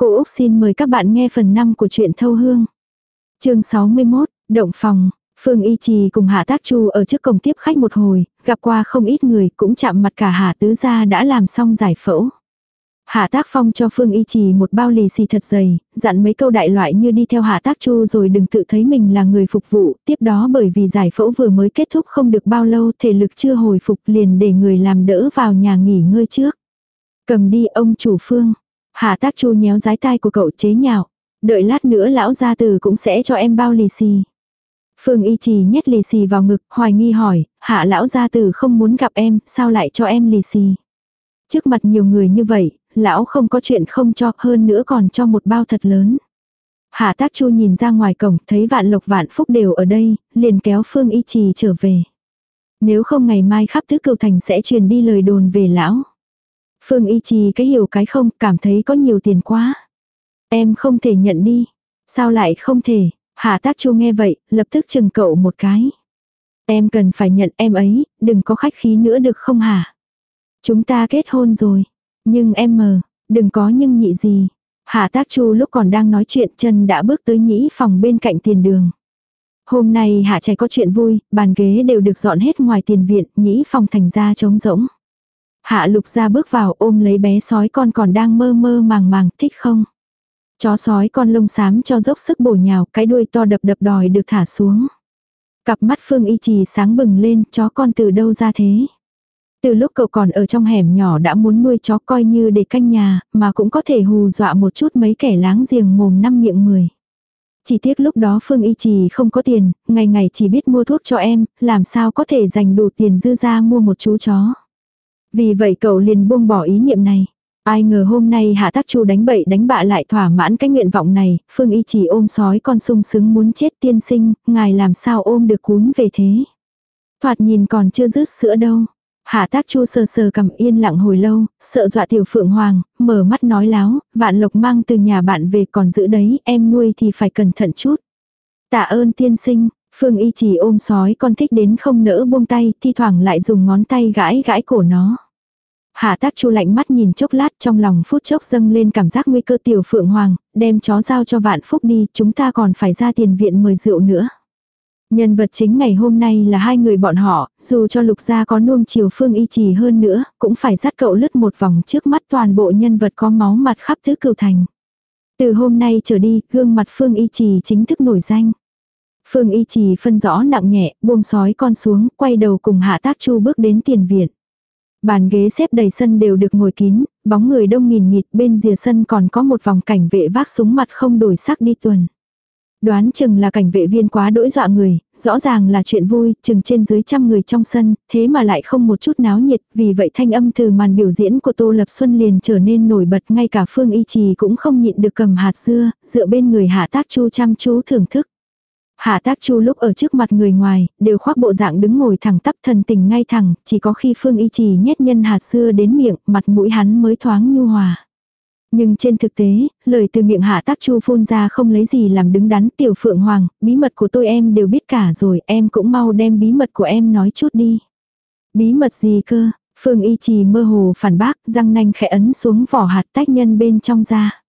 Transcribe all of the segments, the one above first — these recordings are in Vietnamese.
Cô Úc xin mời các bạn nghe phần 5 của truyện Thâu Hương. chương 61, Động Phòng. Phương Y Trì cùng Hạ Tác Chu ở trước cổng tiếp khách một hồi, gặp qua không ít người cũng chạm mặt cả Hạ Tứ Gia đã làm xong giải phẫu. Hạ Tác Phong cho Phương Y Trì một bao lì xì thật dày, dặn mấy câu đại loại như đi theo Hạ Tác Chu rồi đừng tự thấy mình là người phục vụ, tiếp đó bởi vì giải phẫu vừa mới kết thúc không được bao lâu thể lực chưa hồi phục liền để người làm đỡ vào nhà nghỉ ngơi trước. Cầm đi ông chủ Phương. Hạ Tác Chu nhéo rái tai của cậu chế nhạo. Đợi lát nữa lão gia tử cũng sẽ cho em bao lì xì. Phương Y Trì nhét lì xì vào ngực, hoài nghi hỏi, hạ lão gia tử không muốn gặp em, sao lại cho em lì xì. Trước mặt nhiều người như vậy, lão không có chuyện không cho, hơn nữa còn cho một bao thật lớn. Hạ tác chu nhìn ra ngoài cổng, thấy vạn lộc vạn phúc đều ở đây, liền kéo Phương Y Trì trở về. Nếu không ngày mai khắp tứ cửu thành sẽ truyền đi lời đồn về lão. Phương Y Trì cái hiểu cái không, cảm thấy có nhiều tiền quá. Em không thể nhận đi. Sao lại không thể? Hạ tác chu nghe vậy, lập tức chừng cậu một cái. Em cần phải nhận em ấy, đừng có khách khí nữa được không hả? Chúng ta kết hôn rồi. Nhưng em mờ, đừng có nhưng nhị gì. Hạ tác chu lúc còn đang nói chuyện chân đã bước tới nhĩ phòng bên cạnh tiền đường. Hôm nay hạ trẻ có chuyện vui, bàn ghế đều được dọn hết ngoài tiền viện, nhĩ phòng thành ra trống rỗng. Hạ lục ra bước vào ôm lấy bé sói con còn đang mơ mơ màng màng, thích không? Chó sói con lông xám cho dốc sức bổ nhào, cái đuôi to đập đập đòi được thả xuống. Cặp mắt Phương Y Trì sáng bừng lên, chó con từ đâu ra thế? Từ lúc cậu còn ở trong hẻm nhỏ đã muốn nuôi chó coi như để canh nhà, mà cũng có thể hù dọa một chút mấy kẻ láng giềng mồm năm miệng mười. Chỉ tiếc lúc đó Phương Y Trì không có tiền, ngày ngày chỉ biết mua thuốc cho em, làm sao có thể dành đủ tiền dư ra mua một chú chó. Vì vậy cậu liền buông bỏ ý niệm này. Ai ngờ hôm nay hạ tác chu đánh bậy đánh bạ lại thỏa mãn cái nguyện vọng này, Phương Y chỉ ôm sói con sung sướng muốn chết tiên sinh, ngài làm sao ôm được cún về thế. Thoạt nhìn còn chưa rứt sữa đâu. Hạ tác chu sờ sờ cầm yên lặng hồi lâu, sợ dọa tiểu phượng hoàng, mở mắt nói láo, vạn lộc mang từ nhà bạn về còn giữ đấy, em nuôi thì phải cẩn thận chút. Tạ ơn tiên sinh, Phương Y chỉ ôm sói con thích đến không nỡ buông tay, thi thoảng lại dùng ngón tay gãi gãi cổ nó. Hạ tác chu lạnh mắt nhìn chốc lát trong lòng phút chốc dâng lên cảm giác nguy cơ tiểu phượng hoàng, đem chó giao cho vạn phúc đi, chúng ta còn phải ra tiền viện mời rượu nữa. Nhân vật chính ngày hôm nay là hai người bọn họ, dù cho lục gia có nuông chiều phương y trì hơn nữa, cũng phải dắt cậu lướt một vòng trước mắt toàn bộ nhân vật có máu mặt khắp thứ cửu thành. Từ hôm nay trở đi, gương mặt phương y trì chính thức nổi danh. Phương y trì phân rõ nặng nhẹ, buông sói con xuống, quay đầu cùng hạ tác chu bước đến tiền viện. Bàn ghế xếp đầy sân đều được ngồi kín, bóng người đông nghìn nghịt bên rìa sân còn có một vòng cảnh vệ vác súng mặt không đổi sắc đi tuần. Đoán chừng là cảnh vệ viên quá đỗi dọa người, rõ ràng là chuyện vui, chừng trên dưới trăm người trong sân, thế mà lại không một chút náo nhiệt, vì vậy thanh âm từ màn biểu diễn của Tô Lập Xuân liền trở nên nổi bật, ngay cả Phương Y Trì cũng không nhịn được cầm hạt dưa, dựa bên người hạ tác chu chăm chú thưởng thức. Hạ tác chu lúc ở trước mặt người ngoài, đều khoác bộ dạng đứng ngồi thẳng tắp thần tình ngay thẳng, chỉ có khi Phương Y Trì nhét nhân hạt xưa đến miệng, mặt mũi hắn mới thoáng nhu hòa. Nhưng trên thực tế, lời từ miệng hạ tác chu phun ra không lấy gì làm đứng đắn tiểu phượng hoàng, bí mật của tôi em đều biết cả rồi, em cũng mau đem bí mật của em nói chút đi. Bí mật gì cơ? Phương Y Trì mơ hồ phản bác, răng nanh khẽ ấn xuống vỏ hạt tách nhân bên trong ra.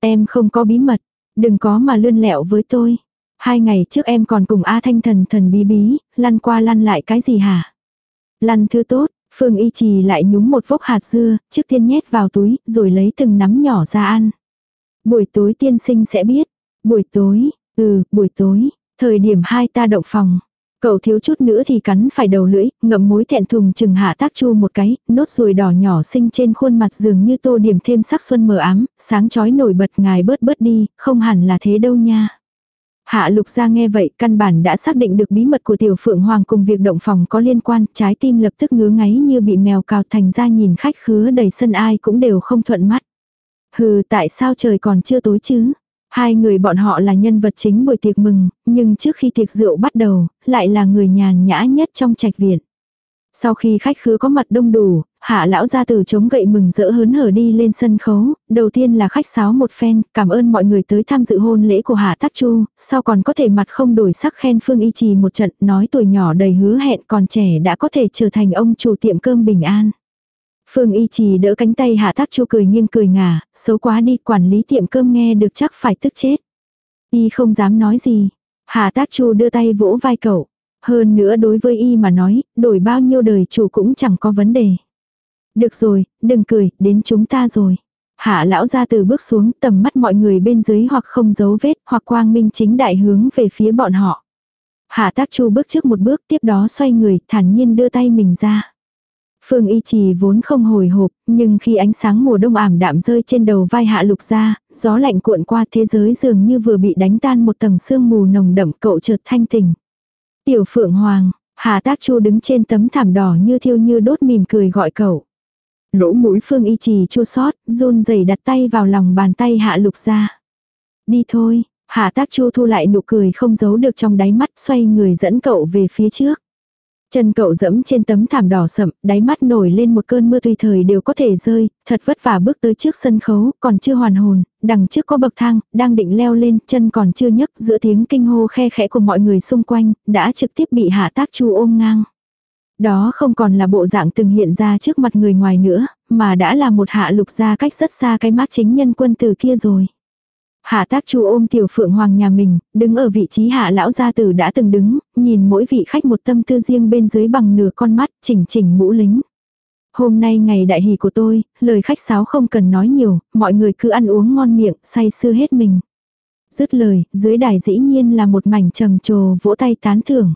Em không có bí mật, đừng có mà lươn lẹo với tôi. Hai ngày trước em còn cùng A Thanh thần thần bí bí, lăn qua lăn lại cái gì hả? Lăn thư tốt, Phương Y Trì lại nhúng một vốc hạt dưa, trước tiên nhét vào túi, rồi lấy từng nắm nhỏ ra ăn. Buổi tối tiên sinh sẽ biết. Buổi tối, ừ, buổi tối, thời điểm hai ta động phòng. Cậu thiếu chút nữa thì cắn phải đầu lưỡi, ngậm mối thẹn thùng chừng hạ tác chu một cái, nốt ruồi đỏ nhỏ sinh trên khuôn mặt dường như tô điểm thêm sắc xuân mờ ám, sáng chói nổi bật ngài bớt bớt đi, không hẳn là thế đâu nha. Hạ lục ra nghe vậy, căn bản đã xác định được bí mật của tiểu phượng hoàng cùng việc động phòng có liên quan, trái tim lập tức ngứa ngáy như bị mèo cào thành ra nhìn khách khứa đầy sân ai cũng đều không thuận mắt. Hừ, tại sao trời còn chưa tối chứ? Hai người bọn họ là nhân vật chính buổi tiệc mừng, nhưng trước khi tiệc rượu bắt đầu, lại là người nhàn nhã nhất trong trạch viện. Sau khi khách khứa có mặt đông đủ, hạ lão ra từ chống gậy mừng rỡ hớn hở đi lên sân khấu, đầu tiên là khách sáo một phen, cảm ơn mọi người tới tham dự hôn lễ của hạ tắc chu, sau còn có thể mặt không đổi sắc khen Phương Y Trì một trận, nói tuổi nhỏ đầy hứa hẹn còn trẻ đã có thể trở thành ông chủ tiệm cơm bình an. Phương Y Trì đỡ cánh tay Hạ Tác Chu cười nghiêng cười ngả, xấu quá đi, quản lý tiệm cơm nghe được chắc phải tức chết. Y không dám nói gì. Hạ Tác Chu đưa tay vỗ vai cậu. Hơn nữa đối với Y mà nói, đổi bao nhiêu đời chủ cũng chẳng có vấn đề. Được rồi, đừng cười, đến chúng ta rồi. Hạ lão ra từ bước xuống tầm mắt mọi người bên dưới hoặc không giấu vết hoặc quang minh chính đại hướng về phía bọn họ. Hạ tác chu bước trước một bước tiếp đó xoay người thản nhiên đưa tay mình ra. Phương y trì vốn không hồi hộp, nhưng khi ánh sáng mùa đông ảm đạm rơi trên đầu vai hạ lục ra, gió lạnh cuộn qua thế giới dường như vừa bị đánh tan một tầng sương mù nồng đậm cậu chợt thanh tình. Tiểu phượng hoàng, hạ tác chu đứng trên tấm thảm đỏ như thiêu như đốt mỉm cười gọi cậu. Lỗ mũi phương y trì chua sót, run rẩy đặt tay vào lòng bàn tay hạ lục ra. Đi thôi, hạ tác chu thu lại nụ cười không giấu được trong đáy mắt xoay người dẫn cậu về phía trước. Chân cậu dẫm trên tấm thảm đỏ sậm, đáy mắt nổi lên một cơn mưa tùy thời đều có thể rơi, thật vất vả bước tới trước sân khấu, còn chưa hoàn hồn, đằng trước có bậc thang, đang định leo lên, chân còn chưa nhấc giữa tiếng kinh hô khe khẽ của mọi người xung quanh, đã trực tiếp bị hạ tác chu ôm ngang. Đó không còn là bộ dạng từng hiện ra trước mặt người ngoài nữa, mà đã là một hạ lục ra cách rất xa cái mác chính nhân quân từ kia rồi. Hạ tác chu ôm tiểu phượng hoàng nhà mình, đứng ở vị trí hạ lão gia tử đã từng đứng, nhìn mỗi vị khách một tâm tư riêng bên dưới bằng nửa con mắt, chỉnh chỉnh mũ lính. Hôm nay ngày đại hỷ của tôi, lời khách sáo không cần nói nhiều, mọi người cứ ăn uống ngon miệng, say sưa hết mình. Dứt lời, dưới đài dĩ nhiên là một mảnh trầm trồ vỗ tay tán thưởng.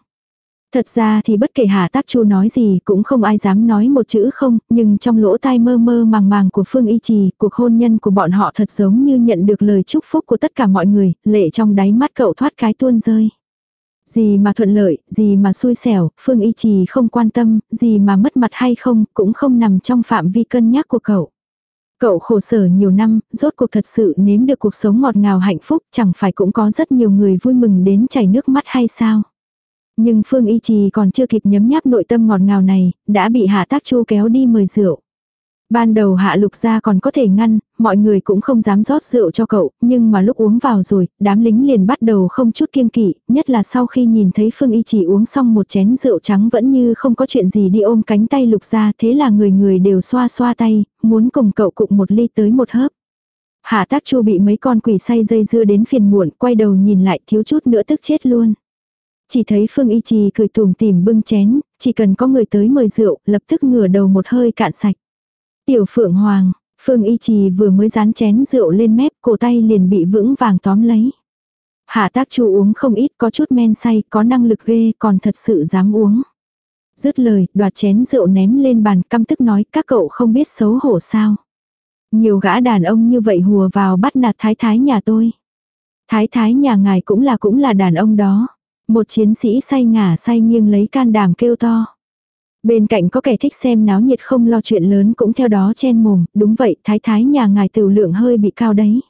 Thật ra thì bất kể Hà Tác Chu nói gì cũng không ai dám nói một chữ không, nhưng trong lỗ tai mơ mơ màng màng của Phương Y Trì, cuộc hôn nhân của bọn họ thật giống như nhận được lời chúc phúc của tất cả mọi người, lệ trong đáy mắt cậu thoát cái tuôn rơi. Gì mà thuận lợi, gì mà xui xẻo, Phương Y Trì không quan tâm, gì mà mất mặt hay không, cũng không nằm trong phạm vi cân nhắc của cậu. Cậu khổ sở nhiều năm, rốt cuộc thật sự nếm được cuộc sống ngọt ngào hạnh phúc, chẳng phải cũng có rất nhiều người vui mừng đến chảy nước mắt hay sao? Nhưng Phương Y Trì còn chưa kịp nhấm nháp nội tâm ngọt ngào này, đã bị Hạ Tác Chu kéo đi mời rượu. Ban đầu Hạ Lục gia còn có thể ngăn, mọi người cũng không dám rót rượu cho cậu, nhưng mà lúc uống vào rồi, đám lính liền bắt đầu không chút kiêng kỵ, nhất là sau khi nhìn thấy Phương Y Trì uống xong một chén rượu trắng vẫn như không có chuyện gì đi ôm cánh tay Lục gia, thế là người người đều xoa xoa tay, muốn cùng cậu cụng một ly tới một hớp. Hạ Tác Chu bị mấy con quỷ say dây dưa đến phiền muộn, quay đầu nhìn lại thiếu chút nữa tức chết luôn. Chỉ thấy Phương Y Trì cười tùm tìm bưng chén, chỉ cần có người tới mời rượu, lập tức ngửa đầu một hơi cạn sạch. Tiểu Phượng Hoàng, Phương Y Trì vừa mới dán chén rượu lên mép, cổ tay liền bị vững vàng tóm lấy. Hạ tác chủ uống không ít, có chút men say, có năng lực ghê, còn thật sự dám uống. Dứt lời, đoạt chén rượu ném lên bàn, căm tức nói, các cậu không biết xấu hổ sao. Nhiều gã đàn ông như vậy hùa vào bắt nạt thái thái nhà tôi. Thái thái nhà ngài cũng là cũng là đàn ông đó. Một chiến sĩ say ngả say nghiêng lấy can đảm kêu to. Bên cạnh có kẻ thích xem náo nhiệt không lo chuyện lớn cũng theo đó chen mồm, đúng vậy, thái thái nhà ngài tiểu lượng hơi bị cao đấy.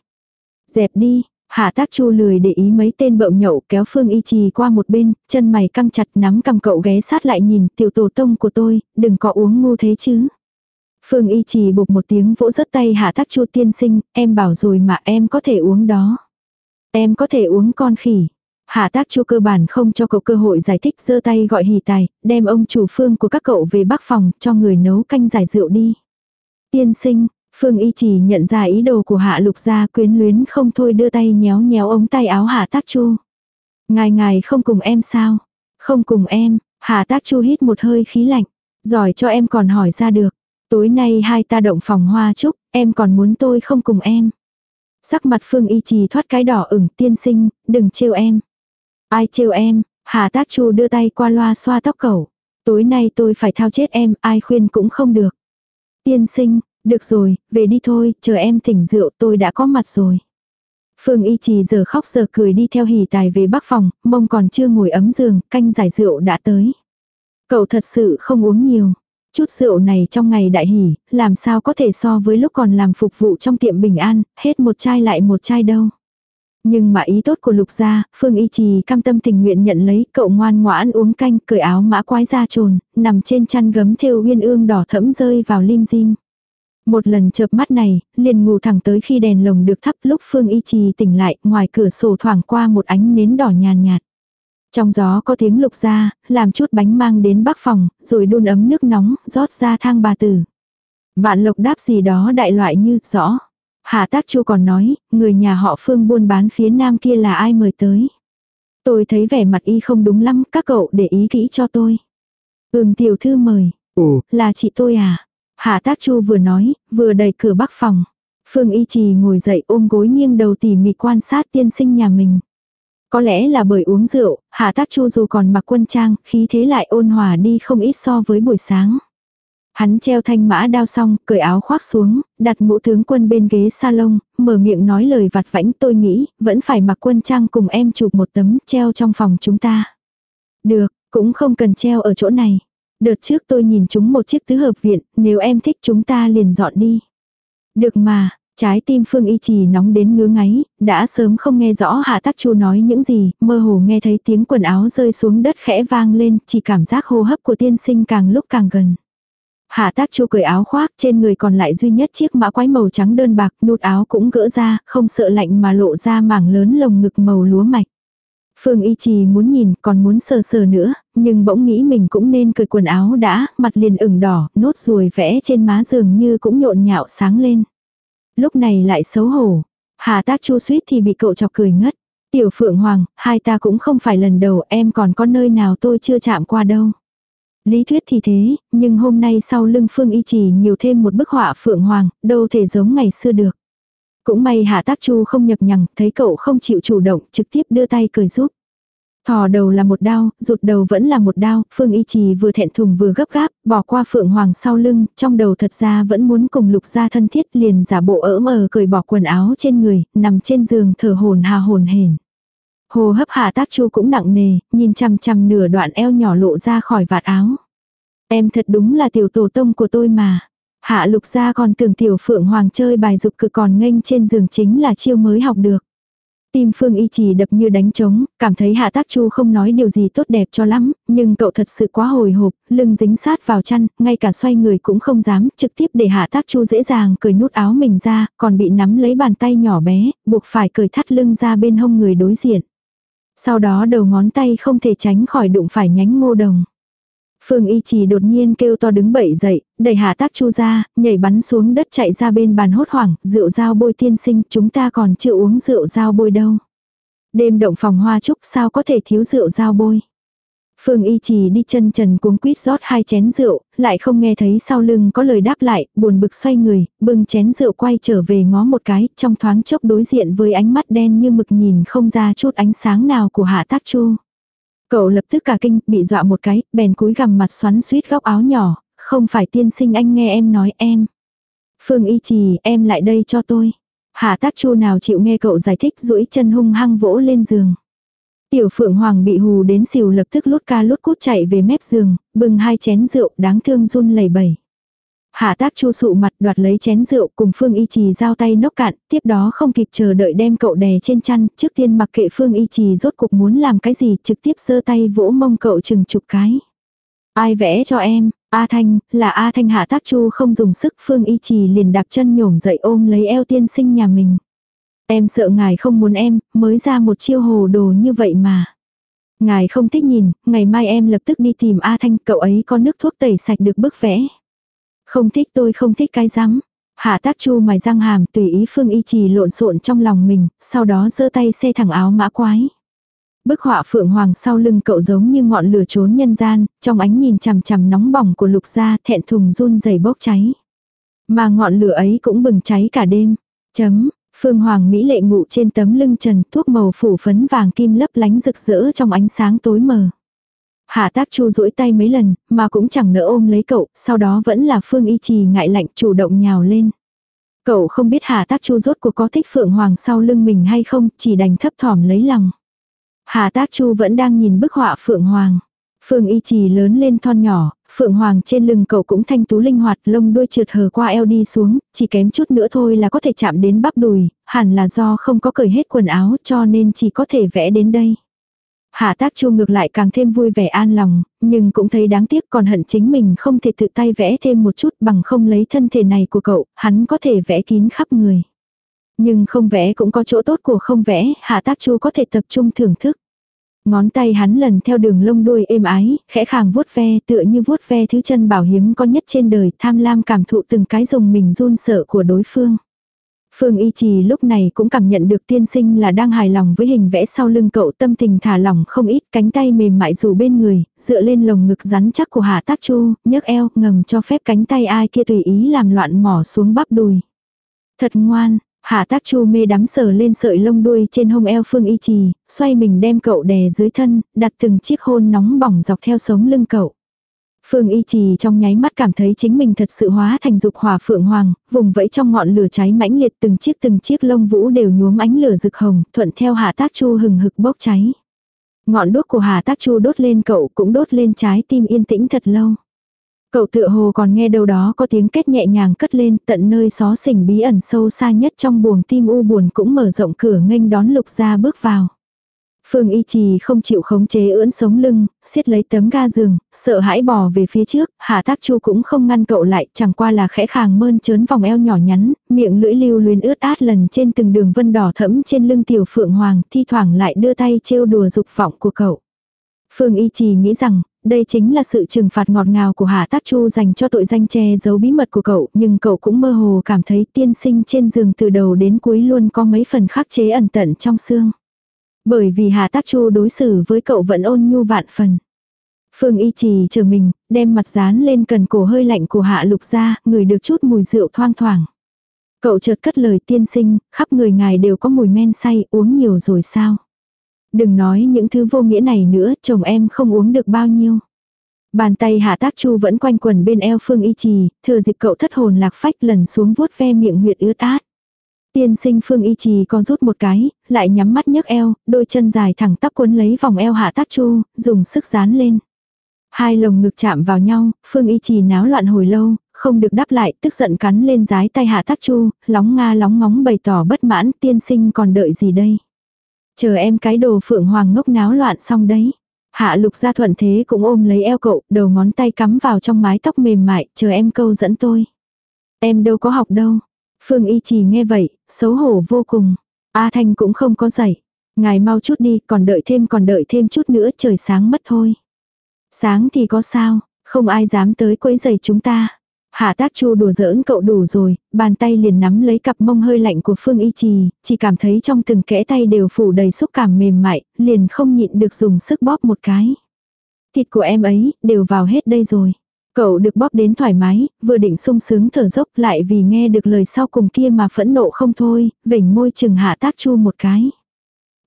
Dẹp đi, hạ tác chu lười để ý mấy tên bợm nhậu kéo phương y trì qua một bên, chân mày căng chặt nắm cầm cậu ghé sát lại nhìn tiểu tổ tông của tôi, đừng có uống ngu thế chứ. Phương y trì bục một tiếng vỗ rớt tay hạ tác chu tiên sinh, em bảo rồi mà em có thể uống đó. Em có thể uống con khỉ. Hạ tác chu cơ bản không cho cậu cơ hội giải thích giơ tay gọi hỉ tài, đem ông chủ phương của các cậu về bắc phòng cho người nấu canh giải rượu đi. Tiên sinh, Phương y chỉ nhận ra ý đồ của hạ lục gia quyến luyến không thôi đưa tay nhéo nhéo ống tay áo hạ tác chu. Ngài ngài không cùng em sao? Không cùng em, hạ tác chu hít một hơi khí lạnh. Giỏi cho em còn hỏi ra được. Tối nay hai ta động phòng hoa chúc, em còn muốn tôi không cùng em. Sắc mặt Phương y trì thoát cái đỏ ửng tiên sinh, đừng trêu em. Ai trêu em, Hà Tác Chu đưa tay qua loa xoa tóc cậu. Tối nay tôi phải thao chết em, ai khuyên cũng không được. Tiên sinh, được rồi, về đi thôi, chờ em tỉnh rượu tôi đã có mặt rồi. Phương Y Trì giờ khóc giờ cười đi theo hỉ tài về bắc phòng, mông còn chưa ngồi ấm giường, canh giải rượu đã tới. Cậu thật sự không uống nhiều. Chút rượu này trong ngày đại hỉ, làm sao có thể so với lúc còn làm phục vụ trong tiệm bình an, hết một chai lại một chai đâu. Nhưng mà ý tốt của lục gia, Phương Y Trì cam tâm tình nguyện nhận lấy, cậu ngoan ngoãn uống canh, cởi áo mã quái ra trồn, nằm trên chăn gấm thêu uyên ương đỏ thẫm rơi vào lim dim. Một lần chợp mắt này, liền ngủ thẳng tới khi đèn lồng được thắp lúc Phương Y Trì tỉnh lại, ngoài cửa sổ thoảng qua một ánh nến đỏ nhàn nhạt. Trong gió có tiếng lục ra, làm chút bánh mang đến bắc phòng, rồi đun ấm nước nóng, rót ra thang bà tử. Vạn lộc đáp gì đó đại loại như, rõ. Hạ tác chu còn nói, người nhà họ phương buôn bán phía nam kia là ai mời tới. Tôi thấy vẻ mặt y không đúng lắm, các cậu để ý kỹ cho tôi. Ừm tiểu thư mời. Ồ, Là chị tôi à? Hạ tác chu vừa nói, vừa đẩy cửa bắc phòng. Phương y trì ngồi dậy ôm gối nghiêng đầu tỉ mỉ quan sát tiên sinh nhà mình. Có lẽ là bởi uống rượu, hạ tác chu dù còn mặc quân trang, khí thế lại ôn hòa đi không ít so với buổi sáng. Hắn treo thanh mã đao xong, cởi áo khoác xuống, đặt mũ tướng quân bên ghế salon, mở miệng nói lời vặt vãnh tôi nghĩ, vẫn phải mặc quân trang cùng em chụp một tấm treo trong phòng chúng ta. Được, cũng không cần treo ở chỗ này. Đợt trước tôi nhìn chúng một chiếc tứ hợp viện, nếu em thích chúng ta liền dọn đi. Được mà, trái tim Phương Y Trì nóng đến ngứa ngáy, đã sớm không nghe rõ Hạ Tắc Chu nói những gì, mơ hồ nghe thấy tiếng quần áo rơi xuống đất khẽ vang lên, chỉ cảm giác hô hấp của tiên sinh càng lúc càng gần. Hạ tác chu cởi áo khoác trên người còn lại duy nhất chiếc mã quái màu trắng đơn bạc nút áo cũng gỡ ra, không sợ lạnh mà lộ ra mảng lớn lồng ngực màu lúa mạch. Phương y trì muốn nhìn còn muốn sờ sờ nữa, nhưng bỗng nghĩ mình cũng nên cởi quần áo đã, mặt liền ửng đỏ, nốt ruồi vẽ trên má dường như cũng nhộn nhạo sáng lên. Lúc này lại xấu hổ. Hà tác chu suýt thì bị cậu chọc cười ngất. Tiểu Phượng Hoàng, hai ta cũng không phải lần đầu em còn có nơi nào tôi chưa chạm qua đâu. Lý thuyết thì thế, nhưng hôm nay sau lưng Phương Y chỉ nhiều thêm một bức họa Phượng Hoàng, đâu thể giống ngày xưa được. Cũng may Hạ Tác Chu không nhập nhằng, thấy cậu không chịu chủ động, trực tiếp đưa tay cười giúp. Thò đầu là một đao, rụt đầu vẫn là một đao, Phương Y Trì vừa thẹn thùng vừa gấp gáp, bỏ qua Phượng Hoàng sau lưng, trong đầu thật ra vẫn muốn cùng lục gia thân thiết liền giả bộ ỡ mờ cởi bỏ quần áo trên người, nằm trên giường thở hồn hà hồn hển. Hồ hấp hạ tác chu cũng nặng nề, nhìn chằm chằm nửa đoạn eo nhỏ lộ ra khỏi vạt áo. Em thật đúng là tiểu tổ tông của tôi mà. Hạ lục gia còn tưởng tiểu phượng hoàng chơi bài dục cực còn nghênh trên giường chính là chiêu mới học được. Tim Phương Y chỉ đập như đánh trống, cảm thấy Hạ Tác Chu không nói điều gì tốt đẹp cho lắm, nhưng cậu thật sự quá hồi hộp, lưng dính sát vào chăn, ngay cả xoay người cũng không dám, trực tiếp để Hạ Tác Chu dễ dàng cởi nút áo mình ra, còn bị nắm lấy bàn tay nhỏ bé, buộc phải cởi thắt lưng ra bên hông người đối diện. Sau đó đầu ngón tay không thể tránh khỏi đụng phải nhánh ngô đồng. Phương Y Trì đột nhiên kêu to đứng bậy dậy, đẩy hạ tác chu ra, nhảy bắn xuống đất chạy ra bên bàn hốt hoảng, rượu dao bôi tiên sinh, chúng ta còn chưa uống rượu dao bôi đâu. Đêm động phòng hoa trúc sao có thể thiếu rượu dao bôi. Phương Y Trì đi chân trần cuống quýt rót hai chén rượu, lại không nghe thấy sau lưng có lời đáp lại, buồn bực xoay người, bưng chén rượu quay trở về ngó một cái, trong thoáng chốc đối diện với ánh mắt đen như mực nhìn không ra chút ánh sáng nào của Hạ Tác Chu. Cậu lập tức cả kinh, bị dọa một cái, bèn cúi gằm mặt xoắn suýt góc áo nhỏ, không phải tiên sinh anh nghe em nói em. Phương Y Trì, em lại đây cho tôi. Hạ Tác Chu nào chịu nghe cậu giải thích duỗi chân hung hăng vỗ lên giường. Tiểu Phượng Hoàng bị hù đến xỉu lập tức lút ca lút cút chạy về mép giường, bưng hai chén rượu đáng thương run lẩy bẩy. Hạ tác chu sụ mặt đoạt lấy chén rượu cùng Phương Y Trì giao tay nốc cạn, tiếp đó không kịp chờ đợi đem cậu đè trên chăn, trước tiên mặc kệ Phương Y Trì rốt cục muốn làm cái gì, trực tiếp giơ tay vỗ mông cậu chừng chục cái. Ai vẽ cho em, A Thanh, là A Thanh hạ tác chu không dùng sức Phương Y Trì liền đạp chân nhổm dậy ôm lấy eo tiên sinh nhà mình. Em sợ ngài không muốn em, mới ra một chiêu hồ đồ như vậy mà. Ngài không thích nhìn, ngày mai em lập tức đi tìm A Thanh, cậu ấy có nước thuốc tẩy sạch được bức vẽ. Không thích tôi không thích cái rắm. Hạ tác chu mài răng hàm tùy ý phương y trì lộn xộn trong lòng mình, sau đó giơ tay xe thẳng áo mã quái. Bức họa phượng hoàng sau lưng cậu giống như ngọn lửa trốn nhân gian, trong ánh nhìn chằm chằm nóng bỏng của lục gia thẹn thùng run rẩy bốc cháy. Mà ngọn lửa ấy cũng bừng cháy cả đêm. Chấm, Phương Hoàng Mỹ lệ ngụ trên tấm lưng trần thuốc màu phủ phấn vàng kim lấp lánh rực rỡ trong ánh sáng tối mờ. Hạ tác chu duỗi tay mấy lần, mà cũng chẳng nỡ ôm lấy cậu, sau đó vẫn là Phương Y Trì ngại lạnh chủ động nhào lên. Cậu không biết Hà Tác Chu rốt cuộc có thích Phượng Hoàng sau lưng mình hay không, chỉ đành thấp thỏm lấy lòng. Hà Tác Chu vẫn đang nhìn bức họa Phượng Hoàng. Phương Y Trì lớn lên thon nhỏ, Phượng Hoàng trên lưng cậu cũng thanh tú linh hoạt, lông đuôi trượt hờ qua eo đi xuống, chỉ kém chút nữa thôi là có thể chạm đến bắp đùi, hẳn là do không có cởi hết quần áo cho nên chỉ có thể vẽ đến đây. Hạ tác chu ngược lại càng thêm vui vẻ an lòng, nhưng cũng thấy đáng tiếc còn hận chính mình không thể tự tay vẽ thêm một chút bằng không lấy thân thể này của cậu, hắn có thể vẽ kín khắp người. Nhưng không vẽ cũng có chỗ tốt của không vẽ, hạ tác chu có thể tập trung thưởng thức. Ngón tay hắn lần theo đường lông đuôi êm ái, khẽ khàng vuốt ve tựa như vuốt ve thứ chân bảo hiếm có nhất trên đời tham lam cảm thụ từng cái dùng mình run sợ của đối phương. Phương Y Trì lúc này cũng cảm nhận được tiên sinh là đang hài lòng với hình vẽ sau lưng cậu tâm tình thả lỏng không ít cánh tay mềm mại dù bên người, dựa lên lồng ngực rắn chắc của Hạ Tác Chu, nhấc eo ngầm cho phép cánh tay ai kia tùy ý làm loạn mỏ xuống bắp đùi. Thật ngoan, Hạ tác chu mê đắm sờ lên sợi lông đuôi trên hông eo Phương Y Trì, xoay mình đem cậu đè dưới thân, đặt từng chiếc hôn nóng bỏng dọc theo sống lưng cậu. Phương Y Trì trong nháy mắt cảm thấy chính mình thật sự hóa thành dục hỏa phượng hoàng, vùng vẫy trong ngọn lửa cháy mãnh liệt từng chiếc từng chiếc lông vũ đều nhuốm ánh lửa rực hồng, thuận theo Hạ Tác Chu hừng hực bốc cháy. Ngọn đốt của Hạ Tác Chu đốt lên cậu cũng đốt lên trái tim yên tĩnh thật lâu. Cậu tựa hồ còn nghe đâu đó có tiếng kết nhẹ nhàng cất lên tận nơi xó xỉnh bí ẩn sâu xa nhất trong buồng tim u buồn cũng mở rộng cửa nghênh đón lục ra bước vào. Phương y trì không chịu khống chế ưỡn sống lưng, siết lấy tấm ga giường, sợ hãi bò về phía trước, hạ tác chu cũng không ngăn cậu lại, chẳng qua là khẽ khàng mơn trớn vòng eo nhỏ nhắn, miệng lưỡi lưu luyến ướt át lần trên từng đường vân đỏ thẫm trên lưng tiểu phượng hoàng, thi thoảng lại đưa tay trêu đùa dục vọng của cậu. Phương y trì nghĩ rằng, đây chính là sự trừng phạt ngọt ngào của Hạ Tác Chu dành cho tội danh che giấu bí mật của cậu, nhưng cậu cũng mơ hồ cảm thấy tiên sinh trên giường từ đầu đến cuối luôn có mấy phần khắc chế ẩn tận trong xương. Bởi vì Hạ Tác Chu đối xử với cậu vẫn ôn nhu vạn phần. Phương Y Trì chờ mình, đem mặt dán lên cần cổ hơi lạnh của Hạ Lục ra, người được chút mùi rượu thoang thoảng. Cậu chợt cất lời tiên sinh, khắp người ngài đều có mùi men say, uống nhiều rồi sao? Đừng nói những thứ vô nghĩa này nữa, chồng em không uống được bao nhiêu. Bàn tay hạ tác chu vẫn quanh quần bên eo phương y trì, thừa dịp cậu thất hồn lạc phách lần xuống vuốt ve miệng huyệt ướt át. Tiên sinh phương y trì có rút một cái, lại nhắm mắt nhấc eo, đôi chân dài thẳng tắp cuốn lấy vòng eo hạ tác chu, dùng sức dán lên. Hai lồng ngực chạm vào nhau, phương y trì náo loạn hồi lâu, không được đáp lại, tức giận cắn lên giái tay hạ tác chu, lóng nga lóng ngóng bày tỏ bất mãn, tiên sinh còn đợi gì đây. Chờ em cái đồ phượng hoàng ngốc náo loạn xong đấy. Hạ lục gia thuận thế cũng ôm lấy eo cậu, đầu ngón tay cắm vào trong mái tóc mềm mại, chờ em câu dẫn tôi. Em đâu có học đâu. Phương y chỉ nghe vậy, xấu hổ vô cùng. A Thanh cũng không có dậy. Ngài mau chút đi, còn đợi thêm còn đợi thêm chút nữa trời sáng mất thôi. Sáng thì có sao, không ai dám tới quấy giày chúng ta. Hạ tác chu đùa giỡn cậu đủ rồi, bàn tay liền nắm lấy cặp mông hơi lạnh của Phương Y Trì, chỉ cảm thấy trong từng kẽ tay đều phủ đầy xúc cảm mềm mại, liền không nhịn được dùng sức bóp một cái. Thịt của em ấy, đều vào hết đây rồi. Cậu được bóp đến thoải mái, vừa định sung sướng thở dốc lại vì nghe được lời sau cùng kia mà phẫn nộ không thôi, vểnh môi chừng hạ tác chu một cái.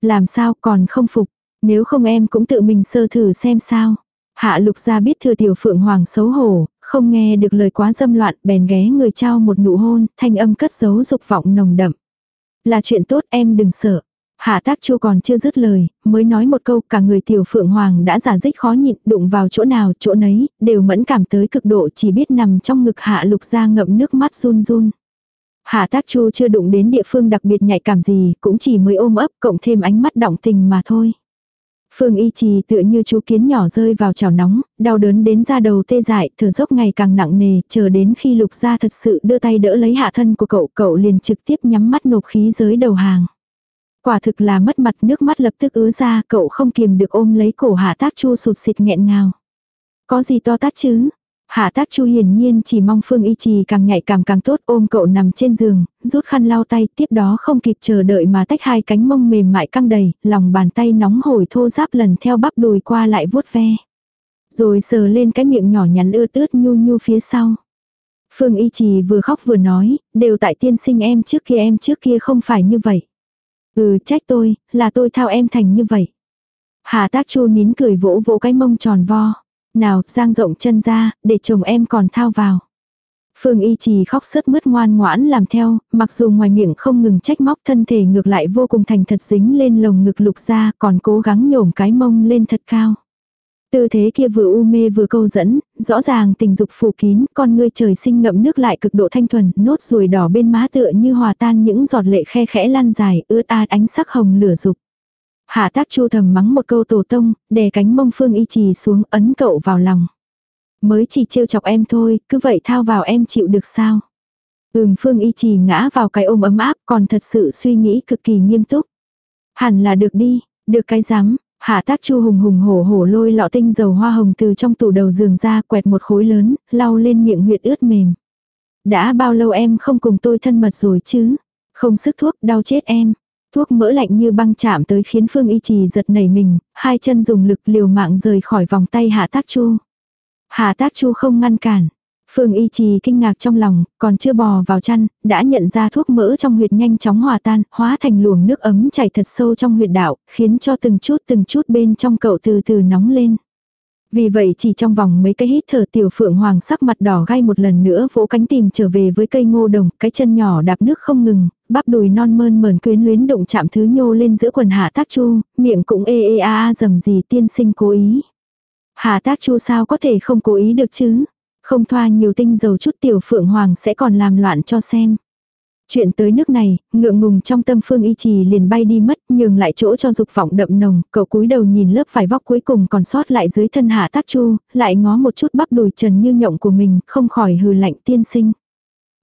Làm sao còn không phục, nếu không em cũng tự mình sơ thử xem sao. Hạ lục gia biết thừa tiểu phượng hoàng xấu hổ, không nghe được lời quá dâm loạn bèn ghé người trao một nụ hôn, thanh âm cất giấu dục vọng nồng đậm. Là chuyện tốt em đừng sợ. Hạ tác chu còn chưa dứt lời, mới nói một câu cả người tiểu phượng hoàng đã giả dích khó nhịn đụng vào chỗ nào chỗ nấy, đều mẫn cảm tới cực độ chỉ biết nằm trong ngực hạ lục ra ngậm nước mắt run run. Hạ tác chu chưa đụng đến địa phương đặc biệt nhạy cảm gì, cũng chỉ mới ôm ấp cộng thêm ánh mắt động tình mà thôi. Phương y trì tựa như chú kiến nhỏ rơi vào chảo nóng, đau đớn đến da đầu tê dại, thở dốc ngày càng nặng nề, chờ đến khi lục gia thật sự đưa tay đỡ lấy hạ thân của cậu, cậu liền trực tiếp nhắm mắt nộp khí giới đầu hàng. Quả thực là mất mặt nước mắt lập tức ứa ra, cậu không kiềm được ôm lấy cổ hạ tác chu sụt xịt nghẹn ngào. Có gì to tát chứ, Hạ tác chu hiển nhiên chỉ mong Phương Y Trì càng nhạy cảm càng tốt ôm cậu nằm trên giường, rút khăn lau tay tiếp đó không kịp chờ đợi mà tách hai cánh mông mềm mại căng đầy, lòng bàn tay nóng hổi thô giáp lần theo bắp đùi qua lại vuốt ve. Rồi sờ lên cái miệng nhỏ nhắn ưa tướt nhu nhu phía sau. Phương Y Trì vừa khóc vừa nói, đều tại tiên sinh em trước kia em trước kia không phải như vậy. Ừ trách tôi, là tôi thao em thành như vậy. Hà tác chu nín cười vỗ vỗ cái mông tròn vo. Nào, giang rộng chân ra, để chồng em còn thao vào. Phương y trì khóc sướt mướt ngoan ngoãn làm theo, mặc dù ngoài miệng không ngừng trách móc thân thể ngược lại vô cùng thành thật dính lên lồng ngực lục ra còn cố gắng nhổm cái mông lên thật cao. Tư thế kia vừa u mê vừa câu dẫn, rõ ràng tình dục phủ kín, con ngươi trời sinh ngậm nước lại cực độ thanh thuần, nốt ruồi đỏ bên má tựa như hòa tan những giọt lệ khe khẽ lan dài, ướt át ánh sắc hồng lửa dục. Hạ tác chu thầm mắng một câu tổ tông, đè cánh mông phương y trì xuống ấn cậu vào lòng. Mới chỉ trêu chọc em thôi, cứ vậy thao vào em chịu được sao? Ừm phương y trì ngã vào cái ôm ấm áp còn thật sự suy nghĩ cực kỳ nghiêm túc. Hẳn là được đi, được cái rắm Hạ tác chu hùng hùng hổ hổ lôi lọ tinh dầu hoa hồng từ trong tủ đầu giường ra quẹt một khối lớn, lau lên miệng huyệt ướt mềm. Đã bao lâu em không cùng tôi thân mật rồi chứ? Không sức thuốc đau chết em. Thuốc mỡ lạnh như băng chạm tới khiến Phương Y Trì giật nảy mình, hai chân dùng lực liều mạng rời khỏi vòng tay Hạ Tác Chu. Hạ Tác Chu không ngăn cản. Phương Y Trì kinh ngạc trong lòng, còn chưa bò vào chăn, đã nhận ra thuốc mỡ trong huyệt nhanh chóng hòa tan, hóa thành luồng nước ấm chảy thật sâu trong huyệt đạo, khiến cho từng chút từng chút bên trong cậu từ từ nóng lên. Vì vậy chỉ trong vòng mấy cái hít thở tiểu phượng hoàng sắc mặt đỏ gai một lần nữa vỗ cánh tìm trở về với cây ngô đồng, cái chân nhỏ đạp nước không ngừng, bắp đùi non mơn mờn quyến luyến động chạm thứ nhô lên giữa quần hạ tác chu, miệng cũng ê ê a a dầm gì tiên sinh cố ý. Hạ tác chu sao có thể không cố ý được chứ? Không thoa nhiều tinh dầu chút tiểu phượng hoàng sẽ còn làm loạn cho xem. Chuyện tới nước này, ngượng ngùng trong tâm phương y trì liền bay đi mất, nhường lại chỗ cho dục vọng đậm nồng, cậu cúi đầu nhìn lớp vải vóc cuối cùng còn sót lại dưới thân hạ tác chu, lại ngó một chút bắp đùi trần như nhộng của mình, không khỏi hừ lạnh tiên sinh.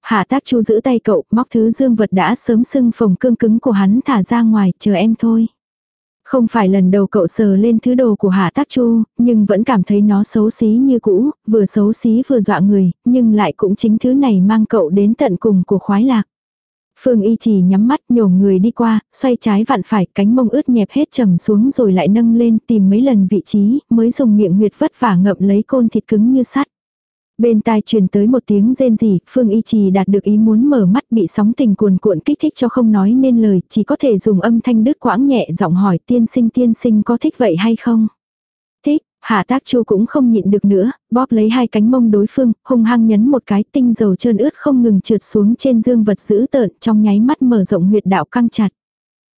Hạ tác chu giữ tay cậu, móc thứ dương vật đã sớm sưng phồng cương cứng của hắn thả ra ngoài, chờ em thôi. Không phải lần đầu cậu sờ lên thứ đồ của Hạ Tác Chu, nhưng vẫn cảm thấy nó xấu xí như cũ, vừa xấu xí vừa dọa người, nhưng lại cũng chính thứ này mang cậu đến tận cùng của khoái lạc. Phương Y chỉ nhắm mắt nhổ người đi qua, xoay trái vặn phải, cánh mông ướt nhẹp hết trầm xuống rồi lại nâng lên tìm mấy lần vị trí, mới dùng miệng huyệt vất vả ngậm lấy côn thịt cứng như sắt. Bên tai truyền tới một tiếng rên rỉ, Phương Y Trì đạt được ý muốn mở mắt bị sóng tình cuồn cuộn kích thích cho không nói nên lời, chỉ có thể dùng âm thanh đứt quãng nhẹ giọng hỏi tiên sinh tiên sinh có thích vậy hay không? Hạ tác chu cũng không nhịn được nữa, bóp lấy hai cánh mông đối phương, hung hăng nhấn một cái tinh dầu trơn ướt không ngừng trượt xuống trên dương vật dữ tợn trong nháy mắt mở rộng huyệt đạo căng chặt.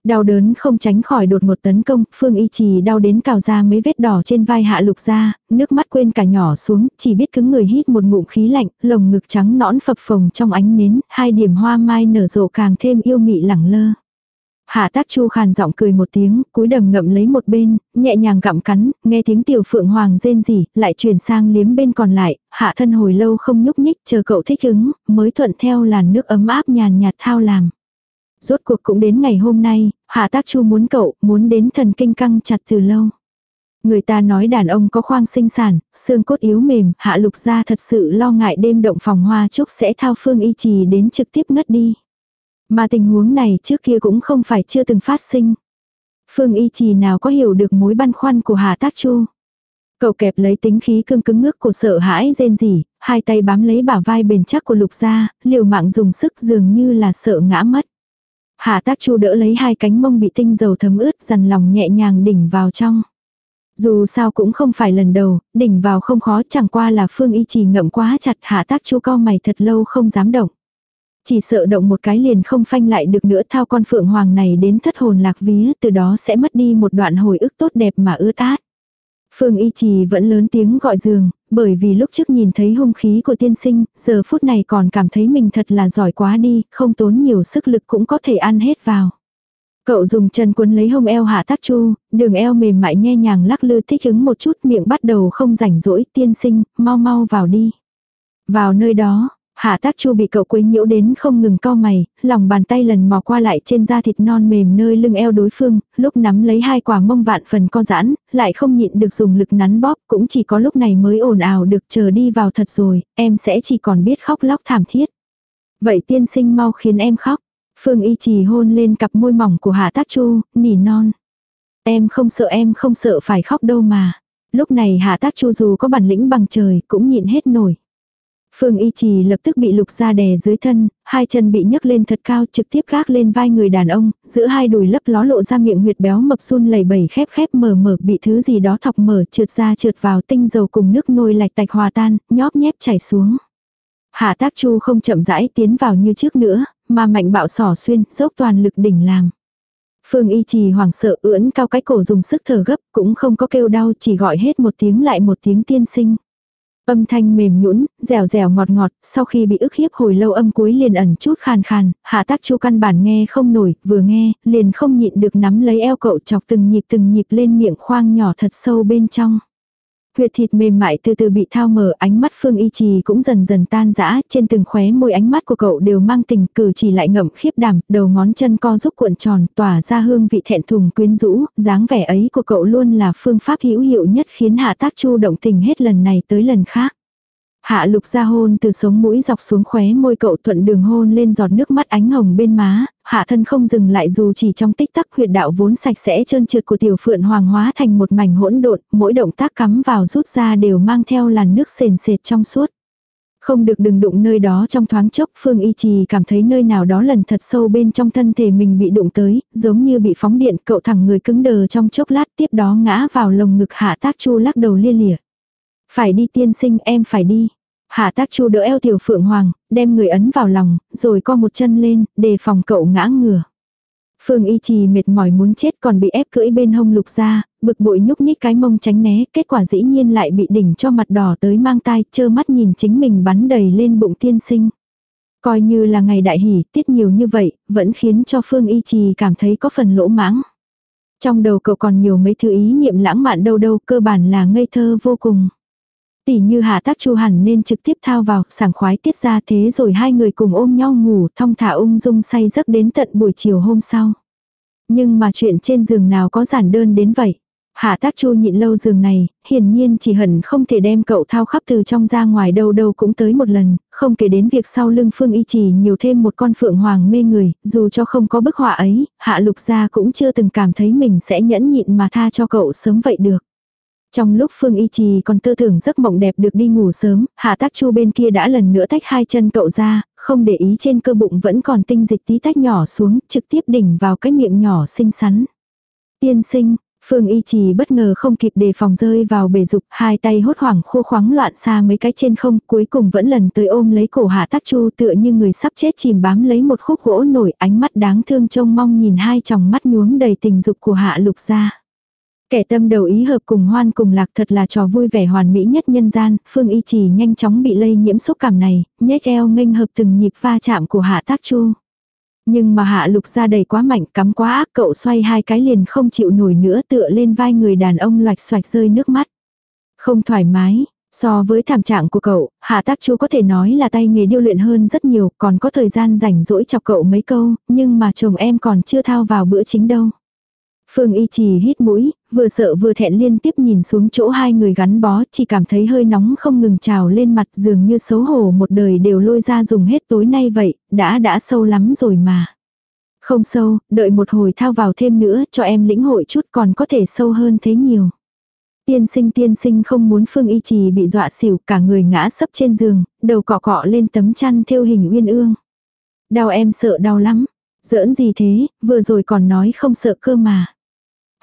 Đau đớn không tránh khỏi đột một tấn công, Phương Y Trì đau đến cào ra mấy vết đỏ trên vai hạ lục ra, nước mắt quên cả nhỏ xuống, chỉ biết cứng người hít một ngụm khí lạnh, lồng ngực trắng nõn phập phồng trong ánh nến, hai điểm hoa mai nở rộ càng thêm yêu mị lẳng lơ. Hạ tác chu khàn giọng cười một tiếng, cúi đầm ngậm lấy một bên, nhẹ nhàng gặm cắn, nghe tiếng tiểu phượng hoàng rên rỉ, lại chuyển sang liếm bên còn lại, hạ thân hồi lâu không nhúc nhích chờ cậu thích ứng, mới thuận theo làn nước ấm áp nhàn nhạt thao làm. Rốt cuộc cũng đến ngày hôm nay, hạ tác chu muốn cậu, muốn đến thần kinh căng chặt từ lâu. Người ta nói đàn ông có khoang sinh sản, xương cốt yếu mềm, hạ lục ra thật sự lo ngại đêm động phòng hoa trúc sẽ thao phương y trì đến trực tiếp ngất đi. Mà tình huống này trước kia cũng không phải chưa từng phát sinh. Phương y trì nào có hiểu được mối băn khoăn của Hà Tác Chu. Cậu kẹp lấy tính khí cương cứng ngước của sợ hãi rên rỉ, hai tay bám lấy bả vai bền chắc của lục gia, liều mạng dùng sức dường như là sợ ngã mất. Hạ tác chu đỡ lấy hai cánh mông bị tinh dầu thấm ướt dằn lòng nhẹ nhàng đỉnh vào trong. Dù sao cũng không phải lần đầu, đỉnh vào không khó chẳng qua là phương y trì ngậm quá chặt hạ tác chu co mày thật lâu không dám động. Chỉ sợ động một cái liền không phanh lại được nữa thao con phượng hoàng này đến thất hồn lạc vía từ đó sẽ mất đi một đoạn hồi ức tốt đẹp mà ưa át. Phương Y Trì vẫn lớn tiếng gọi giường, bởi vì lúc trước nhìn thấy hung khí của tiên sinh, giờ phút này còn cảm thấy mình thật là giỏi quá đi, không tốn nhiều sức lực cũng có thể ăn hết vào. Cậu dùng chân cuốn lấy hông eo hạ tác chu, đường eo mềm mại nhẹ nhàng lắc lư thích ứng một chút miệng bắt đầu không rảnh rỗi tiên sinh, mau mau vào đi. Vào nơi đó, Hạ tác chu bị cậu quấy nhiễu đến không ngừng co mày, lòng bàn tay lần mò qua lại trên da thịt non mềm nơi lưng eo đối phương, lúc nắm lấy hai quả mông vạn phần co giãn, lại không nhịn được dùng lực nắn bóp, cũng chỉ có lúc này mới ồn ào được chờ đi vào thật rồi, em sẽ chỉ còn biết khóc lóc thảm thiết. Vậy tiên sinh mau khiến em khóc. Phương y trì hôn lên cặp môi mỏng của hạ tác chu, nỉ non. Em không sợ em không sợ phải khóc đâu mà. Lúc này hạ tác chu dù có bản lĩnh bằng trời cũng nhịn hết nổi. Phương Y Trì lập tức bị lục ra đè dưới thân, hai chân bị nhấc lên thật cao trực tiếp gác lên vai người đàn ông, giữa hai đùi lấp ló lộ ra miệng huyệt béo mập sun lầy bẩy khép khép mở mở bị thứ gì đó thọc mở trượt ra trượt vào tinh dầu cùng nước nôi lạch tạch hòa tan, nhóp nhép chảy xuống. Hạ tác chu không chậm rãi tiến vào như trước nữa, mà mạnh bạo sỏ xuyên, dốc toàn lực đỉnh làm. Phương y trì hoảng sợ ưỡn cao cái cổ dùng sức thở gấp, cũng không có kêu đau, chỉ gọi hết một tiếng lại một tiếng tiên sinh. Âm thanh mềm nhũn, dẻo dẻo ngọt ngọt, sau khi bị ức hiếp hồi lâu âm cuối liền ẩn chút khàn khàn, hạ tác chu căn bản nghe không nổi, vừa nghe, liền không nhịn được nắm lấy eo cậu chọc từng nhịp từng nhịp lên miệng khoang nhỏ thật sâu bên trong. Huyệt thịt mềm mại từ từ bị thao mở, ánh mắt Phương Y Trì cũng dần dần tan rã, trên từng khóe môi ánh mắt của cậu đều mang tình cử chỉ lại ngậm khiếp đảm, đầu ngón chân co giúp cuộn tròn, tỏa ra hương vị thẹn thùng quyến rũ, dáng vẻ ấy của cậu luôn là phương pháp hữu hiệu nhất khiến Hạ Tác Chu động tình hết lần này tới lần khác. Hạ lục ra hôn từ sống mũi dọc xuống khóe môi cậu thuận đường hôn lên giọt nước mắt ánh hồng bên má, hạ thân không dừng lại dù chỉ trong tích tắc huyệt đạo vốn sạch sẽ trơn trượt của tiểu phượng hoàng hóa thành một mảnh hỗn độn, mỗi động tác cắm vào rút ra đều mang theo làn nước sền sệt trong suốt. Không được đừng đụng nơi đó trong thoáng chốc Phương Y Trì cảm thấy nơi nào đó lần thật sâu bên trong thân thể mình bị đụng tới, giống như bị phóng điện cậu thẳng người cứng đờ trong chốc lát tiếp đó ngã vào lồng ngực hạ tác chu lắc đầu lia lịa. Phải đi tiên sinh em phải đi. Hạ tác chu đỡ eo tiểu phượng hoàng, đem người ấn vào lòng, rồi co một chân lên, đề phòng cậu ngã ngửa. Phương y trì mệt mỏi muốn chết còn bị ép cưỡi bên hông lục ra, bực bội nhúc nhích cái mông tránh né, kết quả dĩ nhiên lại bị đỉnh cho mặt đỏ tới mang tai, chơ mắt nhìn chính mình bắn đầy lên bụng tiên sinh. Coi như là ngày đại hỷ, tiết nhiều như vậy, vẫn khiến cho Phương y trì cảm thấy có phần lỗ mãng. Trong đầu cậu còn nhiều mấy thứ ý niệm lãng mạn đâu đâu, cơ bản là ngây thơ vô cùng. Tỷ như hạ tác chu hẳn nên trực tiếp thao vào, sảng khoái tiết ra thế rồi hai người cùng ôm nhau ngủ, thong thả ung dung say giấc đến tận buổi chiều hôm sau. Nhưng mà chuyện trên giường nào có giản đơn đến vậy. Hạ tác chu nhịn lâu giường này, hiển nhiên chỉ hận không thể đem cậu thao khắp từ trong ra ngoài đâu đâu cũng tới một lần, không kể đến việc sau lưng phương y chỉ nhiều thêm một con phượng hoàng mê người, dù cho không có bức họa ấy, hạ lục gia cũng chưa từng cảm thấy mình sẽ nhẫn nhịn mà tha cho cậu sớm vậy được. Trong lúc Phương Y Trì còn tư tưởng giấc mộng đẹp được đi ngủ sớm, Hạ Tác Chu bên kia đã lần nữa tách hai chân cậu ra, không để ý trên cơ bụng vẫn còn tinh dịch tí tách nhỏ xuống, trực tiếp đỉnh vào cái miệng nhỏ xinh xắn. Tiên sinh, Phương Y Trì bất ngờ không kịp đề phòng rơi vào bể dục, hai tay hốt hoảng khô khoáng loạn xa mấy cái trên không, cuối cùng vẫn lần tới ôm lấy cổ Hạ Tác Chu tựa như người sắp chết chìm bám lấy một khúc gỗ nổi, ánh mắt đáng thương trông mong nhìn hai tròng mắt nhuốm đầy tình dục của Hạ Lục ra Kẻ tâm đầu ý hợp cùng hoan cùng lạc thật là trò vui vẻ hoàn mỹ nhất nhân gian, Phương Y Trì nhanh chóng bị lây nhiễm xúc cảm này, nhét eo nghênh hợp từng nhịp va chạm của Hạ Tác Chu. Nhưng mà Hạ Lục ra đầy quá mạnh, cắm quá ác, cậu xoay hai cái liền không chịu nổi nữa tựa lên vai người đàn ông loạch xoạch rơi nước mắt. Không thoải mái, So với thảm trạng của cậu, Hạ Tác Chu có thể nói là tay nghề điêu luyện hơn rất nhiều, còn có thời gian rảnh rỗi chọc cậu mấy câu, nhưng mà chồng em còn chưa thao vào bữa chính đâu. Phương Y Trì hít mũi, vừa sợ vừa thẹn liên tiếp nhìn xuống chỗ hai người gắn bó, chỉ cảm thấy hơi nóng không ngừng trào lên mặt dường như xấu hổ một đời đều lôi ra dùng hết tối nay vậy, đã đã sâu lắm rồi mà. Không sâu, đợi một hồi thao vào thêm nữa cho em lĩnh hội chút còn có thể sâu hơn thế nhiều. Tiên sinh tiên sinh không muốn Phương Y Trì bị dọa xỉu cả người ngã sấp trên giường, đầu cọ cọ lên tấm chăn theo hình uyên ương. Đau em sợ đau lắm. Giỡn gì thế, vừa rồi còn nói không sợ cơ mà.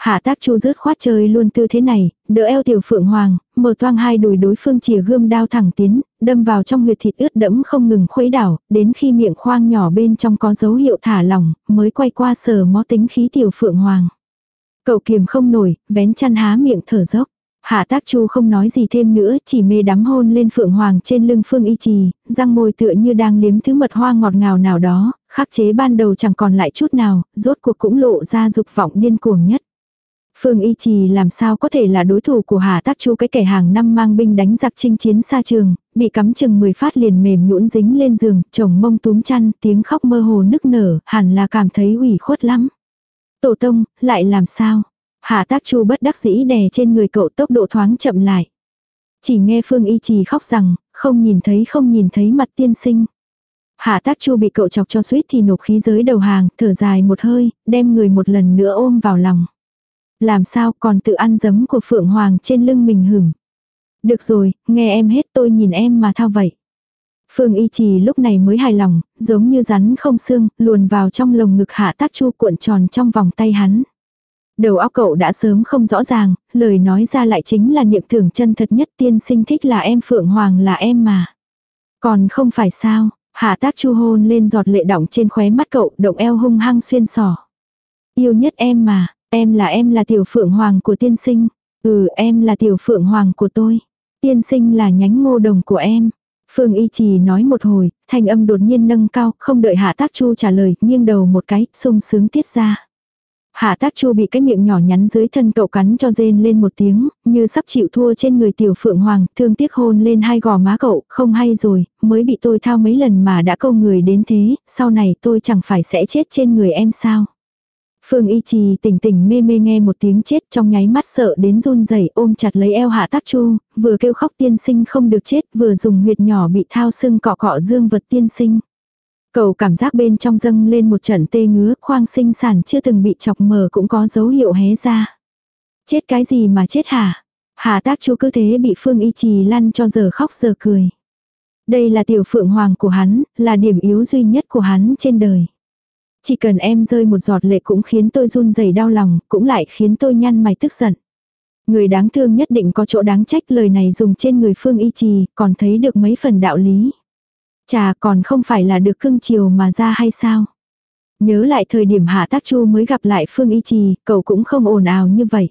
Hạ tác chu rớt khoát chơi luôn tư thế này, đỡ eo tiểu phượng hoàng, mở toang hai đùi đối phương chìa gươm đao thẳng tiến, đâm vào trong huyệt thịt ướt đẫm không ngừng khuấy đảo, đến khi miệng khoang nhỏ bên trong có dấu hiệu thả lỏng, mới quay qua sờ mó tính khí tiểu phượng hoàng. Cậu kiềm không nổi, vén chăn há miệng thở dốc. Hạ tác chu không nói gì thêm nữa, chỉ mê đắm hôn lên phượng hoàng trên lưng phương y trì, răng môi tựa như đang liếm thứ mật hoa ngọt ngào nào đó, khắc chế ban đầu chẳng còn lại chút nào, rốt cuộc cũng lộ ra dục vọng điên cuồng nhất. Phương Y Trì làm sao có thể là đối thủ của Hà Tác Chu cái kẻ hàng năm mang binh đánh giặc chinh chiến xa trường, bị cắm chừng 10 phát liền mềm nhũn dính lên giường, chồng mông túm chăn, tiếng khóc mơ hồ nức nở, hẳn là cảm thấy ủy khuất lắm. Tổ tông, lại làm sao? Hà Tác Chu bất đắc dĩ đè trên người cậu tốc độ thoáng chậm lại. Chỉ nghe Phương Y Trì khóc rằng, không nhìn thấy không nhìn thấy mặt tiên sinh. Hạ tác chu bị cậu chọc cho suýt thì nộp khí giới đầu hàng, thở dài một hơi, đem người một lần nữa ôm vào lòng. Làm sao còn tự ăn giấm của Phượng Hoàng trên lưng mình hửng. Được rồi, nghe em hết tôi nhìn em mà thao vậy. Phương Y Trì lúc này mới hài lòng, giống như rắn không xương, luồn vào trong lồng ngực hạ tác chu cuộn tròn trong vòng tay hắn. Đầu óc cậu đã sớm không rõ ràng, lời nói ra lại chính là niệm tưởng chân thật nhất tiên sinh thích là em Phượng Hoàng là em mà. Còn không phải sao, hạ tác chu hôn lên giọt lệ đỏng trên khóe mắt cậu, động eo hung hăng xuyên sỏ. Yêu nhất em mà, Em là em là tiểu phượng hoàng của tiên sinh. Ừ em là tiểu phượng hoàng của tôi. Tiên sinh là nhánh ngô đồng của em. Phương Y Trì nói một hồi, thanh âm đột nhiên nâng cao, không đợi Hạ Tác Chu trả lời, nghiêng đầu một cái, sung sướng tiết ra. Hạ tác chu bị cái miệng nhỏ nhắn dưới thân cậu cắn cho rên lên một tiếng, như sắp chịu thua trên người tiểu phượng hoàng, thương tiếc hôn lên hai gò má cậu, không hay rồi, mới bị tôi thao mấy lần mà đã câu người đến thế, sau này tôi chẳng phải sẽ chết trên người em sao. Phương Y Trì tỉnh tỉnh mê mê nghe một tiếng chết trong nháy mắt sợ đến run rẩy ôm chặt lấy eo hạ tác chu, vừa kêu khóc tiên sinh không được chết vừa dùng huyệt nhỏ bị thao sưng cọ cọ dương vật tiên sinh. Cậu cảm giác bên trong dâng lên một trận tê ngứa khoang sinh sản chưa từng bị chọc mở cũng có dấu hiệu hé ra. Chết cái gì mà chết hả? Hạ tác chu cứ thế bị Phương Y Trì lăn cho giờ khóc giờ cười. Đây là tiểu phượng hoàng của hắn, là điểm yếu duy nhất của hắn trên đời. Chỉ cần em rơi một giọt lệ cũng khiến tôi run rẩy đau lòng, cũng lại khiến tôi nhăn mày tức giận. Người đáng thương nhất định có chỗ đáng trách lời này dùng trên người Phương Y Trì, còn thấy được mấy phần đạo lý. Chà còn không phải là được cưng chiều mà ra hay sao? Nhớ lại thời điểm Hạ Tác Chu mới gặp lại Phương Y Trì, cậu cũng không ồn ào như vậy.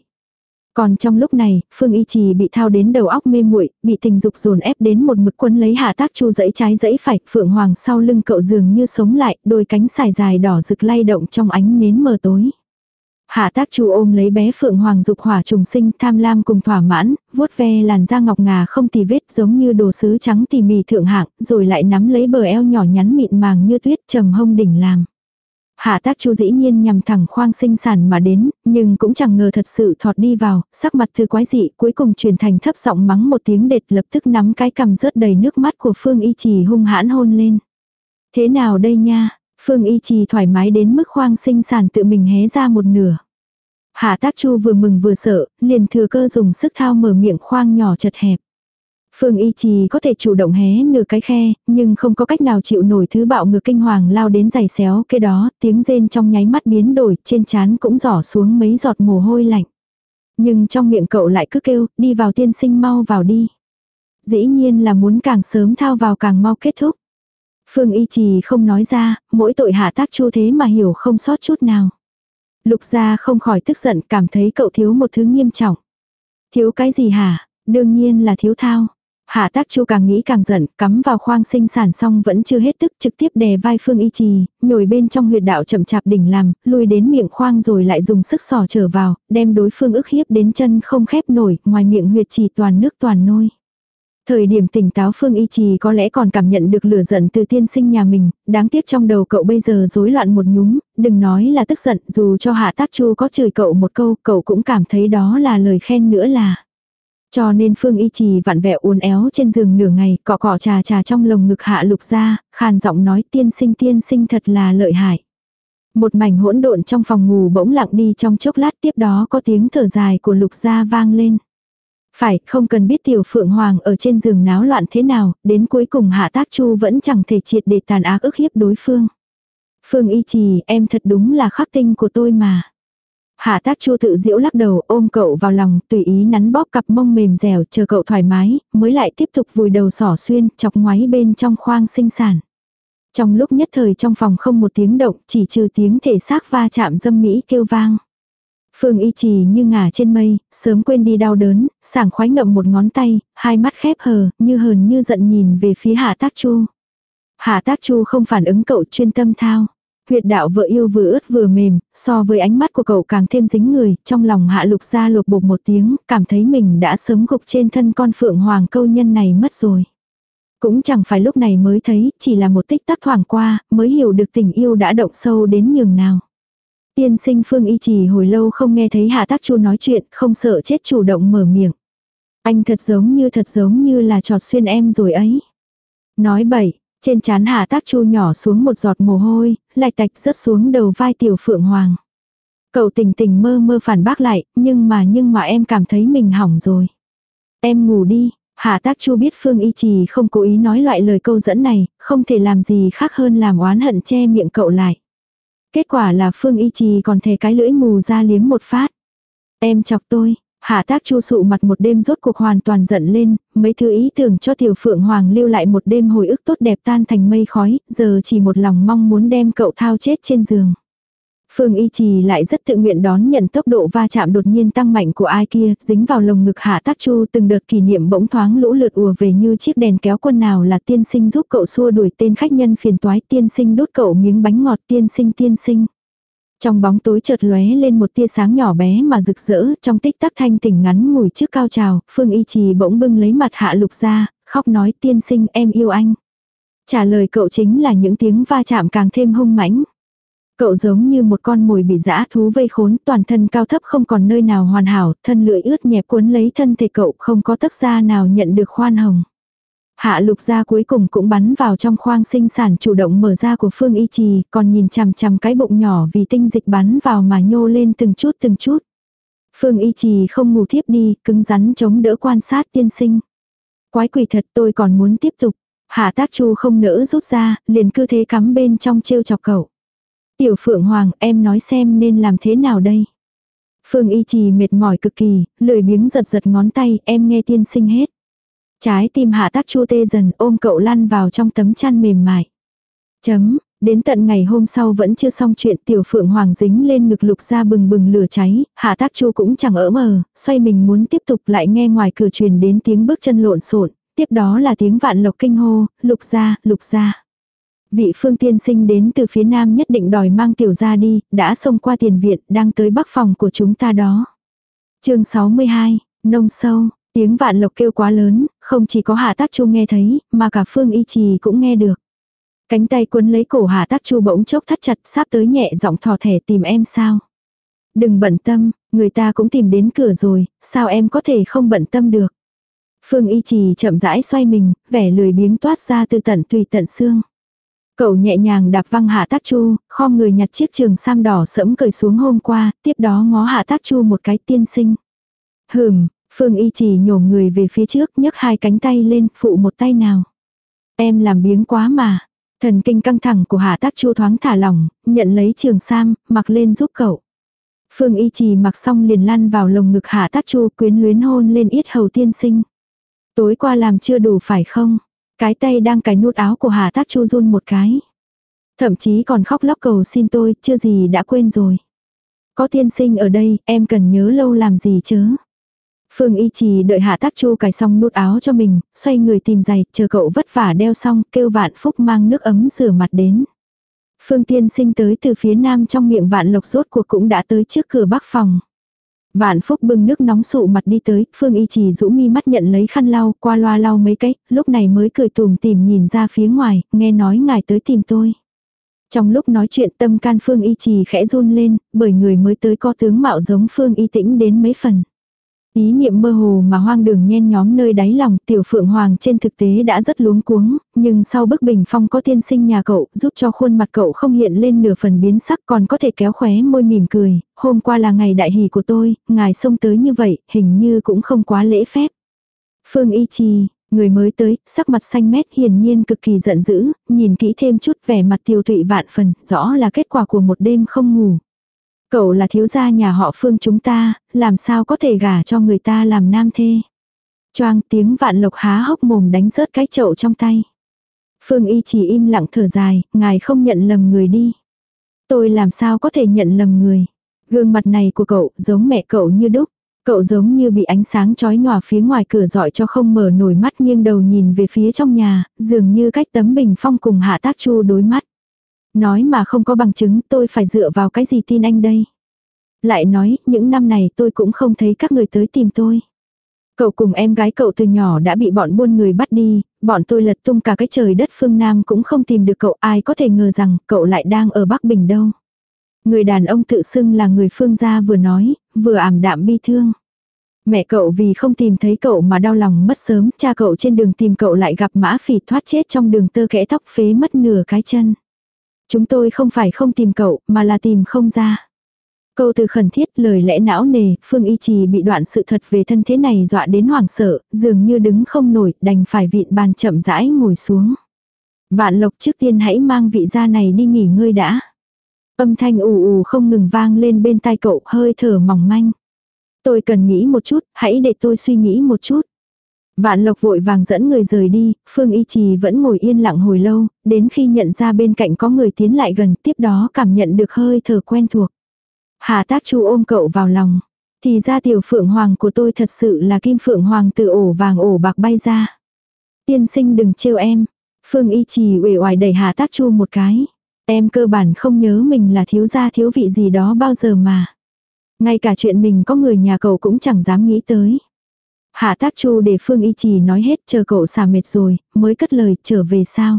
Còn trong lúc này, Phương Y Trì bị thao đến đầu óc mê muội, bị tình dục dồn ép đến một mực quấn lấy Hạ Tác Chu dẫy trái dẫy phải, Phượng Hoàng sau lưng cậu dường như sống lại, đôi cánh xài dài đỏ rực lay động trong ánh nến mờ tối. Hạ tác chu ôm lấy bé phượng hoàng dục hỏa trùng sinh tham lam cùng thỏa mãn, vuốt ve làn da ngọc ngà không tì vết giống như đồ sứ trắng tỉ mỉ thượng hạng, rồi lại nắm lấy bờ eo nhỏ nhắn mịn màng như tuyết trầm hông đỉnh làm. Hạ tác chu dĩ nhiên nhằm thẳng khoang sinh sản mà đến, nhưng cũng chẳng ngờ thật sự thọt đi vào, sắc mặt thư quái dị cuối cùng truyền thành thấp giọng mắng một tiếng đệt lập tức nắm cái cầm rớt đầy nước mắt của Phương Y Trì hung hãn hôn lên. Thế nào đây nha, Phương Y Trì thoải mái đến mức khoang sinh sản tự mình hé ra một nửa. Hạ tác chu vừa mừng vừa sợ, liền thừa cơ dùng sức thao mở miệng khoang nhỏ chật hẹp. Phương Y Trì có thể chủ động hé nửa cái khe, nhưng không có cách nào chịu nổi thứ bạo ngược kinh hoàng lao đến giày xéo cái đó, tiếng rên trong nháy mắt biến đổi, trên trán cũng giỏ xuống mấy giọt mồ hôi lạnh. Nhưng trong miệng cậu lại cứ kêu, đi vào tiên sinh mau vào đi. Dĩ nhiên là muốn càng sớm thao vào càng mau kết thúc. Phương Y Trì không nói ra, mỗi tội hạ tác chu thế mà hiểu không sót chút nào. Lục gia không khỏi tức giận cảm thấy cậu thiếu một thứ nghiêm trọng. Thiếu cái gì hả? Đương nhiên là thiếu thao. Hạ tác chu càng nghĩ càng giận, cắm vào khoang sinh sản xong vẫn chưa hết tức trực tiếp đè vai phương y trì, nhồi bên trong huyệt đạo chậm chạp đỉnh làm, lui đến miệng khoang rồi lại dùng sức sò trở vào, đem đối phương ức hiếp đến chân không khép nổi, ngoài miệng huyệt trì toàn nước toàn nôi. Thời điểm tỉnh táo Phương Y Trì có lẽ còn cảm nhận được lửa giận từ tiên sinh nhà mình, đáng tiếc trong đầu cậu bây giờ rối loạn một nhúm, đừng nói là tức giận, dù cho Hạ Tác Chu có chửi cậu một câu, cậu cũng cảm thấy đó là lời khen nữa là. Cho nên Phương Y Trì vặn vẹo uốn éo trên giường nửa ngày, cọ cọ trà trà trong lồng ngực Hạ Lục ra, khàn giọng nói tiên sinh tiên sinh thật là lợi hại. Một mảnh hỗn độn trong phòng ngủ bỗng lặng đi trong chốc lát tiếp đó có tiếng thở dài của Lục gia vang lên. Phải, không cần biết tiểu phượng hoàng ở trên giường náo loạn thế nào, đến cuối cùng hạ tác chu vẫn chẳng thể triệt để tàn ác ức hiếp đối phương. Phương y trì, em thật đúng là khắc tinh của tôi mà. Hạ tác chu tự diễu lắc đầu ôm cậu vào lòng, tùy ý nắn bóp cặp mông mềm dẻo chờ cậu thoải mái, mới lại tiếp tục vùi đầu sỏ xuyên, chọc ngoáy bên trong khoang sinh sản. Trong lúc nhất thời trong phòng không một tiếng động, chỉ trừ tiếng thể xác va chạm dâm mỹ kêu vang. Phương y trì như ngả trên mây, sớm quên đi đau đớn, sảng khoái ngậm một ngón tay, hai mắt khép hờ, như hờn như giận nhìn về phía hạ tác chu. Hạ tác chu không phản ứng cậu chuyên tâm thao. Huyệt đạo vợ yêu vừa ướt vừa mềm, so với ánh mắt của cậu càng thêm dính người, trong lòng hạ lục ra lục bột một tiếng, cảm thấy mình đã sớm gục trên thân con phượng hoàng câu nhân này mất rồi. Cũng chẳng phải lúc này mới thấy, chỉ là một tích tắc thoảng qua, mới hiểu được tình yêu đã động sâu đến nhường nào. Tiên sinh Phương Y chỉ hồi lâu không nghe thấy Hạ Tác Chu nói chuyện, không sợ chết chủ động mở miệng. Anh thật giống như thật giống như là trọt xuyên em rồi ấy. Nói bậy, trên chán Hạ Tác Chu nhỏ xuống một giọt mồ hôi, lạch tạch rớt xuống đầu vai tiểu phượng hoàng. Cậu tình tình mơ mơ phản bác lại, nhưng mà nhưng mà em cảm thấy mình hỏng rồi. Em ngủ đi, Hạ Tác Chu biết Phương Y Trì không cố ý nói loại lời câu dẫn này, không thể làm gì khác hơn làm oán hận che miệng cậu lại. Kết quả là Phương Y Trì còn thề cái lưỡi mù ra liếm một phát. Em chọc tôi, Hạ tác chu sụ mặt một đêm rốt cuộc hoàn toàn giận lên, mấy thứ ý tưởng cho tiểu phượng hoàng lưu lại một đêm hồi ức tốt đẹp tan thành mây khói, giờ chỉ một lòng mong muốn đem cậu thao chết trên giường. Phương Y Trì lại rất tự nguyện đón nhận tốc độ va chạm đột nhiên tăng mạnh của ai kia, dính vào lồng ngực hạ tác chu từng đợt kỷ niệm bỗng thoáng lũ lượt ùa về như chiếc đèn kéo quân nào là tiên sinh giúp cậu xua đuổi tên khách nhân phiền toái tiên sinh đốt cậu miếng bánh ngọt tiên sinh tiên sinh. Trong bóng tối chợt lóe lên một tia sáng nhỏ bé mà rực rỡ, trong tích tắc thanh tỉnh ngắn ngủi trước cao trào, Phương Y Trì bỗng bưng lấy mặt Hạ Lục ra, khóc nói tiên sinh em yêu anh. Trả lời cậu chính là những tiếng va chạm càng thêm hung mãnh. Cậu giống như một con mồi bị dã thú vây khốn, toàn thân cao thấp không còn nơi nào hoàn hảo, thân lưỡi ướt nhẹp cuốn lấy thân thể cậu không có tấc da nào nhận được khoan hồng. Hạ lục ra cuối cùng cũng bắn vào trong khoang sinh sản chủ động mở ra của Phương Y Trì, còn nhìn chằm chằm cái bụng nhỏ vì tinh dịch bắn vào mà nhô lên từng chút từng chút. Phương Y Trì không ngủ thiếp đi, cứng rắn chống đỡ quan sát tiên sinh. Quái quỷ thật tôi còn muốn tiếp tục. Hạ tác chu không nỡ rút ra, liền cứ thế cắm bên trong trêu chọc cậu. Tiểu Phượng Hoàng, em nói xem nên làm thế nào đây? Phương Y Trì mệt mỏi cực kỳ, lười biếng giật giật ngón tay, em nghe tiên sinh hết. Trái tim hạ tác chu tê dần ôm cậu lăn vào trong tấm chăn mềm mại. Chấm, đến tận ngày hôm sau vẫn chưa xong chuyện tiểu phượng hoàng dính lên ngực lục ra bừng bừng lửa cháy, hạ tác chu cũng chẳng ỡ mờ, xoay mình muốn tiếp tục lại nghe ngoài cửa truyền đến tiếng bước chân lộn xộn tiếp đó là tiếng vạn lộc kinh hô, lục ra, lục ra. Vị phương tiên sinh đến từ phía nam nhất định đòi mang tiểu ra đi, đã xông qua tiền viện, đang tới bắc phòng của chúng ta đó. chương 62, nông sâu, tiếng vạn lộc kêu quá lớn, không chỉ có hạ tác chu nghe thấy, mà cả phương y trì cũng nghe được. Cánh tay cuốn lấy cổ hạ tác chu bỗng chốc thắt chặt, sắp tới nhẹ giọng thò thẻ tìm em sao. Đừng bận tâm, người ta cũng tìm đến cửa rồi, sao em có thể không bận tâm được. Phương y trì chậm rãi xoay mình, vẻ lười biếng toát ra từ tận tùy tận xương. Cậu nhẹ nhàng đạp văng hạ tác chu, kho người nhặt chiếc trường sam đỏ sẫm cởi xuống hôm qua, tiếp đó ngó hạ tác chu một cái tiên sinh. Hừm, Phương y chỉ nhổ người về phía trước nhấc hai cánh tay lên, phụ một tay nào. Em làm biếng quá mà. Thần kinh căng thẳng của hạ tác chu thoáng thả lỏng, nhận lấy trường sam, mặc lên giúp cậu. Phương y trì mặc xong liền lăn vào lồng ngực hạ tác chu quyến luyến hôn lên yết hầu tiên sinh. Tối qua làm chưa đủ phải không? Cái tay đang cài nút áo của Hà Tác Chu run một cái. Thậm chí còn khóc lóc cầu xin tôi, chưa gì đã quên rồi. Có tiên sinh ở đây, em cần nhớ lâu làm gì chứ? Phương Y Trì đợi Hạ Tác Chu cài xong nút áo cho mình, xoay người tìm giày, chờ cậu vất vả đeo xong, kêu Vạn Phúc mang nước ấm rửa mặt đến. Phương Tiên sinh tới từ phía nam trong miệng Vạn Lộc rốt cuộc cũng đã tới trước cửa bắc phòng. Vạn Phúc bưng nước nóng sụ mặt đi tới, Phương Y Trì rũ mi mắt nhận lấy khăn lau, qua loa lau mấy cái, lúc này mới cười tùm tìm nhìn ra phía ngoài, nghe nói ngài tới tìm tôi. Trong lúc nói chuyện tâm can Phương Y Trì khẽ run lên, bởi người mới tới có tướng mạo giống Phương Y Tĩnh đến mấy phần. Ý niệm mơ hồ mà hoang đường nhen nhóm nơi đáy lòng tiểu phượng hoàng trên thực tế đã rất luống cuống, nhưng sau bức bình phong có tiên sinh nhà cậu giúp cho khuôn mặt cậu không hiện lên nửa phần biến sắc còn có thể kéo khóe môi mỉm cười, hôm qua là ngày đại hỷ của tôi, ngài xông tới như vậy, hình như cũng không quá lễ phép. Phương y trì, người mới tới, sắc mặt xanh mét hiển nhiên cực kỳ giận dữ, nhìn kỹ thêm chút vẻ mặt tiêu thụy vạn phần, rõ là kết quả của một đêm không ngủ. Cậu là thiếu gia nhà họ phương chúng ta, làm sao có thể gả cho người ta làm nam thê. Choang tiếng vạn lộc há hốc mồm đánh rớt cái chậu trong tay. Phương y chỉ im lặng thở dài, ngài không nhận lầm người đi. Tôi làm sao có thể nhận lầm người. Gương mặt này của cậu giống mẹ cậu như đúc. Cậu giống như bị ánh sáng chói nhòa phía ngoài cửa dọi cho không mở nổi mắt nghiêng đầu nhìn về phía trong nhà, dường như cách tấm bình phong cùng hạ tác chu đối mắt. Nói mà không có bằng chứng tôi phải dựa vào cái gì tin anh đây. Lại nói, những năm này tôi cũng không thấy các người tới tìm tôi. Cậu cùng em gái cậu từ nhỏ đã bị bọn buôn người bắt đi, bọn tôi lật tung cả cái trời đất phương Nam cũng không tìm được cậu ai có thể ngờ rằng cậu lại đang ở Bắc Bình đâu. Người đàn ông tự xưng là người phương gia vừa nói, vừa ảm đạm bi thương. Mẹ cậu vì không tìm thấy cậu mà đau lòng mất sớm, cha cậu trên đường tìm cậu lại gặp mã phỉ thoát chết trong đường tơ kẽ tóc phế mất nửa cái chân. Chúng tôi không phải không tìm cậu, mà là tìm không ra. Câu từ khẩn thiết lời lẽ não nề, Phương Y Trì bị đoạn sự thật về thân thế này dọa đến hoảng sợ, dường như đứng không nổi, đành phải vịn bàn chậm rãi ngồi xuống. Vạn lộc trước tiên hãy mang vị gia này đi nghỉ ngơi đã. Âm thanh ù ù không ngừng vang lên bên tai cậu hơi thở mỏng manh. Tôi cần nghĩ một chút, hãy để tôi suy nghĩ một chút. Vạn lộc vội vàng dẫn người rời đi, Phương Y Trì vẫn ngồi yên lặng hồi lâu, đến khi nhận ra bên cạnh có người tiến lại gần tiếp đó cảm nhận được hơi thở quen thuộc. Hà tác chu ôm cậu vào lòng. Thì ra tiểu phượng hoàng của tôi thật sự là kim phượng hoàng từ ổ vàng ổ bạc bay ra. Tiên sinh đừng trêu em. Phương Y Trì uể oải đẩy Hà tác chu một cái. Em cơ bản không nhớ mình là thiếu gia thiếu vị gì đó bao giờ mà. Ngay cả chuyện mình có người nhà cậu cũng chẳng dám nghĩ tới. Hạ tác chu để Phương Y Trì nói hết chờ cậu xả mệt rồi, mới cất lời trở về sao.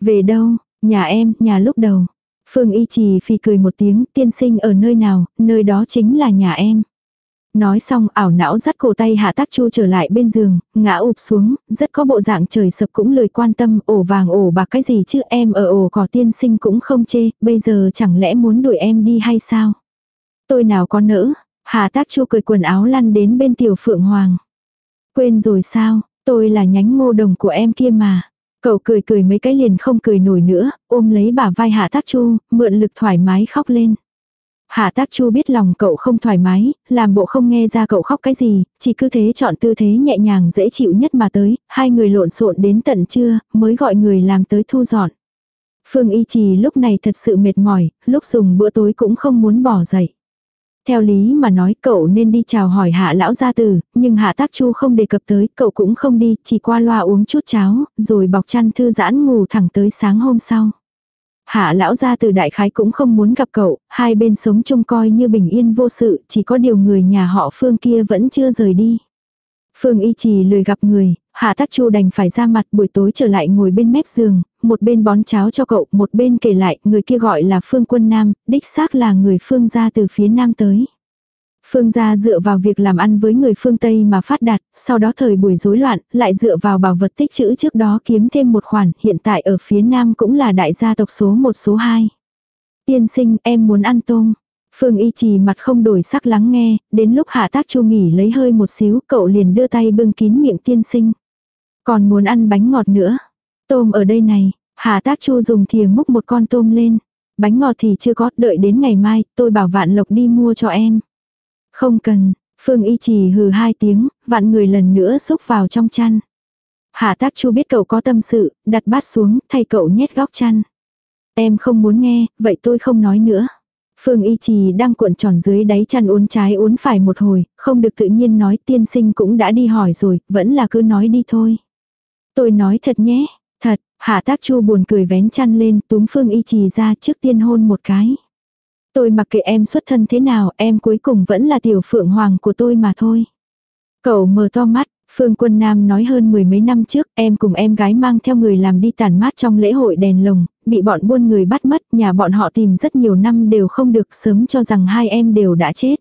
Về đâu, nhà em, nhà lúc đầu. Phương Y Trì phi cười một tiếng, tiên sinh ở nơi nào, nơi đó chính là nhà em. Nói xong ảo não dắt cổ tay hạ tác chu trở lại bên giường, ngã ụp xuống, rất có bộ dạng trời sập cũng lời quan tâm, ổ vàng ổ bạc cái gì chứ em ở ổ cỏ tiên sinh cũng không chê, bây giờ chẳng lẽ muốn đuổi em đi hay sao? Tôi nào có nỡ, hạ tác chu cười quần áo lăn đến bên tiểu phượng hoàng. Quên rồi sao, tôi là nhánh ngô đồng của em kia mà. Cậu cười cười mấy cái liền không cười nổi nữa, ôm lấy bả vai hạ tác chu, mượn lực thoải mái khóc lên. Hạ tác chu biết lòng cậu không thoải mái, làm bộ không nghe ra cậu khóc cái gì, chỉ cứ thế chọn tư thế nhẹ nhàng dễ chịu nhất mà tới, hai người lộn xộn đến tận trưa, mới gọi người làm tới thu dọn. Phương Y Trì lúc này thật sự mệt mỏi, lúc dùng bữa tối cũng không muốn bỏ dậy. Theo lý mà nói cậu nên đi chào hỏi hạ lão gia tử, nhưng hạ tác chu không đề cập tới, cậu cũng không đi, chỉ qua loa uống chút cháo, rồi bọc chăn thư giãn ngủ thẳng tới sáng hôm sau. Hạ lão gia tử đại khái cũng không muốn gặp cậu, hai bên sống chung coi như bình yên vô sự, chỉ có điều người nhà họ Phương kia vẫn chưa rời đi. Phương y trì lười gặp người, hạ tác chu đành phải ra mặt buổi tối trở lại ngồi bên mép giường, một bên bón cháo cho cậu, một bên kể lại, người kia gọi là Phương quân Nam, đích xác là người Phương gia từ phía Nam tới. Phương gia dựa vào việc làm ăn với người phương Tây mà phát đạt, sau đó thời buổi rối loạn, lại dựa vào bảo vật tích trữ trước đó kiếm thêm một khoản, hiện tại ở phía Nam cũng là đại gia tộc số một số hai. Tiên sinh, em muốn ăn tôm. Phương y trì mặt không đổi sắc lắng nghe, đến lúc hạ tác chu nghỉ lấy hơi một xíu, cậu liền đưa tay bưng kín miệng tiên sinh. Còn muốn ăn bánh ngọt nữa. Tôm ở đây này, hà tác chu dùng thìa múc một con tôm lên. Bánh ngọt thì chưa có, đợi đến ngày mai, tôi bảo vạn lộc đi mua cho em. Không cần, Phương Y Trì hừ hai tiếng, vạn người lần nữa xúc vào trong chăn. Hạ tác chu biết cậu có tâm sự, đặt bát xuống, thay cậu nhét góc chăn. Em không muốn nghe, vậy tôi không nói nữa. Phương Y Trì đang cuộn tròn dưới đáy chăn uốn trái uốn phải một hồi, không được tự nhiên nói tiên sinh cũng đã đi hỏi rồi, vẫn là cứ nói đi thôi. Tôi nói thật nhé, thật, hạ tác chu buồn cười vén chăn lên túm Phương Y Trì ra trước tiên hôn một cái. Tôi mặc kệ em xuất thân thế nào, em cuối cùng vẫn là tiểu phượng hoàng của tôi mà thôi. Cậu mở to mắt, Phương Quân Nam nói hơn mười mấy năm trước, em cùng em gái mang theo người làm đi tàn mát trong lễ hội đèn lồng, bị bọn buôn người bắt mất, nhà bọn họ tìm rất nhiều năm đều không được sớm cho rằng hai em đều đã chết.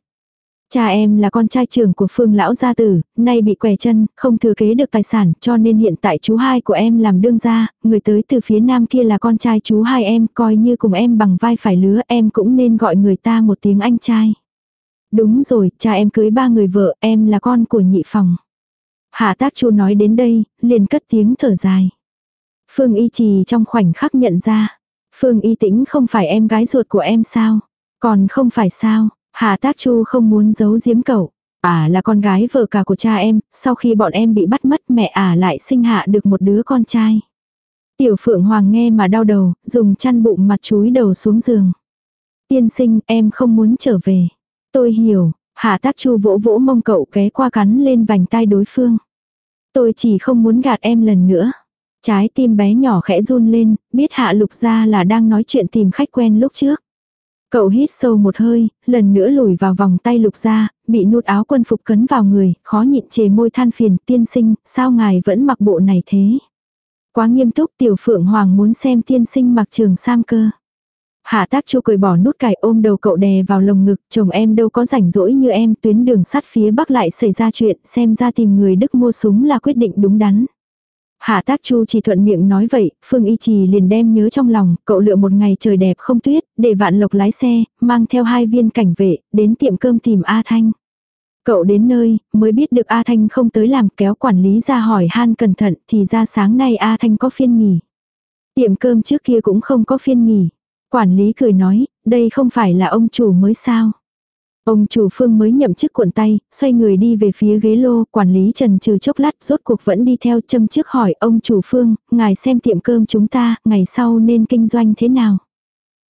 Cha em là con trai trưởng của phương lão gia tử, nay bị què chân, không thừa kế được tài sản, cho nên hiện tại chú hai của em làm đương gia, người tới từ phía nam kia là con trai chú hai em, coi như cùng em bằng vai phải lứa, em cũng nên gọi người ta một tiếng anh trai. Đúng rồi, cha em cưới ba người vợ, em là con của nhị phòng. Hạ tác chu nói đến đây, liền cất tiếng thở dài. Phương y trì trong khoảnh khắc nhận ra. Phương y tĩnh không phải em gái ruột của em sao? Còn không phải sao? Hà Tác Chu không muốn giấu giếm cậu. À là con gái vợ cả của cha em, sau khi bọn em bị bắt mất mẹ ả à lại sinh hạ được một đứa con trai. Tiểu Phượng Hoàng nghe mà đau đầu, dùng chăn bụng mặt chúi đầu xuống giường. Tiên sinh, em không muốn trở về. Tôi hiểu, Hạ Tác Chu vỗ vỗ mông cậu ké qua cắn lên vành tai đối phương. Tôi chỉ không muốn gạt em lần nữa. Trái tim bé nhỏ khẽ run lên, biết Hạ Lục gia là đang nói chuyện tìm khách quen lúc trước. Cậu hít sâu một hơi, lần nữa lùi vào vòng tay lục ra, bị nút áo quân phục cấn vào người, khó nhịn chề môi than phiền, tiên sinh, sao ngài vẫn mặc bộ này thế? Quá nghiêm túc tiểu phượng hoàng muốn xem tiên sinh mặc trường sam cơ. Hạ tác chu cười bỏ nút cải ôm đầu cậu đè vào lồng ngực, chồng em đâu có rảnh rỗi như em, tuyến đường sắt phía bắc lại xảy ra chuyện, xem ra tìm người Đức mua súng là quyết định đúng đắn. Hạ tác chu chỉ thuận miệng nói vậy, Phương Y Trì liền đem nhớ trong lòng, cậu lựa một ngày trời đẹp không tuyết, để vạn lộc lái xe, mang theo hai viên cảnh vệ, đến tiệm cơm tìm A Thanh. Cậu đến nơi, mới biết được A Thanh không tới làm kéo quản lý ra hỏi han cẩn thận thì ra sáng nay A Thanh có phiên nghỉ. Tiệm cơm trước kia cũng không có phiên nghỉ. Quản lý cười nói, đây không phải là ông chủ mới sao. Ông chủ phương mới nhậm chức cuộn tay, xoay người đi về phía ghế lô, quản lý trần trừ chốc lát rốt cuộc vẫn đi theo châm trước hỏi ông chủ phương, ngài xem tiệm cơm chúng ta, ngày sau nên kinh doanh thế nào.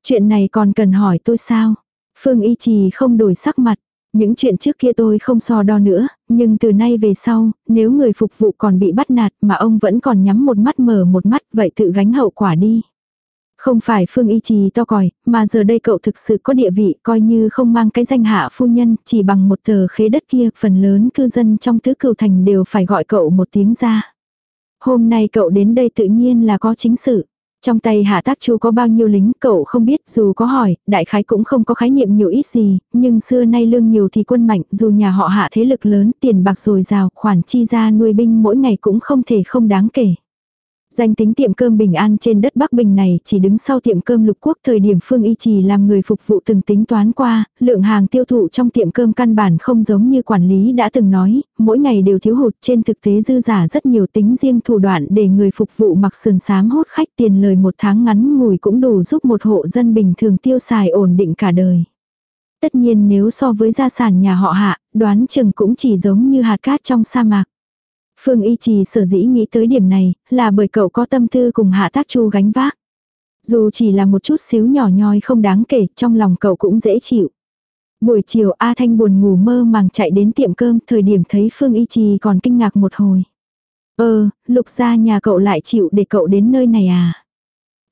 Chuyện này còn cần hỏi tôi sao? Phương y trì không đổi sắc mặt. Những chuyện trước kia tôi không so đo nữa, nhưng từ nay về sau, nếu người phục vụ còn bị bắt nạt mà ông vẫn còn nhắm một mắt mở một mắt vậy tự gánh hậu quả đi. Không phải Phương Y Trì to còi, mà giờ đây cậu thực sự có địa vị, coi như không mang cái danh hạ phu nhân, chỉ bằng một tờ khế đất kia, phần lớn cư dân trong tứ cửu thành đều phải gọi cậu một tiếng ra. Hôm nay cậu đến đây tự nhiên là có chính sự. Trong tay hạ tác chú có bao nhiêu lính cậu không biết dù có hỏi, đại khái cũng không có khái niệm nhiều ít gì, nhưng xưa nay lương nhiều thì quân mạnh, dù nhà họ hạ thế lực lớn, tiền bạc dồi dào, khoản chi ra nuôi binh mỗi ngày cũng không thể không đáng kể. Danh tính tiệm cơm bình an trên đất Bắc Bình này chỉ đứng sau tiệm cơm lục quốc thời điểm Phương Y Trì làm người phục vụ từng tính toán qua, lượng hàng tiêu thụ trong tiệm cơm căn bản không giống như quản lý đã từng nói, mỗi ngày đều thiếu hụt trên thực tế dư giả rất nhiều tính riêng thủ đoạn để người phục vụ mặc sườn sám hốt khách tiền lời một tháng ngắn ngủi cũng đủ giúp một hộ dân bình thường tiêu xài ổn định cả đời. Tất nhiên nếu so với gia sản nhà họ hạ, đoán chừng cũng chỉ giống như hạt cát trong sa mạc. Phương Y Trì sở dĩ nghĩ tới điểm này, là bởi cậu có tâm tư cùng Hạ Tác Chu gánh vác. Dù chỉ là một chút xíu nhỏ nhoi không đáng kể, trong lòng cậu cũng dễ chịu. Buổi chiều A Thanh buồn ngủ mơ màng chạy đến tiệm cơm, thời điểm thấy Phương Y Trì còn kinh ngạc một hồi. Ơ, lục ra nhà cậu lại chịu để cậu đến nơi này à?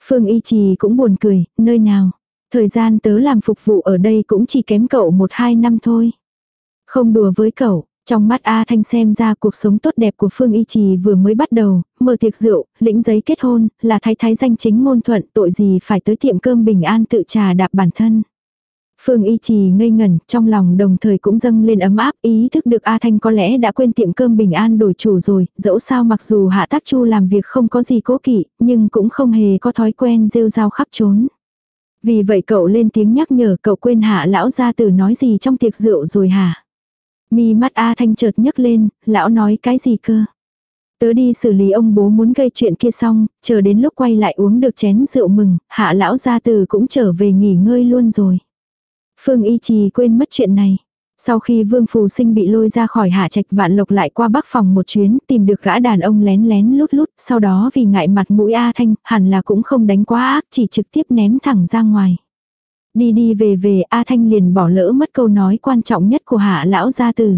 Phương Y Trì cũng buồn cười, nơi nào? Thời gian tớ làm phục vụ ở đây cũng chỉ kém cậu một hai năm thôi. Không đùa với cậu, trong mắt A Thanh xem ra cuộc sống tốt đẹp của Phương Y Trì vừa mới bắt đầu, mở tiệc rượu, lĩnh giấy kết hôn, là thái thái danh chính ngôn thuận, tội gì phải tới tiệm cơm bình an tự trà đạp bản thân. Phương Y Trì ngây ngẩn, trong lòng đồng thời cũng dâng lên ấm áp, ý thức được A Thanh có lẽ đã quên tiệm cơm bình an đổi chủ rồi, dẫu sao mặc dù Hạ Tác Chu làm việc không có gì cố kỵ, nhưng cũng không hề có thói quen rêu rao khắp trốn. Vì vậy cậu lên tiếng nhắc nhở cậu quên Hạ lão gia tử nói gì trong tiệc rượu rồi hả? Mi mắt A Thanh chợt nhấc lên, lão nói cái gì cơ? Tớ đi xử lý ông bố muốn gây chuyện kia xong, chờ đến lúc quay lại uống được chén rượu mừng, hạ lão gia từ cũng trở về nghỉ ngơi luôn rồi. Phương Y Trì quên mất chuyện này. Sau khi Vương Phù Sinh bị lôi ra khỏi hạ trạch vạn lộc lại qua bắc phòng một chuyến tìm được gã đàn ông lén lén lút lút, sau đó vì ngại mặt mũi A Thanh, hẳn là cũng không đánh quá ác, chỉ trực tiếp ném thẳng ra ngoài. Đi đi về về A Thanh liền bỏ lỡ mất câu nói quan trọng nhất của hạ lão gia tử.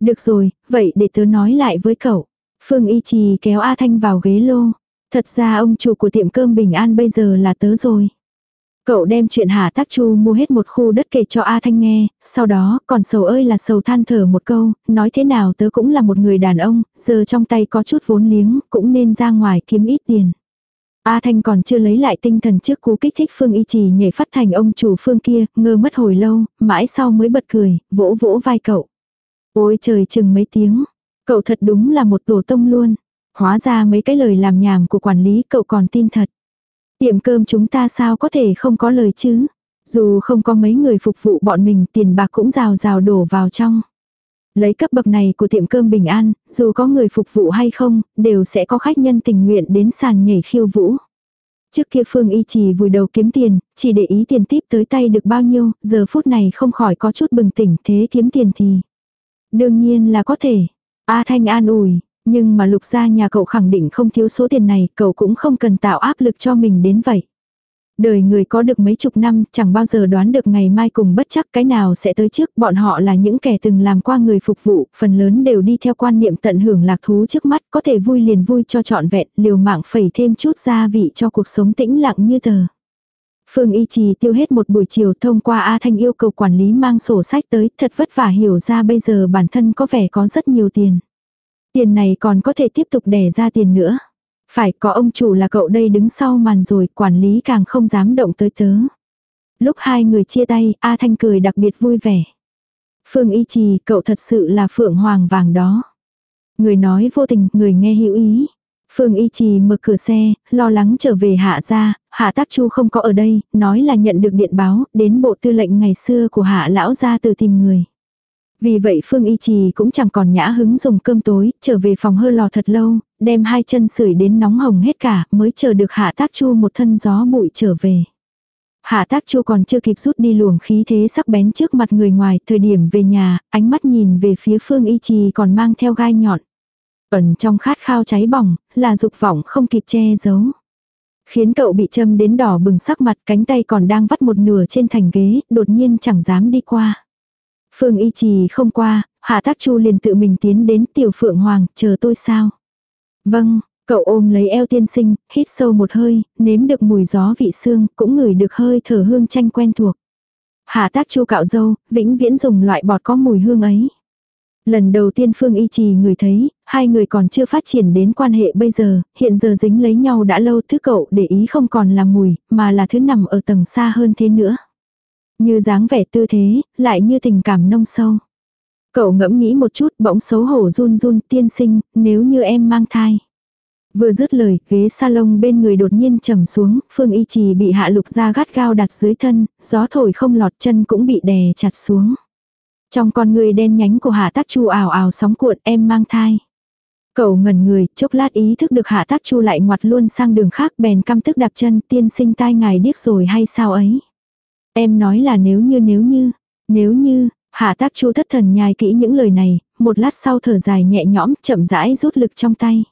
Được rồi, vậy để tớ nói lại với cậu. Phương Y Trì kéo A Thanh vào ghế lô. Thật ra ông chủ của tiệm cơm Bình An bây giờ là tớ rồi. Cậu đem chuyện Hà Tác Chu mua hết một khu đất kể cho A Thanh nghe, sau đó còn sầu ơi là sầu than thở một câu, nói thế nào tớ cũng là một người đàn ông, giờ trong tay có chút vốn liếng, cũng nên ra ngoài kiếm ít tiền. A Thanh còn chưa lấy lại tinh thần trước cú kích thích Phương Y Trì nhảy phát thành ông chủ Phương kia, ngơ mất hồi lâu, mãi sau mới bật cười, vỗ vỗ vai cậu. Ôi trời chừng mấy tiếng, cậu thật đúng là một tổ tông luôn. Hóa ra mấy cái lời làm nhảm của quản lý cậu còn tin thật. Tiệm cơm chúng ta sao có thể không có lời chứ. Dù không có mấy người phục vụ bọn mình tiền bạc cũng rào rào đổ vào trong. Lấy cấp bậc này của tiệm cơm bình an, dù có người phục vụ hay không, đều sẽ có khách nhân tình nguyện đến sàn nhảy khiêu vũ. Trước kia Phương Y chỉ vùi đầu kiếm tiền, chỉ để ý tiền tiếp tới tay được bao nhiêu, giờ phút này không khỏi có chút bừng tỉnh thế kiếm tiền thì. Đương nhiên là có thể. A Thanh an ủi, nhưng mà lục gia nhà cậu khẳng định không thiếu số tiền này, cậu cũng không cần tạo áp lực cho mình đến vậy. Đời người có được mấy chục năm chẳng bao giờ đoán được ngày mai cùng bất chắc cái nào sẽ tới trước. Bọn họ là những kẻ từng làm qua người phục vụ, phần lớn đều đi theo quan niệm tận hưởng lạc thú trước mắt, có thể vui liền vui cho trọn vẹn, liều mạng phẩy thêm chút gia vị cho cuộc sống tĩnh lặng như tờ. Phương Y Trì tiêu hết một buổi chiều thông qua A Thanh yêu cầu quản lý mang sổ sách tới, thật vất vả hiểu ra bây giờ bản thân có vẻ có rất nhiều tiền. Tiền này còn có thể tiếp tục đẻ ra tiền nữa. Phải có ông chủ là cậu đây đứng sau màn rồi, quản lý càng không dám động tới tớ. Lúc hai người chia tay, A Thanh cười đặc biệt vui vẻ. Phương Y Trì, cậu thật sự là phượng hoàng vàng đó. Người nói vô tình, người nghe hữu ý. Phương Y Trì mở cửa xe, lo lắng trở về hạ ra, hạ tác chu không có ở đây, nói là nhận được điện báo, đến bộ tư lệnh ngày xưa của hạ lão ra từ tìm người. Vì vậy Phương Y Trì cũng chẳng còn nhã hứng dùng cơm tối, trở về phòng hơ lò thật lâu, đem hai chân sưởi đến nóng hồng hết cả, mới chờ được hạ tác chu một thân gió bụi trở về. Hạ tác chu còn chưa kịp rút đi luồng khí thế sắc bén trước mặt người ngoài, thời điểm về nhà, ánh mắt nhìn về phía Phương Y Trì còn mang theo gai nhọn. Ẩn trong khát khao cháy bỏng, là dục vọng không kịp che giấu. Khiến cậu bị châm đến đỏ bừng sắc mặt cánh tay còn đang vắt một nửa trên thành ghế, đột nhiên chẳng dám đi qua. Phương y trì không qua, hạ tác chu liền tự mình tiến đến tiểu phượng hoàng, chờ tôi sao? Vâng, Cậu ôm lấy eo tiên sinh, hít sâu một hơi, nếm được mùi gió vị xương, cũng ngửi được hơi thở hương chanh quen thuộc. Hạ tác chu cạo dâu, vĩnh viễn dùng loại bọt có mùi hương ấy. Lần đầu tiên Phương Y Trì người thấy, hai người còn chưa phát triển đến quan hệ bây giờ, hiện giờ dính lấy nhau đã lâu thứ cậu để ý không còn là mùi, mà là thứ nằm ở tầng xa hơn thế nữa. Như dáng vẻ tư thế, lại như tình cảm nông sâu. Cậu ngẫm nghĩ một chút bỗng xấu hổ run run tiên sinh, nếu như em mang thai. Vừa dứt lời, ghế salon bên người đột nhiên trầm xuống, Phương Y Trì bị hạ lục ra gắt gao đặt dưới thân, gió thổi không lọt chân cũng bị đè chặt xuống. Trong con người đen nhánh của hạ tác chu ảo ảo sóng cuộn em mang thai. Cậu ngẩn người, chốc lát ý thức được hạ tác chu lại ngoặt luôn sang đường khác bèn căm tức đạp chân tiên sinh tai ngài điếc rồi hay sao ấy. Em nói là nếu như nếu như, nếu như, hạ tác chu thất thần nhai kỹ những lời này, một lát sau thở dài nhẹ nhõm chậm rãi rút lực trong tay.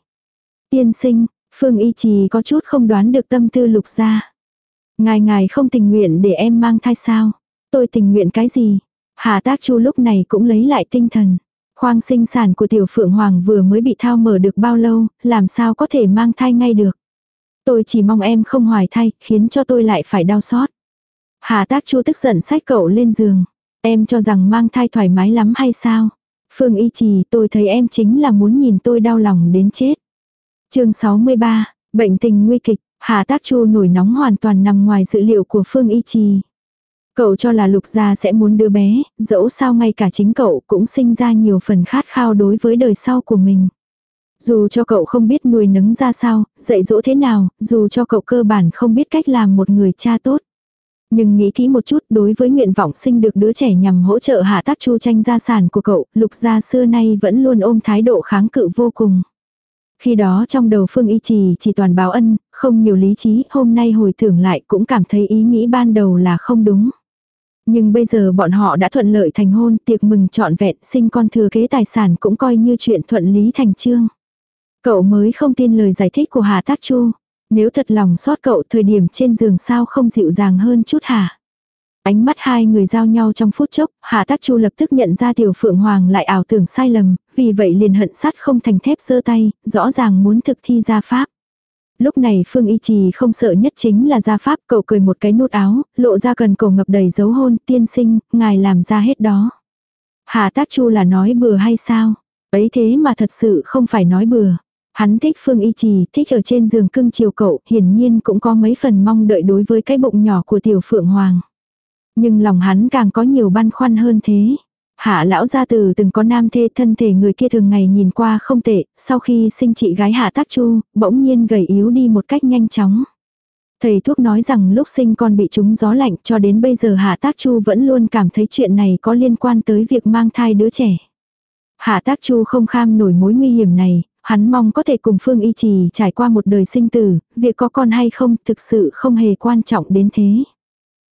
Tiên sinh, Phương Y Trì có chút không đoán được tâm tư lục ra. Ngài ngài không tình nguyện để em mang thai sao? Tôi tình nguyện cái gì? Hà tác chu lúc này cũng lấy lại tinh thần. Khoang sinh sản của tiểu phượng hoàng vừa mới bị thao mở được bao lâu, làm sao có thể mang thai ngay được. Tôi chỉ mong em không hoài thai, khiến cho tôi lại phải đau xót. Hà tác chu tức giận sách cậu lên giường. Em cho rằng mang thai thoải mái lắm hay sao? Phương y trì tôi thấy em chính là muốn nhìn tôi đau lòng đến chết chương 63, bệnh tình nguy kịch, Hà Tác Chu nổi nóng hoàn toàn nằm ngoài dự liệu của Phương Y Trì. Cậu cho là lục gia sẽ muốn đứa bé, dẫu sao ngay cả chính cậu cũng sinh ra nhiều phần khát khao đối với đời sau của mình. Dù cho cậu không biết nuôi nấng ra sao, dạy dỗ thế nào, dù cho cậu cơ bản không biết cách làm một người cha tốt. Nhưng nghĩ kỹ một chút đối với nguyện vọng sinh được đứa trẻ nhằm hỗ trợ hạ tác chu tranh gia sản của cậu, lục gia xưa nay vẫn luôn ôm thái độ kháng cự vô cùng. Khi đó trong đầu Phương Y Trì chỉ toàn báo ân, không nhiều lý trí, hôm nay hồi tưởng lại cũng cảm thấy ý nghĩ ban đầu là không đúng. Nhưng bây giờ bọn họ đã thuận lợi thành hôn, tiệc mừng trọn vẹn, sinh con thừa kế tài sản cũng coi như chuyện thuận lý thành trương. Cậu mới không tin lời giải thích của Hà Tác Chu. Nếu thật lòng sót cậu thời điểm trên giường sao không dịu dàng hơn chút hả? Ánh mắt hai người giao nhau trong phút chốc, Hạ Tác Chu lập tức nhận ra Tiểu Phượng Hoàng lại ảo tưởng sai lầm, vì vậy liền hận sắt không thành thép giơ tay, rõ ràng muốn thực thi gia pháp. Lúc này Phương Y Trì không sợ nhất chính là gia pháp, cậu cười một cái nút áo, lộ ra cần cổ ngập đầy dấu hôn, tiên sinh, ngài làm ra hết đó. Hạ Tác Chu là nói bừa hay sao? Ấy thế mà thật sự không phải nói bừa. Hắn thích Phương Y Trì, thích ở trên giường cưng chiều cậu, hiển nhiên cũng có mấy phần mong đợi đối với cái bụng nhỏ của Tiểu Phượng Hoàng. Nhưng lòng hắn càng có nhiều băn khoăn hơn thế. Hạ lão gia từ từng có nam thê thân thể người kia thường ngày nhìn qua không tệ, sau khi sinh chị gái hạ tác chu, bỗng nhiên gầy yếu đi một cách nhanh chóng. Thầy thuốc nói rằng lúc sinh con bị trúng gió lạnh cho đến bây giờ hạ tác chu vẫn luôn cảm thấy chuyện này có liên quan tới việc mang thai đứa trẻ. Hạ tác chu không kham nổi mối nguy hiểm này, hắn mong có thể cùng Phương Y Trì trải qua một đời sinh tử, việc có con hay không thực sự không hề quan trọng đến thế.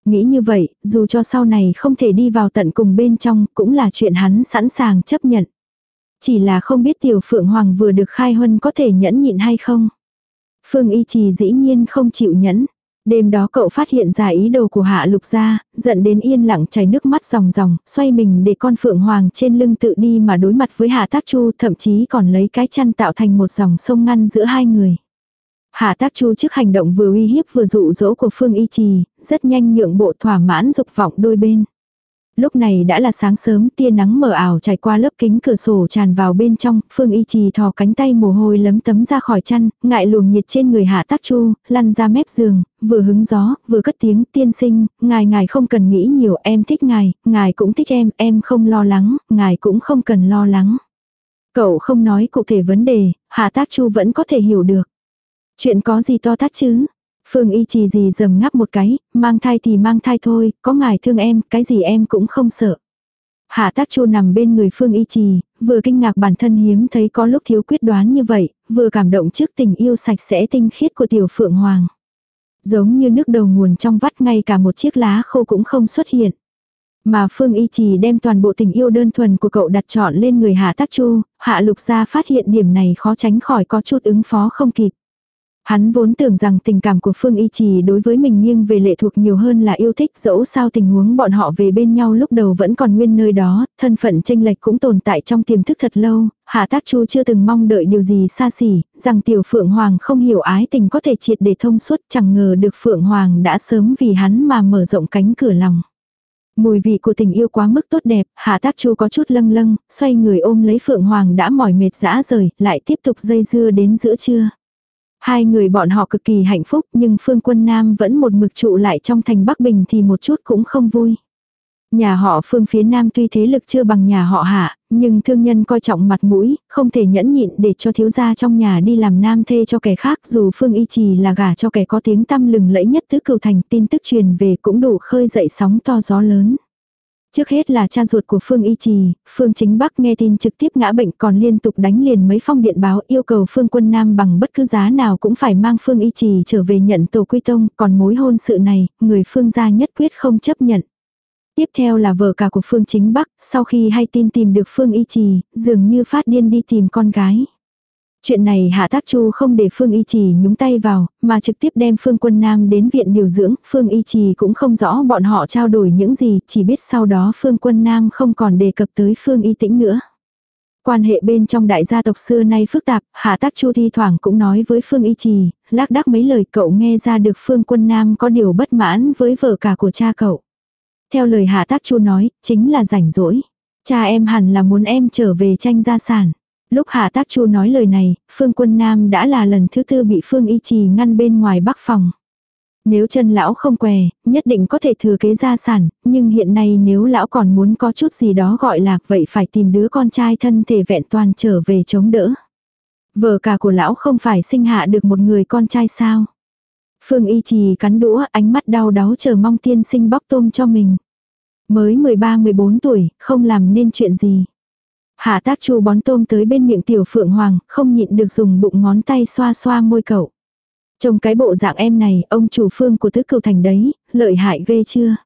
Nghĩ như vậy, dù cho sau này không thể đi vào tận cùng bên trong, cũng là chuyện hắn sẵn sàng chấp nhận. Chỉ là không biết tiểu phượng hoàng vừa được khai huân có thể nhẫn nhịn hay không. Phương y trì dĩ nhiên không chịu nhẫn. Đêm đó cậu phát hiện ra ý đồ của hạ lục gia, giận đến yên lặng chảy nước mắt ròng ròng, xoay mình để con phượng hoàng trên lưng tự đi mà đối mặt với hạ tác chu thậm chí còn lấy cái chăn tạo thành một dòng sông ngăn giữa hai người. Hạ tác chu trước hành động vừa uy hiếp vừa dụ dỗ của Phương Y Trì, rất nhanh nhượng bộ thỏa mãn dục vọng đôi bên. Lúc này đã là sáng sớm, tia nắng mờ ảo trải qua lớp kính cửa sổ tràn vào bên trong, Phương Y Trì thò cánh tay mồ hôi lấm tấm ra khỏi chăn, ngại luồng nhiệt trên người Hạ Tác Chu, lăn ra mép giường, vừa hứng gió, vừa cất tiếng tiên sinh, ngài ngài không cần nghĩ nhiều, em thích ngài, ngài cũng thích em, em không lo lắng, ngài cũng không cần lo lắng. Cậu không nói cụ thể vấn đề, Hạ Tác Chu vẫn có thể hiểu được. Chuyện có gì to tát chứ? Phương y trì gì dầm ngắp một cái, mang thai thì mang thai thôi, có ngài thương em, cái gì em cũng không sợ. Hạ tác chu nằm bên người Phương y trì, vừa kinh ngạc bản thân hiếm thấy có lúc thiếu quyết đoán như vậy, vừa cảm động trước tình yêu sạch sẽ tinh khiết của tiểu phượng hoàng. Giống như nước đầu nguồn trong vắt ngay cả một chiếc lá khô cũng không xuất hiện. Mà Phương Y Trì đem toàn bộ tình yêu đơn thuần của cậu đặt trọn lên người Hạ Tác Chu, Hạ Lục Gia phát hiện điểm này khó tránh khỏi có chút ứng phó không kịp. Hắn vốn tưởng rằng tình cảm của Phương Y Trì đối với mình nghiêng về lệ thuộc nhiều hơn là yêu thích dẫu sao tình huống bọn họ về bên nhau lúc đầu vẫn còn nguyên nơi đó, thân phận tranh lệch cũng tồn tại trong tiềm thức thật lâu, Hạ Tác Chu chưa từng mong đợi điều gì xa xỉ, rằng Tiểu Phượng Hoàng không hiểu ái tình có thể triệt để thông suốt chẳng ngờ được Phượng Hoàng đã sớm vì hắn mà mở rộng cánh cửa lòng. Mùi vị của tình yêu quá mức tốt đẹp, Hạ Tác Chu có chút lâng lâng, xoay người ôm lấy Phượng Hoàng đã mỏi mệt dã rời, lại tiếp tục dây dưa đến giữa trưa. Hai người bọn họ cực kỳ hạnh phúc nhưng Phương Quân Nam vẫn một mực trụ lại trong thành Bắc Bình thì một chút cũng không vui. Nhà họ Phương phía Nam tuy thế lực chưa bằng nhà họ Hạ, nhưng thương nhân coi trọng mặt mũi, không thể nhẫn nhịn để cho thiếu gia trong nhà đi làm nam thê cho kẻ khác dù Phương Y Trì là gả cho kẻ có tiếng tăm lừng lẫy nhất tứ cửu thành tin tức truyền về cũng đủ khơi dậy sóng to gió lớn. Trước hết là cha ruột của Phương Y Trì, Phương Chính Bắc nghe tin trực tiếp ngã bệnh còn liên tục đánh liền mấy phong điện báo yêu cầu Phương Quân Nam bằng bất cứ giá nào cũng phải mang Phương Y Trì trở về nhận tổ quy tông, còn mối hôn sự này, người Phương gia nhất quyết không chấp nhận. Tiếp theo là vợ cả của Phương Chính Bắc, sau khi hay tin tìm được Phương Y Trì, dường như phát điên đi tìm con gái. Chuyện này Hạ Tác Chu không để Phương Y Trì nhúng tay vào, mà trực tiếp đem Phương Quân Nam đến viện điều dưỡng, Phương Y Trì cũng không rõ bọn họ trao đổi những gì, chỉ biết sau đó Phương Quân Nam không còn đề cập tới Phương Y Tĩnh nữa. Quan hệ bên trong đại gia tộc xưa nay phức tạp, Hạ Tác Chu thi thoảng cũng nói với Phương Y Trì, lác đác mấy lời cậu nghe ra được Phương Quân Nam có điều bất mãn với vợ cả của cha cậu. Theo lời Hạ Tác Chu nói, chính là rảnh rỗi. Cha em hẳn là muốn em trở về tranh gia sản. Lúc Hạ Tác Chu nói lời này, Phương Quân Nam đã là lần thứ tư bị Phương Y Trì ngăn bên ngoài bắc phòng. Nếu chân lão không què, nhất định có thể thừa kế gia sản, nhưng hiện nay nếu lão còn muốn có chút gì đó gọi là vậy phải tìm đứa con trai thân thể vẹn toàn trở về chống đỡ. Vợ cả của lão không phải sinh hạ được một người con trai sao. Phương Y Trì cắn đũa ánh mắt đau đáu chờ mong tiên sinh bóc tôm cho mình. Mới 13-14 tuổi, không làm nên chuyện gì. Hạ tác chu bón tôm tới bên miệng tiểu phượng hoàng, không nhịn được dùng bụng ngón tay xoa xoa môi cậu. Trong cái bộ dạng em này, ông chủ phương của tứ cựu thành đấy, lợi hại ghê chưa?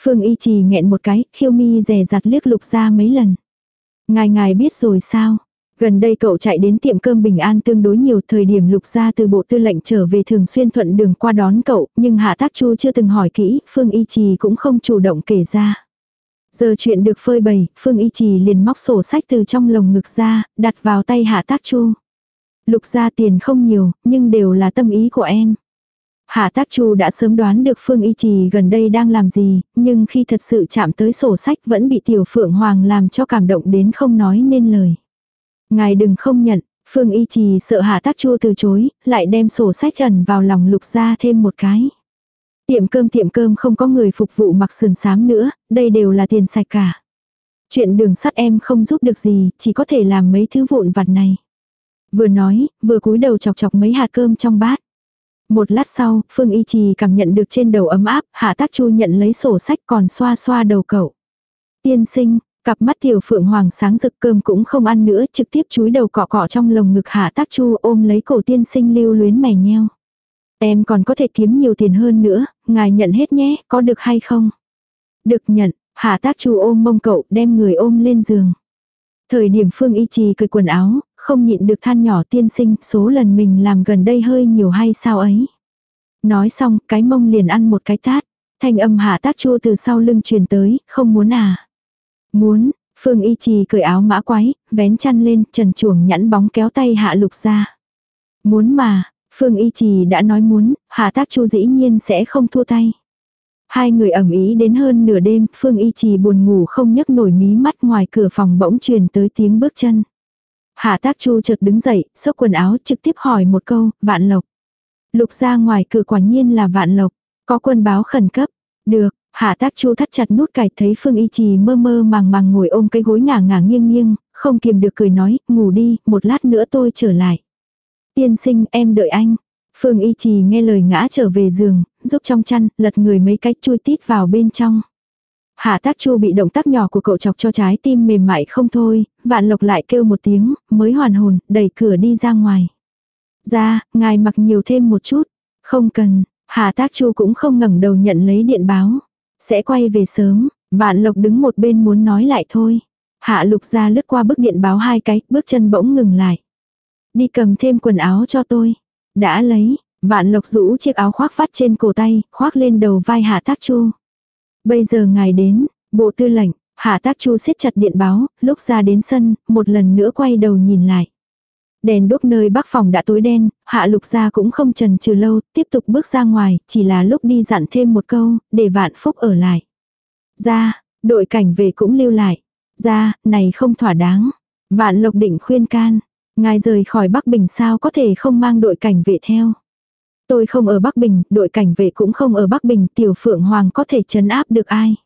Phương y trì nghẹn một cái, khiêu mi rè rặt liếc lục ra mấy lần. Ngài ngài biết rồi sao? Gần đây cậu chạy đến tiệm cơm bình an tương đối nhiều thời điểm lục ra từ bộ tư lệnh trở về thường xuyên thuận đường qua đón cậu, nhưng hạ tác chu chưa từng hỏi kỹ, Phương y trì cũng không chủ động kể ra. Giờ chuyện được phơi bày, Phương Y Trì liền móc sổ sách từ trong lồng ngực ra, đặt vào tay Hạ Tác Chu. Lục ra tiền không nhiều, nhưng đều là tâm ý của em. Hạ Tác Chu đã sớm đoán được Phương Y Trì gần đây đang làm gì, nhưng khi thật sự chạm tới sổ sách vẫn bị Tiểu Phượng Hoàng làm cho cảm động đến không nói nên lời. Ngài đừng không nhận, Phương Y Trì sợ Hạ Tác Chu từ chối, lại đem sổ sách ẩn vào lòng lục ra thêm một cái. Tiệm cơm tiệm cơm không có người phục vụ mặc sườn sám nữa, đây đều là tiền sạch cả. Chuyện đường sắt em không giúp được gì, chỉ có thể làm mấy thứ vụn vặt này. Vừa nói, vừa cúi đầu chọc chọc mấy hạt cơm trong bát. Một lát sau, Phương Y Trì cảm nhận được trên đầu ấm áp, Hạ Tác Chu nhận lấy sổ sách còn xoa xoa đầu cậu. Tiên sinh, cặp mắt tiểu phượng hoàng sáng rực cơm cũng không ăn nữa, trực tiếp chúi đầu cọ cọ trong lồng ngực Hạ Tác Chu ôm lấy cổ tiên sinh lưu luyến mẻ nheo. Em còn có thể kiếm nhiều tiền hơn nữa, ngài nhận hết nhé, có được hay không? Được nhận, hạ tác chu ôm mông cậu đem người ôm lên giường. Thời điểm Phương Y Trì cười quần áo, không nhịn được than nhỏ tiên sinh, số lần mình làm gần đây hơi nhiều hay sao ấy. Nói xong, cái mông liền ăn một cái tát. Thanh âm hạ tác chu từ sau lưng truyền tới, không muốn à. Muốn, Phương Y Trì cởi áo mã quái, vén chăn lên, trần chuồng nhẵn bóng kéo tay hạ lục ra. Muốn mà, Phương Y Trì đã nói muốn, Hạ Tác Chu dĩ nhiên sẽ không thua tay. Hai người ẩm ý đến hơn nửa đêm, Phương Y Trì buồn ngủ không nhấc nổi mí mắt ngoài cửa phòng bỗng truyền tới tiếng bước chân. Hạ Tác Chu chợt đứng dậy, xốc quần áo trực tiếp hỏi một câu, vạn lộc. Lục ra ngoài cửa quả nhiên là vạn lộc, có quân báo khẩn cấp. Được, Hạ Tác Chu thắt chặt nút cài thấy Phương Y Trì mơ mơ màng màng ngồi ôm cái gối ngả ngả nghiêng nghiêng, không kiềm được cười nói, ngủ đi, một lát nữa tôi trở lại. Tiên sinh em đợi anh. Phương y trì nghe lời ngã trở về giường, giúp trong chăn, lật người mấy cách chui tít vào bên trong. Hạ tác chu bị động tác nhỏ của cậu chọc cho trái tim mềm mại không thôi, vạn lộc lại kêu một tiếng, mới hoàn hồn, đẩy cửa đi ra ngoài. Ra, ngài mặc nhiều thêm một chút. Không cần, Hạ tác chu cũng không ngẩng đầu nhận lấy điện báo. Sẽ quay về sớm, vạn lộc đứng một bên muốn nói lại thôi. Hạ lục ra lướt qua bức điện báo hai cái, bước chân bỗng ngừng lại. Đi cầm thêm quần áo cho tôi. Đã lấy, vạn lộc rũ chiếc áo khoác phát trên cổ tay, khoác lên đầu vai hạ tác chu. Bây giờ ngài đến, bộ tư lệnh, hạ tác chu siết chặt điện báo, lúc ra đến sân, một lần nữa quay đầu nhìn lại. Đèn đốt nơi bắc phòng đã tối đen, hạ lục gia cũng không trần trừ lâu, tiếp tục bước ra ngoài, chỉ là lúc đi dặn thêm một câu, để vạn phúc ở lại. Ra, đội cảnh về cũng lưu lại. Ra, này không thỏa đáng. Vạn lộc định khuyên can. Ngài rời khỏi Bắc Bình sao có thể không mang đội cảnh vệ theo. Tôi không ở Bắc Bình, đội cảnh vệ cũng không ở Bắc Bình, tiểu phượng hoàng có thể chấn áp được ai.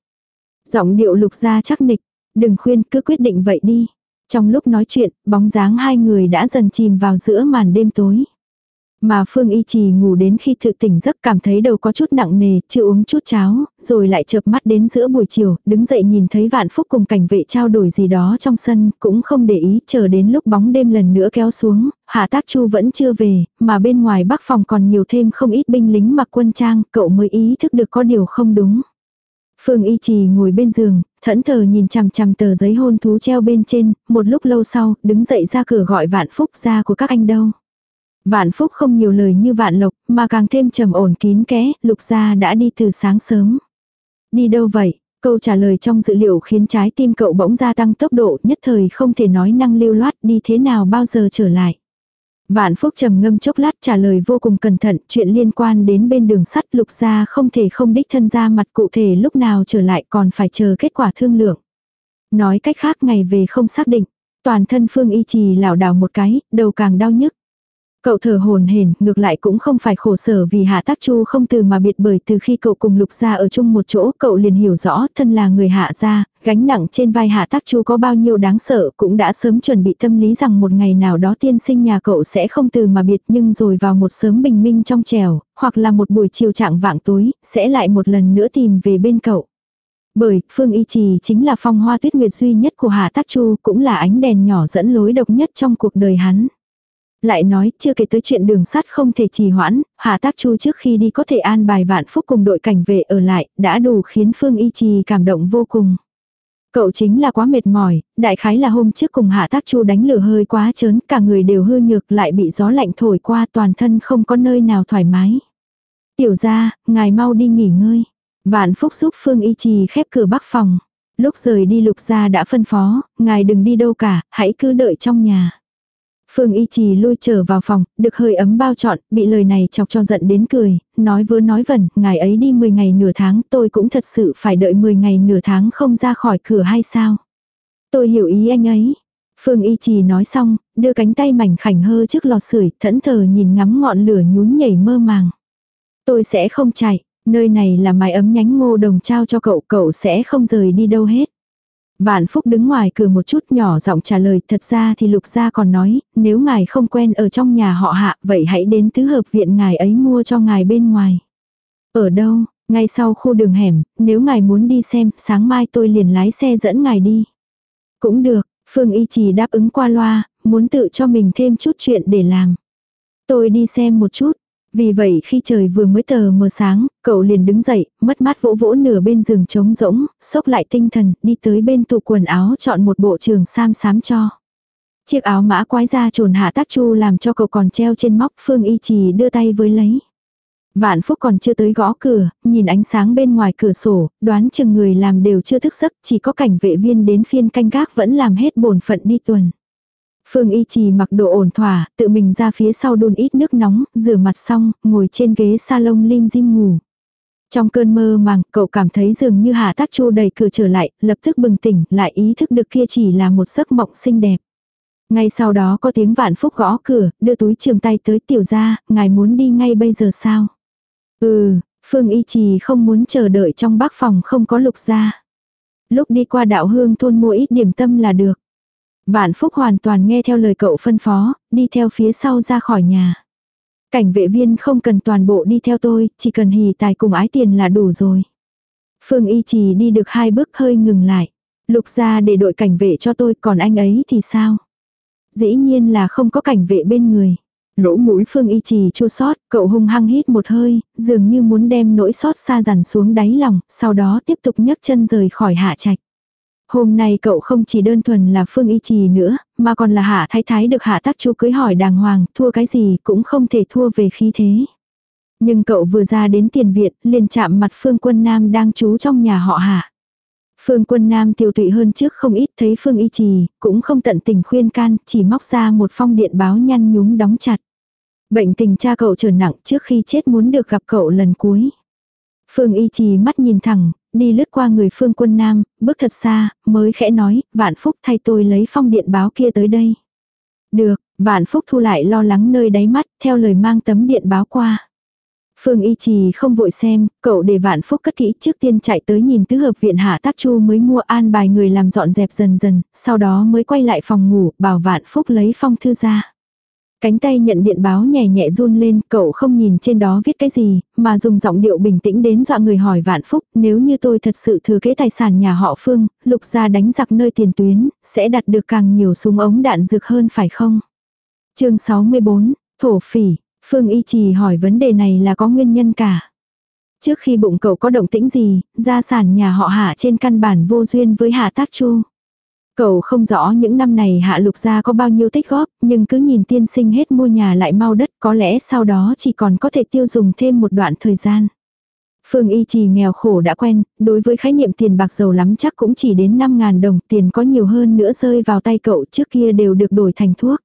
Giọng điệu lục ra chắc nịch, đừng khuyên cứ quyết định vậy đi. Trong lúc nói chuyện, bóng dáng hai người đã dần chìm vào giữa màn đêm tối. Mà Phương Y Trì ngủ đến khi tự tỉnh giấc cảm thấy đầu có chút nặng nề, chưa uống chút cháo, rồi lại chợp mắt đến giữa buổi chiều, đứng dậy nhìn thấy Vạn Phúc cùng cảnh vệ trao đổi gì đó trong sân, cũng không để ý, chờ đến lúc bóng đêm lần nữa kéo xuống, Hạ Tác Chu vẫn chưa về, mà bên ngoài bắc phòng còn nhiều thêm không ít binh lính mặc quân trang, cậu mới ý thức được có điều không đúng. Phương Y Trì ngồi bên giường, thẫn thờ nhìn chằm chằm tờ giấy hôn thú treo bên trên, một lúc lâu sau, đứng dậy ra cửa gọi Vạn Phúc ra của các anh đâu. Vạn Phúc không nhiều lời như Vạn Lộc, mà càng thêm trầm ổn kín kẽ, Lục gia đã đi từ sáng sớm. Đi đâu vậy? Câu trả lời trong dữ liệu khiến trái tim cậu bỗng gia tăng tốc độ nhất thời không thể nói năng lưu loát đi thế nào bao giờ trở lại. Vạn Phúc trầm ngâm chốc lát trả lời vô cùng cẩn thận, chuyện liên quan đến bên đường sắt lục gia không thể không đích thân ra mặt cụ thể lúc nào trở lại còn phải chờ kết quả thương lượng. Nói cách khác ngày về không xác định, toàn thân Phương Y Trì lảo đảo một cái, đầu càng đau nhức. Cậu thở hồn hển, ngược lại cũng không phải khổ sở vì Hạ Tác Chu không từ mà biệt bởi từ khi cậu cùng Lục gia ở chung một chỗ, cậu liền hiểu rõ thân là người Hạ gia, gánh nặng trên vai Hạ Tác Chu có bao nhiêu đáng sợ, cũng đã sớm chuẩn bị tâm lý rằng một ngày nào đó tiên sinh nhà cậu sẽ không từ mà biệt, nhưng rồi vào một sớm bình minh trong trèo, hoặc là một buổi chiều trạng vạng tối, sẽ lại một lần nữa tìm về bên cậu. Bởi, Phương Y Trì chính là phong hoa tuyết nguyệt duy nhất của Hạ Tác Chu, cũng là ánh đèn nhỏ dẫn lối độc nhất trong cuộc đời hắn. Lại nói, chưa kể tới chuyện đường sắt không thể trì hoãn, Hạ Tác Chu trước khi đi có thể an bài vạn phúc cùng đội cảnh vệ ở lại, đã đủ khiến Phương Y Trì cảm động vô cùng. Cậu chính là quá mệt mỏi, đại khái là hôm trước cùng Hạ Tác Chu đánh lửa hơi quá chớn, cả người đều hư nhược lại bị gió lạnh thổi qua toàn thân không có nơi nào thoải mái. Tiểu ra, ngài mau đi nghỉ ngơi. Vạn Phúc giúp Phương Y Trì khép cửa bắc phòng. Lúc rời đi lục ra đã phân phó, ngài đừng đi đâu cả, hãy cứ đợi trong nhà. Phương Y Trì lui trở vào phòng, được hơi ấm bao trọn, bị lời này chọc cho giận đến cười, nói vớ nói vẩn, ngài ấy đi 10 ngày nửa tháng, tôi cũng thật sự phải đợi 10 ngày nửa tháng không ra khỏi cửa hay sao? Tôi hiểu ý anh ấy. Phương Y Trì nói xong, đưa cánh tay mảnh khảnh hơ trước lò sưởi, thẫn thờ nhìn ngắm ngọn lửa nhún nhảy mơ màng. Tôi sẽ không chạy, nơi này là mái ấm nhánh ngô đồng trao cho cậu, cậu sẽ không rời đi đâu hết. Vạn Phúc đứng ngoài cửa một chút nhỏ giọng trả lời, thật ra thì Lục Gia còn nói, nếu ngài không quen ở trong nhà họ hạ, vậy hãy đến tứ hợp viện ngài ấy mua cho ngài bên ngoài. Ở đâu, ngay sau khu đường hẻm, nếu ngài muốn đi xem, sáng mai tôi liền lái xe dẫn ngài đi. Cũng được, Phương Y Trì đáp ứng qua loa, muốn tự cho mình thêm chút chuyện để làm. Tôi đi xem một chút, vì vậy khi trời vừa mới tờ mờ sáng, cậu liền đứng dậy, mất mát vỗ vỗ nửa bên giường trống rỗng, sốc lại tinh thần, đi tới bên tủ quần áo chọn một bộ trường sam sám cho. Chiếc áo mã quái ra trồn hạ tác chu làm cho cậu còn treo trên móc phương y trì đưa tay với lấy. Vạn phúc còn chưa tới gõ cửa, nhìn ánh sáng bên ngoài cửa sổ, đoán chừng người làm đều chưa thức giấc, chỉ có cảnh vệ viên đến phiên canh gác vẫn làm hết bổn phận đi tuần. Phương Y Trì mặc đồ ổn thỏa, tự mình ra phía sau đun ít nước nóng, rửa mặt xong, ngồi trên ghế salon lim dim ngủ. Trong cơn mơ màng, cậu cảm thấy dường như Hà Tác Chu đẩy cửa trở lại, lập tức bừng tỉnh, lại ý thức được kia chỉ là một giấc mộng xinh đẹp. Ngay sau đó có tiếng vạn phúc gõ cửa, đưa túi trường tay tới tiểu gia, ngài muốn đi ngay bây giờ sao? Ừ, Phương Y Trì không muốn chờ đợi trong bác phòng không có lục gia. Lúc đi qua đạo hương thôn mua ít điểm tâm là được. Vạn Phúc hoàn toàn nghe theo lời cậu phân phó, đi theo phía sau ra khỏi nhà. Cảnh vệ viên không cần toàn bộ đi theo tôi, chỉ cần hì tài cùng ái tiền là đủ rồi. Phương Y Trì đi được hai bước hơi ngừng lại. Lục ra để đội cảnh vệ cho tôi, còn anh ấy thì sao? Dĩ nhiên là không có cảnh vệ bên người. Lỗ mũi Phương Y Trì chua sót, cậu hung hăng hít một hơi, dường như muốn đem nỗi sót xa dằn xuống đáy lòng, sau đó tiếp tục nhấc chân rời khỏi hạ trạch. Hôm nay cậu không chỉ đơn thuần là Phương Y Trì nữa, mà còn là Hạ Thái Thái được Hạ Tác Chu cưới hỏi đàng hoàng, thua cái gì cũng không thể thua về khí thế. Nhưng cậu vừa ra đến tiền viện, liền chạm mặt Phương Quân Nam đang trú trong nhà họ Hạ. Phương Quân Nam tiêu tụy hơn trước không ít thấy Phương Y Trì, cũng không tận tình khuyên can, chỉ móc ra một phong điện báo nhăn nhúm đóng chặt. Bệnh tình cha cậu trở nặng trước khi chết muốn được gặp cậu lần cuối. Phương Y Trì mắt nhìn thẳng, đi lướt qua người Phương Quân Nam, bước thật xa, mới khẽ nói, vạn phúc thay tôi lấy phong điện báo kia tới đây. Được, vạn phúc thu lại lo lắng nơi đáy mắt, theo lời mang tấm điện báo qua. Phương Y Trì không vội xem, cậu để vạn phúc cất kỹ trước tiên chạy tới nhìn tứ hợp viện hạ tác chu mới mua an bài người làm dọn dẹp dần dần, sau đó mới quay lại phòng ngủ, bảo vạn phúc lấy phong thư ra. Cánh tay nhận điện báo nhẹ nhẹ run lên, cậu không nhìn trên đó viết cái gì, mà dùng giọng điệu bình tĩnh đến dọa người hỏi vạn phúc, nếu như tôi thật sự thừa kế tài sản nhà họ Phương, lục ra đánh giặc nơi tiền tuyến, sẽ đặt được càng nhiều súng ống đạn dược hơn phải không? chương 64, Thổ Phỉ, Phương Y Trì hỏi vấn đề này là có nguyên nhân cả. Trước khi bụng cậu có động tĩnh gì, gia sản nhà họ hạ trên căn bản vô duyên với hạ tác chu. Cậu không rõ những năm này hạ lục gia có bao nhiêu tích góp, nhưng cứ nhìn tiên sinh hết mua nhà lại mau đất có lẽ sau đó chỉ còn có thể tiêu dùng thêm một đoạn thời gian. Phương y trì nghèo khổ đã quen, đối với khái niệm tiền bạc giàu lắm chắc cũng chỉ đến 5.000 đồng, tiền có nhiều hơn nữa rơi vào tay cậu trước kia đều được đổi thành thuốc.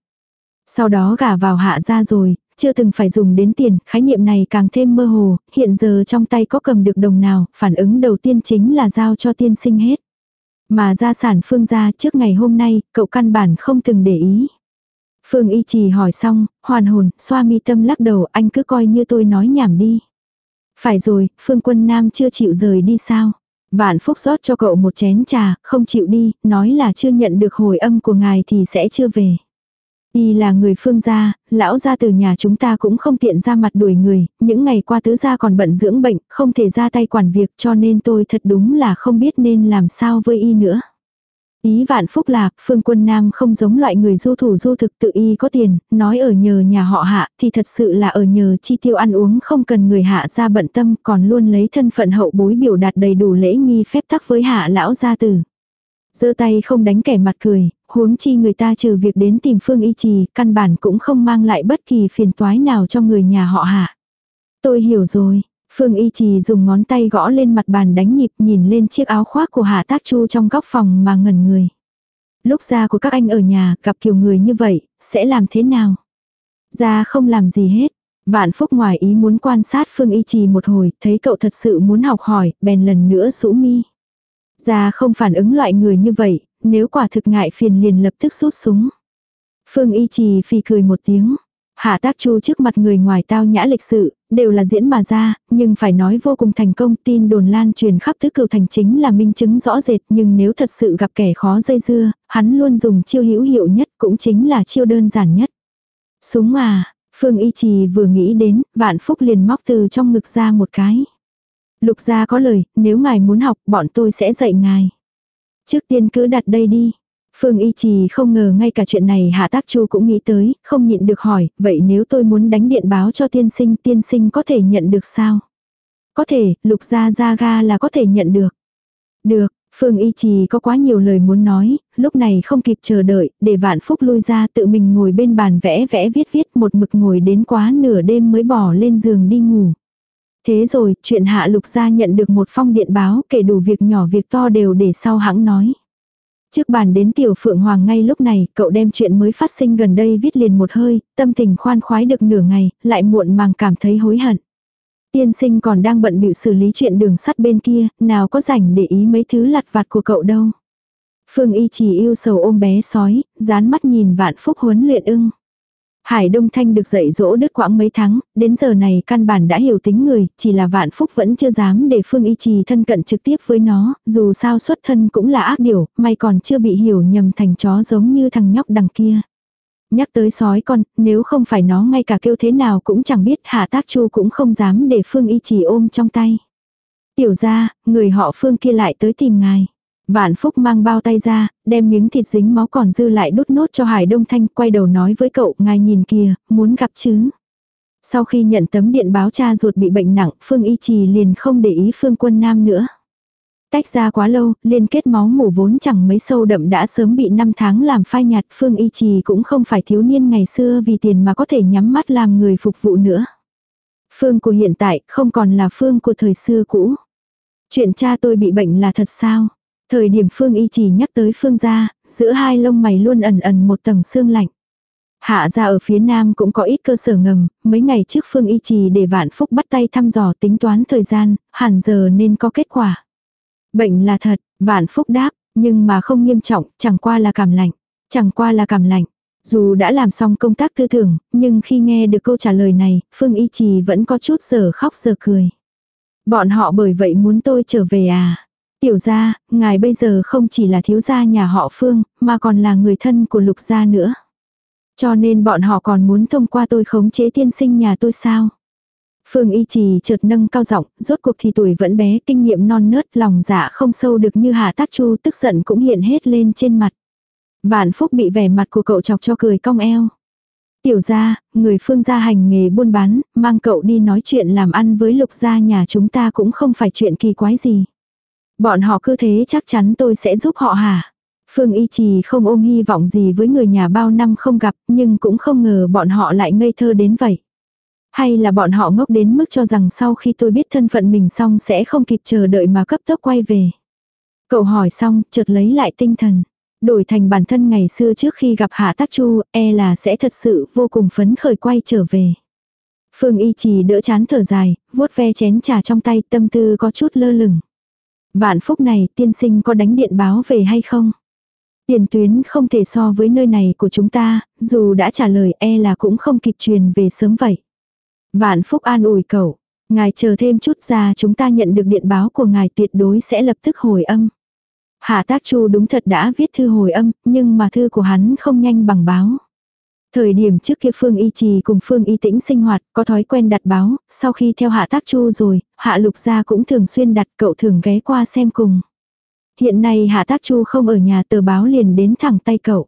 Sau đó gả vào hạ ra rồi, chưa từng phải dùng đến tiền, khái niệm này càng thêm mơ hồ, hiện giờ trong tay có cầm được đồng nào, phản ứng đầu tiên chính là giao cho tiên sinh hết. Mà gia sản Phương gia trước ngày hôm nay, cậu căn bản không từng để ý. Phương y trì hỏi xong, hoàn hồn, xoa mi tâm lắc đầu, anh cứ coi như tôi nói nhảm đi. Phải rồi, Phương quân nam chưa chịu rời đi sao? Vạn Phúc rót cho cậu một chén trà, không chịu đi, nói là chưa nhận được hồi âm của ngài thì sẽ chưa về. Y là người phương gia, lão gia từ nhà chúng ta cũng không tiện ra mặt đuổi người, những ngày qua tứ gia còn bận dưỡng bệnh, không thể ra tay quản việc cho nên tôi thật đúng là không biết nên làm sao với y nữa. Ý vạn phúc là phương quân nam không giống loại người du thủ du thực tự y có tiền, nói ở nhờ nhà họ hạ thì thật sự là ở nhờ chi tiêu ăn uống không cần người hạ ra bận tâm còn luôn lấy thân phận hậu bối biểu đạt đầy đủ lễ nghi phép tắc với hạ lão gia tử giơ tay không đánh kẻ mặt cười, huống chi người ta trừ việc đến tìm Phương Y Trì, căn bản cũng không mang lại bất kỳ phiền toái nào cho người nhà họ hạ. Tôi hiểu rồi, Phương Y Trì dùng ngón tay gõ lên mặt bàn đánh nhịp nhìn lên chiếc áo khoác của Hạ Tác Chu trong góc phòng mà ngẩn người. Lúc ra của các anh ở nhà gặp kiểu người như vậy, sẽ làm thế nào? Ra không làm gì hết. Vạn Phúc ngoài ý muốn quan sát Phương Y Trì một hồi, thấy cậu thật sự muốn học hỏi, bèn lần nữa rũ mi. Ra không phản ứng loại người như vậy, nếu quả thực ngại phiền liền lập tức rút súng. Phương y trì phì cười một tiếng. Hạ tác chu trước mặt người ngoài tao nhã lịch sự, đều là diễn mà ra, nhưng phải nói vô cùng thành công tin đồn lan truyền khắp tứ cửu thành chính là minh chứng rõ rệt nhưng nếu thật sự gặp kẻ khó dây dưa, hắn luôn dùng chiêu hữu hiệu nhất cũng chính là chiêu đơn giản nhất. Súng à, Phương y trì vừa nghĩ đến, vạn phúc liền móc từ trong ngực ra một cái. Lục gia có lời, nếu ngài muốn học, bọn tôi sẽ dạy ngài. Trước tiên cứ đặt đây đi. Phương Y Trì không ngờ ngay cả chuyện này Hạ Tác Chu cũng nghĩ tới, không nhịn được hỏi, vậy nếu tôi muốn đánh điện báo cho tiên sinh, tiên sinh có thể nhận được sao? Có thể, lục gia gia ga là có thể nhận được. Được, Phương Y Trì có quá nhiều lời muốn nói, lúc này không kịp chờ đợi, để vạn phúc lui ra tự mình ngồi bên bàn vẽ vẽ viết viết một mực ngồi đến quá nửa đêm mới bỏ lên giường đi ngủ. Thế rồi, chuyện hạ lục gia nhận được một phong điện báo kể đủ việc nhỏ việc to đều để sau hãng nói. Trước bàn đến tiểu phượng hoàng ngay lúc này, cậu đem chuyện mới phát sinh gần đây viết liền một hơi, tâm tình khoan khoái được nửa ngày, lại muộn màng cảm thấy hối hận. Tiên sinh còn đang bận bịu xử lý chuyện đường sắt bên kia, nào có rảnh để ý mấy thứ lặt vặt của cậu đâu. Phương y chỉ yêu sầu ôm bé sói, dán mắt nhìn vạn phúc huấn luyện ưng. Hải Đông Thanh được dạy dỗ đứt quãng mấy tháng, đến giờ này căn bản đã hiểu tính người, chỉ là vạn phúc vẫn chưa dám để Phương Y Trì thân cận trực tiếp với nó, dù sao xuất thân cũng là ác điều, may còn chưa bị hiểu nhầm thành chó giống như thằng nhóc đằng kia. Nhắc tới sói con, nếu không phải nó ngay cả kêu thế nào cũng chẳng biết Hạ Tác Chu cũng không dám để Phương Y Trì ôm trong tay. Tiểu ra, người họ Phương kia lại tới tìm ngài. Vạn Phúc mang bao tay ra, đem miếng thịt dính máu còn dư lại đút nốt cho Hải Đông Thanh, quay đầu nói với cậu, ngài nhìn kìa, muốn gặp chứ. Sau khi nhận tấm điện báo cha ruột bị bệnh nặng, Phương Y Trì liền không để ý Phương Quân Nam nữa. Tách ra quá lâu, liên kết máu mủ vốn chẳng mấy sâu đậm đã sớm bị năm tháng làm phai nhạt. Phương Y Trì cũng không phải thiếu niên ngày xưa vì tiền mà có thể nhắm mắt làm người phục vụ nữa. Phương của hiện tại không còn là Phương của thời xưa cũ. Chuyện cha tôi bị bệnh là thật sao? Thời điểm Phương Y Trì nhắc tới Phương gia, giữa hai lông mày luôn ẩn ẩn một tầng xương lạnh. Hạ ra ở phía nam cũng có ít cơ sở ngầm, mấy ngày trước Phương Y Trì để Vạn Phúc bắt tay thăm dò tính toán thời gian, hẳn giờ nên có kết quả. Bệnh là thật, Vạn Phúc đáp, nhưng mà không nghiêm trọng, chẳng qua là cảm lạnh. Chẳng qua là cảm lạnh. Dù đã làm xong công tác tư tưởng, nhưng khi nghe được câu trả lời này, Phương Y Trì vẫn có chút giờ khóc giờ cười. Bọn họ bởi vậy muốn tôi trở về à? Tiểu gia, ngài bây giờ không chỉ là thiếu gia nhà họ Phương, mà còn là người thân của lục gia nữa. Cho nên bọn họ còn muốn thông qua tôi khống chế tiên sinh nhà tôi sao? Phương y trì chợt nâng cao giọng, rốt cuộc thì tuổi vẫn bé, kinh nghiệm non nớt, lòng dạ không sâu được như Hà Tác Chu, tức giận cũng hiện hết lên trên mặt. Vạn Phúc bị vẻ mặt của cậu chọc cho cười cong eo. Tiểu gia, người phương gia hành nghề buôn bán, mang cậu đi nói chuyện làm ăn với lục gia nhà chúng ta cũng không phải chuyện kỳ quái gì. Bọn họ cứ thế chắc chắn tôi sẽ giúp họ hả? Phương Y Trì không ôm hy vọng gì với người nhà bao năm không gặp, nhưng cũng không ngờ bọn họ lại ngây thơ đến vậy. Hay là bọn họ ngốc đến mức cho rằng sau khi tôi biết thân phận mình xong sẽ không kịp chờ đợi mà cấp tốc quay về. Cậu hỏi xong, chợt lấy lại tinh thần. Đổi thành bản thân ngày xưa trước khi gặp Hạ Tác Chu, e là sẽ thật sự vô cùng phấn khởi quay trở về. Phương Y Trì đỡ chán thở dài, vuốt ve chén trà trong tay tâm tư có chút lơ lửng. Vạn phúc này tiên sinh có đánh điện báo về hay không? Tiền tuyến không thể so với nơi này của chúng ta, dù đã trả lời e là cũng không kịp truyền về sớm vậy. Vạn phúc an ủi cậu, ngài chờ thêm chút ra chúng ta nhận được điện báo của ngài tuyệt đối sẽ lập tức hồi âm. Hạ tác chu đúng thật đã viết thư hồi âm, nhưng mà thư của hắn không nhanh bằng báo. Thời điểm trước kia Phương Y Trì cùng Phương Y Tĩnh sinh hoạt, có thói quen đặt báo, sau khi theo Hạ Tác Chu rồi, Hạ Lục Gia cũng thường xuyên đặt cậu thường ghé qua xem cùng. Hiện nay Hạ Tác Chu không ở nhà tờ báo liền đến thẳng tay cậu.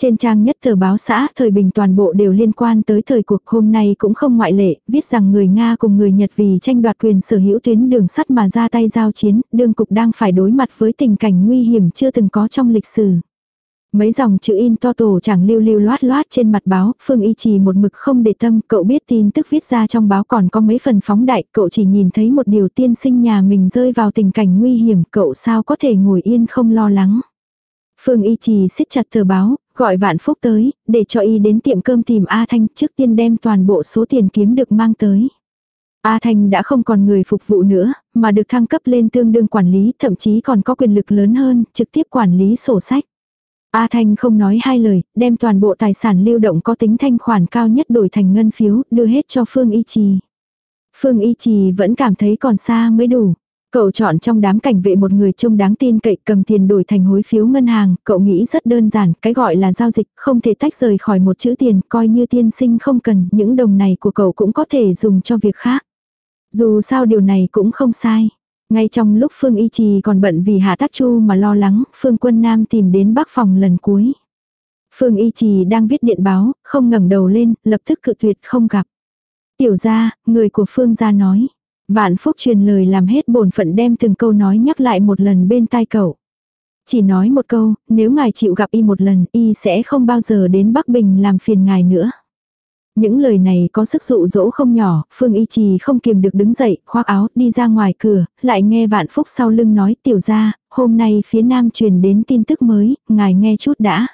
Trên trang nhất tờ báo xã thời bình toàn bộ đều liên quan tới thời cuộc hôm nay cũng không ngoại lệ, viết rằng người Nga cùng người Nhật vì tranh đoạt quyền sở hữu tuyến đường sắt mà ra tay giao chiến, đương cục đang phải đối mặt với tình cảnh nguy hiểm chưa từng có trong lịch sử. Mấy dòng chữ in to tổ chẳng lưu lưu loát loát trên mặt báo, Phương Y Trì một mực không để tâm, cậu biết tin tức viết ra trong báo còn có mấy phần phóng đại, cậu chỉ nhìn thấy một điều tiên sinh nhà mình rơi vào tình cảnh nguy hiểm, cậu sao có thể ngồi yên không lo lắng. Phương Y Trì siết chặt tờ báo, gọi Vạn Phúc tới, để cho y đến tiệm cơm tìm A Thanh trước tiên đem toàn bộ số tiền kiếm được mang tới. A Thanh đã không còn người phục vụ nữa, mà được thăng cấp lên tương đương quản lý, thậm chí còn có quyền lực lớn hơn, trực tiếp quản lý sổ sách. A Thanh không nói hai lời, đem toàn bộ tài sản lưu động có tính thanh khoản cao nhất đổi thành ngân phiếu, đưa hết cho Phương Y Trì. Phương Y Trì vẫn cảm thấy còn xa mới đủ. Cậu chọn trong đám cảnh vệ một người trông đáng tin cậy cầm tiền đổi thành hối phiếu ngân hàng, cậu nghĩ rất đơn giản, cái gọi là giao dịch không thể tách rời khỏi một chữ tiền, coi như tiên sinh không cần, những đồng này của cậu cũng có thể dùng cho việc khác. Dù sao điều này cũng không sai. Ngay trong lúc Phương Y Trì còn bận vì Hạ Tác Chu mà lo lắng, Phương Quân Nam tìm đến bác phòng lần cuối. Phương Y Trì đang viết điện báo, không ngẩng đầu lên, lập tức cự tuyệt không gặp. Tiểu gia, người của Phương gia nói. Vạn Phúc truyền lời làm hết bổn phận đem từng câu nói nhắc lại một lần bên tai cậu. Chỉ nói một câu, nếu ngài chịu gặp y một lần, y sẽ không bao giờ đến Bắc Bình làm phiền ngài nữa. Những lời này có sức dụ dỗ không nhỏ, Phương Y Trì không kiềm được đứng dậy, khoác áo, đi ra ngoài cửa, lại nghe Vạn Phúc sau lưng nói tiểu ra, hôm nay phía Nam truyền đến tin tức mới, ngài nghe chút đã.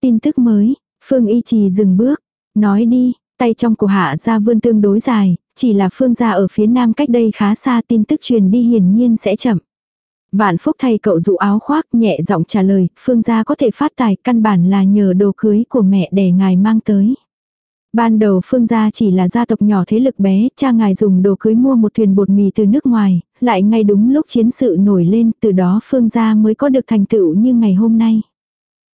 Tin tức mới, Phương Y Trì dừng bước, nói đi, tay trong của hạ ra vươn tương đối dài, chỉ là phương gia ở phía Nam cách đây khá xa tin tức truyền đi hiển nhiên sẽ chậm. Vạn Phúc thay cậu dụ áo khoác nhẹ giọng trả lời, phương gia có thể phát tài căn bản là nhờ đồ cưới của mẹ để ngài mang tới. Ban đầu phương gia chỉ là gia tộc nhỏ thế lực bé, cha ngài dùng đồ cưới mua một thuyền bột mì từ nước ngoài, lại ngay đúng lúc chiến sự nổi lên, từ đó phương gia mới có được thành tựu như ngày hôm nay.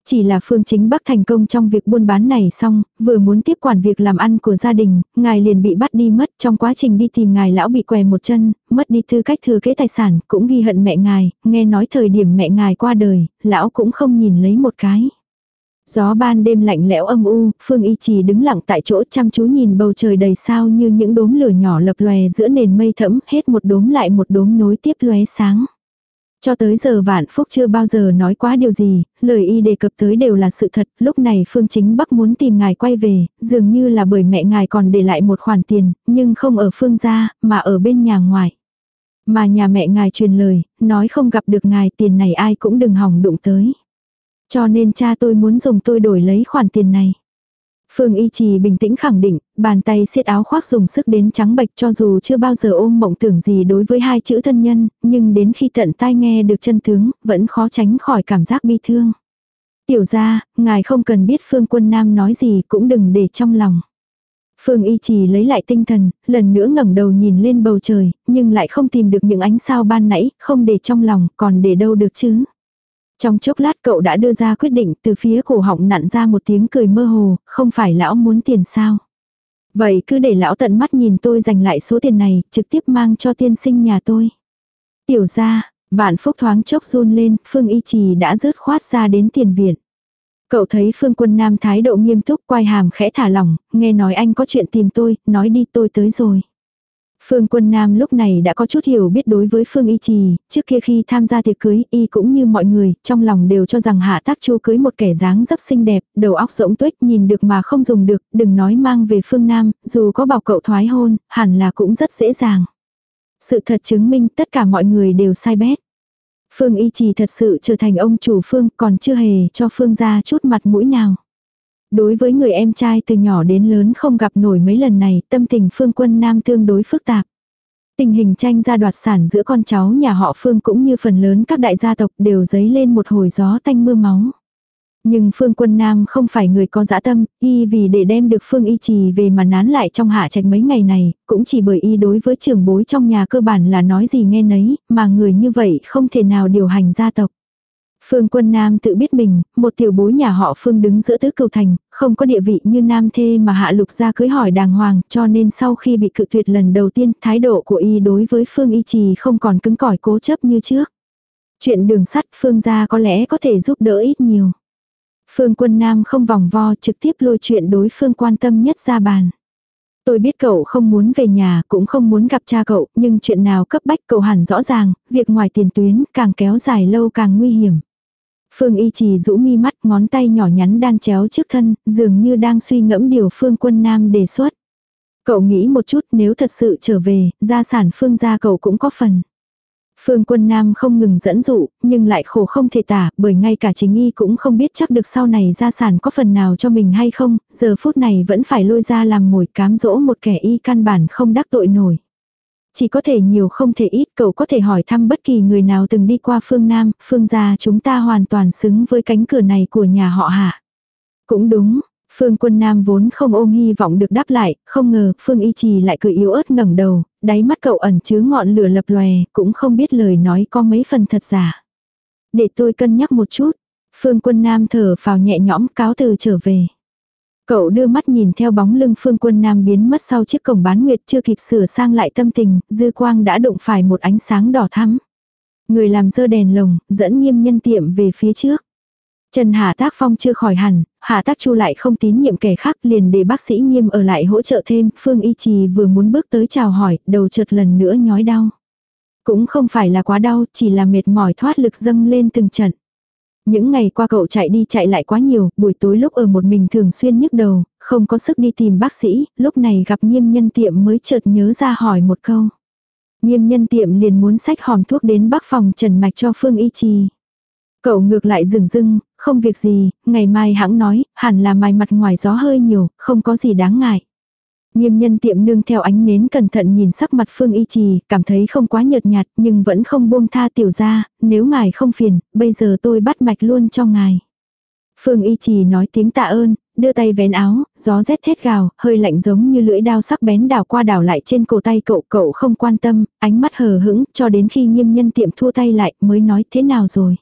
Chỉ là phương chính bắc thành công trong việc buôn bán này xong, vừa muốn tiếp quản việc làm ăn của gia đình, ngài liền bị bắt đi mất trong quá trình đi tìm ngài lão bị què một chân, mất đi tư cách thừa kế tài sản, cũng ghi hận mẹ ngài, nghe nói thời điểm mẹ ngài qua đời, lão cũng không nhìn lấy một cái. Gió ban đêm lạnh lẽo âm u, Phương Y Trì đứng lặng tại chỗ chăm chú nhìn bầu trời đầy sao như những đốm lửa nhỏ lập lòe giữa nền mây thẫm, hết một đốm lại một đốm nối tiếp lóe sáng. Cho tới giờ vạn phúc chưa bao giờ nói quá điều gì, lời y đề cập tới đều là sự thật, lúc này Phương Chính Bắc muốn tìm ngài quay về, dường như là bởi mẹ ngài còn để lại một khoản tiền, nhưng không ở phương gia, mà ở bên nhà ngoài. Mà nhà mẹ ngài truyền lời, nói không gặp được ngài tiền này ai cũng đừng hỏng đụng tới. Cho nên cha tôi muốn dùng tôi đổi lấy khoản tiền này. Phương Y Trì bình tĩnh khẳng định, bàn tay siết áo khoác dùng sức đến trắng bệch cho dù chưa bao giờ ôm mộng tưởng gì đối với hai chữ thân nhân, nhưng đến khi tận tai nghe được chân tướng, vẫn khó tránh khỏi cảm giác bi thương. Tiểu ra, ngài không cần biết Phương Quân Nam nói gì cũng đừng để trong lòng. Phương Y Trì lấy lại tinh thần, lần nữa ngẩng đầu nhìn lên bầu trời, nhưng lại không tìm được những ánh sao ban nãy, không để trong lòng, còn để đâu được chứ. Trong chốc lát cậu đã đưa ra quyết định từ phía cổ họng nặn ra một tiếng cười mơ hồ, không phải lão muốn tiền sao. Vậy cứ để lão tận mắt nhìn tôi giành lại số tiền này, trực tiếp mang cho tiên sinh nhà tôi. Tiểu ra, vạn phúc thoáng chốc run lên, Phương Y Trì đã rớt khoát ra đến tiền viện. Cậu thấy Phương Quân Nam thái độ nghiêm túc quay hàm khẽ thả lỏng, nghe nói anh có chuyện tìm tôi, nói đi tôi tới rồi. Phương Quân Nam lúc này đã có chút hiểu biết đối với Phương Y Trì, trước kia khi tham gia tiệc cưới y cũng như mọi người, trong lòng đều cho rằng Hạ Tác Chu cưới một kẻ dáng dấp xinh đẹp, đầu óc rỗng tuếch nhìn được mà không dùng được, đừng nói mang về Phương Nam, dù có bảo cậu thoái hôn, hẳn là cũng rất dễ dàng. Sự thật chứng minh tất cả mọi người đều sai bét. Phương Y Trì thật sự trở thành ông chủ Phương còn chưa hề cho Phương ra chút mặt mũi nào. Đối với người em trai từ nhỏ đến lớn không gặp nổi mấy lần này, tâm tình Phương Quân Nam tương đối phức tạp. Tình hình tranh gia đoạt sản giữa con cháu nhà họ Phương cũng như phần lớn các đại gia tộc đều dấy lên một hồi gió tanh mưa máu. Nhưng Phương Quân Nam không phải người có dã tâm, y vì để đem được Phương Y Trì về mà nán lại trong hạ trạch mấy ngày này, cũng chỉ bởi y đối với trưởng bối trong nhà cơ bản là nói gì nghe nấy, mà người như vậy không thể nào điều hành gia tộc. Phương Quân Nam tự biết mình, một tiểu bối nhà họ Phương đứng giữa tứ cầu thành, không có địa vị như nam thê mà hạ lục ra cưới hỏi đàng hoàng, cho nên sau khi bị cự tuyệt lần đầu tiên, thái độ của y đối với Phương Y Trì không còn cứng cỏi cố chấp như trước. Chuyện đường sắt Phương gia có lẽ có thể giúp đỡ ít nhiều. Phương Quân Nam không vòng vo trực tiếp lôi chuyện đối phương quan tâm nhất ra bàn. Tôi biết cậu không muốn về nhà, cũng không muốn gặp cha cậu, nhưng chuyện nào cấp bách cậu hẳn rõ ràng, việc ngoài tiền tuyến càng kéo dài lâu càng nguy hiểm. Phương Y Trì rũ mi mắt ngón tay nhỏ nhắn đan chéo trước thân, dường như đang suy ngẫm điều Phương Quân Nam đề xuất. Cậu nghĩ một chút nếu thật sự trở về, gia sản Phương gia cậu cũng có phần. Phương Quân Nam không ngừng dẫn dụ, nhưng lại khổ không thể tả, bởi ngay cả chính y cũng không biết chắc được sau này gia sản có phần nào cho mình hay không, giờ phút này vẫn phải lôi ra làm mồi cám dỗ một kẻ y căn bản không đắc tội nổi. Chỉ có thể nhiều không thể ít, cậu có thể hỏi thăm bất kỳ người nào từng đi qua phương Nam, phương gia chúng ta hoàn toàn xứng với cánh cửa này của nhà họ hạ. Cũng đúng, Phương quân nam vốn không ôm hy vọng được đáp lại, không ngờ Phương y trì lại cười yếu ớt ngẩng đầu, đáy mắt cậu ẩn chứa ngọn lửa lập lòe, cũng không biết lời nói có mấy phần thật giả. Để tôi cân nhắc một chút. Phương quân nam thở phào nhẹ nhõm cáo từ trở về. Cậu đưa mắt nhìn theo bóng lưng phương quân nam biến mất sau chiếc cổng bán nguyệt chưa kịp sửa sang lại tâm tình, dư quang đã đụng phải một ánh sáng đỏ thắm. Người làm dơ đèn lồng, dẫn nghiêm nhân tiệm về phía trước. Trần Hà Tác Phong chưa khỏi hẳn, Hà Tác Chu lại không tín nhiệm kẻ khác liền để bác sĩ nghiêm ở lại hỗ trợ thêm, Phương Y Trì vừa muốn bước tới chào hỏi, đầu chợt lần nữa nhói đau. Cũng không phải là quá đau, chỉ là mệt mỏi thoát lực dâng lên từng trận. Những ngày qua cậu chạy đi chạy lại quá nhiều, buổi tối lúc ở một mình thường xuyên nhức đầu, không có sức đi tìm bác sĩ, lúc này gặp nghiêm nhân tiệm mới chợt nhớ ra hỏi một câu. Nghiêm nhân tiệm liền muốn sách hòm thuốc đến bác phòng trần mạch cho Phương Y Trì. Cậu ngược lại dừng dưng, không việc gì, ngày mai hãng nói, hẳn là mài mặt ngoài gió hơi nhiều, không có gì đáng ngại. Nghiêm nhân tiệm nương theo ánh nến cẩn thận nhìn sắc mặt Phương Y Trì, cảm thấy không quá nhợt nhạt nhưng vẫn không buông tha tiểu ra, nếu ngài không phiền, bây giờ tôi bắt mạch luôn cho ngài. Phương Y Trì nói tiếng tạ ơn, đưa tay vén áo, gió rét thét gào, hơi lạnh giống như lưỡi đao sắc bén đảo qua đảo lại trên cổ tay cậu, cậu không quan tâm, ánh mắt hờ hững, cho đến khi nghiêm nhân tiệm thua tay lại mới nói thế nào rồi.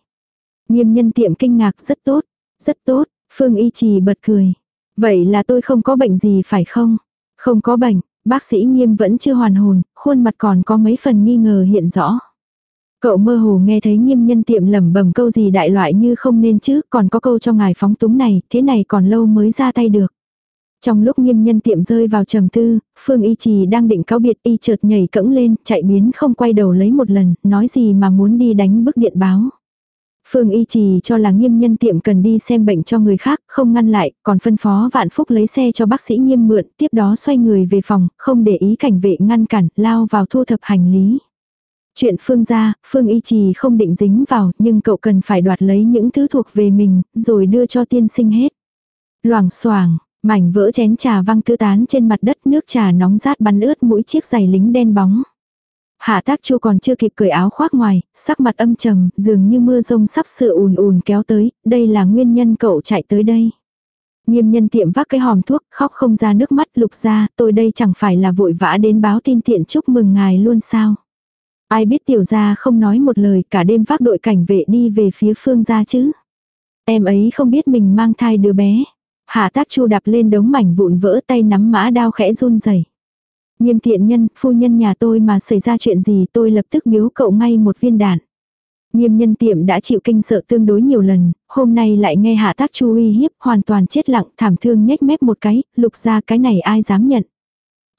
Nghiêm nhân tiệm kinh ngạc rất tốt, rất tốt, Phương Y Trì bật cười. Vậy là tôi không có bệnh gì phải không? Không có bệnh, bác sĩ nghiêm vẫn chưa hoàn hồn, khuôn mặt còn có mấy phần nghi ngờ hiện rõ. Cậu mơ hồ nghe thấy nghiêm nhân tiệm lẩm bẩm câu gì đại loại như không nên chứ, còn có câu cho ngài phóng túng này, thế này còn lâu mới ra tay được. Trong lúc nghiêm nhân tiệm rơi vào trầm tư, Phương Y Trì đang định cáo biệt y chợt nhảy cẫng lên, chạy biến không quay đầu lấy một lần, nói gì mà muốn đi đánh bức điện báo. Phương Y Trì cho là nghiêm nhân tiệm cần đi xem bệnh cho người khác, không ngăn lại, còn phân phó vạn phúc lấy xe cho bác sĩ nghiêm mượn, tiếp đó xoay người về phòng, không để ý cảnh vệ ngăn cản, lao vào thu thập hành lý. Chuyện Phương gia, Phương Y Trì không định dính vào, nhưng cậu cần phải đoạt lấy những thứ thuộc về mình, rồi đưa cho tiên sinh hết. Loảng xoảng mảnh vỡ chén trà văng tứ tán trên mặt đất nước trà nóng rát bắn ướt mũi chiếc giày lính đen bóng. Hạ tác chu còn chưa kịp cởi áo khoác ngoài, sắc mặt âm trầm, dường như mưa rông sắp sửa ùn ùn kéo tới, đây là nguyên nhân cậu chạy tới đây. Nghiêm nhân tiệm vác cái hòm thuốc, khóc không ra nước mắt lục ra, tôi đây chẳng phải là vội vã đến báo tin tiện chúc mừng ngài luôn sao. Ai biết tiểu gia không nói một lời cả đêm vác đội cảnh vệ đi về phía phương gia chứ. Em ấy không biết mình mang thai đứa bé. Hạ tác chu đạp lên đống mảnh vụn vỡ tay nắm mã đao khẽ run rẩy. Nghiêm thiện nhân, phu nhân nhà tôi mà xảy ra chuyện gì tôi lập tức biếu cậu ngay một viên đạn. Nghiêm nhân tiệm đã chịu kinh sợ tương đối nhiều lần, hôm nay lại nghe hạ tác chu uy hiếp hoàn toàn chết lặng thảm thương nhếch mép một cái, lục ra cái này ai dám nhận.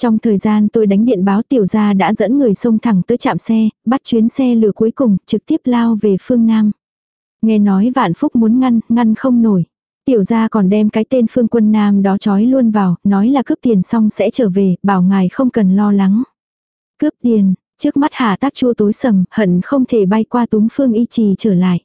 Trong thời gian tôi đánh điện báo tiểu gia đã dẫn người xông thẳng tới trạm xe, bắt chuyến xe lửa cuối cùng, trực tiếp lao về phương Nam. Nghe nói vạn phúc muốn ngăn, ngăn không nổi. Tiểu gia còn đem cái tên phương quân nam đó trói luôn vào, nói là cướp tiền xong sẽ trở về, bảo ngài không cần lo lắng. Cướp tiền, trước mắt hà tác chua tối sầm, hận không thể bay qua túm phương y trì trở lại.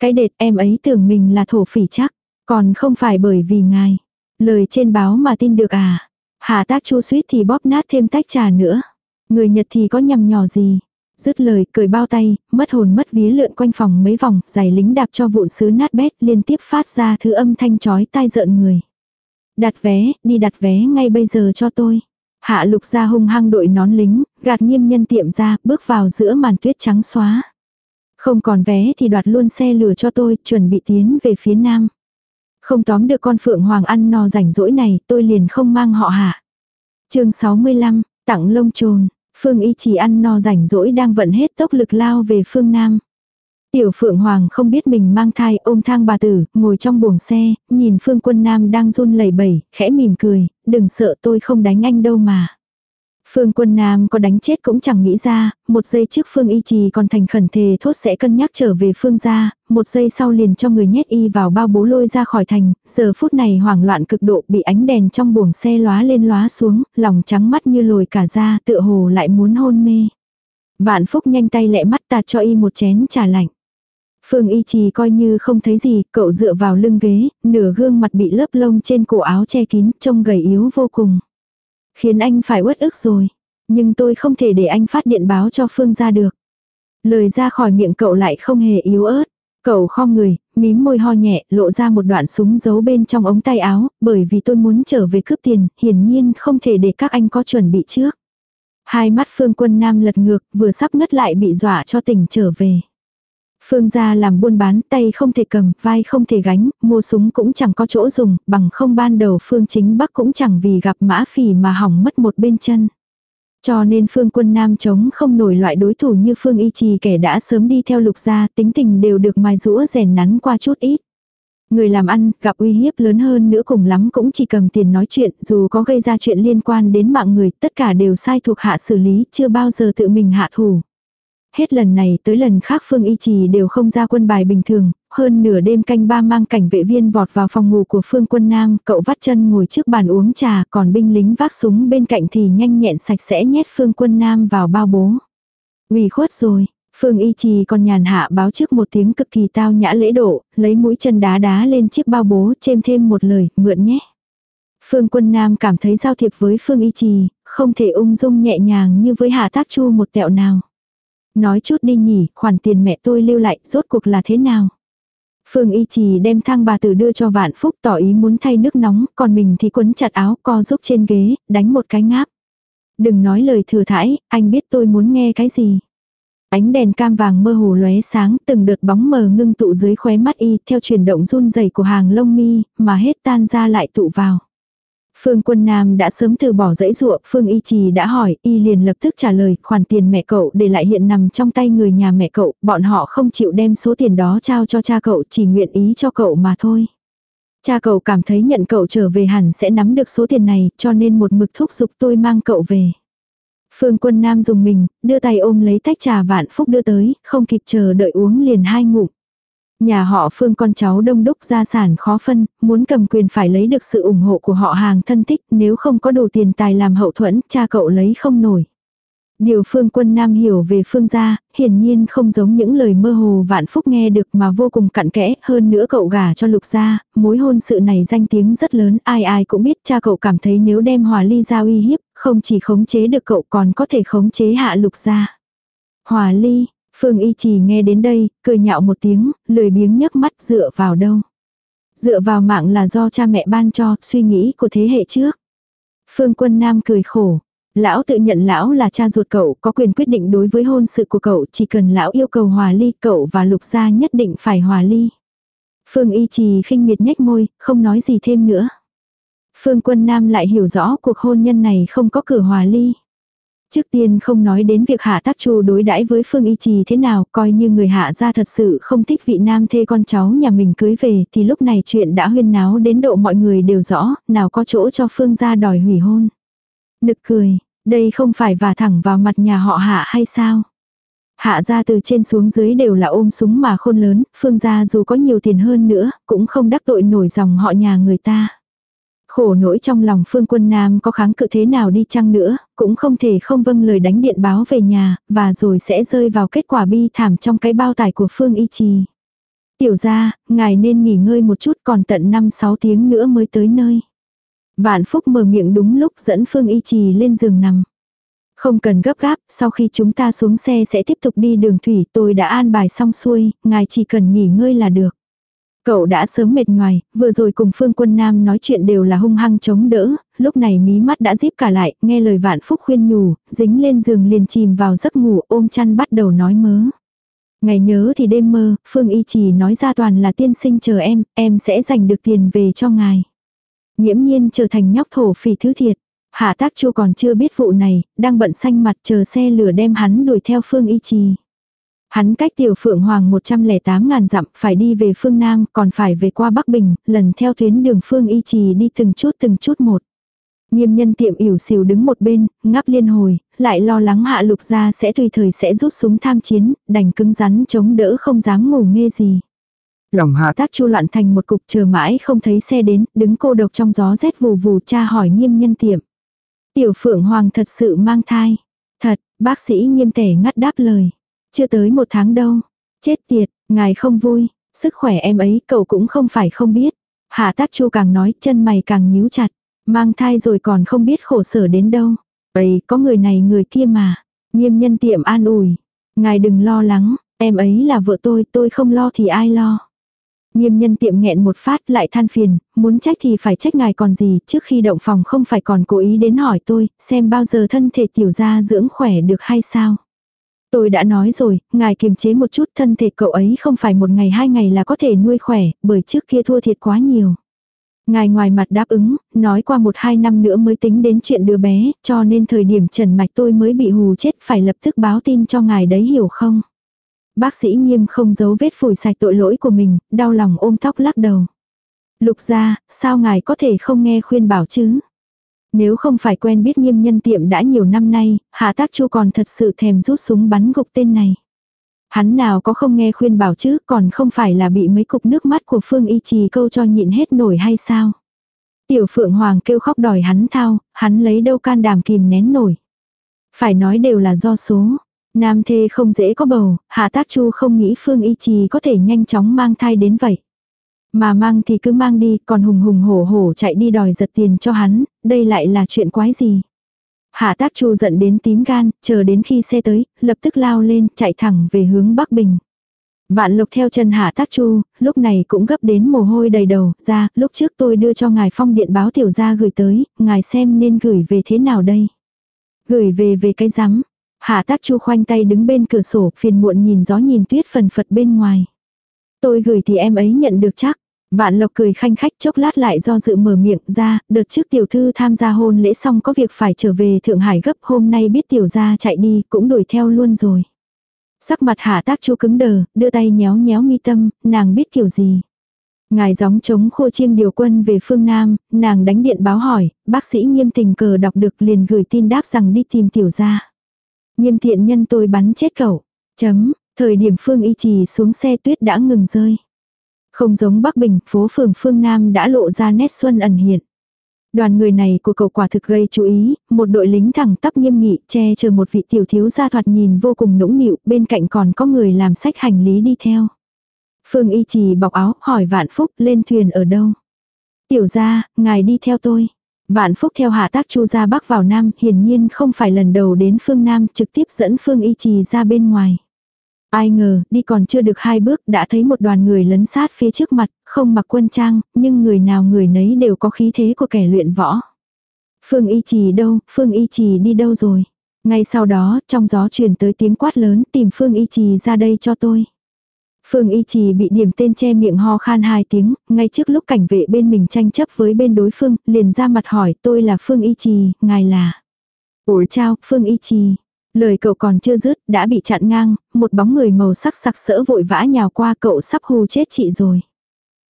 Cái đệt em ấy tưởng mình là thổ phỉ chắc, còn không phải bởi vì ngài. Lời trên báo mà tin được à. Hà tác chu suýt thì bóp nát thêm tách trà nữa. Người Nhật thì có nhầm nhỏ gì. Dứt lời, cười bao tay, mất hồn mất vía lượn quanh phòng mấy vòng, giày lính đạp cho vụn sứ nát bét liên tiếp phát ra thứ âm thanh chói tai rợn người. Đặt vé, đi đặt vé ngay bây giờ cho tôi. Hạ lục ra hung hăng đội nón lính, gạt nghiêm nhân tiệm ra, bước vào giữa màn tuyết trắng xóa. Không còn vé thì đoạt luôn xe lửa cho tôi, chuẩn bị tiến về phía nam. Không tóm được con phượng hoàng ăn no rảnh rỗi này, tôi liền không mang họ hạ. chương 65, tặng lông trồn. Phương y chỉ ăn no rảnh rỗi đang vận hết tốc lực lao về phương Nam. Tiểu Phượng Hoàng không biết mình mang thai ôm thang bà tử, ngồi trong buồng xe, nhìn Phương Quân Nam đang run lẩy bẩy, khẽ mỉm cười, đừng sợ tôi không đánh anh đâu mà. Phương quân Nam có đánh chết cũng chẳng nghĩ ra, một giây trước Phương y trì còn thành khẩn thề thốt sẽ cân nhắc trở về Phương gia, một giây sau liền cho người nhét y vào bao bố lôi ra khỏi thành, giờ phút này hoảng loạn cực độ bị ánh đèn trong buồng xe lóa lên lóa xuống, lòng trắng mắt như lồi cả da tựa hồ lại muốn hôn mê. Vạn Phúc nhanh tay lẹ mắt tạt cho y một chén trà lạnh. Phương y trì coi như không thấy gì, cậu dựa vào lưng ghế, nửa gương mặt bị lớp lông trên cổ áo che kín, trông gầy yếu vô cùng. Khiến anh phải uất ức rồi. Nhưng tôi không thể để anh phát điện báo cho Phương ra được. Lời ra khỏi miệng cậu lại không hề yếu ớt. Cậu khom người, mím môi ho nhẹ, lộ ra một đoạn súng giấu bên trong ống tay áo, bởi vì tôi muốn trở về cướp tiền, hiển nhiên không thể để các anh có chuẩn bị trước. Hai mắt Phương Quân Nam lật ngược, vừa sắp ngất lại bị dọa cho tỉnh trở về. Phương gia làm buôn bán, tay không thể cầm, vai không thể gánh, mua súng cũng chẳng có chỗ dùng, bằng không ban đầu Phương chính Bắc cũng chẳng vì gặp mã phỉ mà hỏng mất một bên chân. Cho nên Phương quân Nam chống không nổi loại đối thủ như Phương y trì kẻ đã sớm đi theo lục gia, tính tình đều được mài rũa rèn nắn qua chút ít. Người làm ăn, gặp uy hiếp lớn hơn nữa cùng lắm cũng chỉ cầm tiền nói chuyện, dù có gây ra chuyện liên quan đến mạng người, tất cả đều sai thuộc hạ xử lý, chưa bao giờ tự mình hạ thủ. Hết lần này tới lần khác Phương Y Trì đều không ra quân bài bình thường, hơn nửa đêm canh ba mang cảnh vệ viên vọt vào phòng ngủ của Phương Quân Nam, cậu vắt chân ngồi trước bàn uống trà, còn binh lính vác súng bên cạnh thì nhanh nhẹn sạch sẽ nhét Phương Quân Nam vào bao bố. ủy khuất rồi, Phương Y Trì còn nhàn hạ báo trước một tiếng cực kỳ tao nhã lễ độ, lấy mũi chân đá đá lên chiếc bao bố, chêm thêm một lời, mượn nhé. Phương Quân Nam cảm thấy giao thiệp với Phương Y Trì, không thể ung dung nhẹ nhàng như với Hạ Tác Chu một tẹo nào. Nói chút đi nhỉ, khoản tiền mẹ tôi lưu lại, rốt cuộc là thế nào? Phương Y Trì đem thang bà tử đưa cho Vạn Phúc tỏ ý muốn thay nước nóng, còn mình thì quấn chặt áo co giúp trên ghế, đánh một cái ngáp. Đừng nói lời thừa thãi, anh biết tôi muốn nghe cái gì. Ánh đèn cam vàng mơ hồ lóe sáng, từng đợt bóng mờ ngưng tụ dưới khóe mắt y, theo chuyển động run rẩy của hàng lông mi, mà hết tan ra lại tụ vào. Phương Quân Nam đã sớm từ bỏ dãy ruộng, Phương Y Trì đã hỏi, Y liền lập tức trả lời, khoản tiền mẹ cậu để lại hiện nằm trong tay người nhà mẹ cậu, bọn họ không chịu đem số tiền đó trao cho cha cậu, chỉ nguyện ý cho cậu mà thôi. Cha cậu cảm thấy nhận cậu trở về hẳn sẽ nắm được số tiền này cho nên một mực thúc giục tôi mang cậu về. Phương quân nam dùng mình, đưa tay ôm lấy tách trà vạn phúc đưa tới, không kịp chờ đợi uống liền hai ngụm. Nhà họ Phương con cháu đông đúc gia sản khó phân, muốn cầm quyền phải lấy được sự ủng hộ của họ hàng thân thích, nếu không có đủ tiền tài làm hậu thuẫn, cha cậu lấy không nổi. Điều phương quân nam hiểu về phương gia, hiển nhiên không giống những lời mơ hồ vạn phúc nghe được mà vô cùng cặn kẽ, hơn nữa cậu gả cho lục gia, mối hôn sự này danh tiếng rất lớn, ai ai cũng biết cha cậu cảm thấy nếu đem hòa ly giao uy hiếp, không chỉ khống chế được cậu còn có thể khống chế hạ lục gia. Hòa ly, phương y chỉ nghe đến đây, cười nhạo một tiếng, lười biếng nhấc mắt dựa vào đâu. Dựa vào mạng là do cha mẹ ban cho, suy nghĩ của thế hệ trước. Phương quân nam cười khổ, Lão tự nhận lão là cha ruột cậu, có quyền quyết định đối với hôn sự của cậu, chỉ cần lão yêu cầu hòa ly, cậu và lục gia nhất định phải hòa ly. Phương y trì khinh miệt nhếch môi, không nói gì thêm nữa. Phương quân nam lại hiểu rõ cuộc hôn nhân này không có cửa hòa ly. Trước tiên không nói đến việc hạ tác chu đối đãi với Phương Y Trì thế nào, coi như người hạ gia thật sự không thích vị nam thê con cháu nhà mình cưới về, thì lúc này chuyện đã huyên náo đến độ mọi người đều rõ, nào có chỗ cho Phương gia đòi hủy hôn. Nực cười, đây không phải và thẳng vào mặt nhà họ hạ hay sao? Hạ ra từ trên xuống dưới đều là ôm súng mà khôn lớn, phương gia dù có nhiều tiền hơn nữa, cũng không đắc tội nổi dòng họ nhà người ta. Khổ nỗi trong lòng phương quân nam có kháng cự thế nào đi chăng nữa, cũng không thể không vâng lời đánh điện báo về nhà, và rồi sẽ rơi vào kết quả bi thảm trong cái bao tải của phương y trì. Tiểu ra, ngài nên nghỉ ngơi một chút còn tận 5-6 tiếng nữa mới tới nơi. Vạn Phúc mở miệng đúng lúc dẫn Phương Y Trì lên giường nằm. Không cần gấp gáp, sau khi chúng ta xuống xe sẽ tiếp tục đi đường thủy, tôi đã an bài xong xuôi, ngài chỉ cần nghỉ ngơi là được. Cậu đã sớm mệt nhoài, vừa rồi cùng Phương Quân Nam nói chuyện đều là hung hăng chống đỡ, lúc này mí mắt đã díp cả lại, nghe lời Vạn Phúc khuyên nhủ, dính lên giường liền chìm vào giấc ngủ ôm chăn bắt đầu nói mớ. Ngày nhớ thì đêm mơ, Phương Y Trì nói ra toàn là tiên sinh chờ em, em sẽ dành được tiền về cho ngài. Nghiễm nhiên trở thành nhóc thổ phỉ thứ thiệt. Hạ tác chu còn chưa biết vụ này, đang bận xanh mặt chờ xe lửa đem hắn đuổi theo phương y trì. Hắn cách tiểu phượng hoàng 108 ngàn dặm phải đi về phương Nam còn phải về qua Bắc Bình, lần theo tuyến đường phương y trì đi từng chút từng chút một. Nghiêm nhân tiệm ỉu xìu đứng một bên, ngắp liên hồi, lại lo lắng hạ lục ra sẽ tùy thời sẽ rút súng tham chiến, đành cứng rắn chống đỡ không dám ngủ nghe gì. Lòng hạ tác chu loạn thành một cục chờ mãi không thấy xe đến, đứng cô độc trong gió rét vù vù cha hỏi nghiêm nhân tiệm. Tiểu phượng hoàng thật sự mang thai. Thật, bác sĩ nghiêm tẻ ngắt đáp lời. Chưa tới một tháng đâu. Chết tiệt, ngài không vui. Sức khỏe em ấy cậu cũng không phải không biết. Hạ tác chu càng nói chân mày càng nhíu chặt. Mang thai rồi còn không biết khổ sở đến đâu. Vậy có người này người kia mà. Nghiêm nhân tiệm an ủi. Ngài đừng lo lắng, em ấy là vợ tôi, tôi không lo thì ai lo. Nghiêm nhân tiệm nghẹn một phát lại than phiền, muốn trách thì phải trách ngài còn gì, trước khi động phòng không phải còn cố ý đến hỏi tôi, xem bao giờ thân thể tiểu gia dưỡng khỏe được hay sao. Tôi đã nói rồi, ngài kiềm chế một chút thân thể cậu ấy không phải một ngày hai ngày là có thể nuôi khỏe, bởi trước kia thua thiệt quá nhiều. Ngài ngoài mặt đáp ứng, nói qua một hai năm nữa mới tính đến chuyện đứa bé, cho nên thời điểm trần mạch tôi mới bị hù chết phải lập tức báo tin cho ngài đấy hiểu không. Bác sĩ nghiêm không giấu vết phủi sạch tội lỗi của mình, đau lòng ôm tóc lắc đầu. Lục ra, sao ngài có thể không nghe khuyên bảo chứ? Nếu không phải quen biết nghiêm nhân tiệm đã nhiều năm nay, hạ tác chu còn thật sự thèm rút súng bắn gục tên này. Hắn nào có không nghe khuyên bảo chứ, còn không phải là bị mấy cục nước mắt của Phương Y Trì câu cho nhịn hết nổi hay sao? Tiểu Phượng Hoàng kêu khóc đòi hắn thao, hắn lấy đâu can đảm kìm nén nổi. Phải nói đều là do số. Nam thê không dễ có bầu, hạ tác chu không nghĩ Phương Y Trì có thể nhanh chóng mang thai đến vậy. Mà mang thì cứ mang đi, còn hùng hùng hổ hổ chạy đi đòi giật tiền cho hắn, đây lại là chuyện quái gì. Hạ tác chu giận đến tím gan, chờ đến khi xe tới, lập tức lao lên, chạy thẳng về hướng Bắc Bình. Vạn lục theo chân hạ tác chu, lúc này cũng gấp đến mồ hôi đầy đầu, ra, lúc trước tôi đưa cho ngài phong điện báo tiểu gia gửi tới, ngài xem nên gửi về thế nào đây. Gửi về về cái rắm, Hạ tác chu khoanh tay đứng bên cửa sổ phiền muộn nhìn gió nhìn tuyết phần phật bên ngoài. Tôi gửi thì em ấy nhận được chắc. Vạn lộc cười khanh khách chốc lát lại do dự mở miệng ra, đợt trước tiểu thư tham gia hôn lễ xong có việc phải trở về Thượng Hải gấp hôm nay biết tiểu gia chạy đi cũng đuổi theo luôn rồi. Sắc mặt hạ tác chú cứng đờ, đưa tay nhéo nhéo mi tâm, nàng biết kiểu gì. Ngài gióng chống khô chiêng điều quân về phương Nam, nàng đánh điện báo hỏi, bác sĩ nghiêm tình cờ đọc được liền gửi tin đáp rằng đi tìm tiểu gia. Nghiêm thiện nhân tôi bắn chết cậu. Chấm, thời điểm phương y trì xuống xe tuyết đã ngừng rơi. Không giống Bắc Bình, phố phường phương Nam đã lộ ra nét xuân ẩn hiện. Đoàn người này của cậu quả thực gây chú ý, một đội lính thẳng tắp nghiêm nghị che chờ một vị tiểu thiếu gia thoạt nhìn vô cùng nũng nịu, bên cạnh còn có người làm sách hành lý đi theo. Phương y trì bọc áo, hỏi Vạn Phúc lên thuyền ở đâu. Tiểu gia, ngài đi theo tôi. Vạn Phúc theo hạ tác chu ra bắc vào nam, hiển nhiên không phải lần đầu đến phương nam, trực tiếp dẫn phương y trì ra bên ngoài. Ai ngờ, đi còn chưa được hai bước đã thấy một đoàn người lấn sát phía trước mặt, không mặc quân trang, nhưng người nào người nấy đều có khí thế của kẻ luyện võ. Phương y trì đâu, Phương y trì đi đâu rồi? Ngay sau đó, trong gió truyền tới tiếng quát lớn tìm Phương y trì ra đây cho tôi. Phương Y Trì bị điểm tên che miệng ho khan hai tiếng, ngay trước lúc cảnh vệ bên mình tranh chấp với bên đối phương, liền ra mặt hỏi tôi là Phương Y Trì, ngài là. Ủa chào, Phương Y Trì. Lời cậu còn chưa dứt, đã bị chặn ngang, một bóng người màu sắc sặc sỡ vội vã nhào qua cậu sắp hù chết chị rồi.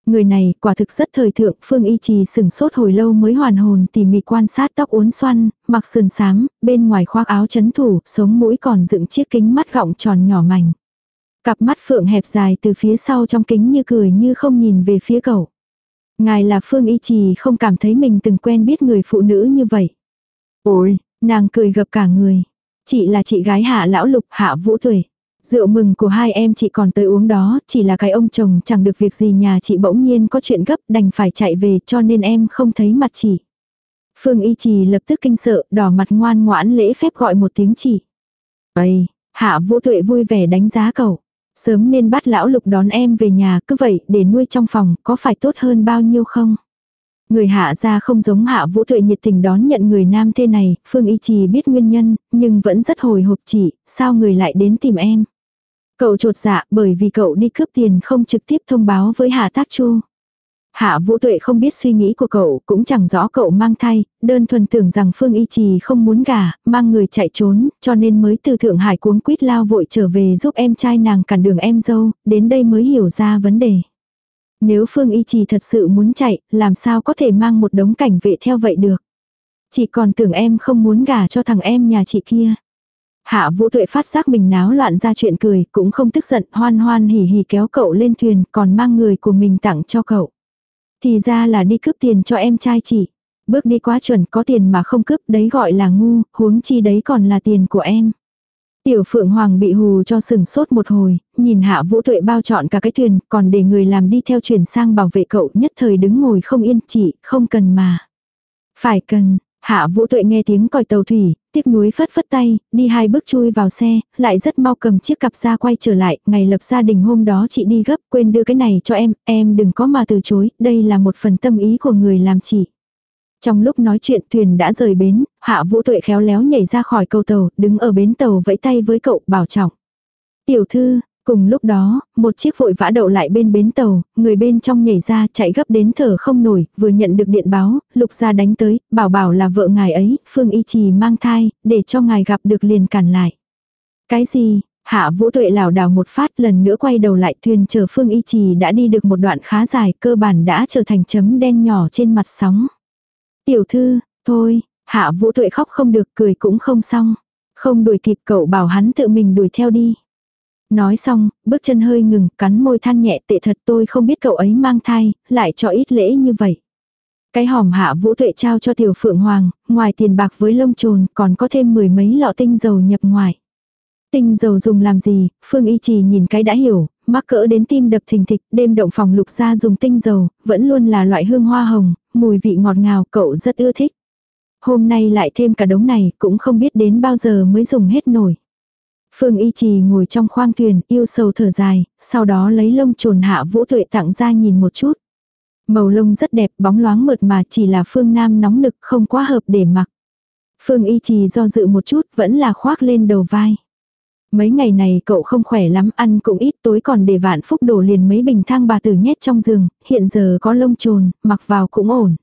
Người này quả thực rất thời thượng, Phương Y Trì sừng sốt hồi lâu mới hoàn hồn tỉ mỉ quan sát tóc uốn xoăn, mặc sườn xám, bên ngoài khoác áo chấn thủ, sống mũi còn dựng chiếc kính mắt gọng tròn nhỏ mảnh. Cặp mắt phượng hẹp dài từ phía sau trong kính như cười như không nhìn về phía cậu. Ngài là Phương Y Trì không cảm thấy mình từng quen biết người phụ nữ như vậy. Ôi, nàng cười gập cả người. Chị là chị gái hạ lão lục hạ vũ tuệ. Rượu mừng của hai em chị còn tới uống đó, chỉ là cái ông chồng chẳng được việc gì nhà chị bỗng nhiên có chuyện gấp đành phải chạy về cho nên em không thấy mặt chị. Phương Y Trì lập tức kinh sợ, đỏ mặt ngoan ngoãn lễ phép gọi một tiếng chị. Ây, hạ vũ tuệ vui vẻ đánh giá cậu. Sớm nên bắt lão lục đón em về nhà cứ vậy để nuôi trong phòng có phải tốt hơn bao nhiêu không? Người hạ gia không giống hạ vũ tuệ nhiệt tình đón nhận người nam thê này, Phương Y Trì biết nguyên nhân, nhưng vẫn rất hồi hộp chỉ, sao người lại đến tìm em? Cậu trột dạ bởi vì cậu đi cướp tiền không trực tiếp thông báo với hạ tác chu. Hạ Vũ Tuệ không biết suy nghĩ của cậu, cũng chẳng rõ cậu mang thai, đơn thuần tưởng rằng Phương Y Trì không muốn gả, mang người chạy trốn, cho nên mới từ Thượng Hải cuống quýt lao vội trở về giúp em trai nàng cản đường em dâu, đến đây mới hiểu ra vấn đề. Nếu Phương Y Trì thật sự muốn chạy, làm sao có thể mang một đống cảnh vệ theo vậy được. Chỉ còn tưởng em không muốn gả cho thằng em nhà chị kia. Hạ Vũ Tuệ phát giác mình náo loạn ra chuyện cười, cũng không tức giận, hoan hoan hỉ hỉ kéo cậu lên thuyền, còn mang người của mình tặng cho cậu. Thì ra là đi cướp tiền cho em trai chị. Bước đi quá chuẩn có tiền mà không cướp đấy gọi là ngu, huống chi đấy còn là tiền của em. Tiểu Phượng Hoàng bị hù cho sừng sốt một hồi, nhìn Hạ Vũ Tuệ bao chọn cả cái thuyền, còn để người làm đi theo chuyển sang bảo vệ cậu nhất thời đứng ngồi không yên chị, không cần mà. Phải cần, Hạ Vũ Tuệ nghe tiếng còi tàu thủy, tiếc nuối phất phất tay, đi hai bước chui vào xe, lại rất mau cầm chiếc cặp ra quay trở lại, ngày lập gia đình hôm đó chị đi gấp, quên đưa cái này cho em, em đừng có mà từ chối, đây là một phần tâm ý của người làm chị. Trong lúc nói chuyện thuyền đã rời bến, Hạ Vũ Tuệ khéo léo nhảy ra khỏi cầu tàu, đứng ở bến tàu vẫy tay với cậu, bảo trọng. Tiểu thư, Cùng lúc đó, một chiếc vội vã đậu lại bên bến tàu, người bên trong nhảy ra chạy gấp đến thở không nổi, vừa nhận được điện báo, lục gia đánh tới, bảo bảo là vợ ngài ấy, Phương Y Trì mang thai, để cho ngài gặp được liền cản lại. Cái gì? Hạ Vũ Tuệ lảo đảo một phát lần nữa quay đầu lại thuyền chờ Phương Y Trì đã đi được một đoạn khá dài cơ bản đã trở thành chấm đen nhỏ trên mặt sóng. Tiểu thư, thôi, Hạ Vũ Tuệ khóc không được cười cũng không xong. Không đuổi kịp cậu bảo hắn tự mình đuổi theo đi. Nói xong, bước chân hơi ngừng, cắn môi than nhẹ tệ thật tôi không biết cậu ấy mang thai, lại cho ít lễ như vậy. Cái hòm hạ vũ tuệ trao cho tiểu phượng hoàng, ngoài tiền bạc với lông trồn còn có thêm mười mấy lọ tinh dầu nhập ngoài. Tinh dầu dùng làm gì, Phương Y Trì nhìn cái đã hiểu, mắc cỡ đến tim đập thình thịch, đêm động phòng lục ra dùng tinh dầu, vẫn luôn là loại hương hoa hồng, mùi vị ngọt ngào, cậu rất ưa thích. Hôm nay lại thêm cả đống này, cũng không biết đến bao giờ mới dùng hết nổi. Phương Y Trì ngồi trong khoang thuyền, yêu sầu thở dài, sau đó lấy lông trồn hạ vũ tuệ tặng ra nhìn một chút. Màu lông rất đẹp, bóng loáng mượt mà chỉ là phương Nam nóng nực không quá hợp để mặc. Phương Y Trì do dự một chút vẫn là khoác lên đầu vai. Mấy ngày này cậu không khỏe lắm ăn cũng ít tối còn để vạn phúc đổ liền mấy bình thang bà tử nhét trong giường, hiện giờ có lông trồn, mặc vào cũng ổn.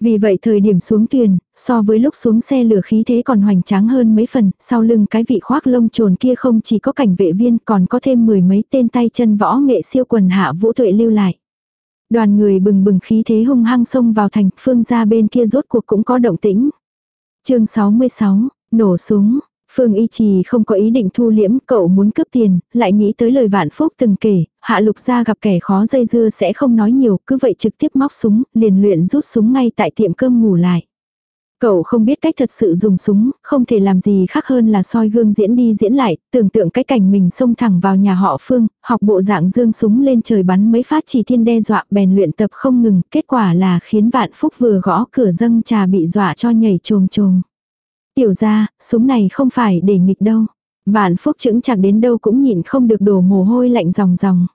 Vì vậy thời điểm xuống thuyền, so với lúc xuống xe lửa khí thế còn hoành tráng hơn mấy phần, sau lưng cái vị khoác lông trồn kia không chỉ có cảnh vệ viên còn có thêm mười mấy tên tay chân võ nghệ siêu quần hạ vũ tuệ lưu lại. Đoàn người bừng bừng khí thế hung hăng xông vào thành, phương gia bên kia rốt cuộc cũng có động tĩnh. chương 66, nổ súng. Phương Y Trì không có ý định thu liễm, cậu muốn cướp tiền, lại nghĩ tới lời vạn phúc từng kể, hạ lục gia gặp kẻ khó dây dưa sẽ không nói nhiều, cứ vậy trực tiếp móc súng, liền luyện rút súng ngay tại tiệm cơm ngủ lại. Cậu không biết cách thật sự dùng súng, không thể làm gì khác hơn là soi gương diễn đi diễn lại, tưởng tượng cái cảnh mình xông thẳng vào nhà họ Phương, học bộ dạng dương súng lên trời bắn mấy phát chỉ thiên đe dọa bèn luyện tập không ngừng, kết quả là khiến vạn phúc vừa gõ cửa dâng trà bị dọa cho nhảy trồm trồm. Tiểu ra, súng này không phải để nghịch đâu. Vạn phúc chững chẳng đến đâu cũng nhịn không được đổ mồ hôi lạnh ròng ròng.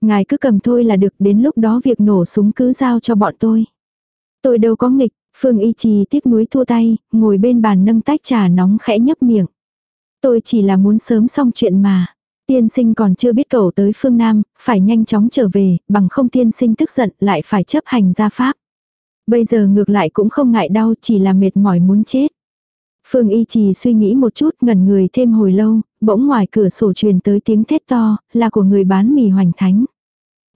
Ngài cứ cầm thôi là được đến lúc đó việc nổ súng cứ giao cho bọn tôi. Tôi đâu có nghịch, Phương Y Trì tiếc nuối thua tay, ngồi bên bàn nâng tách trà nóng khẽ nhấp miệng. Tôi chỉ là muốn sớm xong chuyện mà. Tiên sinh còn chưa biết cầu tới phương Nam, phải nhanh chóng trở về, bằng không tiên sinh tức giận lại phải chấp hành gia pháp. Bây giờ ngược lại cũng không ngại đau chỉ là mệt mỏi muốn chết. Phương Y Trì suy nghĩ một chút ngẩn người thêm hồi lâu, bỗng ngoài cửa sổ truyền tới tiếng thét to, là của người bán mì hoành thánh.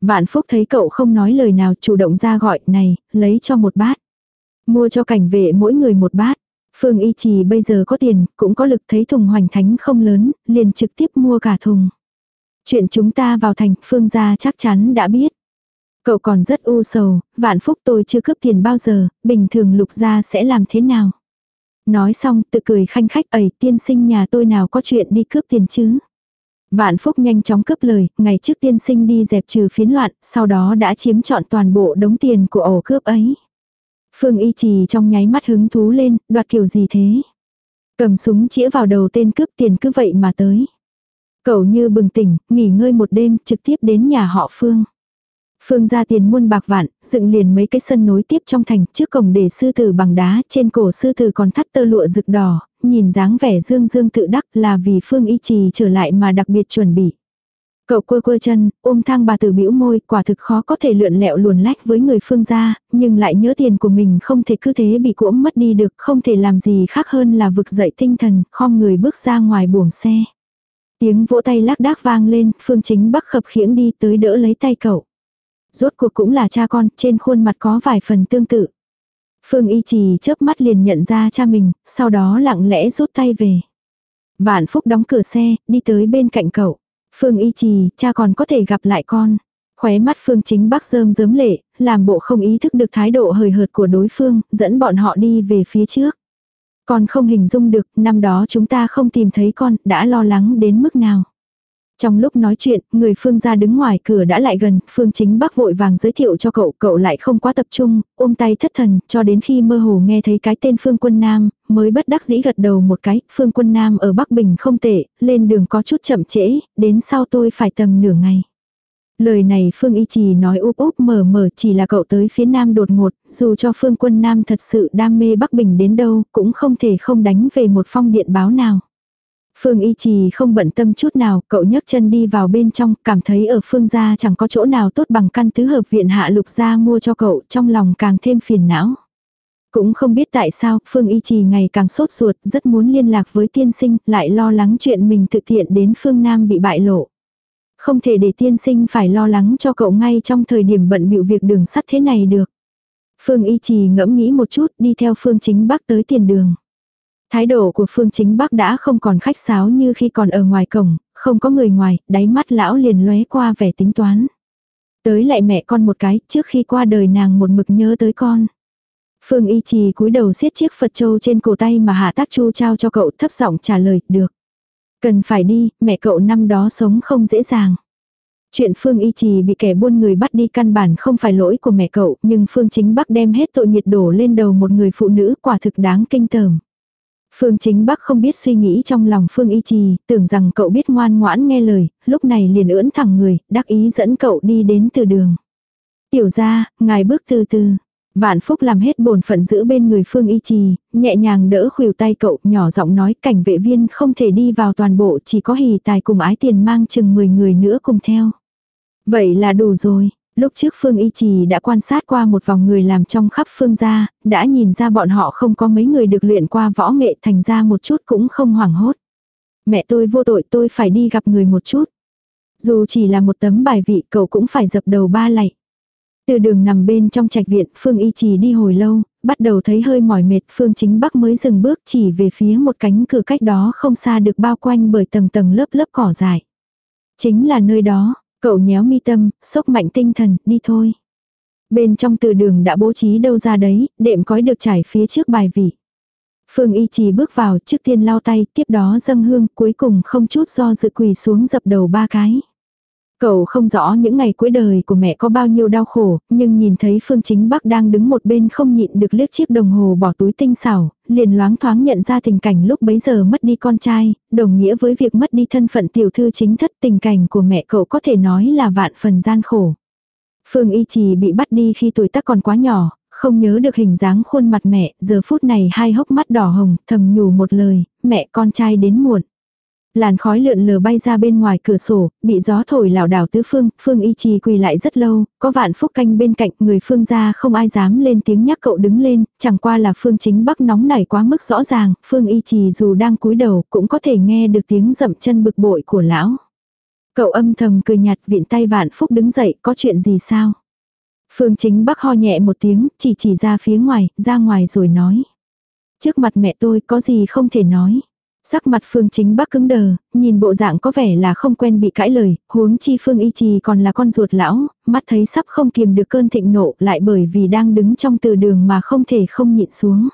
Vạn Phúc thấy cậu không nói lời nào chủ động ra gọi này, lấy cho một bát. Mua cho cảnh vệ mỗi người một bát. Phương Y Trì bây giờ có tiền, cũng có lực thấy thùng hoành thánh không lớn, liền trực tiếp mua cả thùng. Chuyện chúng ta vào thành, Phương gia chắc chắn đã biết. Cậu còn rất u sầu, vạn phúc tôi chưa cướp tiền bao giờ, bình thường lục gia sẽ làm thế nào? Nói xong tự cười khanh khách ẩy tiên sinh nhà tôi nào có chuyện đi cướp tiền chứ. Vạn Phúc nhanh chóng cướp lời, ngày trước tiên sinh đi dẹp trừ phiến loạn, sau đó đã chiếm trọn toàn bộ đống tiền của ổ cướp ấy. Phương Y Trì trong nháy mắt hứng thú lên, đoạt kiểu gì thế? Cầm súng chĩa vào đầu tên cướp tiền cứ vậy mà tới. Cậu như bừng tỉnh, nghỉ ngơi một đêm, trực tiếp đến nhà họ Phương. Phương ra tiền muôn bạc vạn, dựng liền mấy cái sân nối tiếp trong thành, trước cổng để sư tử bằng đá, trên cổ sư tử còn thắt tơ lụa rực đỏ, nhìn dáng vẻ dương dương tự đắc là vì Phương y trì trở lại mà đặc biệt chuẩn bị. Cậu quơ quơ chân, ôm thang bà tử bĩu môi, quả thực khó có thể lượn lẹo luồn lách với người phương gia, nhưng lại nhớ tiền của mình không thể cứ thế bị cuỗm mất đi được, không thể làm gì khác hơn là vực dậy tinh thần, khom người bước ra ngoài buồng xe. Tiếng vỗ tay lác đác vang lên, phương chính bắc khập khiễng đi tới đỡ lấy tay cậu. Rốt cuộc cũng là cha con, trên khuôn mặt có vài phần tương tự. Phương y trì chớp mắt liền nhận ra cha mình, sau đó lặng lẽ rút tay về. Vạn Phúc đóng cửa xe, đi tới bên cạnh cậu. Phương y trì, cha còn có thể gặp lại con. Khóe mắt Phương chính bác rơm rớm lệ, làm bộ không ý thức được thái độ hời hợt của đối phương, dẫn bọn họ đi về phía trước. Con không hình dung được, năm đó chúng ta không tìm thấy con, đã lo lắng đến mức nào. Trong lúc nói chuyện, người Phương gia đứng ngoài cửa đã lại gần, Phương chính bác vội vàng giới thiệu cho cậu, cậu lại không quá tập trung, ôm tay thất thần, cho đến khi mơ hồ nghe thấy cái tên Phương Quân Nam, mới bất đắc dĩ gật đầu một cái, Phương Quân Nam ở Bắc Bình không tệ, lên đường có chút chậm trễ, đến sau tôi phải tầm nửa ngày. Lời này Phương Y Trì nói úp úp mở mở chỉ là cậu tới phía Nam đột ngột, dù cho Phương Quân Nam thật sự đam mê Bắc Bình đến đâu, cũng không thể không đánh về một phong điện báo nào. Phương Y Trì không bận tâm chút nào, cậu nhấc chân đi vào bên trong, cảm thấy ở phương gia chẳng có chỗ nào tốt bằng căn tứ hợp viện hạ lục gia mua cho cậu, trong lòng càng thêm phiền não. Cũng không biết tại sao, Phương Y Trì ngày càng sốt ruột, rất muốn liên lạc với tiên sinh, lại lo lắng chuyện mình thực hiện đến phương Nam bị bại lộ. Không thể để tiên sinh phải lo lắng cho cậu ngay trong thời điểm bận bịu việc đường sắt thế này được. Phương Y Trì ngẫm nghĩ một chút, đi theo Phương Chính Bắc tới tiền đường. Thái độ của Phương Chính Bắc đã không còn khách sáo như khi còn ở ngoài cổng, không có người ngoài, đáy mắt lão liền lóe qua vẻ tính toán. Tới lại mẹ con một cái, trước khi qua đời nàng một mực nhớ tới con. Phương Y Trì cúi đầu siết chiếc Phật châu trên cổ tay mà Hạ Tác Chu trao cho cậu thấp giọng trả lời, được. Cần phải đi, mẹ cậu năm đó sống không dễ dàng. Chuyện Phương Y Trì bị kẻ buôn người bắt đi căn bản không phải lỗi của mẹ cậu, nhưng Phương Chính Bắc đem hết tội nhiệt đổ lên đầu một người phụ nữ quả thực đáng kinh tởm. Phương Chính Bắc không biết suy nghĩ trong lòng Phương Y Trì, tưởng rằng cậu biết ngoan ngoãn nghe lời, lúc này liền ưỡn thẳng người, đắc ý dẫn cậu đi đến từ đường. Tiểu ra, ngài bước từ từ. Vạn Phúc làm hết bổn phận giữ bên người Phương Y Trì, nhẹ nhàng đỡ khuỷu tay cậu, nhỏ giọng nói cảnh vệ viên không thể đi vào toàn bộ, chỉ có hì tài cùng ái tiền mang chừng 10 người nữa cùng theo. Vậy là đủ rồi, Lúc trước Phương Y Trì đã quan sát qua một vòng người làm trong khắp Phương gia, đã nhìn ra bọn họ không có mấy người được luyện qua võ nghệ thành ra một chút cũng không hoảng hốt. Mẹ tôi vô tội tôi phải đi gặp người một chút. Dù chỉ là một tấm bài vị cậu cũng phải dập đầu ba lạy. Từ đường nằm bên trong trạch viện, Phương Y Trì đi hồi lâu, bắt đầu thấy hơi mỏi mệt, Phương Chính Bắc mới dừng bước chỉ về phía một cánh cửa cách đó không xa được bao quanh bởi tầng tầng lớp lớp cỏ dại. Chính là nơi đó, cậu nhéo mi tâm, sốc mạnh tinh thần, đi thôi. Bên trong từ đường đã bố trí đâu ra đấy, đệm cói được trải phía trước bài vị. Phương Y Trì bước vào trước tiên lau tay, tiếp đó dâng hương, cuối cùng không chút do dự quỳ xuống dập đầu ba cái. Cậu không rõ những ngày cuối đời của mẹ có bao nhiêu đau khổ, nhưng nhìn thấy Phương Chính Bắc đang đứng một bên không nhịn được liếc chiếc đồng hồ bỏ túi tinh xảo, liền loáng thoáng nhận ra tình cảnh lúc bấy giờ mất đi con trai, đồng nghĩa với việc mất đi thân phận tiểu thư chính thất tình cảnh của mẹ cậu có thể nói là vạn phần gian khổ. Phương Y Trì bị bắt đi khi tuổi tác còn quá nhỏ, không nhớ được hình dáng khuôn mặt mẹ, giờ phút này hai hốc mắt đỏ hồng, thầm nhủ một lời, mẹ con trai đến muộn. Làn khói lượn lờ bay ra bên ngoài cửa sổ, bị gió thổi lảo đảo tứ phương, Phương Y Trì quỳ lại rất lâu, có vạn phúc canh bên cạnh, người Phương gia không ai dám lên tiếng nhắc cậu đứng lên, chẳng qua là Phương chính bắc nóng nảy quá mức rõ ràng, Phương Y Trì dù đang cúi đầu cũng có thể nghe được tiếng dậm chân bực bội của lão. Cậu âm thầm cười nhạt viện tay vạn phúc đứng dậy, có chuyện gì sao? Phương chính bắc ho nhẹ một tiếng, chỉ chỉ ra phía ngoài, ra ngoài rồi nói. Trước mặt mẹ tôi có gì không thể nói. Sắc mặt Phương Chính Bắc cứng đờ, nhìn bộ dạng có vẻ là không quen bị cãi lời, huống chi Phương Y Trì còn là con ruột lão, mắt thấy sắp không kiềm được cơn thịnh nộ lại bởi vì đang đứng trong từ đường mà không thể không nhịn xuống.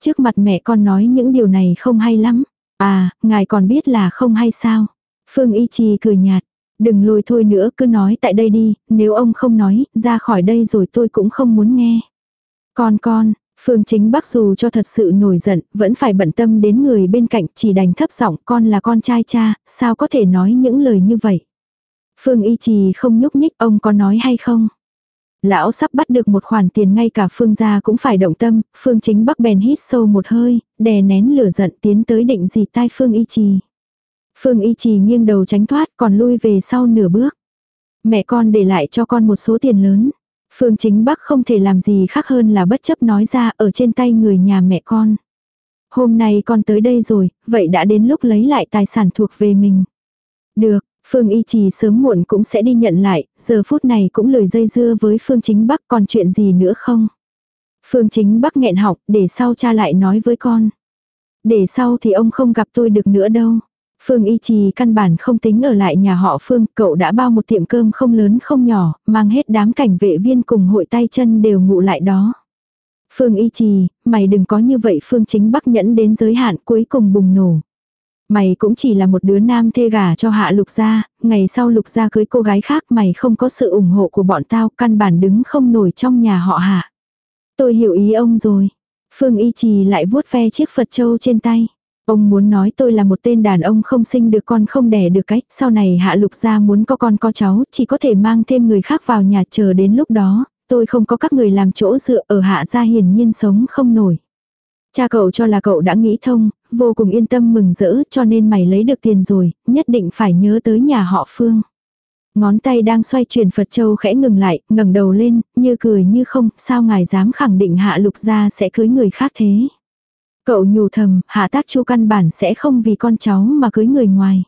Trước mặt mẹ con nói những điều này không hay lắm. À, ngài còn biết là không hay sao. Phương Y Trì cười nhạt. Đừng lôi thôi nữa cứ nói tại đây đi, nếu ông không nói, ra khỏi đây rồi tôi cũng không muốn nghe. Con con, Phương chính bác dù cho thật sự nổi giận, vẫn phải bận tâm đến người bên cạnh chỉ đành thấp giọng con là con trai cha, sao có thể nói những lời như vậy. Phương y trì không nhúc nhích ông có nói hay không. Lão sắp bắt được một khoản tiền ngay cả Phương gia cũng phải động tâm, Phương chính bắc bèn hít sâu một hơi, đè nén lửa giận tiến tới định gì tai Phương y trì. Phương y trì nghiêng đầu tránh thoát còn lui về sau nửa bước. Mẹ con để lại cho con một số tiền lớn. Phương chính bắc không thể làm gì khác hơn là bất chấp nói ra ở trên tay người nhà mẹ con. Hôm nay con tới đây rồi, vậy đã đến lúc lấy lại tài sản thuộc về mình. Được, Phương y trì sớm muộn cũng sẽ đi nhận lại, giờ phút này cũng lời dây dưa với Phương chính bắc còn chuyện gì nữa không? Phương chính bắc nghẹn học, để sau cha lại nói với con. Để sau thì ông không gặp tôi được nữa đâu. Phương Y Trì căn bản không tính ở lại nhà họ Phương, cậu đã bao một tiệm cơm không lớn không nhỏ, mang hết đám cảnh vệ viên cùng hội tay chân đều ngụ lại đó. Phương Y Trì, mày đừng có như vậy Phương chính bắc nhẫn đến giới hạn cuối cùng bùng nổ. Mày cũng chỉ là một đứa nam thê gà cho hạ lục gia, ngày sau lục gia cưới cô gái khác mày không có sự ủng hộ của bọn tao, căn bản đứng không nổi trong nhà họ hạ. Tôi hiểu ý ông rồi. Phương Y Trì lại vuốt ve chiếc Phật châu trên tay. Ông muốn nói tôi là một tên đàn ông không sinh được con không đẻ được cách, sau này hạ lục gia muốn có con có cháu, chỉ có thể mang thêm người khác vào nhà chờ đến lúc đó, tôi không có các người làm chỗ dựa ở hạ gia hiển nhiên sống không nổi. Cha cậu cho là cậu đã nghĩ thông, vô cùng yên tâm mừng rỡ cho nên mày lấy được tiền rồi, nhất định phải nhớ tới nhà họ Phương. Ngón tay đang xoay chuyển Phật Châu khẽ ngừng lại, ngẩng đầu lên, như cười như không, sao ngài dám khẳng định hạ lục gia sẽ cưới người khác thế. Cậu nhủ thầm, hạ tác chu căn bản sẽ không vì con cháu mà cưới người ngoài.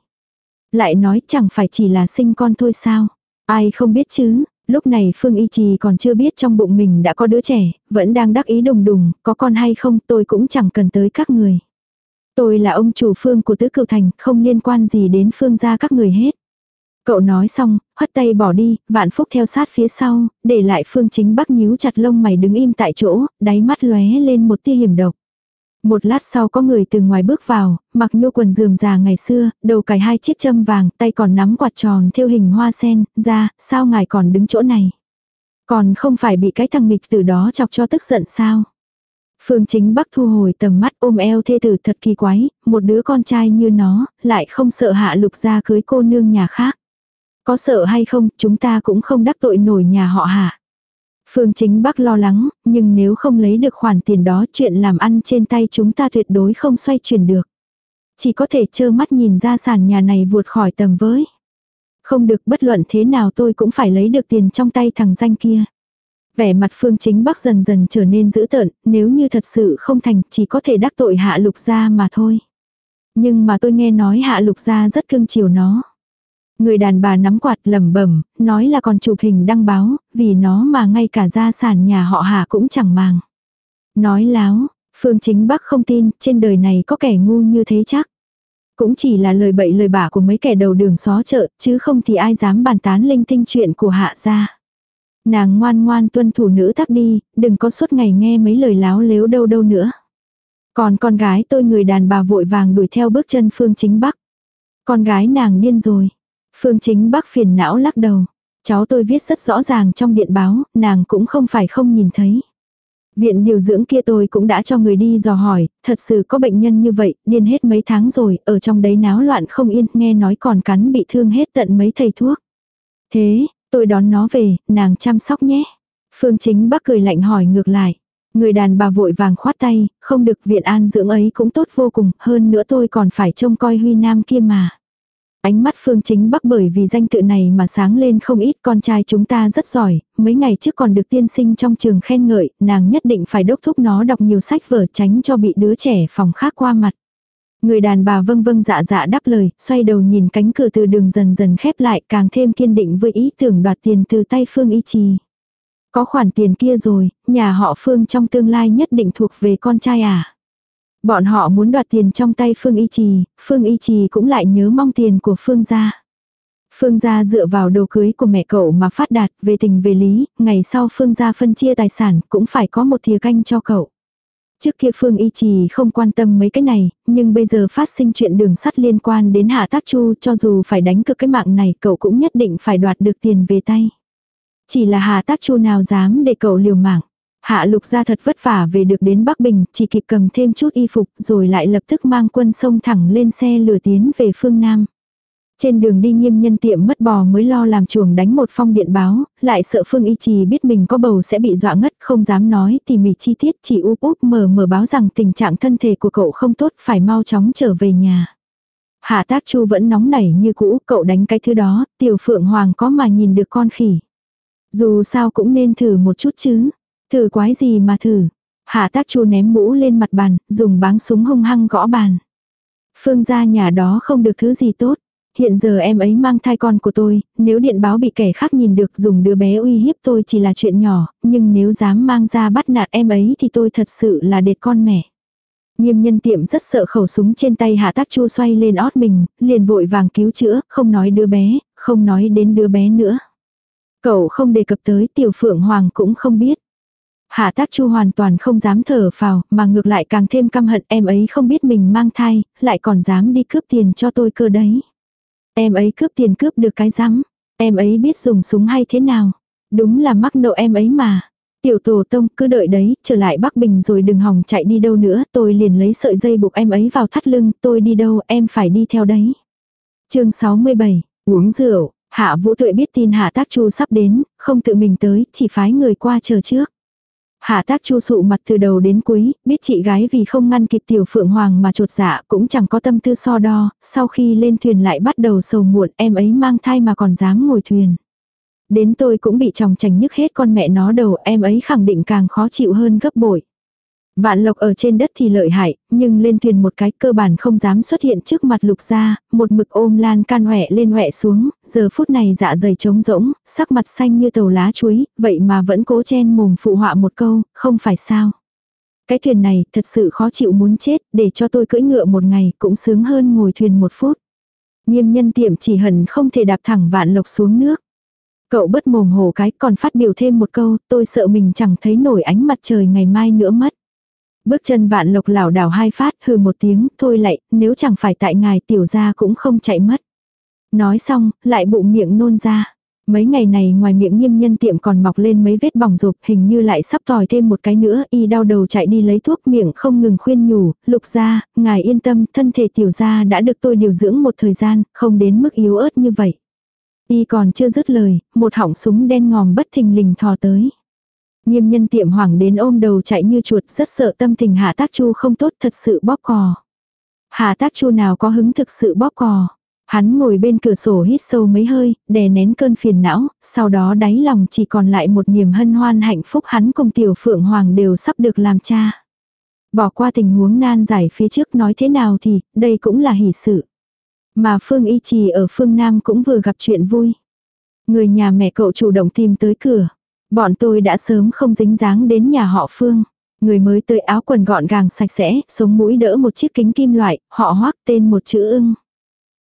Lại nói chẳng phải chỉ là sinh con thôi sao. Ai không biết chứ, lúc này Phương Y Trì còn chưa biết trong bụng mình đã có đứa trẻ, vẫn đang đắc ý đùng đùng, có con hay không tôi cũng chẳng cần tới các người. Tôi là ông chủ Phương của Tứ Cửu Thành, không liên quan gì đến Phương gia các người hết. Cậu nói xong, hất tay bỏ đi, vạn phúc theo sát phía sau, để lại Phương chính bắc nhíu chặt lông mày đứng im tại chỗ, đáy mắt lóe lên một tia hiểm độc. Một lát sau có người từ ngoài bước vào, mặc nhô quần dườm già ngày xưa, đầu cài hai chiếc châm vàng, tay còn nắm quạt tròn theo hình hoa sen, ra, sao ngài còn đứng chỗ này? Còn không phải bị cái thằng nghịch từ đó chọc cho tức giận sao? Phương chính bắc thu hồi tầm mắt ôm eo thê tử thật kỳ quái, một đứa con trai như nó, lại không sợ hạ lục ra cưới cô nương nhà khác. Có sợ hay không, chúng ta cũng không đắc tội nổi nhà họ hạ. Phương chính bắc lo lắng, nhưng nếu không lấy được khoản tiền đó chuyện làm ăn trên tay chúng ta tuyệt đối không xoay chuyển được. Chỉ có thể trơ mắt nhìn ra sàn nhà này vụt khỏi tầm với. Không được bất luận thế nào tôi cũng phải lấy được tiền trong tay thằng danh kia. Vẻ mặt phương chính bắc dần dần trở nên dữ tợn, nếu như thật sự không thành chỉ có thể đắc tội hạ lục gia mà thôi. Nhưng mà tôi nghe nói hạ lục gia rất cưng chiều nó. Người đàn bà nắm quạt lẩm bẩm, nói là còn chụp hình đăng báo, vì nó mà ngay cả gia sản nhà họ Hà cũng chẳng màng. Nói láo, Phương Chính Bắc không tin, trên đời này có kẻ ngu như thế chắc. Cũng chỉ là lời bậy lời bả của mấy kẻ đầu đường xó chợ, chứ không thì ai dám bàn tán linh tinh chuyện của hạ gia. Nàng ngoan ngoan tuân thủ nữ tắc đi, đừng có suốt ngày nghe mấy lời láo lếu đâu đâu nữa. Còn con gái tôi người đàn bà vội vàng đuổi theo bước chân Phương Chính Bắc. Con gái nàng điên rồi. Phương Chính Bắc phiền não lắc đầu. Cháu tôi viết rất rõ ràng trong điện báo, nàng cũng không phải không nhìn thấy. Viện điều dưỡng kia tôi cũng đã cho người đi dò hỏi, thật sự có bệnh nhân như vậy, điên hết mấy tháng rồi, ở trong đấy náo loạn không yên, nghe nói còn cắn bị thương hết tận mấy thầy thuốc. Thế, tôi đón nó về, nàng chăm sóc nhé. Phương Chính Bắc cười lạnh hỏi ngược lại. Người đàn bà vội vàng khoát tay, không được viện an dưỡng ấy cũng tốt vô cùng, hơn nữa tôi còn phải trông coi Huy Nam kia mà. Ánh mắt Phương Chính Bắc bởi vì danh tự này mà sáng lên không ít con trai chúng ta rất giỏi, mấy ngày trước còn được tiên sinh trong trường khen ngợi, nàng nhất định phải đốc thúc nó đọc nhiều sách vở tránh cho bị đứa trẻ phòng khác qua mặt. Người đàn bà vâng vâng dạ dạ đáp lời, xoay đầu nhìn cánh cửa từ đường dần dần khép lại càng thêm kiên định với ý tưởng đoạt tiền từ tay Phương Y Trì. Có khoản tiền kia rồi, nhà họ Phương trong tương lai nhất định thuộc về con trai à. Bọn họ muốn đoạt tiền trong tay Phương Y Trì, Phương Y Trì cũng lại nhớ mong tiền của Phương gia. Phương gia dựa vào đồ cưới của mẹ cậu mà phát đạt về tình về lý, ngày sau Phương gia phân chia tài sản cũng phải có một thìa canh cho cậu. Trước kia Phương Y Trì không quan tâm mấy cái này, nhưng bây giờ phát sinh chuyện đường sắt liên quan đến Hạ Tác Chu cho dù phải đánh cực cái mạng này cậu cũng nhất định phải đoạt được tiền về tay. Chỉ là Hạ Tác Chu nào dám để cậu liều mạng. Hạ lục ra thật vất vả về được đến Bắc Bình, chỉ kịp cầm thêm chút y phục rồi lại lập tức mang quân sông thẳng lên xe lửa tiến về phương Nam. Trên đường đi nghiêm nhân tiệm mất bò mới lo làm chuồng đánh một phong điện báo, lại sợ Phương Y Trì biết mình có bầu sẽ bị dọa ngất không dám nói tỉ mỉ chi tiết chỉ úp úp mờ mờ báo rằng tình trạng thân thể của cậu không tốt phải mau chóng trở về nhà. Hạ tác chu vẫn nóng nảy như cũ, cậu đánh cái thứ đó, tiểu phượng hoàng có mà nhìn được con khỉ. Dù sao cũng nên thử một chút chứ. Thử quái gì mà thử. Hạ tác chu ném mũ lên mặt bàn, dùng báng súng hung hăng gõ bàn. Phương gia nhà đó không được thứ gì tốt. Hiện giờ em ấy mang thai con của tôi, nếu điện báo bị kẻ khác nhìn được dùng đứa bé uy hiếp tôi chỉ là chuyện nhỏ, nhưng nếu dám mang ra bắt nạt em ấy thì tôi thật sự là đệt con mẹ. Nghiêm nhân tiệm rất sợ khẩu súng trên tay hạ tác chu xoay lên ót mình, liền vội vàng cứu chữa, không nói đứa bé, không nói đến đứa bé nữa. Cậu không đề cập tới tiểu phượng hoàng cũng không biết. Hạ tác chu hoàn toàn không dám thở phào, mà ngược lại càng thêm căm hận em ấy không biết mình mang thai, lại còn dám đi cướp tiền cho tôi cơ đấy. Em ấy cướp tiền cướp được cái rắm, em ấy biết dùng súng hay thế nào. Đúng là mắc nộ em ấy mà. Tiểu tổ tông cứ đợi đấy, trở lại Bắc Bình rồi đừng hòng chạy đi đâu nữa, tôi liền lấy sợi dây buộc em ấy vào thắt lưng, tôi đi đâu em phải đi theo đấy. chương 67, uống rượu, Hạ Vũ Tuệ biết tin Hạ Tác Chu sắp đến, không tự mình tới, chỉ phái người qua chờ trước. Hạ tác chu sụ mặt từ đầu đến cuối, biết chị gái vì không ngăn kịp tiểu phượng hoàng mà trột dạ cũng chẳng có tâm tư so đo, sau khi lên thuyền lại bắt đầu sầu muộn em ấy mang thai mà còn dám ngồi thuyền. Đến tôi cũng bị chồng chành nhức hết con mẹ nó đầu em ấy khẳng định càng khó chịu hơn gấp bội. Vạn lộc ở trên đất thì lợi hại, nhưng lên thuyền một cái cơ bản không dám xuất hiện trước mặt lục gia, một mực ôm lan can hỏe lên hỏe xuống, giờ phút này dạ dày trống rỗng, sắc mặt xanh như tàu lá chuối, vậy mà vẫn cố chen mồm phụ họa một câu, không phải sao. Cái thuyền này thật sự khó chịu muốn chết, để cho tôi cưỡi ngựa một ngày cũng sướng hơn ngồi thuyền một phút. Nghiêm nhân tiệm chỉ hận không thể đạp thẳng vạn lộc xuống nước. Cậu bất mồm hồ cái còn phát biểu thêm một câu, tôi sợ mình chẳng thấy nổi ánh mặt trời ngày mai nữa mất. Bước chân vạn lộc lảo đảo hai phát hừ một tiếng, thôi lại, nếu chẳng phải tại ngài tiểu gia cũng không chạy mất. Nói xong, lại bụng miệng nôn ra. Mấy ngày này ngoài miệng nghiêm nhân tiệm còn mọc lên mấy vết bỏng rộp hình như lại sắp tòi thêm một cái nữa y đau đầu chạy đi lấy thuốc miệng không ngừng khuyên nhủ, lục gia, ngài yên tâm, thân thể tiểu gia đã được tôi điều dưỡng một thời gian, không đến mức yếu ớt như vậy. Y còn chưa dứt lời, một họng súng đen ngòm bất thình lình thò tới. Nghiêm nhân tiệm hoảng đến ôm đầu chạy như chuột rất sợ tâm tình hạ tác chu không tốt thật sự bóp cò. Hạ tác chu nào có hứng thực sự bóp cò. Hắn ngồi bên cửa sổ hít sâu mấy hơi, đè nén cơn phiền não, sau đó đáy lòng chỉ còn lại một niềm hân hoan hạnh phúc hắn cùng tiểu phượng hoàng đều sắp được làm cha. Bỏ qua tình huống nan giải phía trước nói thế nào thì, đây cũng là hỷ sự. Mà Phương Y Trì ở phương Nam cũng vừa gặp chuyện vui. Người nhà mẹ cậu chủ động tìm tới cửa. Bọn tôi đã sớm không dính dáng đến nhà họ Phương. Người mới tới áo quần gọn gàng sạch sẽ, sống mũi đỡ một chiếc kính kim loại, họ hoác tên một chữ ưng.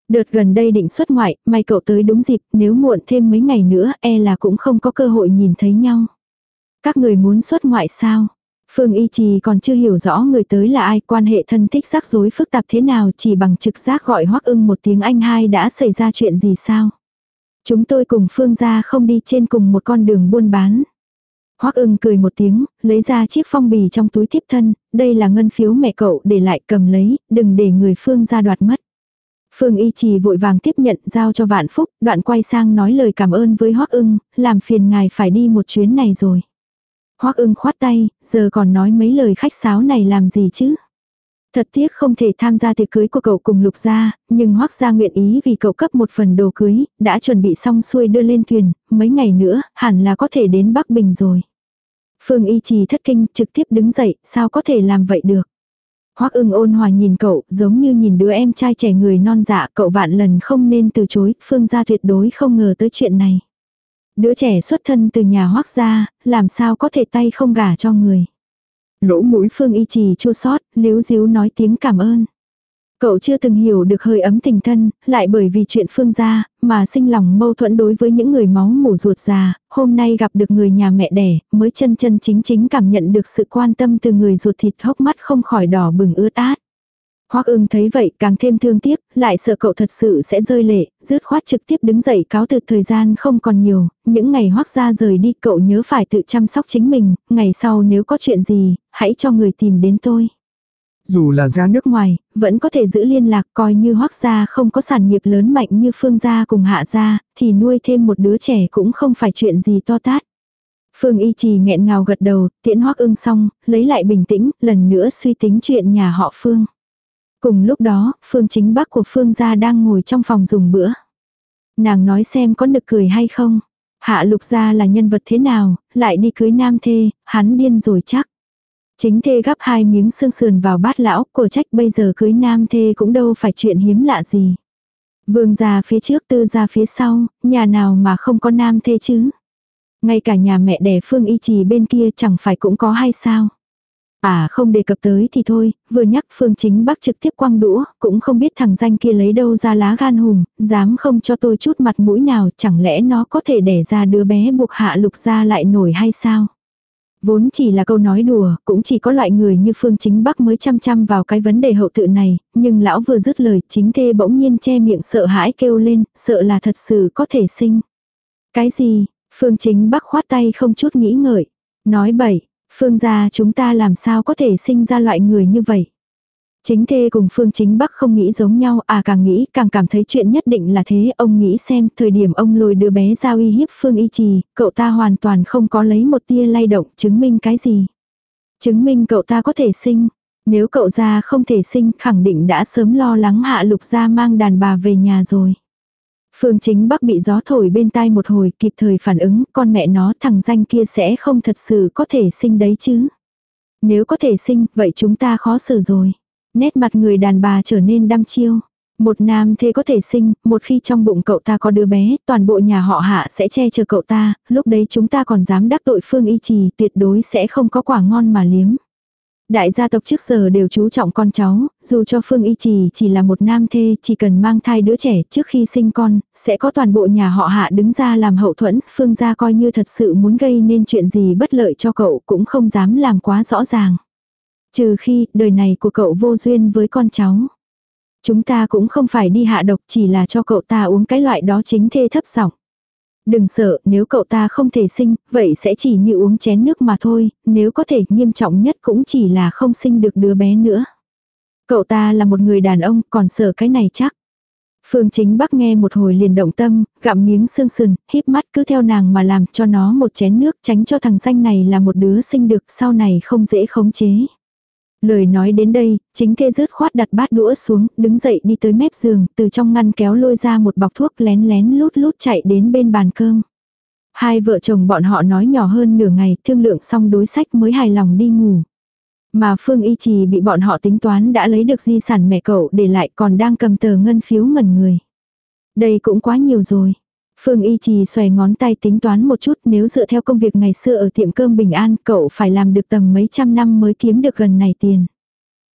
Đợt gần đây định xuất ngoại, may cậu tới đúng dịp, nếu muộn thêm mấy ngày nữa, e là cũng không có cơ hội nhìn thấy nhau. Các người muốn xuất ngoại sao? Phương Y Trì còn chưa hiểu rõ người tới là ai, quan hệ thân thích rắc rối phức tạp thế nào, chỉ bằng trực giác gọi hoắc ưng một tiếng anh hai đã xảy ra chuyện gì sao? Chúng tôi cùng Phương gia không đi trên cùng một con đường buôn bán. Hoắc ưng cười một tiếng, lấy ra chiếc phong bì trong túi tiếp thân, đây là ngân phiếu mẹ cậu để lại cầm lấy, đừng để người Phương gia đoạt mất. Phương Y Trì vội vàng tiếp nhận giao cho Vạn Phúc, đoạn quay sang nói lời cảm ơn với Hoắc ưng, làm phiền ngài phải đi một chuyến này rồi. Hoắc ưng khoát tay, giờ còn nói mấy lời khách sáo này làm gì chứ? Thật tiếc không thể tham gia tiệc cưới của cậu cùng lục gia, nhưng hoắc gia nguyện ý vì cậu cấp một phần đồ cưới, đã chuẩn bị xong xuôi đưa lên thuyền, mấy ngày nữa, hẳn là có thể đến Bắc Bình rồi. Phương y trì thất kinh, trực tiếp đứng dậy, sao có thể làm vậy được. Hoắc ưng ôn hòa nhìn cậu, giống như nhìn đứa em trai trẻ người non dạ, cậu vạn lần không nên từ chối, phương gia tuyệt đối không ngờ tới chuyện này. Đứa trẻ xuất thân từ nhà hoắc gia, làm sao có thể tay không gả cho người. Lỗ mũi phương y trì chua sót, liếu díu nói tiếng cảm ơn. Cậu chưa từng hiểu được hơi ấm tình thân, lại bởi vì chuyện phương gia, mà sinh lòng mâu thuẫn đối với những người máu mủ ruột già, hôm nay gặp được người nhà mẹ đẻ, mới chân chân chính chính cảm nhận được sự quan tâm từ người ruột thịt hốc mắt không khỏi đỏ bừng ướt át. Hoắc ưng thấy vậy càng thêm thương tiếc, lại sợ cậu thật sự sẽ rơi lệ, dứt khoát trực tiếp đứng dậy cáo từ thời gian không còn nhiều, những ngày Hoắc ra rời đi cậu nhớ phải tự chăm sóc chính mình, ngày sau nếu có chuyện gì, hãy cho người tìm đến tôi. Dù là ra nước ngoài, vẫn có thể giữ liên lạc coi như Hoắc gia không có sản nghiệp lớn mạnh như Phương gia cùng Hạ gia, thì nuôi thêm một đứa trẻ cũng không phải chuyện gì to tát. Phương Y Trì nghẹn ngào gật đầu, tiễn Hoắc ưng xong, lấy lại bình tĩnh, lần nữa suy tính chuyện nhà họ Phương. Cùng lúc đó, phương chính bắc của phương gia đang ngồi trong phòng dùng bữa. Nàng nói xem có nực cười hay không. Hạ lục gia là nhân vật thế nào, lại đi cưới nam thê, hắn điên rồi chắc. Chính thê gắp hai miếng xương sườn vào bát lão, của trách bây giờ cưới nam thê cũng đâu phải chuyện hiếm lạ gì. Vương gia phía trước tư gia phía sau, nhà nào mà không có nam thê chứ. Ngay cả nhà mẹ đẻ phương y trì bên kia chẳng phải cũng có hay sao. À không đề cập tới thì thôi, vừa nhắc phương chính bác trực tiếp quăng đũa, cũng không biết thằng danh kia lấy đâu ra lá gan hùm, dám không cho tôi chút mặt mũi nào, chẳng lẽ nó có thể đẻ ra đứa bé buộc hạ lục ra lại nổi hay sao? Vốn chỉ là câu nói đùa, cũng chỉ có loại người như Phương Chính Bắc mới chăm chăm vào cái vấn đề hậu tự này, nhưng lão vừa dứt lời chính thê bỗng nhiên che miệng sợ hãi kêu lên, sợ là thật sự có thể sinh. Cái gì? Phương Chính Bắc khoát tay không chút nghĩ ngợi. Nói bậy, Phương gia chúng ta làm sao có thể sinh ra loại người như vậy. Chính thê cùng Phương Chính Bắc không nghĩ giống nhau, à càng nghĩ càng cảm thấy chuyện nhất định là thế. Ông nghĩ xem, thời điểm ông lôi đứa bé ra uy hiếp Phương Y Trì, cậu ta hoàn toàn không có lấy một tia lay động, chứng minh cái gì. Chứng minh cậu ta có thể sinh. Nếu cậu ra không thể sinh, khẳng định đã sớm lo lắng hạ lục ra mang đàn bà về nhà rồi. Phương chính bắc bị gió thổi bên tai một hồi kịp thời phản ứng, con mẹ nó thằng danh kia sẽ không thật sự có thể sinh đấy chứ. Nếu có thể sinh, vậy chúng ta khó xử rồi. Nét mặt người đàn bà trở nên đăm chiêu. Một nam thê có thể sinh, một khi trong bụng cậu ta có đứa bé, toàn bộ nhà họ hạ sẽ che chở cậu ta, lúc đấy chúng ta còn dám đắc tội phương y trì, tuyệt đối sẽ không có quả ngon mà liếm. Đại gia tộc trước giờ đều chú trọng con cháu, dù cho Phương Y Trì chỉ là một nam thê, chỉ cần mang thai đứa trẻ trước khi sinh con, sẽ có toàn bộ nhà họ hạ đứng ra làm hậu thuẫn, Phương gia coi như thật sự muốn gây nên chuyện gì bất lợi cho cậu cũng không dám làm quá rõ ràng. Trừ khi đời này của cậu vô duyên với con cháu. Chúng ta cũng không phải đi hạ độc chỉ là cho cậu ta uống cái loại đó chính thê thấp giọng Đừng sợ, nếu cậu ta không thể sinh, vậy sẽ chỉ như uống chén nước mà thôi, nếu có thể nghiêm trọng nhất cũng chỉ là không sinh được đứa bé nữa. Cậu ta là một người đàn ông, còn sợ cái này chắc. Phương chính bắc nghe một hồi liền động tâm, gặm miếng xương sườn, híp mắt cứ theo nàng mà làm cho nó một chén nước tránh cho thằng danh này là một đứa sinh được sau này không dễ khống chế. Lời nói đến đây, chính thê rớt khoát đặt bát đũa xuống, đứng dậy đi tới mép giường, từ trong ngăn kéo lôi ra một bọc thuốc lén lén lút lút chạy đến bên bàn cơm. Hai vợ chồng bọn họ nói nhỏ hơn nửa ngày, thương lượng xong đối sách mới hài lòng đi ngủ. Mà Phương Y Trì bị bọn họ tính toán đã lấy được di sản mẹ cậu để lại còn đang cầm tờ ngân phiếu ngẩn người. Đây cũng quá nhiều rồi. Phương Y Trì xòe ngón tay tính toán một chút nếu dựa theo công việc ngày xưa ở tiệm cơm Bình An cậu phải làm được tầm mấy trăm năm mới kiếm được gần này tiền.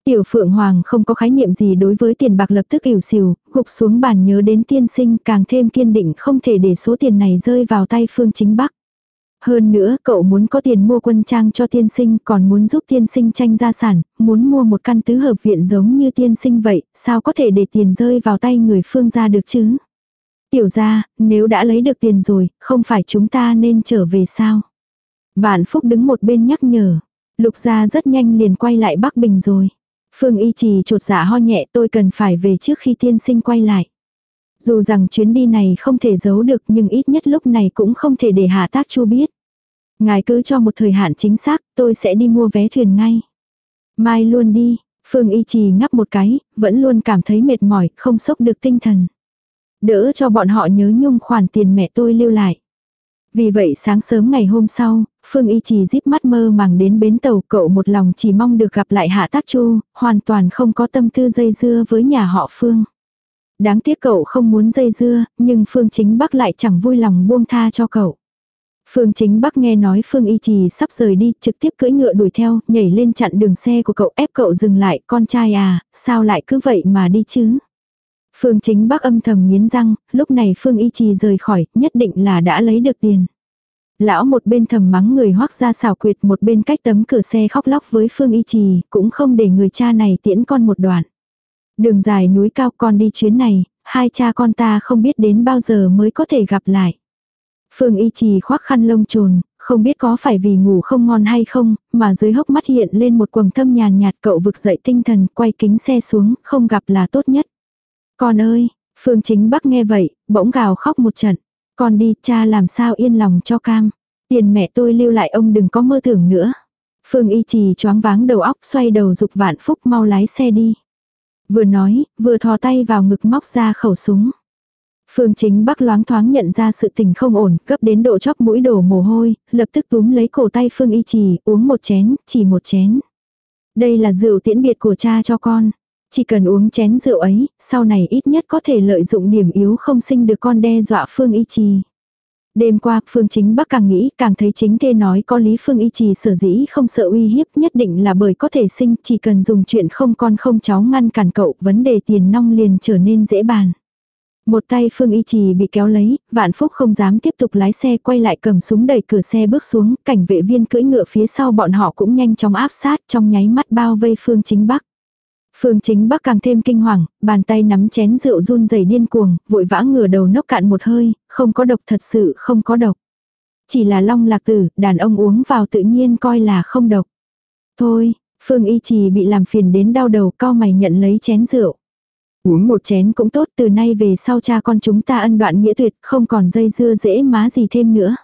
Tiểu Phượng Hoàng không có khái niệm gì đối với tiền bạc lập tức ỉu xìu, gục xuống bàn nhớ đến tiên sinh càng thêm kiên định không thể để số tiền này rơi vào tay Phương Chính Bắc. Hơn nữa cậu muốn có tiền mua quân trang cho tiên sinh còn muốn giúp tiên sinh tranh gia sản, muốn mua một căn tứ hợp viện giống như tiên sinh vậy, sao có thể để tiền rơi vào tay người phương gia được chứ? Tiểu gia, nếu đã lấy được tiền rồi, không phải chúng ta nên trở về sao? Vạn Phúc đứng một bên nhắc nhở. Lục gia rất nhanh liền quay lại Bắc Bình rồi. Phương y trì trột dạ ho nhẹ tôi cần phải về trước khi tiên sinh quay lại. Dù rằng chuyến đi này không thể giấu được nhưng ít nhất lúc này cũng không thể để Hạ Tác Chu biết. Ngài cứ cho một thời hạn chính xác, tôi sẽ đi mua vé thuyền ngay. Mai luôn đi, Phương Y Trì ngắp một cái, vẫn luôn cảm thấy mệt mỏi, không sốc được tinh thần. Đỡ cho bọn họ nhớ nhung khoản tiền mẹ tôi lưu lại. Vì vậy sáng sớm ngày hôm sau, Phương Y Trì díp mắt mơ màng đến bến tàu cậu một lòng chỉ mong được gặp lại Hạ Tác Chu, hoàn toàn không có tâm tư dây dưa với nhà họ Phương. Đáng tiếc cậu không muốn dây dưa, nhưng Phương Chính Bắc lại chẳng vui lòng buông tha cho cậu. Phương Chính Bắc nghe nói Phương Y Trì sắp rời đi, trực tiếp cưỡi ngựa đuổi theo, nhảy lên chặn đường xe của cậu ép cậu dừng lại, con trai à, sao lại cứ vậy mà đi chứ? Phương Chính Bắc âm thầm nghiến răng, lúc này Phương Y Trì rời khỏi, nhất định là đã lấy được tiền. Lão một bên thầm mắng người hoác ra xảo quyệt một bên cách tấm cửa xe khóc lóc với Phương Y Trì, cũng không để người cha này tiễn con một đoạn. Đường dài núi cao con đi chuyến này, hai cha con ta không biết đến bao giờ mới có thể gặp lại. Phương Y Trì khoác khăn lông trồn, không biết có phải vì ngủ không ngon hay không, mà dưới hốc mắt hiện lên một quầng thâm nhàn nhạt cậu vực dậy tinh thần, quay kính xe xuống, không gặp là tốt nhất. Con ơi, Phương Chính Bắc nghe vậy, bỗng gào khóc một trận. Con đi, cha làm sao yên lòng cho cam. Tiền mẹ tôi lưu lại ông đừng có mơ tưởng nữa. Phương Y Trì choáng váng đầu óc xoay đầu dục vạn phúc mau lái xe đi. Vừa nói, vừa thò tay vào ngực móc ra khẩu súng. Phương chính bắc loáng thoáng nhận ra sự tình không ổn, cấp đến độ chóp mũi đổ mồ hôi, lập tức túm lấy cổ tay Phương y trì, uống một chén, chỉ một chén. Đây là rượu tiễn biệt của cha cho con. Chỉ cần uống chén rượu ấy, sau này ít nhất có thể lợi dụng điểm yếu không sinh được con đe dọa Phương y trì. Đêm qua, Phương Chính Bắc càng nghĩ, càng thấy chính thê nói có lý Phương Y Trì sở dĩ không sợ uy hiếp nhất định là bởi có thể sinh, chỉ cần dùng chuyện không con không cháu ngăn cản cậu, vấn đề tiền nong liền trở nên dễ bàn. Một tay Phương Y Trì bị kéo lấy, Vạn Phúc không dám tiếp tục lái xe quay lại cầm súng đẩy cửa xe bước xuống, cảnh vệ viên cưỡi ngựa phía sau bọn họ cũng nhanh chóng áp sát trong nháy mắt bao vây Phương Chính Bắc. Phương Chính Bắc càng thêm kinh hoàng, bàn tay nắm chén rượu run rẩy điên cuồng, vội vã ngửa đầu nốc cạn một hơi, không có độc thật sự không có độc. Chỉ là long lạc tử, đàn ông uống vào tự nhiên coi là không độc. Thôi, Phương Y Trì bị làm phiền đến đau đầu cao mày nhận lấy chén rượu. Uống một chén cũng tốt từ nay về sau cha con chúng ta ân đoạn nghĩa tuyệt không còn dây dưa dễ má gì thêm nữa.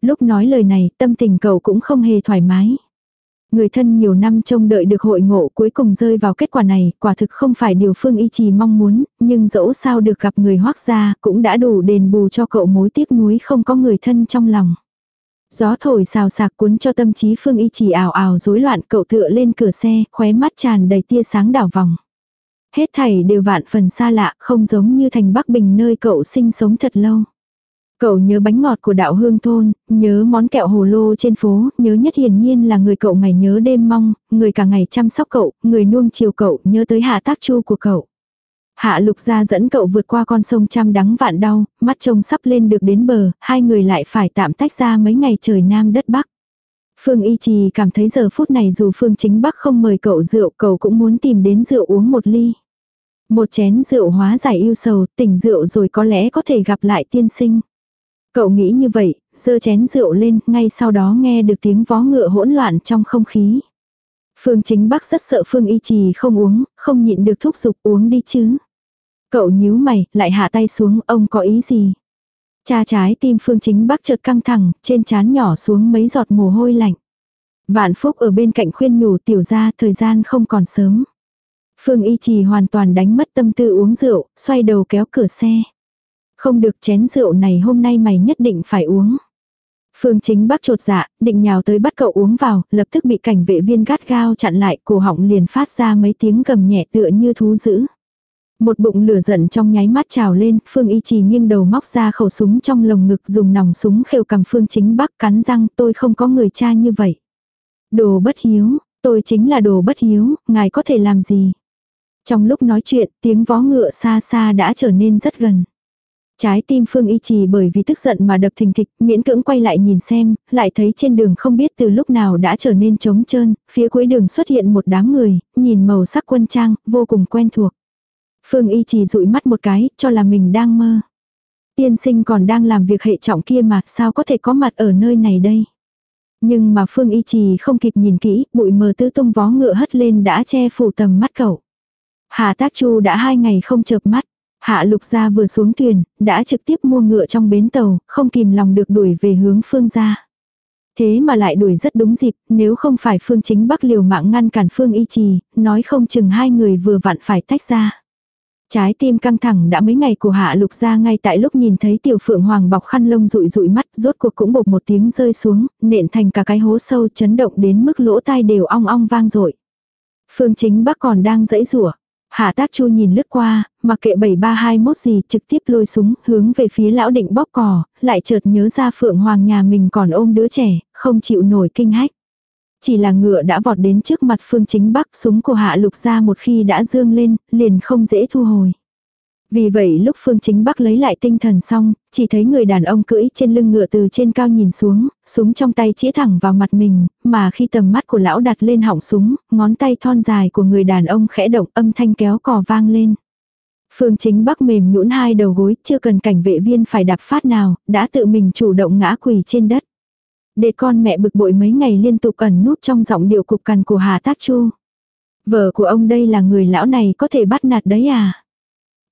Lúc nói lời này tâm tình cậu cũng không hề thoải mái. Người thân nhiều năm trông đợi được hội ngộ cuối cùng rơi vào kết quả này, quả thực không phải điều Phương Y Trì mong muốn, nhưng dẫu sao được gặp người hoác gia cũng đã đủ đền bù cho cậu mối tiếc nuối không có người thân trong lòng. Gió thổi xào sạc cuốn cho tâm trí Phương Y Trì ảo ảo rối loạn cậu tựa lên cửa xe, khóe mắt tràn đầy tia sáng đảo vòng. Hết thảy đều vạn phần xa lạ, không giống như thành Bắc Bình nơi cậu sinh sống thật lâu. Cậu nhớ bánh ngọt của đạo hương thôn, nhớ món kẹo hồ lô trên phố, nhớ nhất hiển nhiên là người cậu ngày nhớ đêm mong, người cả ngày chăm sóc cậu, người nuông chiều cậu, nhớ tới hạ tác chu của cậu. Hạ lục gia dẫn cậu vượt qua con sông trăm đắng vạn đau, mắt trông sắp lên được đến bờ, hai người lại phải tạm tách ra mấy ngày trời nam đất bắc. Phương Y Trì cảm thấy giờ phút này dù Phương Chính Bắc không mời cậu rượu, cậu cũng muốn tìm đến rượu uống một ly. Một chén rượu hóa giải yêu sầu, tỉnh rượu rồi có lẽ có thể gặp lại tiên sinh. Cậu nghĩ như vậy, giơ chén rượu lên, ngay sau đó nghe được tiếng vó ngựa hỗn loạn trong không khí. Phương chính bắc rất sợ Phương y trì không uống, không nhịn được thúc giục uống đi chứ. Cậu nhíu mày, lại hạ tay xuống, ông có ý gì? Cha trái tim Phương chính bắc chợt căng thẳng, trên trán nhỏ xuống mấy giọt mồ hôi lạnh. Vạn Phúc ở bên cạnh khuyên nhủ tiểu ra thời gian không còn sớm. Phương Y Trì hoàn toàn đánh mất tâm tư uống rượu, xoay đầu kéo cửa xe. Không được chén rượu này hôm nay mày nhất định phải uống. Phương chính bác trột dạ, định nhào tới bắt cậu uống vào, lập tức bị cảnh vệ viên gắt gao chặn lại, cổ họng liền phát ra mấy tiếng gầm nhẹ tựa như thú dữ. Một bụng lửa giận trong nháy mắt trào lên, Phương Y Trì nghiêng đầu móc ra khẩu súng trong lồng ngực dùng nòng súng khều cầm Phương chính bắc cắn răng tôi không có người cha như vậy. Đồ bất hiếu, tôi chính là đồ bất hiếu, ngài có thể làm gì? Trong lúc nói chuyện, tiếng vó ngựa xa xa đã trở nên rất gần. Trái tim Phương Y Trì bởi vì tức giận mà đập thình thịch, miễn cưỡng quay lại nhìn xem, lại thấy trên đường không biết từ lúc nào đã trở nên trống trơn, phía cuối đường xuất hiện một đám người, nhìn màu sắc quân trang, vô cùng quen thuộc. Phương Y Trì dụi mắt một cái, cho là mình đang mơ. Tiên sinh còn đang làm việc hệ trọng kia mà, sao có thể có mặt ở nơi này đây? Nhưng mà Phương Y Trì không kịp nhìn kỹ, bụi mờ tư tung vó ngựa hất lên đã che phủ tầm mắt cậu. hà Tác Chu đã hai ngày không chợp mắt. Hạ Lục Gia vừa xuống thuyền, đã trực tiếp mua ngựa trong bến tàu, không kìm lòng được đuổi về hướng Phương gia. Thế mà lại đuổi rất đúng dịp, nếu không phải Phương chính Bắc liều mạng ngăn cản Phương Y Trì, nói không chừng hai người vừa vặn phải tách ra. Trái tim căng thẳng đã mấy ngày của hạ lục ra ngay tại lúc nhìn thấy tiểu phượng hoàng bọc khăn lông rụi rụi mắt rốt cuộc cũng bột một tiếng rơi xuống, nện thành cả cái hố sâu chấn động đến mức lỗ tai đều ong ong vang rội. Phương chính bác còn đang dãy rủa Hạ tác chu nhìn lướt qua, mặc kệ 7321 gì trực tiếp lôi súng hướng về phía lão định bóp cò, lại chợt nhớ ra phượng hoàng nhà mình còn ôm đứa trẻ, không chịu nổi kinh hách. Chỉ là ngựa đã vọt đến trước mặt phương chính bắc súng của hạ lục ra một khi đã dương lên, liền không dễ thu hồi. Vì vậy lúc phương chính bắc lấy lại tinh thần xong, chỉ thấy người đàn ông cưỡi trên lưng ngựa từ trên cao nhìn xuống, súng trong tay chĩa thẳng vào mặt mình, mà khi tầm mắt của lão đặt lên họng súng, ngón tay thon dài của người đàn ông khẽ động âm thanh kéo cò vang lên. Phương chính bắc mềm nhũn hai đầu gối, chưa cần cảnh vệ viên phải đạp phát nào, đã tự mình chủ động ngã quỳ trên đất. Để con mẹ bực bội mấy ngày liên tục ẩn nút trong giọng điệu cục cằn của Hà Tác Chu. Vợ của ông đây là người lão này có thể bắt nạt đấy à?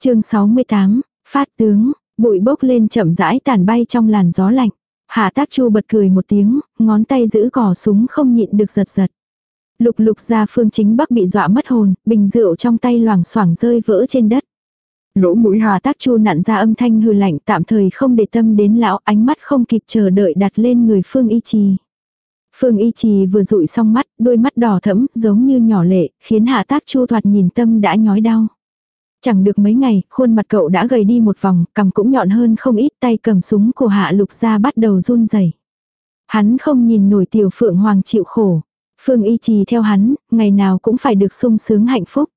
Chương 68, phát tướng, bụi bốc lên chậm rãi tàn bay trong làn gió lạnh. hạ Tác Chu bật cười một tiếng, ngón tay giữ cò súng không nhịn được giật giật. Lục lục ra phương chính bắc bị dọa mất hồn, bình rượu trong tay loảng xoảng rơi vỡ trên đất. Lỗ mũi hà tác chu nặn ra âm thanh hư lạnh tạm thời không để tâm đến lão ánh mắt không kịp chờ đợi đặt lên người Phương Y Trì. Phương Y Trì vừa dụi xong mắt, đôi mắt đỏ thẫm, giống như nhỏ lệ, khiến hạ tác chu thoạt nhìn tâm đã nhói đau. Chẳng được mấy ngày, khuôn mặt cậu đã gầy đi một vòng, cằm cũng nhọn hơn không ít tay cầm súng của hạ lục ra bắt đầu run rẩy. Hắn không nhìn nổi tiểu phượng hoàng chịu khổ. Phương Y Trì theo hắn, ngày nào cũng phải được sung sướng hạnh phúc.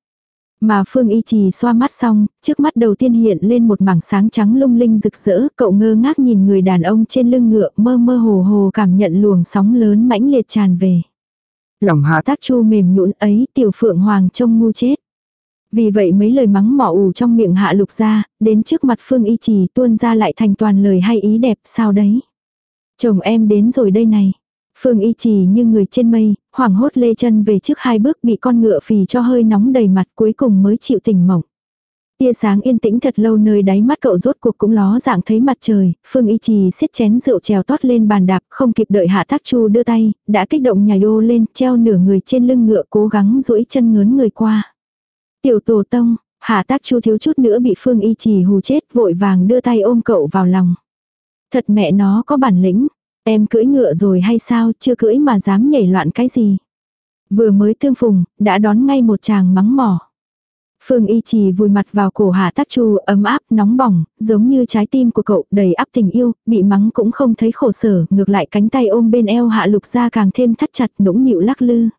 Mà Phương Y Trì xoa mắt xong, trước mắt đầu tiên hiện lên một mảng sáng trắng lung linh rực rỡ, cậu ngơ ngác nhìn người đàn ông trên lưng ngựa mơ mơ hồ hồ cảm nhận luồng sóng lớn mãnh liệt tràn về. Lòng hạ tác chu mềm nhũn ấy tiểu phượng hoàng trông ngu chết. Vì vậy mấy lời mắng mỏ ủ trong miệng hạ lục ra, đến trước mặt Phương Y Trì tuôn ra lại thành toàn lời hay ý đẹp sao đấy. Chồng em đến rồi đây này. Phương y trì như người trên mây, hoảng hốt lê chân về trước hai bước bị con ngựa phì cho hơi nóng đầy mặt cuối cùng mới chịu tỉnh mộng. Tia sáng yên tĩnh thật lâu nơi đáy mắt cậu rốt cuộc cũng ló dạng thấy mặt trời, Phương Y Trì xiết chén rượu trèo tót lên bàn đạp, không kịp đợi Hạ Tác Chu đưa tay, đã kích động nhảy đô lên, treo nửa người trên lưng ngựa cố gắng duỗi chân ngớn người qua. Tiểu Tổ Tông, Hạ Tác Chu thiếu chút nữa bị Phương Y Trì hù chết, vội vàng đưa tay ôm cậu vào lòng. Thật mẹ nó có bản lĩnh, Em cưỡi ngựa rồi hay sao, chưa cưỡi mà dám nhảy loạn cái gì. Vừa mới tương phùng, đã đón ngay một chàng mắng mỏ. Phương Y Trì vùi mặt vào cổ Hạ Tác Chu, ấm áp, nóng bỏng, giống như trái tim của cậu, đầy áp tình yêu, bị mắng cũng không thấy khổ sở, ngược lại cánh tay ôm bên eo Hạ Lục ra càng thêm thắt chặt, nũng nịu lắc lư.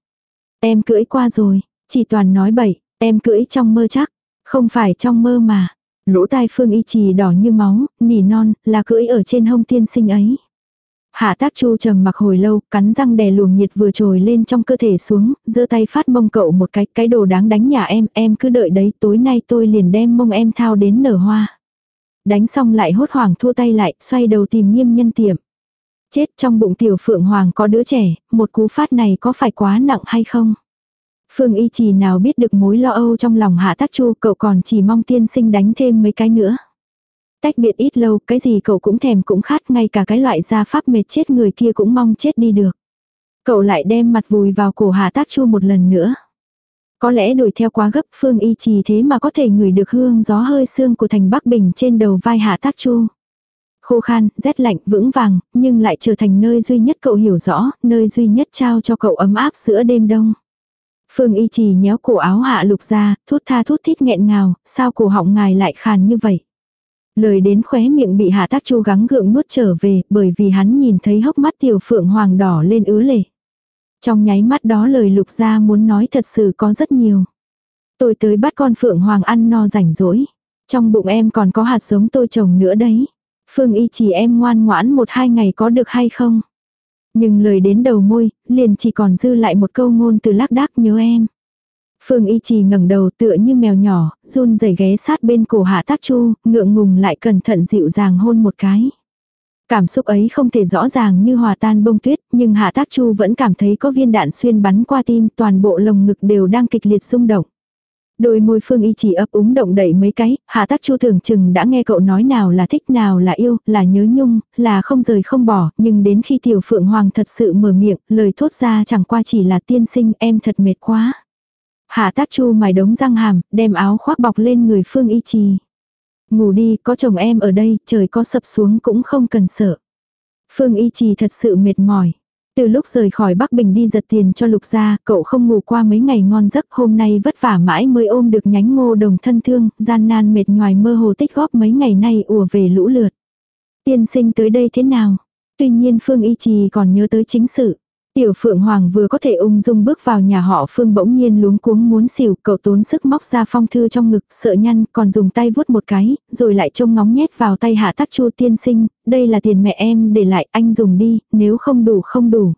Em cưỡi qua rồi, chỉ toàn nói bậy, em cưỡi trong mơ chắc, không phải trong mơ mà. Lỗ tai Phương Y Trì đỏ như máu, nỉ non, là cưỡi ở trên hông tiên sinh ấy. Hạ tác chu trầm mặc hồi lâu, cắn răng đè luồng nhiệt vừa trồi lên trong cơ thể xuống, giơ tay phát mông cậu một cái, cái đồ đáng đánh nhà em, em cứ đợi đấy, tối nay tôi liền đem mông em thao đến nở hoa. Đánh xong lại hốt hoảng thua tay lại, xoay đầu tìm nghiêm nhân tiệm. Chết trong bụng tiểu phượng hoàng có đứa trẻ, một cú phát này có phải quá nặng hay không? Phương y trì nào biết được mối lo âu trong lòng hạ tác chu, cậu còn chỉ mong tiên sinh đánh thêm mấy cái nữa. Tách biệt ít lâu, cái gì cậu cũng thèm cũng khát, ngay cả cái loại gia pháp mệt chết người kia cũng mong chết đi được. Cậu lại đem mặt vùi vào cổ Hạ Tác Chu một lần nữa. Có lẽ đuổi theo quá gấp Phương Y trì thế mà có thể ngửi được hương gió hơi xương của thành Bắc Bình trên đầu vai Hạ Tác Chu. Khô khan, rét lạnh, vững vàng, nhưng lại trở thành nơi duy nhất cậu hiểu rõ, nơi duy nhất trao cho cậu ấm áp giữa đêm đông. Phương y trì nhéo cổ áo hạ lục ra, thút tha thút thít nghẹn ngào, sao cổ họng ngài lại khàn như vậy. Lời đến khóe miệng bị hạ tác chu gắng gượng nuốt trở về, bởi vì hắn nhìn thấy hốc mắt tiểu phượng hoàng đỏ lên ứa lệ. Trong nháy mắt đó lời lục ra muốn nói thật sự có rất nhiều. Tôi tới bắt con phượng hoàng ăn no rảnh rỗi. Trong bụng em còn có hạt giống tôi trồng nữa đấy. Phương y chỉ em ngoan ngoãn một hai ngày có được hay không? Nhưng lời đến đầu môi, liền chỉ còn dư lại một câu ngôn từ lác đác nhớ em. Phương y trì ngẩng đầu tựa như mèo nhỏ, run rẩy ghé sát bên cổ hạ tác chu, ngượng ngùng lại cẩn thận dịu dàng hôn một cái. Cảm xúc ấy không thể rõ ràng như hòa tan bông tuyết, nhưng hạ tác chu vẫn cảm thấy có viên đạn xuyên bắn qua tim, toàn bộ lồng ngực đều đang kịch liệt rung động. Đôi môi phương y chỉ ấp úng động đẩy mấy cái, hạ tác chu tưởng chừng đã nghe cậu nói nào là thích nào là yêu, là nhớ nhung, là không rời không bỏ, nhưng đến khi tiểu phượng hoàng thật sự mở miệng, lời thốt ra chẳng qua chỉ là tiên sinh em thật mệt quá. Hạ tác chu mài đống răng hàm, đem áo khoác bọc lên người phương y trì. Ngủ đi, có chồng em ở đây, trời có sập xuống cũng không cần sợ. Phương y trì thật sự mệt mỏi. Từ lúc rời khỏi Bắc Bình đi giật tiền cho Lục gia, cậu không ngủ qua mấy ngày ngon giấc, hôm nay vất vả mãi mới ôm được nhánh ngô đồng thân thương, gian nan mệt nhoài mơ hồ tích góp mấy ngày nay ùa về lũ lượt. Tiên sinh tới đây thế nào? Tuy nhiên Phương Y Trì còn nhớ tới chính sự. Tiểu Phượng Hoàng vừa có thể ung dung bước vào nhà họ Phương bỗng nhiên luống cuống muốn xỉu, cậu tốn sức móc ra phong thư trong ngực, sợ nhăn, còn dùng tay vuốt một cái, rồi lại trông ngóng nhét vào tay hạ tắc chu tiên sinh, đây là tiền mẹ em để lại, anh dùng đi, nếu không đủ không đủ.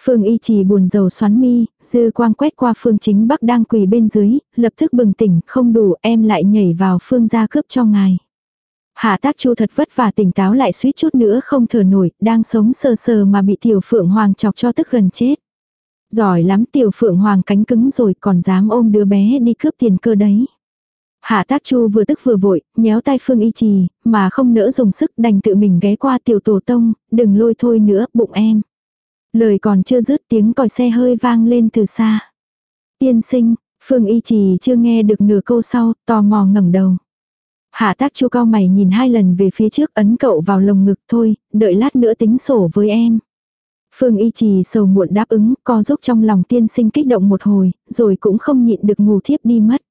Phương y trì buồn rầu xoắn mi, dư quang quét qua phương chính bắc đang quỳ bên dưới, lập tức bừng tỉnh, không đủ, em lại nhảy vào phương gia cướp cho ngài. Hạ tác chu thật vất vả tỉnh táo lại suýt chút nữa không thở nổi, đang sống sờ sờ mà bị tiểu phượng hoàng chọc cho tức gần chết. Giỏi lắm tiểu phượng hoàng cánh cứng rồi còn dám ôm đứa bé đi cướp tiền cơ đấy. Hạ tác chu vừa tức vừa vội, nhéo tay phương y trì, mà không nỡ dùng sức đành tự mình ghé qua tiểu tổ tông, đừng lôi thôi nữa, bụng em. Lời còn chưa dứt tiếng còi xe hơi vang lên từ xa. Tiên sinh, phương y trì chưa nghe được nửa câu sau, tò mò ngẩng đầu. Hạ tác chu cao mày nhìn hai lần về phía trước ấn cậu vào lồng ngực thôi, đợi lát nữa tính sổ với em. Phương y trì sầu muộn đáp ứng, co giúp trong lòng tiên sinh kích động một hồi, rồi cũng không nhịn được ngủ thiếp đi mất.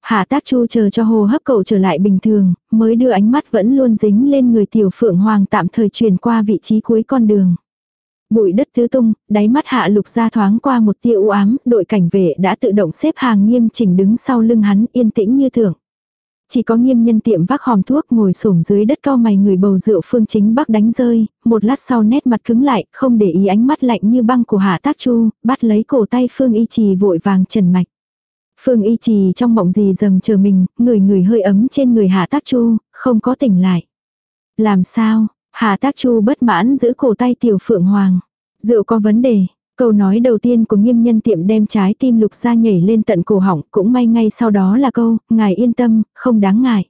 Hạ tác chu chờ cho hồ hấp cậu trở lại bình thường, mới đưa ánh mắt vẫn luôn dính lên người tiểu phượng hoàng tạm thời truyền qua vị trí cuối con đường. Bụi đất tứ tung, đáy mắt hạ lục ra thoáng qua một tia u ám, đội cảnh vệ đã tự động xếp hàng nghiêm chỉnh đứng sau lưng hắn yên tĩnh như thường. Chỉ có nghiêm nhân tiệm vác hòm thuốc ngồi xổm dưới đất cao mày người bầu rượu phương chính bắc đánh rơi, một lát sau nét mặt cứng lại, không để ý ánh mắt lạnh như băng của hạ tác chu, bắt lấy cổ tay phương y trì vội vàng trần mạch. Phương y trì trong mộng gì dầm chờ mình, người người hơi ấm trên người hạ tác chu, không có tỉnh lại. Làm sao, hạ tác chu bất mãn giữ cổ tay tiểu phượng hoàng. Rượu có vấn đề, Câu nói đầu tiên của nghiêm nhân tiệm đem trái tim lục ra nhảy lên tận cổ họng, cũng may ngay sau đó là câu, ngài yên tâm, không đáng ngại.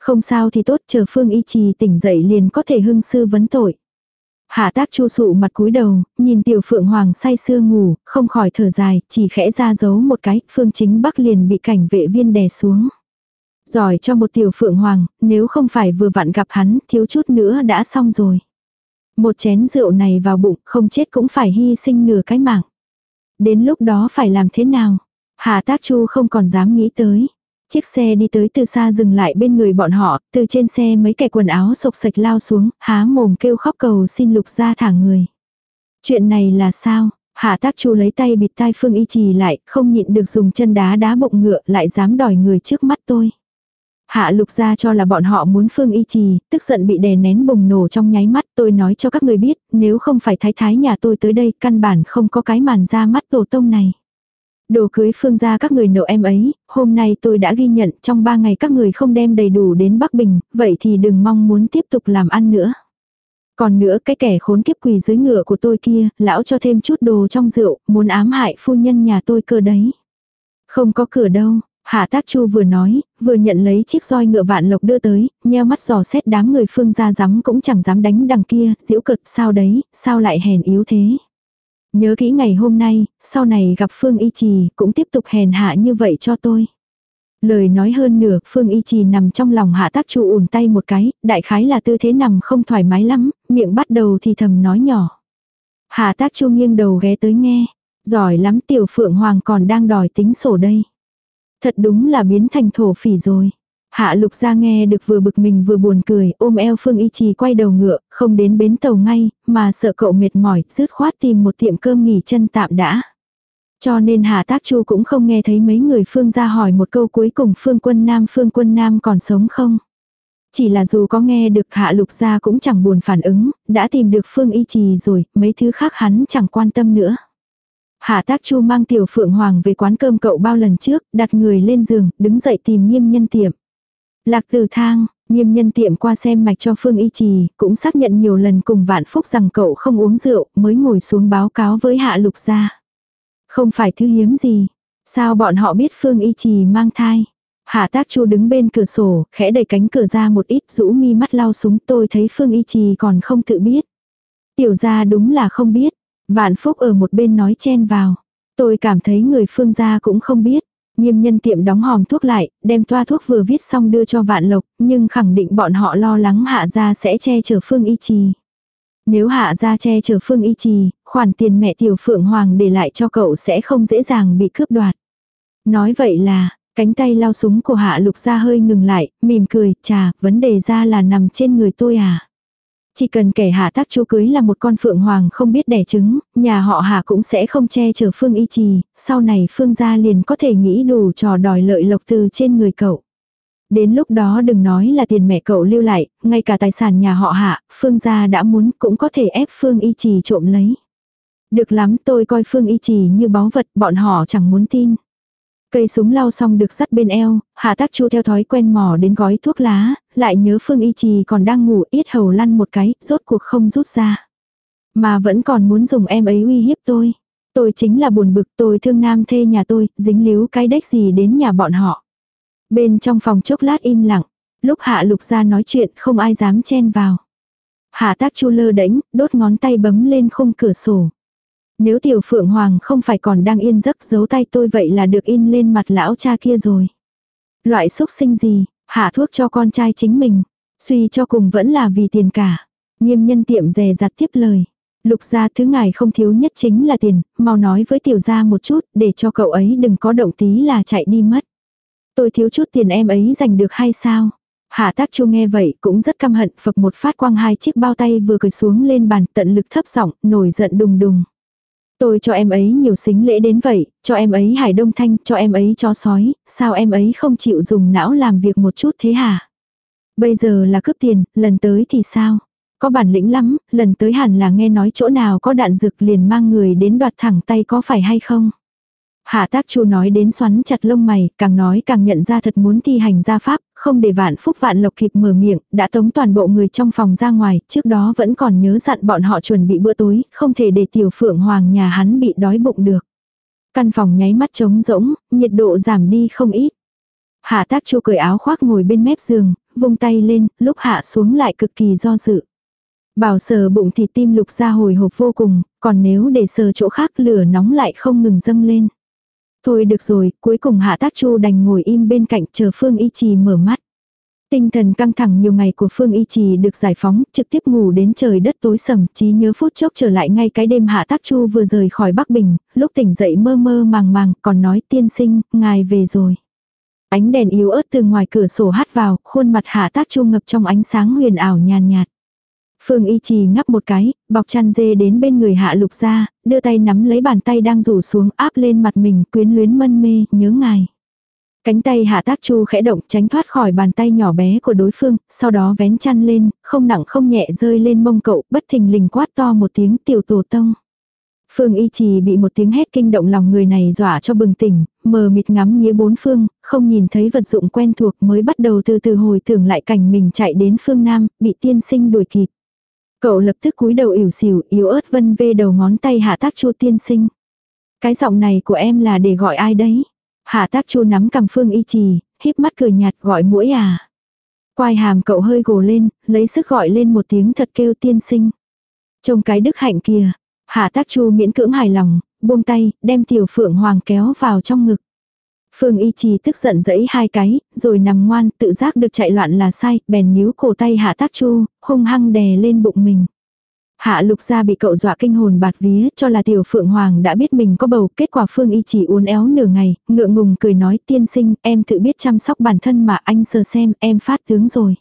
Không sao thì tốt, chờ phương y trì tỉnh dậy liền có thể hưng sư vấn tội. Hạ tác chu sụ mặt cúi đầu, nhìn tiểu phượng hoàng say sưa ngủ, không khỏi thở dài, chỉ khẽ ra giấu một cái, phương chính bắc liền bị cảnh vệ viên đè xuống. Giỏi cho một tiểu phượng hoàng, nếu không phải vừa vặn gặp hắn, thiếu chút nữa đã xong rồi. Một chén rượu này vào bụng, không chết cũng phải hy sinh nửa cái mạng. Đến lúc đó phải làm thế nào? Hà Tác Chu không còn dám nghĩ tới. Chiếc xe đi tới từ xa dừng lại bên người bọn họ, từ trên xe mấy kẻ quần áo sộc sạch lao xuống, há mồm kêu khóc cầu xin lục ra thả người. Chuyện này là sao? Hạ tác chu lấy tay bịt tai phương y trì lại, không nhịn được dùng chân đá đá bụng ngựa lại dám đòi người trước mắt tôi. Hạ lục ra cho là bọn họ muốn phương y trì, tức giận bị đè nén bùng nổ trong nháy mắt tôi nói cho các người biết, nếu không phải thái thái nhà tôi tới đây căn bản không có cái màn ra mắt tổ tông này. Đồ cưới phương ra các người nợ em ấy, hôm nay tôi đã ghi nhận trong ba ngày các người không đem đầy đủ đến Bắc Bình, vậy thì đừng mong muốn tiếp tục làm ăn nữa. Còn nữa cái kẻ khốn kiếp quỳ dưới ngựa của tôi kia, lão cho thêm chút đồ trong rượu, muốn ám hại phu nhân nhà tôi cơ đấy. Không có cửa đâu, Hạ tác chu vừa nói, vừa nhận lấy chiếc roi ngựa vạn lộc đưa tới, nheo mắt dò xét đám người phương ra dám cũng chẳng dám đánh đằng kia, diễu cực sao đấy, sao lại hèn yếu thế. Nhớ kỹ ngày hôm nay, sau này gặp phương y trì, cũng tiếp tục hèn hạ như vậy cho tôi. Lời nói hơn nửa, Phương Y Trì nằm trong lòng hạ tác chu ủn tay một cái, đại khái là tư thế nằm không thoải mái lắm, miệng bắt đầu thì thầm nói nhỏ. Hạ tác chu nghiêng đầu ghé tới nghe. Giỏi lắm tiểu phượng hoàng còn đang đòi tính sổ đây. Thật đúng là biến thành thổ phỉ rồi. Hạ lục ra nghe được vừa bực mình vừa buồn cười, ôm eo Phương Y Trì quay đầu ngựa, không đến bến tàu ngay, mà sợ cậu mệt mỏi, dứt khoát tìm một tiệm cơm nghỉ chân tạm đã. Cho nên Hạ Tác Chu cũng không nghe thấy mấy người Phương ra hỏi một câu cuối cùng Phương Quân Nam Phương Quân Nam còn sống không. Chỉ là dù có nghe được Hạ Lục ra cũng chẳng buồn phản ứng, đã tìm được Phương Y Trì rồi, mấy thứ khác hắn chẳng quan tâm nữa. Hạ tác chu mang tiểu phượng hoàng về quán cơm cậu bao lần trước, đặt người lên giường, đứng dậy tìm nghiêm nhân tiệm. Lạc từ thang, nghiêm nhân tiệm qua xem mạch cho Phương Y Trì, cũng xác nhận nhiều lần cùng vạn phúc rằng cậu không uống rượu, mới ngồi xuống báo cáo với hạ lục gia. Không phải thứ hiếm gì. Sao bọn họ biết Phương Y Trì mang thai? Hạ tác chu đứng bên cửa sổ, khẽ đẩy cánh cửa ra một ít rũ mi mắt lau súng tôi thấy Phương Y Trì còn không tự biết. Tiểu gia đúng là không biết. Vạn Phúc ở một bên nói chen vào. Tôi cảm thấy người phương gia cũng không biết. Nghiêm nhân tiệm đóng hòm thuốc lại, đem toa thuốc vừa viết xong đưa cho Vạn Lộc, nhưng khẳng định bọn họ lo lắng hạ gia sẽ che chở Phương Y Trì. Nếu hạ gia che chở Phương Y Trì, khoản tiền mẹ tiểu Phượng Hoàng để lại cho cậu sẽ không dễ dàng bị cướp đoạt. Nói vậy là, cánh tay lao súng của hạ lục gia hơi ngừng lại, mỉm cười, chà, vấn đề ra là nằm trên người tôi à. Chỉ cần kẻ hạ tác chú cưới là một con phượng hoàng không biết đẻ trứng, nhà họ hạ cũng sẽ không che chở phương y trì, sau này phương gia liền có thể nghĩ đủ trò đòi lợi lộc từ trên người cậu. Đến lúc đó đừng nói là tiền mẹ cậu lưu lại, ngay cả tài sản nhà họ hạ, phương gia đã muốn cũng có thể ép phương y trì trộm lấy. Được lắm tôi coi phương y trì như báu vật bọn họ chẳng muốn tin. Cây súng lau xong được sắt bên eo, Hạ Tác Chu theo thói quen mò đến gói thuốc lá, lại nhớ Phương Y Trì còn đang ngủ ít hầu lăn một cái, rốt cuộc không rút ra. Mà vẫn còn muốn dùng em ấy uy hiếp tôi. Tôi chính là buồn bực tôi thương nam thê nhà tôi, dính líu cái đếch gì đến nhà bọn họ. Bên trong phòng chốc lát im lặng, lúc Hạ Lục ra nói chuyện không ai dám chen vào. Hạ Tác Chu lơ đễnh, đốt ngón tay bấm lên khung cửa sổ. Nếu tiểu phượng hoàng không phải còn đang yên giấc giấu tay tôi vậy là được in lên mặt lão cha kia rồi. Loại xúc sinh gì, hạ thuốc cho con trai chính mình. Suy cho cùng vẫn là vì tiền cả. Nghiêm nhân tiệm rè rặt tiếp lời. Lục gia thứ ngài không thiếu nhất chính là tiền, mau nói với tiểu gia một chút để cho cậu ấy đừng có động tí là chạy đi mất. Tôi thiếu chút tiền em ấy giành được hay sao? Hạ tác chu nghe vậy cũng rất căm hận phập một phát quăng hai chiếc bao tay vừa cười xuống lên bàn tận lực thấp giọng nổi giận đùng đùng. Tôi cho em ấy nhiều xính lễ đến vậy, cho em ấy hải đông thanh, cho em ấy chó sói, sao em ấy không chịu dùng não làm việc một chút thế hả? Bây giờ là cướp tiền, lần tới thì sao? Có bản lĩnh lắm, lần tới hẳn là nghe nói chỗ nào có đạn dược liền mang người đến đoạt thẳng tay có phải hay không? Hạ tác chu nói đến xoắn chặt lông mày, càng nói càng nhận ra thật muốn thi hành gia pháp, không để vạn phúc vạn lộc kịp mở miệng, đã tống toàn bộ người trong phòng ra ngoài, trước đó vẫn còn nhớ dặn bọn họ chuẩn bị bữa tối, không thể để tiểu phượng hoàng nhà hắn bị đói bụng được. Căn phòng nháy mắt trống rỗng, nhiệt độ giảm đi không ít. Hạ tác chu cởi áo khoác ngồi bên mép giường, vung tay lên, lúc hạ xuống lại cực kỳ do dự. Bảo sờ bụng thì tim lục ra hồi hộp vô cùng, còn nếu để sờ chỗ khác lửa nóng lại không ngừng dâng lên. Thôi được rồi, cuối cùng Hạ Tác Chu đành ngồi im bên cạnh chờ Phương Y Trì mở mắt. Tinh thần căng thẳng nhiều ngày của Phương Y Trì được giải phóng, trực tiếp ngủ đến trời đất tối sầm, trí nhớ phút chốc trở lại ngay cái đêm Hạ Tác Chu vừa rời khỏi Bắc Bình, lúc tỉnh dậy mơ mơ màng màng, còn nói tiên sinh, ngài về rồi. Ánh đèn yếu ớt từ ngoài cửa sổ hát vào, khuôn mặt Hạ Tác Chu ngập trong ánh sáng huyền ảo nhàn nhạt. Phương Y Trì ngắp một cái, bọc chăn dê đến bên người hạ lục ra, đưa tay nắm lấy bàn tay đang rủ xuống áp lên mặt mình quyến luyến mân mê, nhớ ngài. Cánh tay hạ tác chu khẽ động tránh thoát khỏi bàn tay nhỏ bé của đối phương, sau đó vén chăn lên, không nặng không nhẹ rơi lên mông cậu, bất thình lình quát to một tiếng tiểu tổ tông. Phương y trì bị một tiếng hét kinh động lòng người này dọa cho bừng tỉnh, mờ mịt ngắm nghĩa bốn phương, không nhìn thấy vật dụng quen thuộc mới bắt đầu từ từ hồi tưởng lại cảnh mình chạy đến phương Nam, bị tiên sinh đuổi kịp. Cậu lập tức cúi đầu ỉu xỉu yếu ớt vân vê đầu ngón tay hạ tác chu tiên sinh. Cái giọng này của em là để gọi ai đấy? Hạ tác chu nắm cầm phương y trì, híp mắt cười nhạt gọi mũi à. Quai hàm cậu hơi gồ lên, lấy sức gọi lên một tiếng thật kêu tiên sinh. Trông cái đức hạnh kìa. Hạ tác chu miễn cưỡng hài lòng, buông tay, đem tiểu phượng hoàng kéo vào trong ngực. Phương Y Trì tức giận dẫy hai cái, rồi nằm ngoan, tự giác được chạy loạn là sai, bèn níu cổ tay Hạ Tác Chu, hung hăng đè lên bụng mình. Hạ lục gia bị cậu dọa kinh hồn bạt vía cho là tiểu phượng hoàng đã biết mình có bầu, kết quả phương y chỉ uốn éo nửa ngày, ngượng ngùng cười nói tiên sinh, em tự biết chăm sóc bản thân mà anh sờ xem, em phát tướng rồi.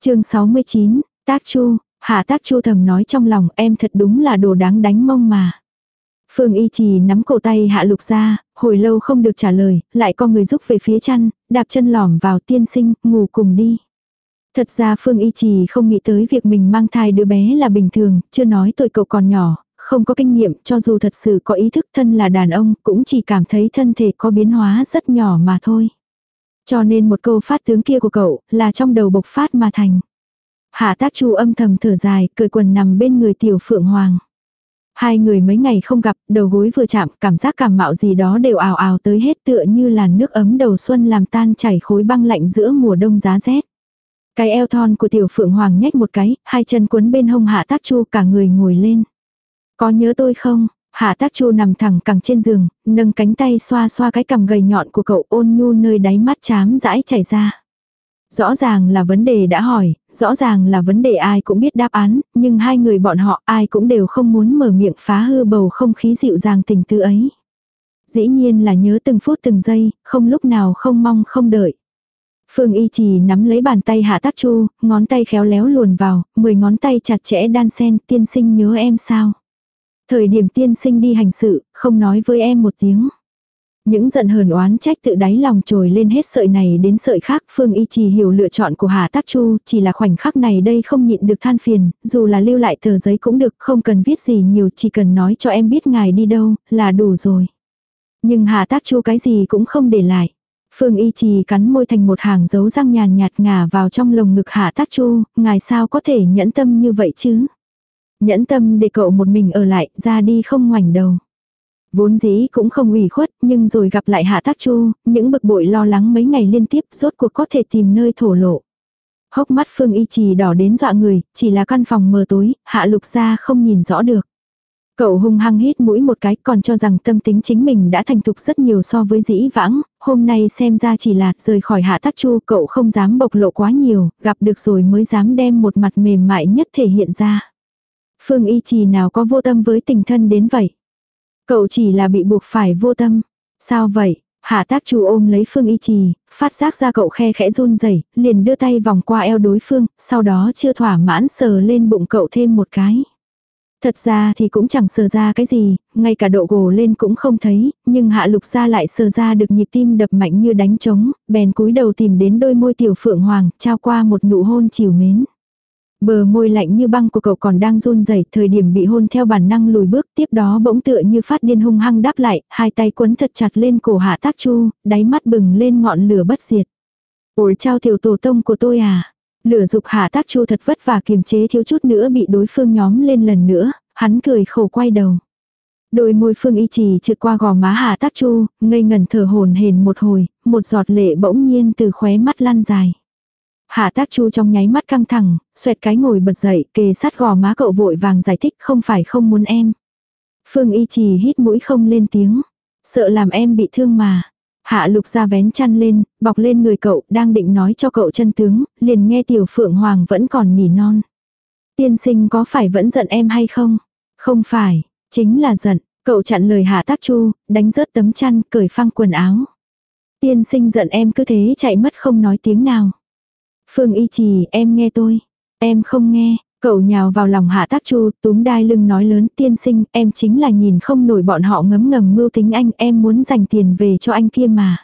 chương 69, tác chu, hạ tác chu thầm nói trong lòng em thật đúng là đồ đáng đánh mông mà. Phương y trì nắm cổ tay hạ lục ra, hồi lâu không được trả lời, lại có người giúp về phía chăn, đạp chân lỏm vào tiên sinh, ngủ cùng đi. Thật ra Phương Y Trì không nghĩ tới việc mình mang thai đứa bé là bình thường, chưa nói tuổi cậu còn nhỏ, không có kinh nghiệm cho dù thật sự có ý thức thân là đàn ông cũng chỉ cảm thấy thân thể có biến hóa rất nhỏ mà thôi. Cho nên một câu phát tướng kia của cậu là trong đầu bộc phát mà thành. Hạ tác chu âm thầm thở dài, cười quần nằm bên người tiểu phượng hoàng. Hai người mấy ngày không gặp, đầu gối vừa chạm, cảm giác cảm mạo gì đó đều ào ào tới hết tựa như là nước ấm đầu xuân làm tan chảy khối băng lạnh giữa mùa đông giá rét. Cái eo thon của tiểu phượng hoàng nhách một cái, hai chân cuốn bên hông hạ tác chu cả người ngồi lên. Có nhớ tôi không? Hạ tác chu nằm thẳng cẳng trên giường, nâng cánh tay xoa xoa cái cằm gầy nhọn của cậu ôn nhu nơi đáy mắt chám rãi chảy ra. Rõ ràng là vấn đề đã hỏi, rõ ràng là vấn đề ai cũng biết đáp án, nhưng hai người bọn họ ai cũng đều không muốn mở miệng phá hư bầu không khí dịu dàng tình tư ấy. Dĩ nhiên là nhớ từng phút từng giây, không lúc nào không mong không đợi. Phương Y Trì nắm lấy bàn tay Hạ Tác Chu, ngón tay khéo léo luồn vào, mười ngón tay chặt chẽ đan sen, tiên sinh nhớ em sao? Thời điểm tiên sinh đi hành sự, không nói với em một tiếng. Những giận hờn oán trách tự đáy lòng trồi lên hết sợi này đến sợi khác, Phương Y Trì hiểu lựa chọn của Hà Tác Chu, chỉ là khoảnh khắc này đây không nhịn được than phiền, dù là lưu lại tờ giấy cũng được, không cần viết gì nhiều, chỉ cần nói cho em biết ngài đi đâu, là đủ rồi. Nhưng Hà Tác Chu cái gì cũng không để lại. Phương Y Trì cắn môi thành một hàng dấu răng nhàn nhạt ngả vào trong lồng ngực Hạ Tác Chu, ngài sao có thể nhẫn tâm như vậy chứ? Nhẫn tâm để cậu một mình ở lại, ra đi không ngoảnh đầu. Vốn dĩ cũng không ủy khuất, nhưng rồi gặp lại Hạ Tác Chu, những bực bội lo lắng mấy ngày liên tiếp rốt cuộc có thể tìm nơi thổ lộ. Hốc mắt Phương Y Trì đỏ đến dọa người, chỉ là căn phòng mờ tối, Hạ Lục ra không nhìn rõ được. Cậu hung hăng hít mũi một cái còn cho rằng tâm tính chính mình đã thành thục rất nhiều so với dĩ vãng, hôm nay xem ra chỉ là rời khỏi hạ tác chu cậu không dám bộc lộ quá nhiều, gặp được rồi mới dám đem một mặt mềm mại nhất thể hiện ra. Phương y trì nào có vô tâm với tình thân đến vậy. Cậu chỉ là bị buộc phải vô tâm. Sao vậy? Hạ tác chu ôm lấy Phương y trì, phát giác ra cậu khe khẽ run rẩy liền đưa tay vòng qua eo đối phương, sau đó chưa thỏa mãn sờ lên bụng cậu thêm một cái. Thật ra thì cũng chẳng sờ ra cái gì, ngay cả độ gồ lên cũng không thấy, nhưng hạ lục ra lại sờ ra được nhịp tim đập mạnh như đánh trống, bèn cúi đầu tìm đến đôi môi tiểu phượng hoàng, trao qua một nụ hôn chiều mến. Bờ môi lạnh như băng của cậu còn đang run rẩy, thời điểm bị hôn theo bản năng lùi bước, tiếp đó bỗng tựa như phát điên hung hăng đáp lại, hai tay quấn thật chặt lên cổ hạ tác chu, đáy mắt bừng lên ngọn lửa bất diệt. Ôi trao tiểu tổ tông của tôi à, Lửa dục hạ tác chu thật vất vả kiềm chế thiếu chút nữa bị đối phương nhóm lên lần nữa, hắn cười khổ quay đầu. Đôi môi phương y trì trượt qua gò má hạ tác chu, ngây ngẩn thở hồn hển một hồi, một giọt lệ bỗng nhiên từ khóe mắt lan dài. Hạ tác chu trong nháy mắt căng thẳng, xoẹt cái ngồi bật dậy, kề sát gò má cậu vội vàng giải thích không phải không muốn em. Phương y trì hít mũi không lên tiếng. Sợ làm em bị thương mà. Hạ lục ra vén chăn lên, bọc lên người cậu, đang định nói cho cậu chân tướng, liền nghe tiểu phượng hoàng vẫn còn nỉ non. Tiên sinh có phải vẫn giận em hay không? Không phải, chính là giận, cậu chặn lời hạ tác chu, đánh rớt tấm chăn, cởi phăng quần áo. Tiên sinh giận em cứ thế chạy mất không nói tiếng nào. Phương y trì, em nghe tôi. Em không nghe, Cậu nhào vào lòng hạ tác chu, túm đai lưng nói lớn tiên sinh, em chính là nhìn không nổi bọn họ ngấm ngầm mưu tính anh, em muốn dành tiền về cho anh kia mà.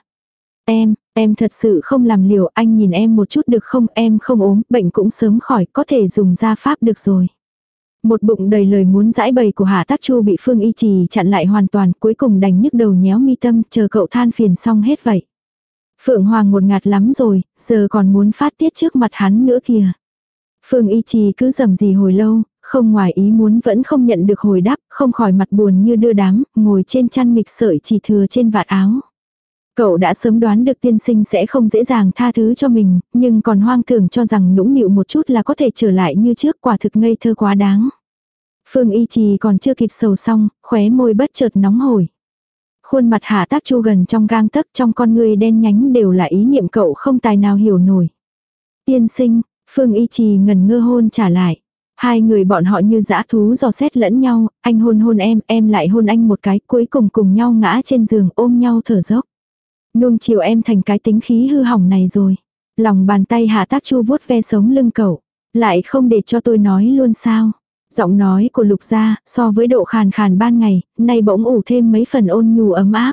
Em, em thật sự không làm liều, anh nhìn em một chút được không, em không ốm, bệnh cũng sớm khỏi, có thể dùng gia pháp được rồi. Một bụng đầy lời muốn giải bày của Hạ Tác Chu bị Phương Y Trì chặn lại hoàn toàn, cuối cùng đành nhức đầu nhéo mi tâm, chờ cậu than phiền xong hết vậy. Phượng Hoàng một ngạt lắm rồi, giờ còn muốn phát tiết trước mặt hắn nữa kìa. Phương Y Trì cứ dầm gì hồi lâu, không ngoài ý muốn vẫn không nhận được hồi đáp, không khỏi mặt buồn như đưa đám, ngồi trên chăn nghịch sợi chỉ thừa trên vạt áo. Cậu đã sớm đoán được tiên sinh sẽ không dễ dàng tha thứ cho mình, nhưng còn hoang tưởng cho rằng nũng nịu một chút là có thể trở lại như trước quả thực ngây thơ quá đáng. Phương Y Trì còn chưa kịp sầu xong, khóe môi bất chợt nóng hổi. Khuôn mặt hạ tác chu gần trong gang tấc trong con người đen nhánh đều là ý niệm cậu không tài nào hiểu nổi. Tiên sinh, Phương Y Trì ngần ngơ hôn trả lại. Hai người bọn họ như dã thú dò xét lẫn nhau, anh hôn hôn em, em lại hôn anh một cái, cuối cùng cùng nhau ngã trên giường ôm nhau thở dốc. Nuông chiều em thành cái tính khí hư hỏng này rồi. Lòng bàn tay hạ tác chu vuốt ve sống lưng cậu. Lại không để cho tôi nói luôn sao. Giọng nói của lục gia, so với độ khàn khàn ban ngày, nay bỗng ủ thêm mấy phần ôn nhu ấm áp.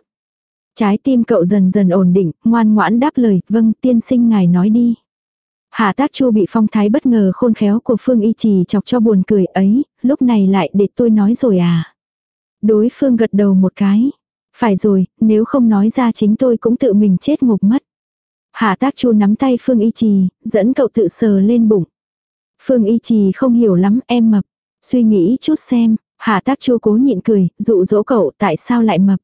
Trái tim cậu dần dần ổn định, ngoan ngoãn đáp lời, vâng tiên sinh ngài nói đi. Hạ tác chu bị phong thái bất ngờ khôn khéo của Phương Y Trì chọc cho buồn cười ấy, lúc này lại để tôi nói rồi à. Đối phương gật đầu một cái. Phải rồi, nếu không nói ra chính tôi cũng tự mình chết ngục mất. Hạ tác chu nắm tay Phương Y Trì, dẫn cậu tự sờ lên bụng. Phương Y Trì không hiểu lắm em mập. Suy nghĩ chút xem, hạ tác chu cố nhịn cười, dụ dỗ cậu tại sao lại mập.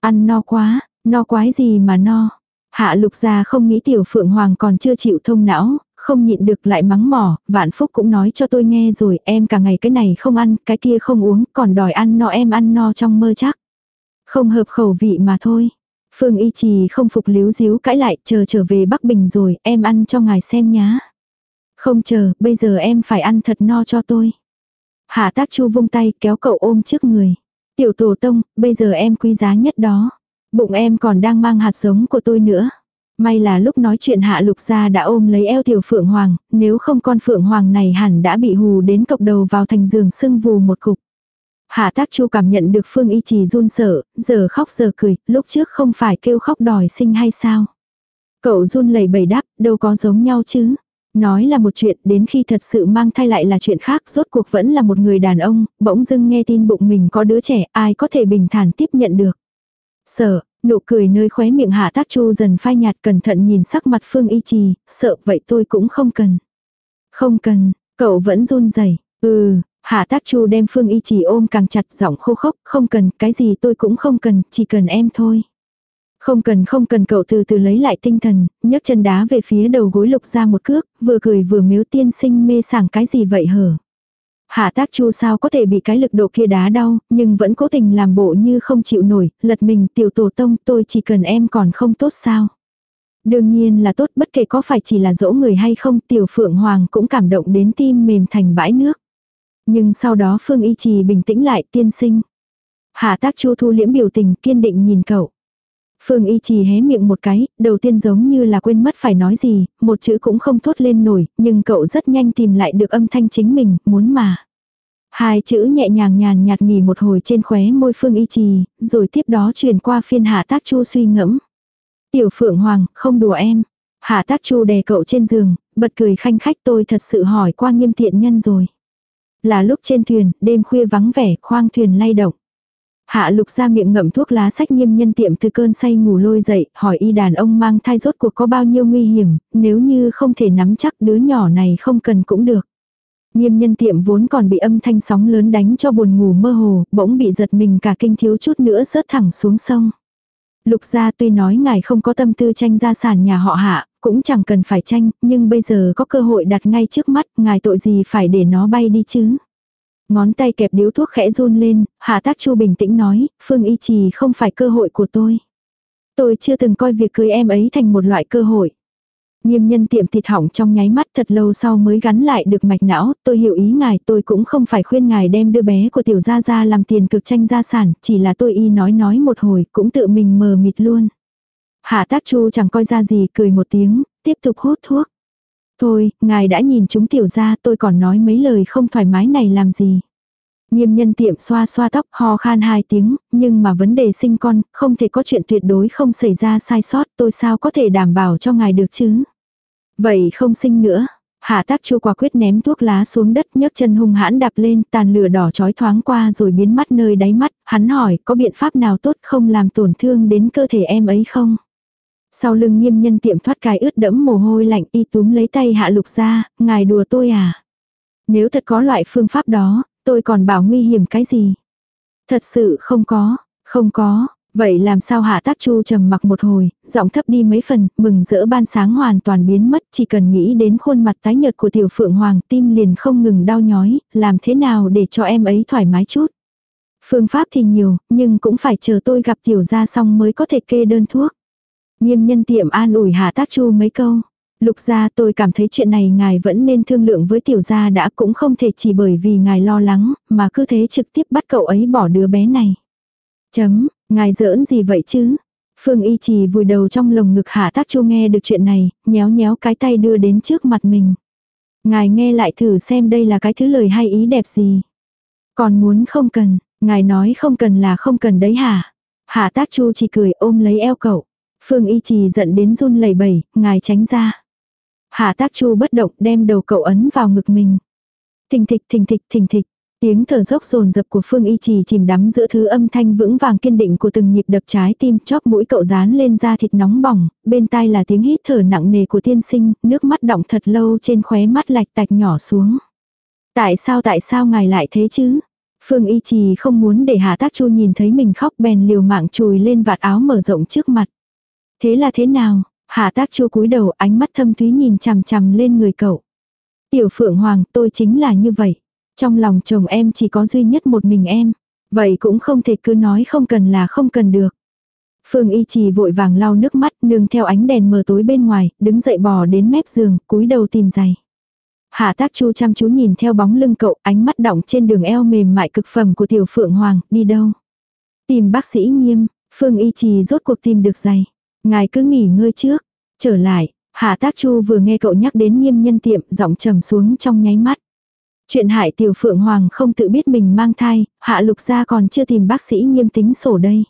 Ăn no quá, no quái gì mà no. Hạ lục gia không nghĩ tiểu phượng hoàng còn chưa chịu thông não, không nhịn được lại mắng mỏ, vạn phúc cũng nói cho tôi nghe rồi, em cả ngày cái này không ăn, cái kia không uống, còn đòi ăn no em ăn no trong mơ chắc. Không hợp khẩu vị mà thôi. Phương y trì không phục líu díu cãi lại, chờ trở về Bắc Bình rồi, em ăn cho ngài xem nhá. Không chờ, bây giờ em phải ăn thật no cho tôi. Hạ tác chu vung tay kéo cậu ôm trước người. Tiểu tổ tông, bây giờ em quý giá nhất đó. Bụng em còn đang mang hạt giống của tôi nữa. May là lúc nói chuyện hạ lục gia đã ôm lấy eo tiểu phượng hoàng, nếu không con phượng hoàng này hẳn đã bị hù đến cộc đầu vào thành giường sưng vù một cục. Hạ tác chu cảm nhận được phương y trì run sợ, giờ khóc giờ cười, lúc trước không phải kêu khóc đòi sinh hay sao. Cậu run lẩy bẩy đáp, đâu có giống nhau chứ. Nói là một chuyện, đến khi thật sự mang thai lại là chuyện khác, rốt cuộc vẫn là một người đàn ông, bỗng dưng nghe tin bụng mình có đứa trẻ, ai có thể bình thản tiếp nhận được. Sợ, nụ cười nơi khóe miệng hạ tác chu dần phai nhạt cẩn thận nhìn sắc mặt phương y trì, sợ vậy tôi cũng không cần. Không cần, cậu vẫn run rẩy ừ, hạ tác chu đem phương y trì ôm càng chặt giọng khô khốc, không cần, cái gì tôi cũng không cần, chỉ cần em thôi. Không cần không cần cậu từ từ lấy lại tinh thần, nhấc chân đá về phía đầu gối lục ra một cước, vừa cười vừa miếu tiên sinh mê sảng cái gì vậy hở. Hạ tác chu sao có thể bị cái lực độ kia đá đau, nhưng vẫn cố tình làm bộ như không chịu nổi, lật mình tiểu tổ tông tôi chỉ cần em còn không tốt sao. Đương nhiên là tốt bất kể có phải chỉ là dỗ người hay không tiểu phượng hoàng cũng cảm động đến tim mềm thành bãi nước. Nhưng sau đó Phương Y Trì bình tĩnh lại tiên sinh. Hạ tác chu thu liễm biểu tình kiên định nhìn cậu. Phương Y Trì hé miệng một cái, đầu tiên giống như là quên mất phải nói gì, một chữ cũng không thốt lên nổi, nhưng cậu rất nhanh tìm lại được âm thanh chính mình, muốn mà. Hai chữ nhẹ nhàng nhàn nhạt nghỉ một hồi trên khóe môi Phương Y Trì, rồi tiếp đó truyền qua phiên hạ tác chu suy ngẫm. Tiểu Phượng Hoàng, không đùa em. Hạ tác chu đè cậu trên giường, bật cười khanh khách tôi thật sự hỏi qua nghiêm tiện nhân rồi. Là lúc trên thuyền, đêm khuya vắng vẻ, khoang thuyền lay động. Hạ lục ra miệng ngậm thuốc lá sách nghiêm nhân tiệm từ cơn say ngủ lôi dậy, hỏi y đàn ông mang thai rốt cuộc có bao nhiêu nguy hiểm, nếu như không thể nắm chắc đứa nhỏ này không cần cũng được. Nghiêm nhân tiệm vốn còn bị âm thanh sóng lớn đánh cho buồn ngủ mơ hồ, bỗng bị giật mình cả kinh thiếu chút nữa rớt thẳng xuống sông. Lục gia tuy nói ngài không có tâm tư tranh gia sản nhà họ hạ, cũng chẳng cần phải tranh, nhưng bây giờ có cơ hội đặt ngay trước mắt, ngài tội gì phải để nó bay đi chứ. Ngón tay kẹp điếu thuốc khẽ run lên, Hạ Tác Chu bình tĩnh nói, Phương Y Trì không phải cơ hội của tôi. Tôi chưa từng coi việc cưới em ấy thành một loại cơ hội. Nghiêm nhân tiệm thịt hỏng trong nháy mắt thật lâu sau mới gắn lại được mạch não, tôi hiểu ý ngài, tôi cũng không phải khuyên ngài đem đứa bé của tiểu gia gia làm tiền cực tranh gia sản, chỉ là tôi y nói nói một hồi, cũng tự mình mờ mịt luôn. Hạ tác chu chẳng coi ra gì, cười một tiếng, tiếp tục hút thuốc. Thôi, ngài đã nhìn chúng tiểu gia tôi còn nói mấy lời không thoải mái này làm gì. Nghiêm nhân tiệm xoa xoa tóc ho khan hai tiếng, nhưng mà vấn đề sinh con, không thể có chuyện tuyệt đối không xảy ra sai sót, tôi sao có thể đảm bảo cho ngài được chứ. Vậy không sinh nữa. Hạ tác chu quả quyết ném thuốc lá xuống đất nhấc chân hung hãn đạp lên tàn lửa đỏ trói thoáng qua rồi biến mất nơi đáy mắt, hắn hỏi có biện pháp nào tốt không làm tổn thương đến cơ thể em ấy không? Sau lưng nghiêm nhân tiệm thoát cái ướt đẫm mồ hôi lạnh y túm lấy tay hạ lục ra, ngài đùa tôi à? Nếu thật có loại phương pháp đó, tôi còn bảo nguy hiểm cái gì? Thật sự không có, không có, vậy làm sao hạ tác chu trầm mặc một hồi, giọng thấp đi mấy phần, mừng rỡ ban sáng hoàn toàn biến mất, chỉ cần nghĩ đến khuôn mặt tái nhợt của tiểu phượng hoàng tim liền không ngừng đau nhói, làm thế nào để cho em ấy thoải mái chút. Phương pháp thì nhiều, nhưng cũng phải chờ tôi gặp tiểu gia xong mới có thể kê đơn thuốc. Nghiêm nhân tiệm an ủi Hạ Tác Chu mấy câu. Lục gia tôi cảm thấy chuyện này ngài vẫn nên thương lượng với tiểu gia đã cũng không thể chỉ bởi vì ngài lo lắng, mà cứ thế trực tiếp bắt cậu ấy bỏ đứa bé này. Chấm, ngài giỡn gì vậy chứ? Phương y trì vùi đầu trong lồng ngực hạ tác chu nghe được chuyện này, nhéo nhéo cái tay đưa đến trước mặt mình. Ngài nghe lại thử xem đây là cái thứ lời hay ý đẹp gì. Còn muốn không cần, ngài nói không cần là không cần đấy hả? Hạ tác chu chỉ cười ôm lấy eo cậu. Phương y trì giận đến run lẩy bẩy, ngài tránh ra. Hạ tác chu bất động đem đầu cậu ấn vào ngực mình. Thình thịch thình thịch thình thịch. Tiếng thở dốc rồn rập của Phương Y Trì chìm đắm giữa thứ âm thanh vững vàng kiên định của từng nhịp đập trái tim, chóp mũi cậu dán lên da thịt nóng bỏng, bên tai là tiếng hít thở nặng nề của tiên sinh, nước mắt đọng thật lâu trên khóe mắt lạch tạch nhỏ xuống. Tại sao tại sao ngài lại thế chứ? Phương Y Trì không muốn để Hà Tác Chu nhìn thấy mình khóc bèn liều mạng chùi lên vạt áo mở rộng trước mặt. Thế là thế nào? hạ Tác Chu cúi đầu ánh mắt thâm thúy nhìn chằm chằm lên người cậu. Tiểu Phượng Hoàng tôi chính là như vậy. Trong lòng chồng em chỉ có duy nhất một mình em. Vậy cũng không thể cứ nói không cần là không cần được. Phương Y Trì vội vàng lau nước mắt nương theo ánh đèn mờ tối bên ngoài, đứng dậy bò đến mép giường, cúi đầu tìm giày. Hạ tác chu chăm chú nhìn theo bóng lưng cậu, ánh mắt đọng trên đường eo mềm mại cực phẩm của tiểu phượng hoàng, đi đâu? Tìm bác sĩ nghiêm, Phương Y Trì rốt cuộc tìm được giày. Ngài cứ nghỉ ngơi trước. Trở lại, Hạ tác chu vừa nghe cậu nhắc đến nghiêm nhân tiệm, giọng trầm xuống trong nháy mắt. Chuyện hại tiểu phượng hoàng không tự biết mình mang thai, hạ lục gia còn chưa tìm bác sĩ nghiêm tính sổ đây.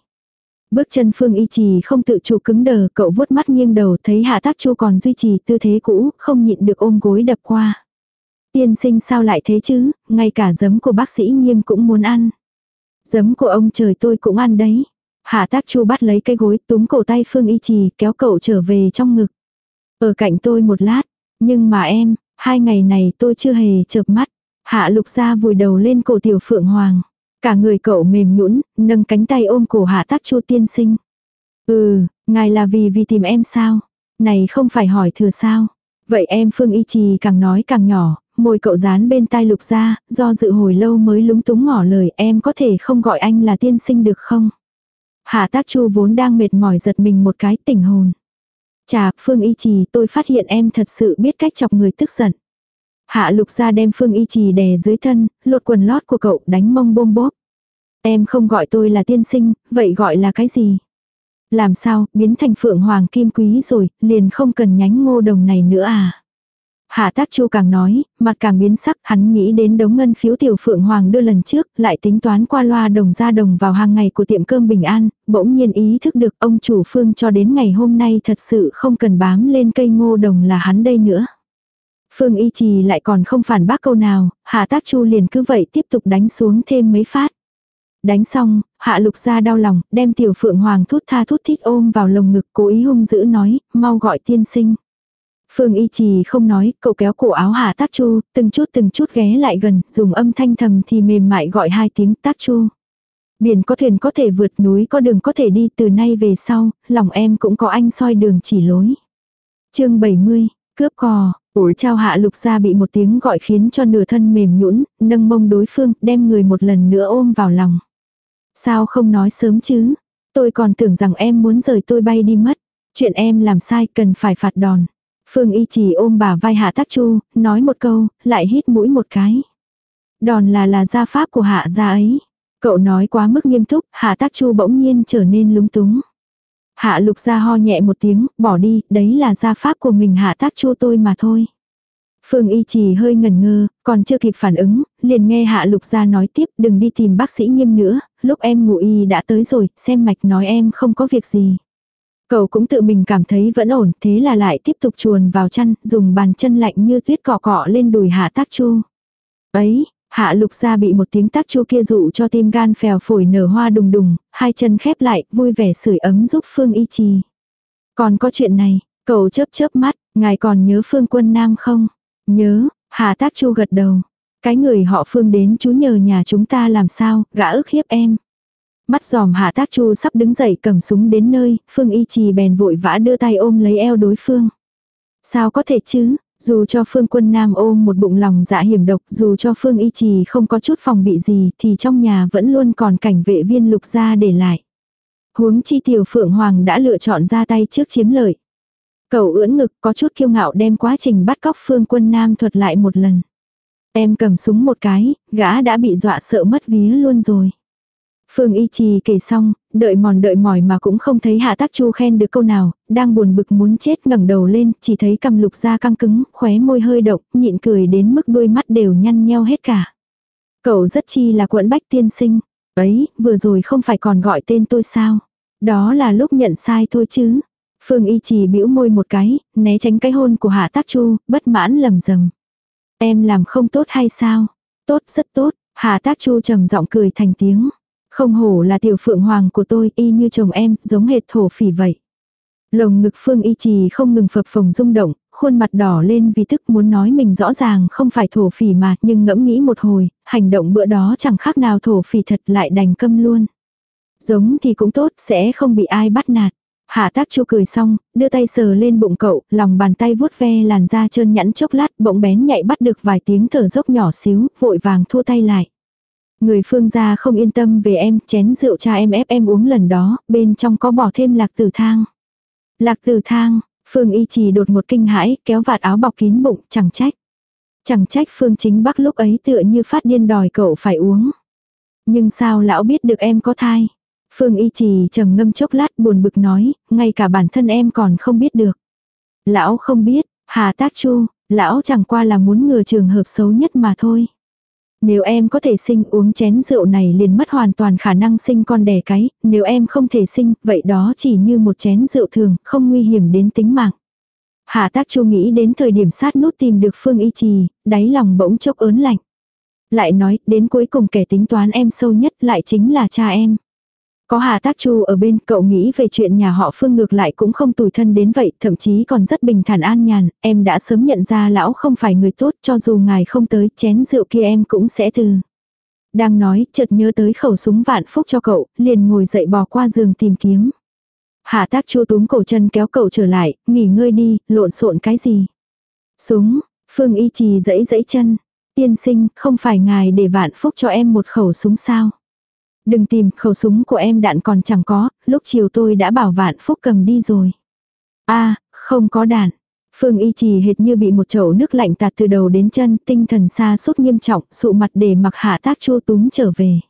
Bước chân phương y trì không tự chủ cứng đờ, cậu vuốt mắt nghiêng đầu thấy hạ tác chu còn duy trì tư thế cũ, không nhịn được ôm gối đập qua. Tiên sinh sao lại thế chứ, ngay cả giấm của bác sĩ nghiêm cũng muốn ăn. Giấm của ông trời tôi cũng ăn đấy. Hạ tác chu bắt lấy cây gối túm cổ tay phương y trì kéo cậu trở về trong ngực. Ở cạnh tôi một lát, nhưng mà em, hai ngày này tôi chưa hề chợp mắt. Hạ lục gia vùi đầu lên cổ tiểu phượng hoàng. Cả người cậu mềm nhũn nâng cánh tay ôm cổ hạ tác chu tiên sinh. Ừ, ngài là vì vì tìm em sao? Này không phải hỏi thừa sao? Vậy em Phương Y Trì càng nói càng nhỏ, môi cậu dán bên tai lục gia do dự hồi lâu mới lúng túng ngỏ lời em có thể không gọi anh là tiên sinh được không? Hạ tác chu vốn đang mệt mỏi giật mình một cái tỉnh hồn. Chà, Phương Y Trì tôi phát hiện em thật sự biết cách chọc người tức giận. Hạ lục ra đem phương y trì đè dưới thân, lột quần lót của cậu đánh mông bôm bốp. Em không gọi tôi là tiên sinh, vậy gọi là cái gì? Làm sao, biến thành phượng hoàng kim quý rồi, liền không cần nhánh ngô đồng này nữa à? Hạ tác chu càng nói, mặt càng biến sắc, hắn nghĩ đến đống ngân phiếu tiểu phượng hoàng đưa lần trước, lại tính toán qua loa đồng ra đồng vào hàng ngày của tiệm cơm bình an, bỗng nhiên ý thức được ông chủ phương cho đến ngày hôm nay thật sự không cần bám lên cây ngô đồng là hắn đây nữa. Phương Y Trì lại còn không phản bác câu nào, Hạ Tác Chu liền cứ vậy tiếp tục đánh xuống thêm mấy phát. Đánh xong, Hạ Lục ra đau lòng, đem tiểu phượng hoàng thút tha thút thít ôm vào lồng ngực cố ý hung dữ nói, mau gọi tiên sinh. Phương Y Trì không nói, cậu kéo cổ áo Hạ Tác Chu, từng chút từng chút ghé lại gần, dùng âm thanh thầm thì mềm mại gọi hai tiếng Tác Chu. Biển có thuyền có thể vượt núi có đường có thể đi từ nay về sau, lòng em cũng có anh soi đường chỉ lối. chương 70, cướp cò, Ủi trao hạ lục ra bị một tiếng gọi khiến cho nửa thân mềm nhũn nâng mông đối phương, đem người một lần nữa ôm vào lòng. Sao không nói sớm chứ? Tôi còn tưởng rằng em muốn rời tôi bay đi mất. Chuyện em làm sai cần phải phạt đòn. Phương y chỉ ôm bà vai hạ tác chu, nói một câu, lại hít mũi một cái. Đòn là là gia pháp của hạ gia ấy. Cậu nói quá mức nghiêm túc, hạ tác chu bỗng nhiên trở nên lúng túng. Hạ lục ra ho nhẹ một tiếng, bỏ đi, đấy là gia pháp của mình hạ tác chu tôi mà thôi. Phương y trì hơi ngần ngơ, còn chưa kịp phản ứng, liền nghe hạ lục ra nói tiếp đừng đi tìm bác sĩ nghiêm nữa, lúc em ngủ y đã tới rồi, xem mạch nói em không có việc gì. Cậu cũng tự mình cảm thấy vẫn ổn, thế là lại tiếp tục chuồn vào chăn, dùng bàn chân lạnh như tuyết cọ cọ lên đùi hạ tác chu. Ấy, Hạ lục ra bị một tiếng tác chu kia dụ cho tim gan phèo phổi nở hoa đùng đùng, hai chân khép lại, vui vẻ sưởi ấm giúp Phương Y Trì. Còn có chuyện này, cậu chớp chớp mắt, ngài còn nhớ Phương Quân Nam không? Nhớ, Hạ tác chu gật đầu. Cái người họ Phương đến chú nhờ nhà chúng ta làm sao, gã ức hiếp em. Mắt giòm Hạ tác chu sắp đứng dậy cầm súng đến nơi, Phương Y Trì bèn vội vã đưa tay ôm lấy eo đối phương. Sao có thể chứ, Dù cho Phương Quân Nam ôm một bụng lòng dạ hiểm độc, dù cho Phương Y Trì không có chút phòng bị gì thì trong nhà vẫn luôn còn cảnh vệ viên lục gia để lại. Huống chi tiểu Phượng Hoàng đã lựa chọn ra tay trước chiếm lợi. Cậu ưỡn ngực có chút kiêu ngạo đem quá trình bắt cóc Phương Quân Nam thuật lại một lần. Em cầm súng một cái, gã đã bị dọa sợ mất vía luôn rồi. Phương Y Trì kể xong, đợi mòn đợi mỏi mà cũng không thấy Hạ Tác Chu khen được câu nào, đang buồn bực muốn chết ngẩng đầu lên, chỉ thấy cầm lục da căng cứng, khóe môi hơi động, nhịn cười đến mức đôi mắt đều nhăn nheo hết cả. Cậu rất chi là quận bách tiên sinh. Ấy, vừa rồi không phải còn gọi tên tôi sao? Đó là lúc nhận sai thôi chứ. Phương Y Trì bĩu môi một cái, né tránh cái hôn của Hạ Tác Chu, bất mãn lầm rầm. Em làm không tốt hay sao? Tốt, rất tốt. Hạ Tác Chu trầm giọng cười thành tiếng. Không hổ là tiểu phượng hoàng của tôi, y như chồng em, giống hệt thổ phỉ vậy. Lồng ngực Phương Y Trì không ngừng phập phồng rung động, khuôn mặt đỏ lên vì tức muốn nói mình rõ ràng không phải thổ phỉ mà, nhưng ngẫm nghĩ một hồi, hành động bữa đó chẳng khác nào thổ phỉ thật lại đành câm luôn. Giống thì cũng tốt, sẽ không bị ai bắt nạt. Hạ tác chu cười xong, đưa tay sờ lên bụng cậu, lòng bàn tay vuốt ve làn da trơn nhẵn chốc lát, bỗng bén nhạy bắt được vài tiếng thở dốc nhỏ xíu, vội vàng thua tay lại. Người phương gia không yên tâm về em, chén rượu cha em ép em uống lần đó, bên trong có bỏ thêm lạc tử thang. Lạc tử thang, phương y trì đột một kinh hãi, kéo vạt áo bọc kín bụng, chẳng trách. Chẳng trách phương chính bắc lúc ấy tựa như phát điên đòi cậu phải uống. Nhưng sao lão biết được em có thai? Phương y trì trầm ngâm chốc lát buồn bực nói, ngay cả bản thân em còn không biết được. Lão không biết, hà tác chu, lão chẳng qua là muốn ngừa trường hợp xấu nhất mà thôi. Nếu em có thể sinh uống chén rượu này liền mất hoàn toàn khả năng sinh con đẻ cái, nếu em không thể sinh, vậy đó chỉ như một chén rượu thường, không nguy hiểm đến tính mạng. Hạ tác chu nghĩ đến thời điểm sát nút tìm được phương y trì, đáy lòng bỗng chốc ớn lạnh. Lại nói, đến cuối cùng kẻ tính toán em sâu nhất lại chính là cha em. Có Hà Tác Chu ở bên cậu nghĩ về chuyện nhà họ Phương ngược lại cũng không tủi thân đến vậy, thậm chí còn rất bình thản an nhàn, em đã sớm nhận ra lão không phải người tốt cho dù ngài không tới chén rượu kia em cũng sẽ từ. Đang nói, chợt nhớ tới khẩu súng vạn phúc cho cậu, liền ngồi dậy bò qua giường tìm kiếm. Hạ tác chu túm cổ chân kéo cậu trở lại, nghỉ ngơi đi, lộn xộn cái gì. Súng, Phương y trì dẫy dẫy chân. Tiên sinh, không phải ngài để vạn phúc cho em một khẩu súng sao. Đừng tìm, khẩu súng của em đạn còn chẳng có, lúc chiều tôi đã bảo vạn phúc cầm đi rồi. a không có đạn. Phương y trì hệt như bị một chậu nước lạnh tạt từ đầu đến chân, tinh thần xa sút nghiêm trọng, sụ mặt để mặc hạ tác chua túm trở về.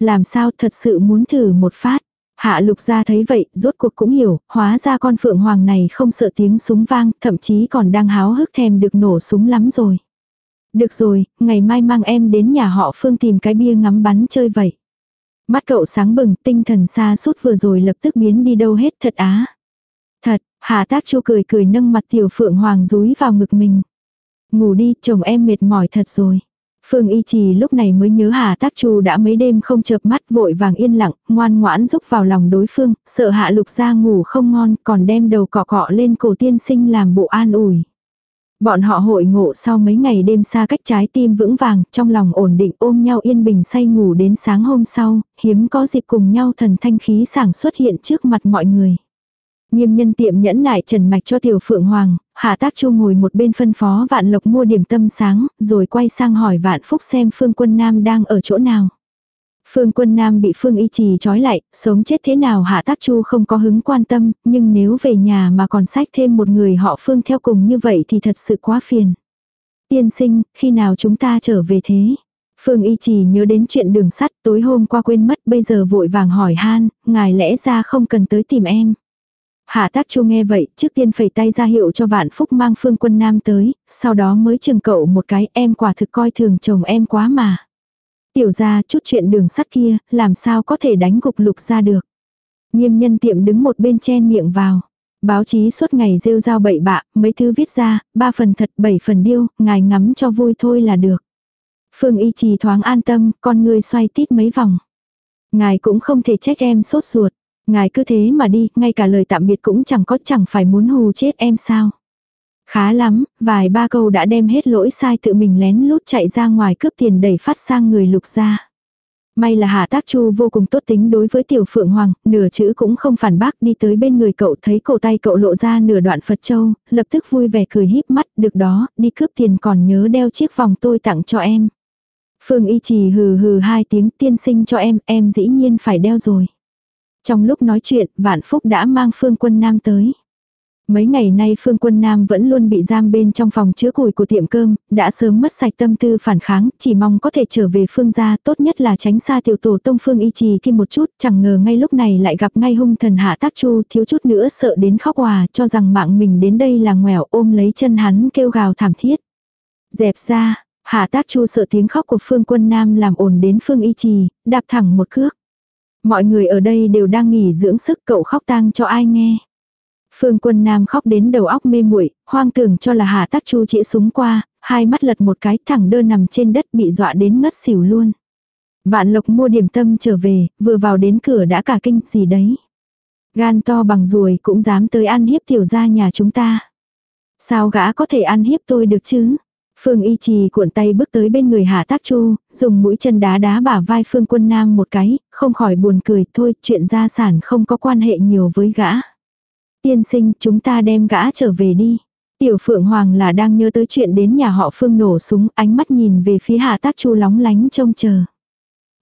Làm sao thật sự muốn thử một phát. Hạ lục ra thấy vậy, rốt cuộc cũng hiểu, hóa ra con phượng hoàng này không sợ tiếng súng vang, thậm chí còn đang háo hức thèm được nổ súng lắm rồi. Được rồi, ngày mai mang em đến nhà họ Phương tìm cái bia ngắm bắn chơi vậy. Mắt cậu sáng bừng, tinh thần xa suốt vừa rồi lập tức biến đi đâu hết thật á. Thật, Hà Tác Chu cười cười nâng mặt tiểu phượng hoàng rúi vào ngực mình. Ngủ đi, chồng em mệt mỏi thật rồi. Phương Y Trì lúc này mới nhớ Hà Tác Chu đã mấy đêm không chợp mắt vội vàng yên lặng, ngoan ngoãn rúc vào lòng đối phương, sợ Hạ Lục ra ngủ không ngon, còn đem đầu cọ cọ lên cổ tiên sinh làm bộ an ủi. Bọn họ hội ngộ sau mấy ngày đêm xa cách trái tim vững vàng, trong lòng ổn định ôm nhau yên bình say ngủ đến sáng hôm sau, hiếm có dịp cùng nhau thần thanh khí sảng xuất hiện trước mặt mọi người. Nghiêm nhân tiệm nhẫn nại trần mạch cho tiểu phượng hoàng, hạ tác chu ngồi một bên phân phó vạn lộc mua điểm tâm sáng, rồi quay sang hỏi vạn phúc xem phương quân nam đang ở chỗ nào. Phương quân nam bị Phương y trì trói lại, sống chết thế nào hạ tác chu không có hứng quan tâm, nhưng nếu về nhà mà còn sách thêm một người họ Phương theo cùng như vậy thì thật sự quá phiền. Tiên sinh, khi nào chúng ta trở về thế? Phương y trì nhớ đến chuyện đường sắt tối hôm qua quên mất bây giờ vội vàng hỏi han, ngài lẽ ra không cần tới tìm em. Hạ tác chu nghe vậy, trước tiên phẩy tay ra hiệu cho vạn phúc mang phương quân nam tới, sau đó mới chừng cậu một cái em quả thực coi thường chồng em quá mà. Tiểu ra chút chuyện đường sắt kia, làm sao có thể đánh gục lục ra được. Nghiêm nhân tiệm đứng một bên chen miệng vào. Báo chí suốt ngày rêu rao bậy bạ, mấy thứ viết ra, ba phần thật bảy phần điêu, ngài ngắm cho vui thôi là được. Phương y trì thoáng an tâm, con người xoay tít mấy vòng. Ngài cũng không thể trách em sốt ruột. Ngài cứ thế mà đi, ngay cả lời tạm biệt cũng chẳng có chẳng phải muốn hù chết em sao. Khá lắm, vài ba câu đã đem hết lỗi sai tự mình lén lút chạy ra ngoài cướp tiền đẩy phát sang người lục ra. May là Hạ Tác Chu vô cùng tốt tính đối với Tiểu Phượng Hoàng, nửa chữ cũng không phản bác đi tới bên người cậu thấy cổ tay cậu lộ ra nửa đoạn Phật Châu, lập tức vui vẻ cười híp mắt, được đó, đi cướp tiền còn nhớ đeo chiếc vòng tôi tặng cho em. Phương Y Trì hừ hừ hai tiếng tiên sinh cho em, em dĩ nhiên phải đeo rồi. Trong lúc nói chuyện, Vạn Phúc đã mang Phương Quân Nam tới. Mấy ngày nay Phương Quân Nam vẫn luôn bị giam bên trong phòng chứa củi của tiệm cơm, đã sớm mất sạch tâm tư phản kháng, chỉ mong có thể trở về Phương gia, tốt nhất là tránh xa tiểu tổ tông Phương y trì khi một chút, chẳng ngờ ngay lúc này lại gặp ngay hung thần hạ tác chu, thiếu chút nữa sợ đến khóc hòa, cho rằng mạng mình đến đây là ngoẻo ôm lấy chân hắn kêu gào thảm thiết. Dẹp ra, hạ tác chu sợ tiếng khóc của Phương Quân Nam làm ồn đến Phương y trì, đạp thẳng một cước. Mọi người ở đây đều đang nghỉ dưỡng sức cậu khóc tang cho ai nghe. Phương quân nam khóc đến đầu óc mê muội hoang tưởng cho là Hà Tắc Chu chĩa súng qua, hai mắt lật một cái thẳng đơ nằm trên đất bị dọa đến ngất xỉu luôn. Vạn lộc mua điểm tâm trở về, vừa vào đến cửa đã cả kinh gì đấy. Gan to bằng ruồi cũng dám tới ăn hiếp tiểu gia nhà chúng ta. Sao gã có thể ăn hiếp tôi được chứ? Phương y trì cuộn tay bước tới bên người Hà Tác Chu, dùng mũi chân đá đá bả vai Phương quân nam một cái, không khỏi buồn cười thôi, chuyện gia sản không có quan hệ nhiều với gã. Tiên sinh, chúng ta đem gã trở về đi. Tiểu Phượng Hoàng là đang nhớ tới chuyện đến nhà họ Phương nổ súng, ánh mắt nhìn về phía Hạ Tác Chu lóng lánh trông chờ.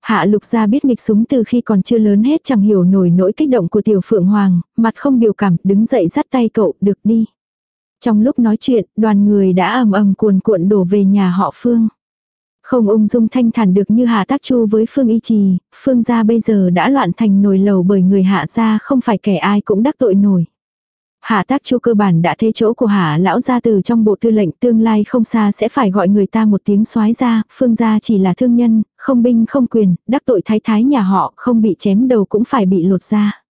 Hạ Lục gia biết nghịch súng từ khi còn chưa lớn hết chẳng hiểu nổi nỗi kích động của Tiểu Phượng Hoàng, mặt không biểu cảm, đứng dậy dắt tay cậu, được đi. Trong lúc nói chuyện, đoàn người đã ầm ầm cuồn cuộn đổ về nhà họ Phương. Không ung dung thanh thản được như Hạ Tác Chu với Phương Y Trì, Phương gia bây giờ đã loạn thành nồi lầu bởi người Hạ gia không phải kẻ ai cũng đắc tội nổi. Hạ tác chu cơ bản đã thế chỗ của hạ lão gia từ trong bộ tư lệnh tương lai không xa sẽ phải gọi người ta một tiếng soái ra, phương gia chỉ là thương nhân, không binh không quyền, đắc tội thái thái nhà họ không bị chém đầu cũng phải bị lột ra.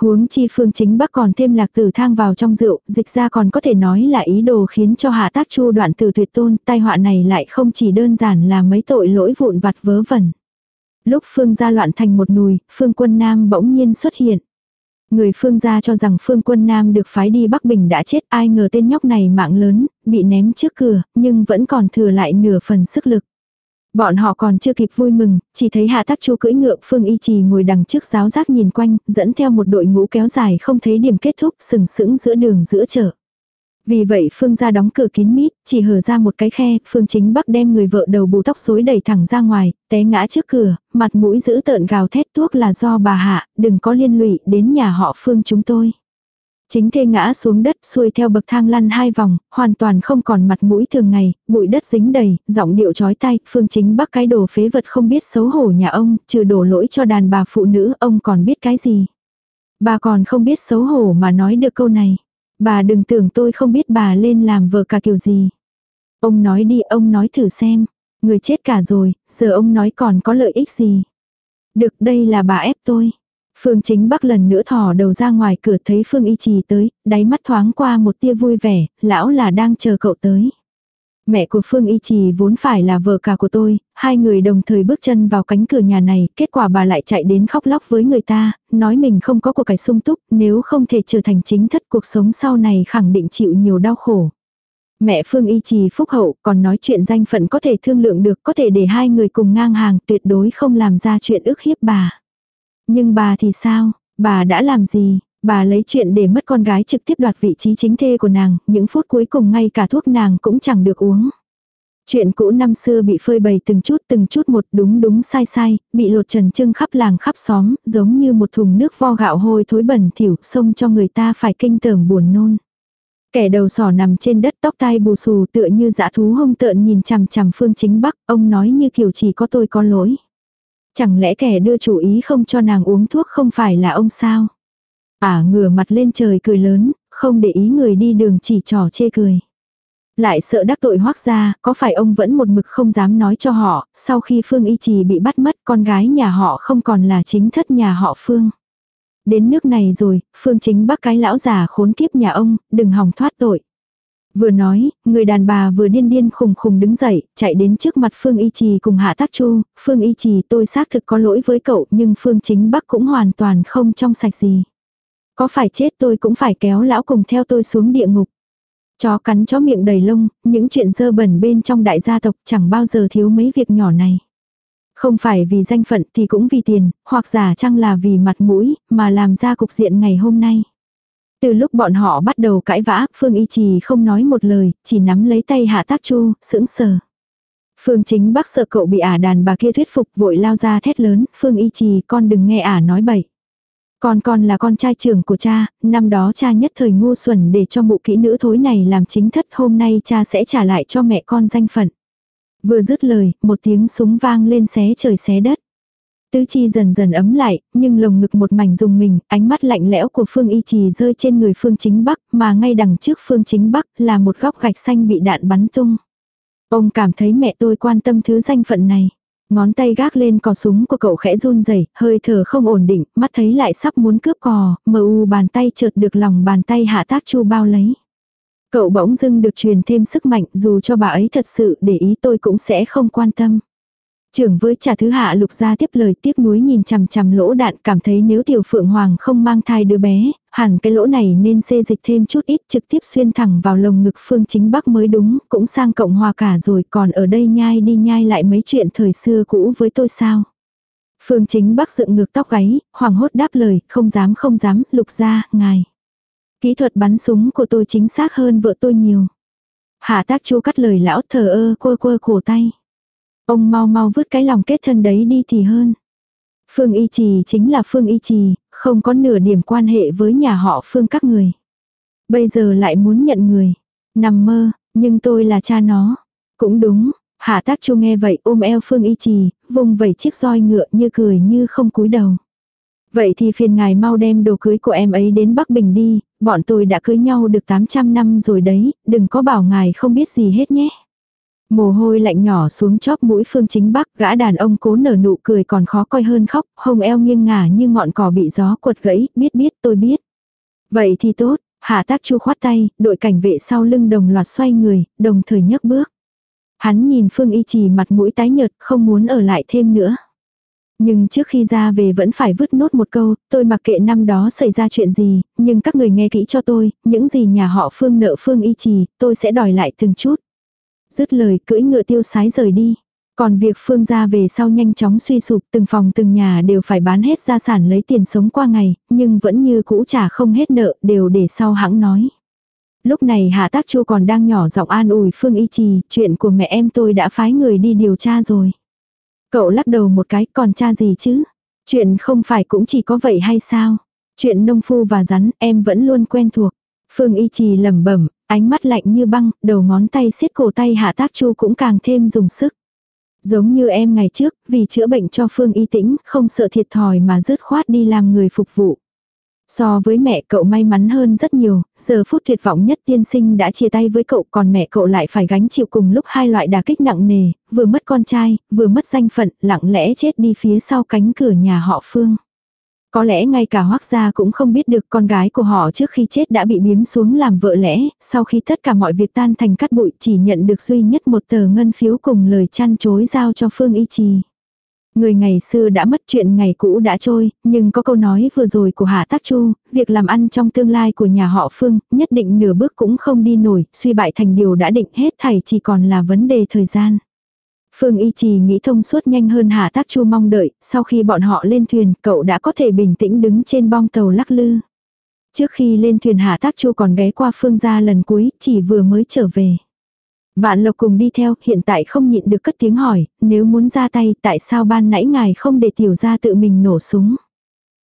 Huống chi phương chính bắc còn thêm lạc tử thang vào trong rượu, dịch ra còn có thể nói là ý đồ khiến cho hạ tác chu đoạn từ tuyệt tôn, tai họa này lại không chỉ đơn giản là mấy tội lỗi vụn vặt vớ vẩn. Lúc phương gia loạn thành một nùi, phương quân nam bỗng nhiên xuất hiện. Người phương gia cho rằng phương quân nam được phái đi Bắc Bình đã chết ai ngờ tên nhóc này mạng lớn, bị ném trước cửa, nhưng vẫn còn thừa lại nửa phần sức lực. Bọn họ còn chưa kịp vui mừng, chỉ thấy hạ tác chu cưỡi ngựa phương y trì ngồi đằng trước giáo giác nhìn quanh, dẫn theo một đội ngũ kéo dài không thấy điểm kết thúc sừng sững giữa đường giữa chợ. Vì vậy Phương ra đóng cửa kín mít, chỉ hở ra một cái khe, Phương chính bắc đem người vợ đầu bù tóc rối đẩy thẳng ra ngoài, té ngã trước cửa, mặt mũi giữ tợn gào thét tuốc là do bà hạ, đừng có liên lụy đến nhà họ Phương chúng tôi. Chính thê ngã xuống đất xuôi theo bậc thang lăn hai vòng, hoàn toàn không còn mặt mũi thường ngày, bụi đất dính đầy, giọng điệu chói tay, phương chính bắc cái đồ phế vật không biết xấu hổ nhà ông, trừ đổ lỗi cho đàn bà phụ nữ, ông còn biết cái gì. Bà còn không biết xấu hổ mà nói được câu này. Bà đừng tưởng tôi không biết bà lên làm vợ cả kiểu gì. Ông nói đi, ông nói thử xem. Người chết cả rồi, giờ ông nói còn có lợi ích gì. Được đây là bà ép tôi. Phương chính bắc lần nữa thò đầu ra ngoài cửa thấy Phương y trì tới, đáy mắt thoáng qua một tia vui vẻ, lão là đang chờ cậu tới. Mẹ của Phương Y Trì vốn phải là vợ cả của tôi, hai người đồng thời bước chân vào cánh cửa nhà này, kết quả bà lại chạy đến khóc lóc với người ta, nói mình không có cuộc cải sung túc, nếu không thể trở thành chính thất cuộc sống sau này khẳng định chịu nhiều đau khổ. Mẹ Phương Y Trì phúc hậu còn nói chuyện danh phận có thể thương lượng được, có thể để hai người cùng ngang hàng, tuyệt đối không làm ra chuyện ức hiếp bà. Nhưng bà thì sao, bà đã làm gì, Bà lấy chuyện để mất con gái trực tiếp đoạt vị trí chính thê của nàng, những phút cuối cùng ngay cả thuốc nàng cũng chẳng được uống. Chuyện cũ năm xưa bị phơi bày từng chút từng chút một đúng đúng sai sai, bị lột trần trưng khắp làng khắp xóm, giống như một thùng nước vo gạo hôi thối bẩn thỉu, xông cho người ta phải kinh tởm buồn nôn. Kẻ đầu sỏ nằm trên đất tóc tai bù xù tựa như dã thú hông tợn nhìn chằm chằm phương chính bắc, ông nói như kiểu chỉ có tôi có lỗi. Chẳng lẽ kẻ đưa chủ ý không cho nàng uống thuốc không phải là ông sao? Ả ngửa mặt lên trời cười lớn, không để ý người đi đường chỉ trò chê cười. Lại sợ đắc tội hoác ra, có phải ông vẫn một mực không dám nói cho họ, sau khi Phương Y Trì bị bắt mất con gái nhà họ không còn là chính thất nhà họ Phương. Đến nước này rồi, Phương chính bắt cái lão già khốn kiếp nhà ông, đừng hòng thoát tội. Vừa nói, người đàn bà vừa điên điên khùng khùng đứng dậy, chạy đến trước mặt Phương Y Trì cùng Hạ Tác Chu, Phương Y Trì tôi xác thực có lỗi với cậu nhưng Phương chính bắc cũng hoàn toàn không trong sạch gì. Có phải chết tôi cũng phải kéo lão cùng theo tôi xuống địa ngục. Chó cắn chó miệng đầy lông, những chuyện dơ bẩn bên trong đại gia tộc chẳng bao giờ thiếu mấy việc nhỏ này. Không phải vì danh phận thì cũng vì tiền, hoặc giả chăng là vì mặt mũi, mà làm ra cục diện ngày hôm nay. Từ lúc bọn họ bắt đầu cãi vã, Phương Y Trì không nói một lời, chỉ nắm lấy tay Hạ Tác Chu, sững sờ. Phương chính bác sợ cậu bị ả đàn bà kia thuyết phục vội lao ra thét lớn, Phương Y Trì con đừng nghe ả nói bậy. Con con là con trai trưởng của cha, năm đó cha nhất thời ngu xuẩn để cho mụ kỹ nữ thối này làm chính thất hôm nay cha sẽ trả lại cho mẹ con danh phận. Vừa dứt lời, một tiếng súng vang lên xé trời xé đất. Tứ chi dần dần ấm lại, nhưng lồng ngực một mảnh dùng mình, ánh mắt lạnh lẽo của Phương Y Trì rơi trên người Phương Chính Bắc, mà ngay đằng trước Phương Chính Bắc là một góc gạch xanh bị đạn bắn tung. Ông cảm thấy mẹ tôi quan tâm thứ danh phận này. Ngón tay gác lên cò súng của cậu khẽ run rẩy, hơi thở không ổn định, mắt thấy lại sắp muốn cướp cò, mờ u bàn tay chợt được lòng bàn tay hạ tác chu bao lấy. Cậu bỗng dưng được truyền thêm sức mạnh dù cho bà ấy thật sự để ý tôi cũng sẽ không quan tâm. Trưởng với trà thứ hạ lục ra tiếp lời tiếc nuối nhìn chằm chằm lỗ đạn cảm thấy nếu tiểu phượng hoàng không mang thai đứa bé, hẳn cái lỗ này nên xê dịch thêm chút ít trực tiếp xuyên thẳng vào lồng ngực phương chính bắc mới đúng, cũng sang cộng hòa cả rồi còn ở đây nhai đi nhai lại mấy chuyện thời xưa cũ với tôi sao. Phương chính bắc dựng ngực tóc gáy, hoàng hốt đáp lời, không dám không dám, lục ra, ngài. Kỹ thuật bắn súng của tôi chính xác hơn vợ tôi nhiều. Hạ tác chu cắt lời lão thờ ơ quơ quơ cổ tay. Ông mau mau vứt cái lòng kết thân đấy đi thì hơn. Phương Y Trì chính là Phương Y Trì, không có nửa điểm quan hệ với nhà họ Phương các người. Bây giờ lại muốn nhận người. Nằm mơ, nhưng tôi là cha nó. Cũng đúng, Hạ Tác Chu nghe vậy ôm eo Phương Y Trì, vùng vẩy chiếc roi ngựa như cười như không cúi đầu. Vậy thì phiền ngài mau đem đồ cưới của em ấy đến Bắc Bình đi, bọn tôi đã cưới nhau được 800 năm rồi đấy, đừng có bảo ngài không biết gì hết nhé. Mồ hôi lạnh nhỏ xuống chóp mũi phương chính bắc, gã đàn ông cố nở nụ cười còn khó coi hơn khóc, hông eo nghiêng ngả như ngọn cỏ bị gió quật gãy, biết biết tôi biết. Vậy thì tốt, hạ tác chu khoát tay, đội cảnh vệ sau lưng đồng loạt xoay người, đồng thời nhấc bước. Hắn nhìn phương y trì mặt mũi tái nhợt, không muốn ở lại thêm nữa. Nhưng trước khi ra về vẫn phải vứt nốt một câu, tôi mặc kệ năm đó xảy ra chuyện gì, nhưng các người nghe kỹ cho tôi, những gì nhà họ phương nợ phương y trì, tôi sẽ đòi lại từng chút. Dứt lời cưỡi ngựa tiêu sái rời đi. Còn việc phương gia về sau nhanh chóng suy sụp từng phòng từng nhà đều phải bán hết gia sản lấy tiền sống qua ngày, nhưng vẫn như cũ trả không hết nợ đều để sau hãng nói. Lúc này Hạ Tác Chu còn đang nhỏ giọng an ủi Phương Y Trì, chuyện của mẹ em tôi đã phái người đi điều tra rồi. Cậu lắc đầu một cái, còn cha gì chứ? Chuyện không phải cũng chỉ có vậy hay sao? Chuyện nông phu và rắn em vẫn luôn quen thuộc. Phương Y Trì lẩm bẩm, ánh mắt lạnh như băng, đầu ngón tay siết cổ tay Hạ Tác Chu cũng càng thêm dùng sức. Giống như em ngày trước, vì chữa bệnh cho Phương Y Tĩnh, không sợ thiệt thòi mà dứt khoát đi làm người phục vụ. So với mẹ cậu may mắn hơn rất nhiều, giờ phút tuyệt vọng nhất tiên sinh đã chia tay với cậu còn mẹ cậu lại phải gánh chịu cùng lúc hai loại đả kích nặng nề, vừa mất con trai, vừa mất danh phận, lặng lẽ chết đi phía sau cánh cửa nhà họ Phương. Có lẽ ngay cả hoác gia cũng không biết được con gái của họ trước khi chết đã bị biếm xuống làm vợ lẽ, sau khi tất cả mọi việc tan thành cát bụi chỉ nhận được duy nhất một tờ ngân phiếu cùng lời chăn chối giao cho Phương Y Trì. Người ngày xưa đã mất chuyện ngày cũ đã trôi, nhưng có câu nói vừa rồi của Hạ Tác Chu, việc làm ăn trong tương lai của nhà họ Phương, nhất định nửa bước cũng không đi nổi, suy bại thành điều đã định hết thảy chỉ còn là vấn đề thời gian. Phương Y Trì nghĩ thông suốt nhanh hơn Hà Tác Chu mong đợi, sau khi bọn họ lên thuyền, cậu đã có thể bình tĩnh đứng trên bong tàu lắc lư. Trước khi lên thuyền Hà Tác Chu còn ghé qua Phương gia lần cuối, chỉ vừa mới trở về. Vạn Lộc cùng đi theo, hiện tại không nhịn được cất tiếng hỏi, nếu muốn ra tay, tại sao ban nãy ngài không để tiểu gia tự mình nổ súng?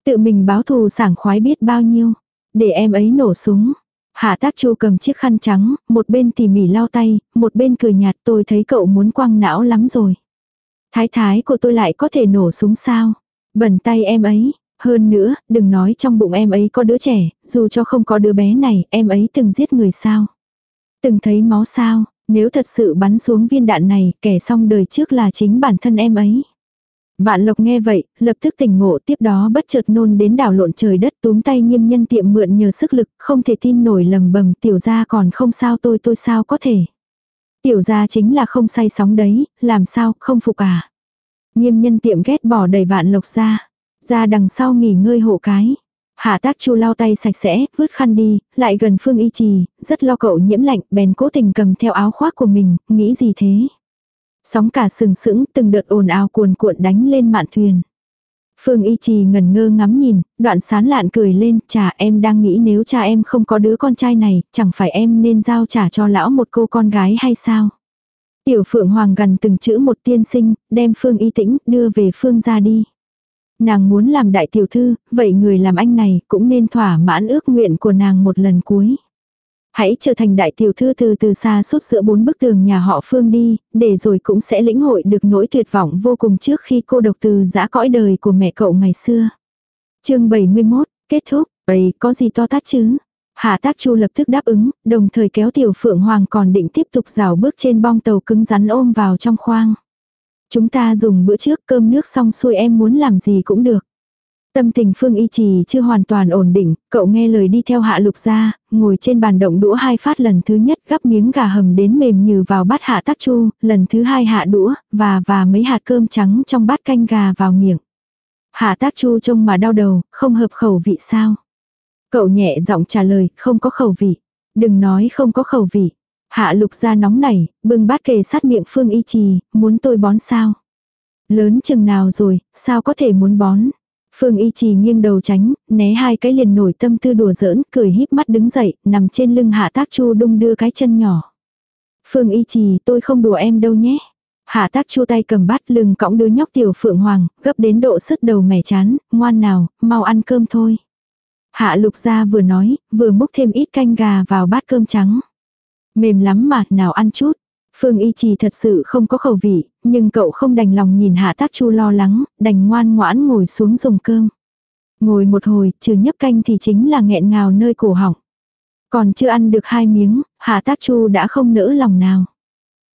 Tự mình báo thù sảng khoái biết bao nhiêu, để em ấy nổ súng. Hạ tác chu cầm chiếc khăn trắng, một bên tỉ mỉ lau tay, một bên cười nhạt tôi thấy cậu muốn quăng não lắm rồi. Thái thái của tôi lại có thể nổ súng sao? Bẩn tay em ấy. Hơn nữa, đừng nói trong bụng em ấy có đứa trẻ, dù cho không có đứa bé này, em ấy từng giết người sao? Từng thấy máu sao? Nếu thật sự bắn xuống viên đạn này, kẻ xong đời trước là chính bản thân em ấy. Vạn lộc nghe vậy, lập tức tỉnh ngộ tiếp đó bất chợt nôn đến đảo lộn trời đất túm tay nghiêm nhân tiệm mượn nhờ sức lực, không thể tin nổi lầm bầm tiểu gia còn không sao tôi tôi sao có thể. Tiểu gia chính là không say sóng đấy, làm sao, không phục à. Nghiêm nhân tiệm ghét bỏ đầy vạn lộc ra. Ra đằng sau nghỉ ngơi hộ cái. Hạ tác chu lau tay sạch sẽ, vứt khăn đi, lại gần phương y trì, rất lo cậu nhiễm lạnh, bèn cố tình cầm theo áo khoác của mình, nghĩ gì thế. Sóng cả sừng sững từng đợt ồn ào cuồn cuộn đánh lên mạn thuyền. Phương Y Trì ngần ngơ ngắm nhìn, đoạn sán lạn cười lên, chả em đang nghĩ nếu cha em không có đứa con trai này, chẳng phải em nên giao trả cho lão một cô con gái hay sao? Tiểu Phượng Hoàng gần từng chữ một tiên sinh, đem Phương Y Tĩnh đưa về Phương ra đi. Nàng muốn làm đại tiểu thư, vậy người làm anh này cũng nên thỏa mãn ước nguyện của nàng một lần cuối. Hãy trở thành đại tiểu thư từ từ xa suốt giữa bốn bức tường nhà họ Phương đi, để rồi cũng sẽ lĩnh hội được nỗi tuyệt vọng vô cùng trước khi cô độc từ giã cõi đời của mẹ cậu ngày xưa. chương 71, kết thúc, ấy có gì to tát chứ? Hạ tác chu lập tức đáp ứng, đồng thời kéo tiểu phượng hoàng còn định tiếp tục rào bước trên bong tàu cứng rắn ôm vào trong khoang. Chúng ta dùng bữa trước cơm nước xong xuôi em muốn làm gì cũng được. Tâm tình Phương Y Trì chưa hoàn toàn ổn định, cậu nghe lời đi theo hạ lục ra, ngồi trên bàn động đũa hai phát lần thứ nhất gắp miếng gà hầm đến mềm như vào bát hạ tác chu, lần thứ hai hạ đũa, và và mấy hạt cơm trắng trong bát canh gà vào miệng. Hạ tác chu trông mà đau đầu, không hợp khẩu vị sao. Cậu nhẹ giọng trả lời, không có khẩu vị. Đừng nói không có khẩu vị. Hạ lục ra nóng nảy, bưng bát kề sát miệng Phương Y Trì, muốn tôi bón sao. Lớn chừng nào rồi, sao có thể muốn bón. Phương Y Trì nghiêng đầu tránh, né hai cái liền nổi tâm tư đùa giỡn, cười híp mắt đứng dậy, nằm trên lưng Hạ Tác Chu đung đưa cái chân nhỏ. Phương Y Trì, tôi không đùa em đâu nhé. Hạ Tác Chu tay cầm bát lưng cõng đứa nhóc tiểu Phượng Hoàng, gấp đến độ sứt đầu mẻ chán, ngoan nào, mau ăn cơm thôi. Hạ Lục gia vừa nói, vừa múc thêm ít canh gà vào bát cơm trắng. Mềm lắm mà, nào ăn chút. Phương Y Trì thật sự không có khẩu vị, nhưng cậu không đành lòng nhìn Hạ Tác Chu lo lắng, đành ngoan ngoãn ngồi xuống dùng cơm. Ngồi một hồi, trừ nhấp canh thì chính là nghẹn ngào nơi cổ họng. Còn chưa ăn được hai miếng, Hạ Tác Chu đã không nỡ lòng nào.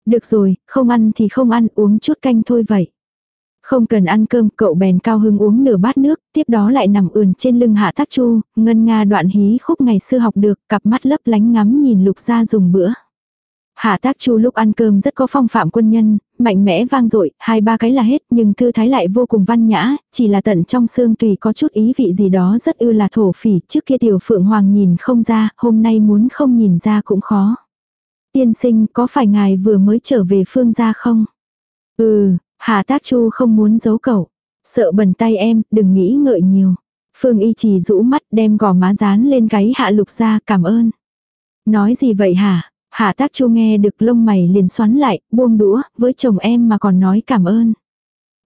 Được rồi, không ăn thì không ăn, uống chút canh thôi vậy. Không cần ăn cơm, cậu bèn cao hưng uống nửa bát nước, tiếp đó lại nằm ườn trên lưng Hạ Tác Chu, ngân nga đoạn hí khúc ngày xưa học được, cặp mắt lấp lánh ngắm nhìn lục ra dùng bữa. Hạ tác chu lúc ăn cơm rất có phong phạm quân nhân, mạnh mẽ vang dội, hai ba cái là hết nhưng thư thái lại vô cùng văn nhã, chỉ là tận trong xương tùy có chút ý vị gì đó rất ư là thổ phỉ, trước kia tiểu phượng hoàng nhìn không ra, hôm nay muốn không nhìn ra cũng khó. Tiên sinh có phải ngài vừa mới trở về phương gia không? Ừ, hạ tác chu không muốn giấu cậu, sợ bẩn tay em, đừng nghĩ ngợi nhiều. Phương y Chỉ rũ mắt đem gò má dán lên gáy hạ lục ra cảm ơn. Nói gì vậy hả? Hạ tác chu nghe được lông mày liền xoắn lại, buông đũa, với chồng em mà còn nói cảm ơn.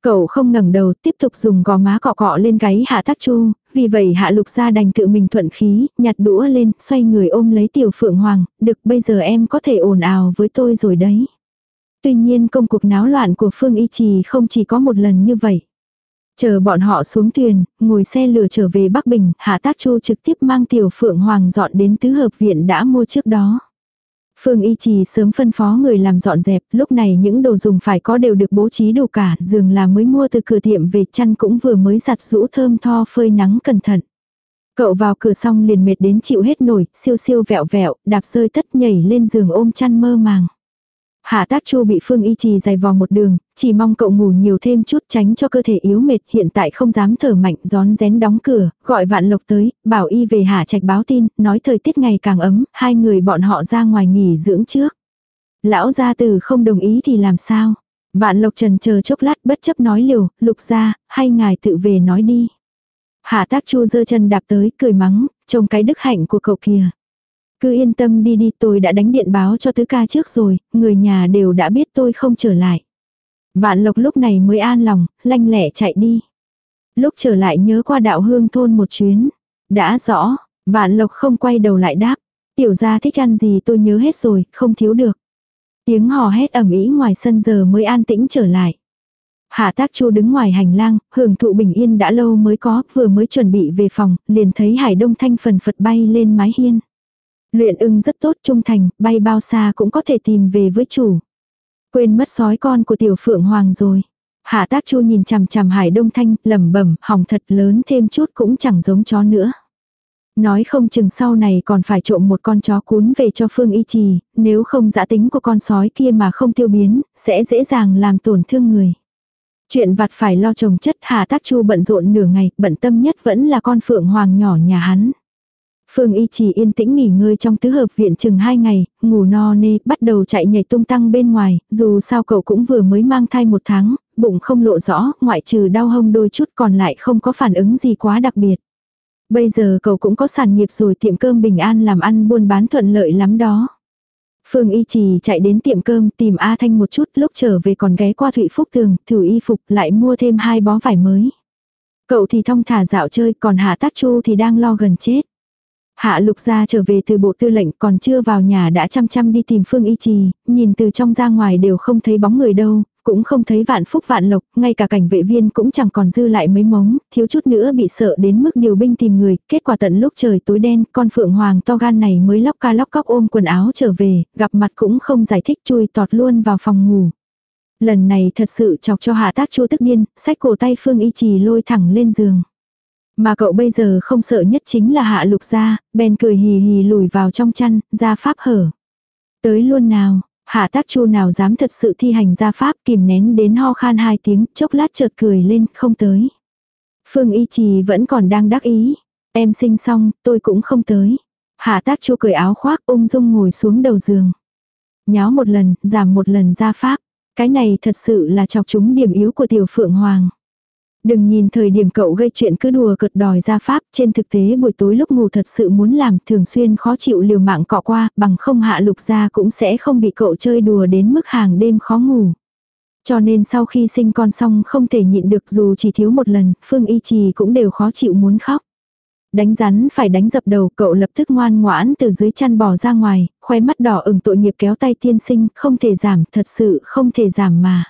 Cậu không ngẩng đầu tiếp tục dùng gò má cọ cọ lên gáy hạ tác chu, vì vậy hạ lục ra đành tự mình thuận khí, nhặt đũa lên, xoay người ôm lấy tiểu phượng hoàng, được bây giờ em có thể ồn ào với tôi rồi đấy. Tuy nhiên công cuộc náo loạn của Phương Y Trì không chỉ có một lần như vậy. Chờ bọn họ xuống thuyền, ngồi xe lửa trở về Bắc Bình, Hạ Tác Chu trực tiếp mang tiểu phượng hoàng dọn đến tứ hợp viện đã mua trước đó. Phương Y Trì sớm phân phó người làm dọn dẹp, lúc này những đồ dùng phải có đều được bố trí đủ cả, giường là mới mua từ cửa tiệm về chăn cũng vừa mới giặt rũ thơm tho phơi nắng cẩn thận. Cậu vào cửa xong liền mệt đến chịu hết nổi, siêu siêu vẹo vẹo, đạp rơi tất nhảy lên giường ôm chăn mơ màng. Hạ tác chu bị Phương Y Trì dày vò một đường, chỉ mong cậu ngủ nhiều thêm chút tránh cho cơ thể yếu mệt hiện tại không dám thở mạnh gión rén đóng cửa, gọi vạn lộc tới, bảo y về hạ trạch báo tin, nói thời tiết ngày càng ấm, hai người bọn họ ra ngoài nghỉ dưỡng trước. Lão gia từ không đồng ý thì làm sao? Vạn lộc trần chờ chốc lát bất chấp nói liều, lục ra, hay ngài tự về nói đi. Hạ tác chu dơ chân đạp tới, cười mắng, trông cái đức hạnh của cậu kìa. Cứ yên tâm đi đi tôi đã đánh điện báo cho tứ ca trước rồi, người nhà đều đã biết tôi không trở lại. Vạn lộc lúc này mới an lòng, lanh lẹ chạy đi. Lúc trở lại nhớ qua đạo hương thôn một chuyến. Đã rõ, vạn lộc không quay đầu lại đáp. Tiểu gia thích ăn gì tôi nhớ hết rồi, không thiếu được. Tiếng hò hét ầm ý ngoài sân giờ mới an tĩnh trở lại. Hạ tác chu đứng ngoài hành lang, hưởng thụ bình yên đã lâu mới có, vừa mới chuẩn bị về phòng, liền thấy hải đông thanh phần phật bay lên mái hiên. Luyện ưng rất tốt trung thành, bay bao xa cũng có thể tìm về với chủ. Quên mất sói con của tiểu phượng hoàng rồi. Hạ tác chu nhìn chằm chằm hải đông thanh, lẩm bẩm hỏng thật lớn thêm chút cũng chẳng giống chó nữa. Nói không chừng sau này còn phải trộm một con chó cún về cho Phương Y Trì, nếu không giã tính của con sói kia mà không tiêu biến, sẽ dễ dàng làm tổn thương người. Chuyện vặt phải lo trồng chất Hà Tác Chu bận rộn nửa ngày, bận tâm nhất vẫn là con phượng hoàng nhỏ nhà hắn. Phương Y chỉ yên tĩnh nghỉ ngơi trong tứ hợp viện chừng hai ngày, ngủ no nê, bắt đầu chạy nhảy tung tăng bên ngoài, dù sao cậu cũng vừa mới mang thai một tháng, bụng không lộ rõ, ngoại trừ đau hông đôi chút còn lại không có phản ứng gì quá đặc biệt. Bây giờ cậu cũng có sản nghiệp rồi tiệm cơm bình an làm ăn buôn bán thuận lợi lắm đó. Phương Y Trì chạy đến tiệm cơm tìm A Thanh một chút lúc trở về còn ghé qua Thụy Phúc Tường, thử y phục lại mua thêm hai bó vải mới. Cậu thì thong thả dạo chơi còn Hạ Tác Chu thì đang lo gần chết. Hạ lục gia trở về từ bộ tư lệnh còn chưa vào nhà đã chăm chăm đi tìm Phương Y Trì, nhìn từ trong ra ngoài đều không thấy bóng người đâu, cũng không thấy vạn phúc vạn lộc, ngay cả cảnh vệ viên cũng chẳng còn dư lại mấy mống, thiếu chút nữa bị sợ đến mức điều binh tìm người, kết quả tận lúc trời tối đen, con phượng hoàng to gan này mới lóc ca lóc cóc ôm quần áo trở về, gặp mặt cũng không giải thích chui tọt luôn vào phòng ngủ. Lần này thật sự chọc cho hạ tác chua tức điên, sách cổ tay Phương Y Trì lôi thẳng lên giường. Mà cậu bây giờ không sợ nhất chính là hạ lục gia, bèn cười hì hì lùi vào trong chăn, ra pháp hở. Tới luôn nào, hạ tác chu nào dám thật sự thi hành gia pháp kìm nén đến ho khan hai tiếng, chốc lát chợt cười lên, không tới. Phương y trì vẫn còn đang đắc ý. Em sinh xong, tôi cũng không tới. Hạ tác chu cười áo khoác ung dung ngồi xuống đầu giường. Nháo một lần, giảm một lần gia pháp. Cái này thật sự là chọc chúng điểm yếu của tiểu phượng hoàng. Đừng nhìn thời điểm cậu gây chuyện cứ đùa cợt đòi ra pháp, trên thực tế buổi tối lúc ngủ thật sự muốn làm, thường xuyên khó chịu liều mạng cọ qua, bằng không hạ lục ra cũng sẽ không bị cậu chơi đùa đến mức hàng đêm khó ngủ. Cho nên sau khi sinh con xong không thể nhịn được dù chỉ thiếu một lần, Phương Y Trì cũng đều khó chịu muốn khóc. Đánh rắn phải đánh dập đầu, cậu lập tức ngoan ngoãn từ dưới chăn bò ra ngoài, khoe mắt đỏ ửng tội nghiệp kéo tay tiên sinh, không thể giảm, thật sự không thể giảm mà.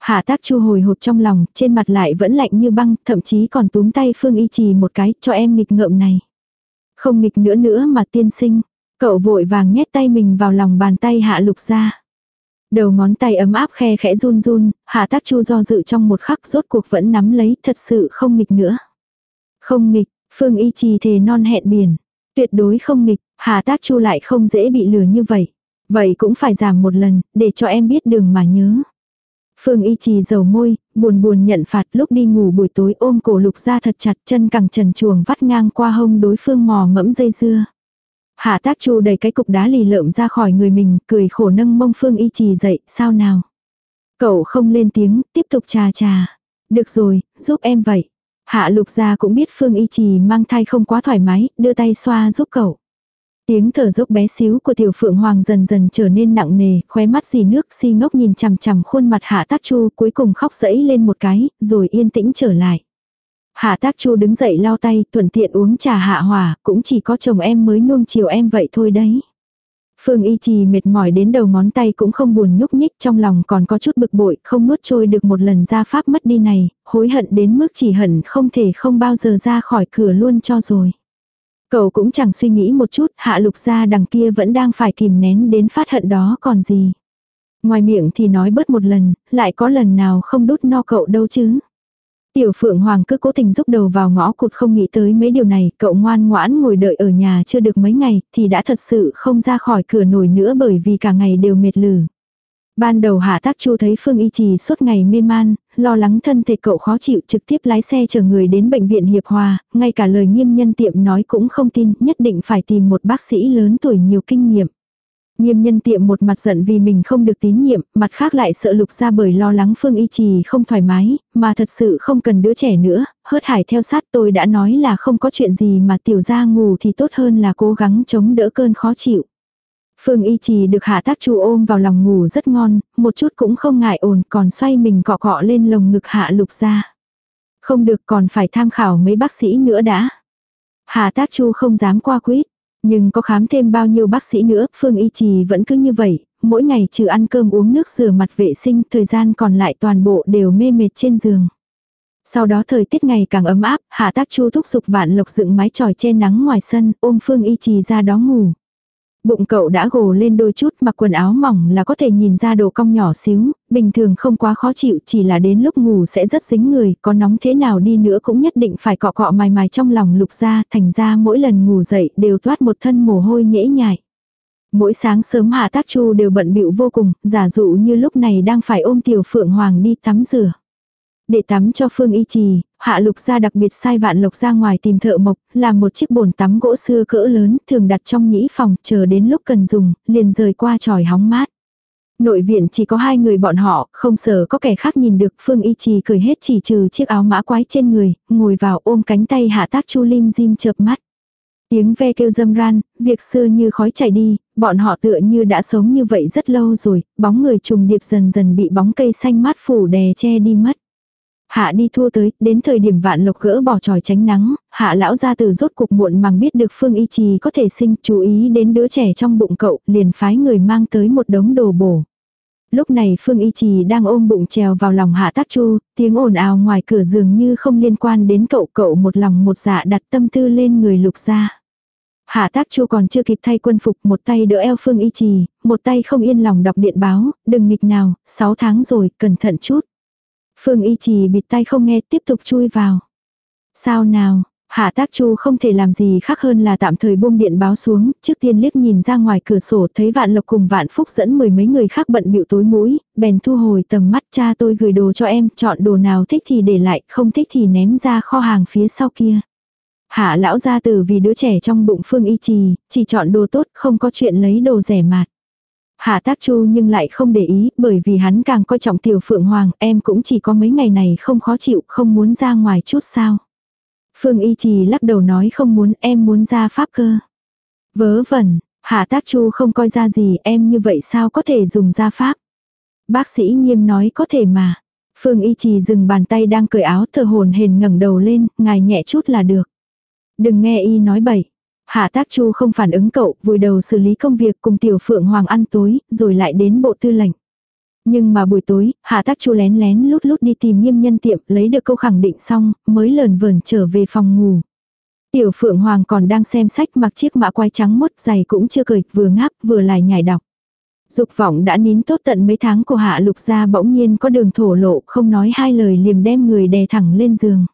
Hạ tác chu hồi hộp trong lòng, trên mặt lại vẫn lạnh như băng, thậm chí còn túm tay Phương Y Trì một cái, cho em nghịch ngợm này. Không nghịch nữa nữa mà tiên sinh. Cậu vội vàng nhét tay mình vào lòng bàn tay hạ lục ra. Đầu ngón tay ấm áp khe khẽ run run, hạ tác chu do dự trong một khắc rốt cuộc vẫn nắm lấy, thật sự không nghịch nữa. Không nghịch, Phương Y Trì thề non hẹn biển. Tuyệt đối không nghịch, hạ tác chu lại không dễ bị lừa như vậy. Vậy cũng phải giảm một lần, để cho em biết đường mà nhớ. Phương y trì dầu môi, buồn buồn nhận phạt lúc đi ngủ buổi tối ôm cổ lục ra thật chặt chân cẳng trần chuồng vắt ngang qua hông đối phương mò mẫm dây dưa. Hạ tác chu đầy cái cục đá lì lợm ra khỏi người mình, cười khổ nâng mông Phương y trì dậy, sao nào? Cậu không lên tiếng, tiếp tục trà trà. Được rồi, giúp em vậy. Hạ lục gia cũng biết Phương y trì mang thai không quá thoải mái, đưa tay xoa giúp cậu. Tiếng thở dốc bé xíu của tiểu phượng hoàng dần dần trở nên nặng nề, khóe mắt dì nước si ngốc nhìn chằm chằm khuôn mặt hạ tác chu cuối cùng khóc dẫy lên một cái, rồi yên tĩnh trở lại. Hạ tác chu đứng dậy lau tay, thuận tiện uống trà hạ hòa, cũng chỉ có chồng em mới nuông chiều em vậy thôi đấy. Phương y trì mệt mỏi đến đầu ngón tay cũng không buồn nhúc nhích trong lòng còn có chút bực bội, không nuốt trôi được một lần ra pháp mất đi này, hối hận đến mức chỉ hận không thể không bao giờ ra khỏi cửa luôn cho rồi. Cậu cũng chẳng suy nghĩ một chút, hạ lục gia đằng kia vẫn đang phải kìm nén đến phát hận đó còn gì. Ngoài miệng thì nói bớt một lần, lại có lần nào không đút no cậu đâu chứ. Tiểu Phượng Hoàng cứ cố tình rúc đầu vào ngõ cụt không nghĩ tới mấy điều này, cậu ngoan ngoãn ngồi đợi ở nhà chưa được mấy ngày, thì đã thật sự không ra khỏi cửa nổi nữa bởi vì cả ngày đều mệt lử. Ban đầu Hạ Tác Chu thấy Phương Y Trì suốt ngày mê man, lo lắng thân thể cậu khó chịu trực tiếp lái xe chở người đến bệnh viện Hiệp Hòa, ngay cả lời nghiêm nhân tiệm nói cũng không tin, nhất định phải tìm một bác sĩ lớn tuổi nhiều kinh nghiệm. Nghiêm nhân tiệm một mặt giận vì mình không được tín nhiệm, mặt khác lại sợ lục ra bởi lo lắng Phương Y Trì không thoải mái, mà thật sự không cần đứa trẻ nữa, hớt hải theo sát tôi đã nói là không có chuyện gì mà tiểu ra ngủ thì tốt hơn là cố gắng chống đỡ cơn khó chịu. Phương Y Trì được hạ tác chu ôm vào lòng ngủ rất ngon, một chút cũng không ngại ổn còn xoay mình cọ cọ lên lồng ngực hạ lục ra. Không được còn phải tham khảo mấy bác sĩ nữa đã. Hạ tác chu không dám qua quýt, nhưng có khám thêm bao nhiêu bác sĩ nữa, Phương Y Trì vẫn cứ như vậy, mỗi ngày trừ ăn cơm uống nước rửa mặt vệ sinh, thời gian còn lại toàn bộ đều mê mệt trên giường. Sau đó thời tiết ngày càng ấm áp, Hạ Tác Chu thúc giục Vạn Lộc dựng mái tròi che nắng ngoài sân, ôm Phương Y Trì ra đó ngủ. Bụng cậu đã gồ lên đôi chút mặc quần áo mỏng là có thể nhìn ra đồ cong nhỏ xíu, bình thường không quá khó chịu chỉ là đến lúc ngủ sẽ rất dính người, có nóng thế nào đi nữa cũng nhất định phải cọ cọ mài mài trong lòng lục ra, thành ra mỗi lần ngủ dậy đều toát một thân mồ hôi nhễ nhại. Mỗi sáng sớm Hạ Tác Chu đều bận bịu vô cùng, giả dụ như lúc này đang phải ôm tiểu phượng hoàng đi tắm rửa. Để tắm cho Phương Y Trì, Hạ Lục gia đặc biệt sai Vạn Lộc ra ngoài tìm thợ mộc, làm một chiếc bồn tắm gỗ xưa cỡ lớn, thường đặt trong nhĩ phòng, chờ đến lúc cần dùng, liền rời qua tròi hóng mát. Nội viện chỉ có hai người bọn họ, không sợ có kẻ khác nhìn được, Phương Y Trì cười hết chỉ trừ chiếc áo mã quái trên người, ngồi vào ôm cánh tay Hạ Tác Chu Lim Dim chợp mắt. Tiếng ve kêu dâm ran, việc xưa như khói chảy đi, bọn họ tựa như đã sống như vậy rất lâu rồi, bóng người trùng điệp dần dần bị bóng cây xanh mát phủ đè che đi mất. Hạ đi thua tới, đến thời điểm vạn lộc gỡ bỏ tròi tránh nắng, hạ lão ra từ rốt cuộc muộn màng biết được Phương Y Trì có thể sinh, chú ý đến đứa trẻ trong bụng cậu, liền phái người mang tới một đống đồ bổ. Lúc này Phương Y Trì đang ôm bụng trèo vào lòng hạ tác chu, tiếng ồn ào ngoài cửa dường như không liên quan đến cậu cậu một lòng một dạ đặt tâm tư lên người lục ra. Hạ tác chu còn chưa kịp thay quân phục một tay đỡ eo Phương Y Trì, một tay không yên lòng đọc điện báo, đừng nghịch nào, 6 tháng rồi, cẩn thận chút. Phương Y Trì bịt tay không nghe tiếp tục chui vào. Sao nào, Hạ tác chu không thể làm gì khác hơn là tạm thời buông điện báo xuống, trước tiên liếc nhìn ra ngoài cửa sổ thấy vạn lộc cùng vạn phúc dẫn mười mấy người khác bận bịu tối mũi, bèn thu hồi tầm mắt cha tôi gửi đồ cho em, chọn đồ nào thích thì để lại, không thích thì ném ra kho hàng phía sau kia. Hạ lão gia tử vì đứa trẻ trong bụng phương y trì, chỉ chọn đồ tốt, không có chuyện lấy đồ rẻ mạt. Hạ tác chu nhưng lại không để ý, bởi vì hắn càng coi trọng tiểu phượng hoàng, em cũng chỉ có mấy ngày này không khó chịu, không muốn ra ngoài chút sao. Phương y trì lắc đầu nói không muốn, em muốn ra pháp cơ. Vớ vẩn, hạ tác chu không coi ra gì, em như vậy sao có thể dùng ra pháp. Bác sĩ nghiêm nói có thể mà. Phương y trì dừng bàn tay đang cởi áo thờ hồn hền ngẩng đầu lên, ngài nhẹ chút là được. Đừng nghe y nói bậy. Hạ tác chu không phản ứng cậu, vùi đầu xử lý công việc cùng tiểu phượng hoàng ăn tối, rồi lại đến bộ tư lệnh. Nhưng mà buổi tối, hạ tác chu lén lén lút lút đi tìm nghiêm nhân tiệm, lấy được câu khẳng định xong, mới lờn vờn trở về phòng ngủ. Tiểu phượng hoàng còn đang xem sách mặc chiếc mã quai trắng mốt giày cũng chưa cởi, vừa ngáp vừa lại nhảy đọc. Dục vọng đã nín tốt tận mấy tháng của hạ lục gia bỗng nhiên có đường thổ lộ, không nói hai lời liềm đem người đè thẳng lên giường.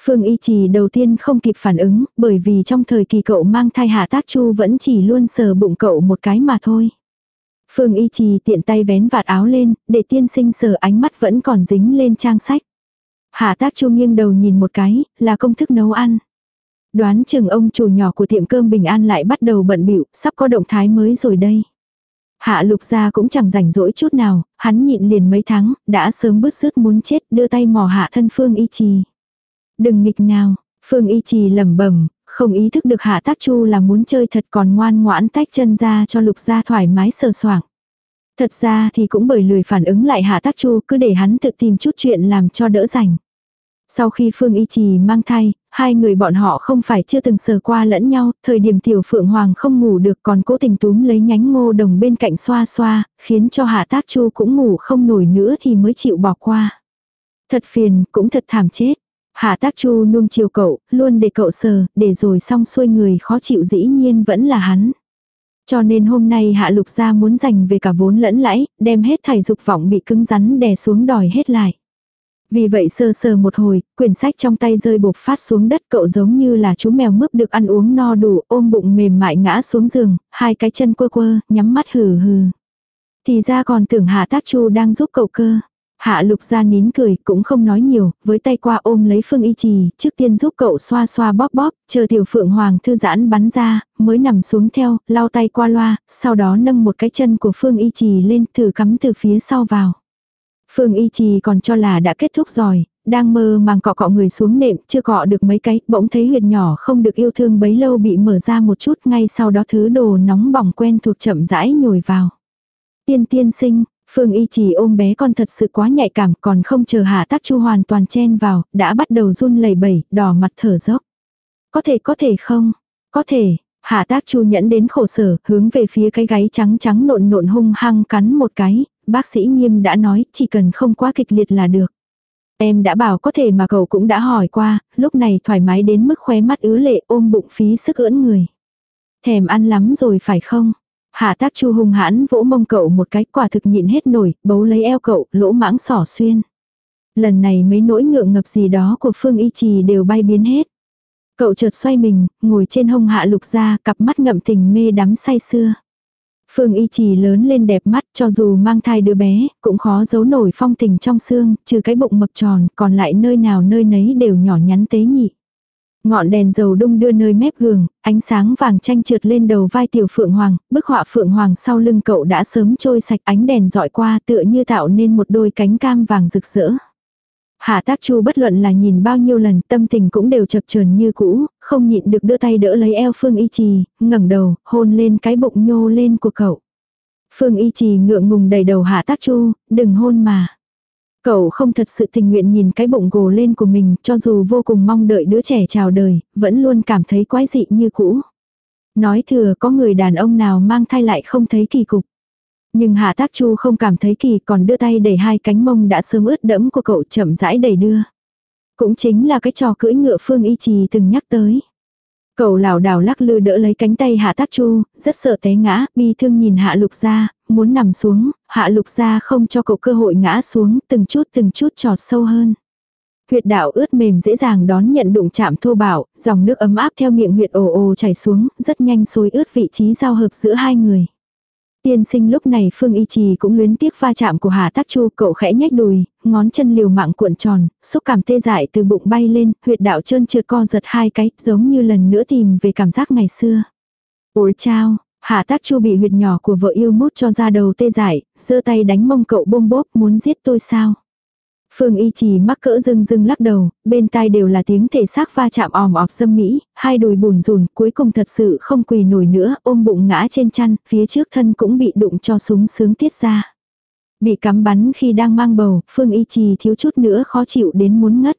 Phương Y Trì đầu tiên không kịp phản ứng, bởi vì trong thời kỳ cậu mang thai Hạ Tác Chu vẫn chỉ luôn sờ bụng cậu một cái mà thôi. Phương Y Trì tiện tay vén vạt áo lên, để tiên sinh sờ ánh mắt vẫn còn dính lên trang sách. Hạ Tác Chu nghiêng đầu nhìn một cái, là công thức nấu ăn. Đoán chừng ông chủ nhỏ của tiệm cơm Bình An lại bắt đầu bận bịu, sắp có động thái mới rồi đây. Hạ lục gia cũng chẳng rảnh rỗi chút nào, hắn nhịn liền mấy tháng, đã sớm bứt rứt muốn chết đưa tay mò hạ thân Phương Y Trì. Đừng nghịch nào, Phương Y Trì lẩm bẩm, không ý thức được Hạ Tác Chu là muốn chơi thật còn ngoan ngoãn tách chân ra cho Lục Gia thoải mái sờ soạng. Thật ra thì cũng bởi lười phản ứng lại Hạ Tác Chu cứ để hắn tự tìm chút chuyện làm cho đỡ rảnh. Sau khi Phương Y Trì mang thai, hai người bọn họ không phải chưa từng sờ qua lẫn nhau, thời điểm tiểu Phượng Hoàng không ngủ được còn cố tình túm lấy nhánh ngô đồng bên cạnh xoa xoa, khiến cho Hạ Tác Chu cũng ngủ không nổi nữa thì mới chịu bỏ qua. Thật phiền, cũng thật thảm chết. Hạ tác chu nuông chiều cậu, luôn để cậu sờ, để rồi xong xuôi người khó chịu dĩ nhiên vẫn là hắn. Cho nên hôm nay hạ lục gia muốn dành về cả vốn lẫn lãi, đem hết thảy dục vọng bị cứng rắn đè xuống đòi hết lại. Vì vậy sơ sờ một hồi, quyển sách trong tay rơi bột phát xuống đất cậu giống như là chú mèo mướp được ăn uống no đủ, ôm bụng mềm mại ngã xuống giường, hai cái chân quơ quơ, nhắm mắt hừ hừ. Thì ra còn tưởng hạ tác chu đang giúp cậu cơ. Hạ lục ra nín cười, cũng không nói nhiều, với tay qua ôm lấy phương y trì, trước tiên giúp cậu xoa xoa bóp bóp, chờ tiểu phượng hoàng thư giãn bắn ra, mới nằm xuống theo, lau tay qua loa, sau đó nâng một cái chân của phương y trì lên thử cắm từ phía sau vào. Phương y trì còn cho là đã kết thúc rồi, đang mơ màng cọ cọ người xuống nệm, chưa cọ được mấy cái, bỗng thấy huyệt nhỏ không được yêu thương bấy lâu bị mở ra một chút, ngay sau đó thứ đồ nóng bỏng quen thuộc chậm rãi nhồi vào. Tiên tiên sinh, Phương y trì ôm bé con thật sự quá nhạy cảm còn không chờ hạ tác chu hoàn toàn chen vào, đã bắt đầu run lẩy bẩy, đỏ mặt thở dốc. Có thể có thể không? Có thể. Hạ tác chu nhẫn đến khổ sở, hướng về phía cái gáy trắng trắng nộn nộn hung hăng cắn một cái, bác sĩ nghiêm đã nói chỉ cần không quá kịch liệt là được. Em đã bảo có thể mà cậu cũng đã hỏi qua, lúc này thoải mái đến mức khóe mắt ứ lệ ôm bụng phí sức ưỡn người. Thèm ăn lắm rồi phải không? Hạ tác chu hung hãn vỗ mông cậu một cái quả thực nhịn hết nổi, bấu lấy eo cậu, lỗ mãng sỏ xuyên. Lần này mấy nỗi ngượng ngập gì đó của Phương Y Trì đều bay biến hết. Cậu chợt xoay mình, ngồi trên hông hạ lục ra, cặp mắt ngậm tình mê đắm say xưa. Phương Y Trì lớn lên đẹp mắt cho dù mang thai đứa bé, cũng khó giấu nổi phong tình trong xương, trừ cái bụng mập tròn, còn lại nơi nào nơi nấy đều nhỏ nhắn tế nhị. Ngọn đèn dầu đung đưa nơi mép gường, ánh sáng vàng tranh trượt lên đầu vai tiểu phượng hoàng, bức họa phượng hoàng sau lưng cậu đã sớm trôi sạch ánh đèn dọi qua tựa như tạo nên một đôi cánh cam vàng rực rỡ. Hạ tác chu bất luận là nhìn bao nhiêu lần tâm tình cũng đều chập chờn như cũ, không nhịn được đưa tay đỡ lấy eo Phương Y Trì, ngẩng đầu, hôn lên cái bụng nhô lên của cậu. Phương Y Trì ngượng ngùng đầy đầu hạ tác chu, đừng hôn mà. Cậu không thật sự tình nguyện nhìn cái bụng gồ lên của mình cho dù vô cùng mong đợi đứa trẻ chào đời, vẫn luôn cảm thấy quái dị như cũ. Nói thừa có người đàn ông nào mang thai lại không thấy kỳ cục. Nhưng Hạ Tác Chu không cảm thấy kỳ còn đưa tay đẩy hai cánh mông đã sớm ướt đẫm của cậu chậm rãi đẩy đưa. Cũng chính là cái trò cưỡi ngựa Phương Y Trì từng nhắc tới. Cậu lảo đảo lắc lư đỡ lấy cánh tay Hạ Tác Chu, rất sợ té ngã, bi thương nhìn Hạ Lục ra, muốn nằm xuống, Hạ Lục ra không cho cậu cơ hội ngã xuống, từng chút từng chút trọt sâu hơn. Huyệt đạo ướt mềm dễ dàng đón nhận đụng chạm thô bạo, dòng nước ấm áp theo miệng huyệt ồ ồ chảy xuống, rất nhanh xối ướt vị trí giao hợp giữa hai người. Tiên sinh lúc này Phương Y Trì cũng luyến tiếc va chạm của Hà Tác Chu, cậu khẽ nhếch đùi, ngón chân liều mạng cuộn tròn, xúc cảm tê dại từ bụng bay lên, huyệt đạo trơn trượt co giật hai cái, giống như lần nữa tìm về cảm giác ngày xưa. Ôi chao, Hà Tác Chu bị huyệt nhỏ của vợ yêu mút cho ra đầu tê dại, giơ tay đánh mông cậu bôm bốp muốn giết tôi sao? Phương y trì mắc cỡ dưng dưng lắc đầu, bên tai đều là tiếng thể xác va chạm òm ọp dâm mỹ, hai đùi bùn rùn, cuối cùng thật sự không quỳ nổi nữa, ôm bụng ngã trên chăn, phía trước thân cũng bị đụng cho súng sướng tiết ra. Bị cắm bắn khi đang mang bầu, Phương y trì thiếu chút nữa khó chịu đến muốn ngất.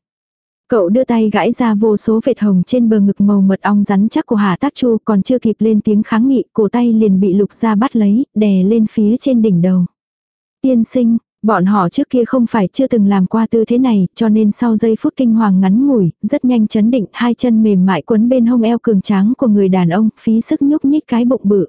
Cậu đưa tay gãi ra vô số vệt hồng trên bờ ngực màu mật ong rắn chắc của Hà Tác Chu còn chưa kịp lên tiếng kháng nghị, cổ tay liền bị lục ra bắt lấy, đè lên phía trên đỉnh đầu. Tiên sinh, Bọn họ trước kia không phải chưa từng làm qua tư thế này, cho nên sau giây phút kinh hoàng ngắn ngủi, rất nhanh chấn định, hai chân mềm mại quấn bên hông eo cường tráng của người đàn ông, phí sức nhúc nhích cái bụng bự.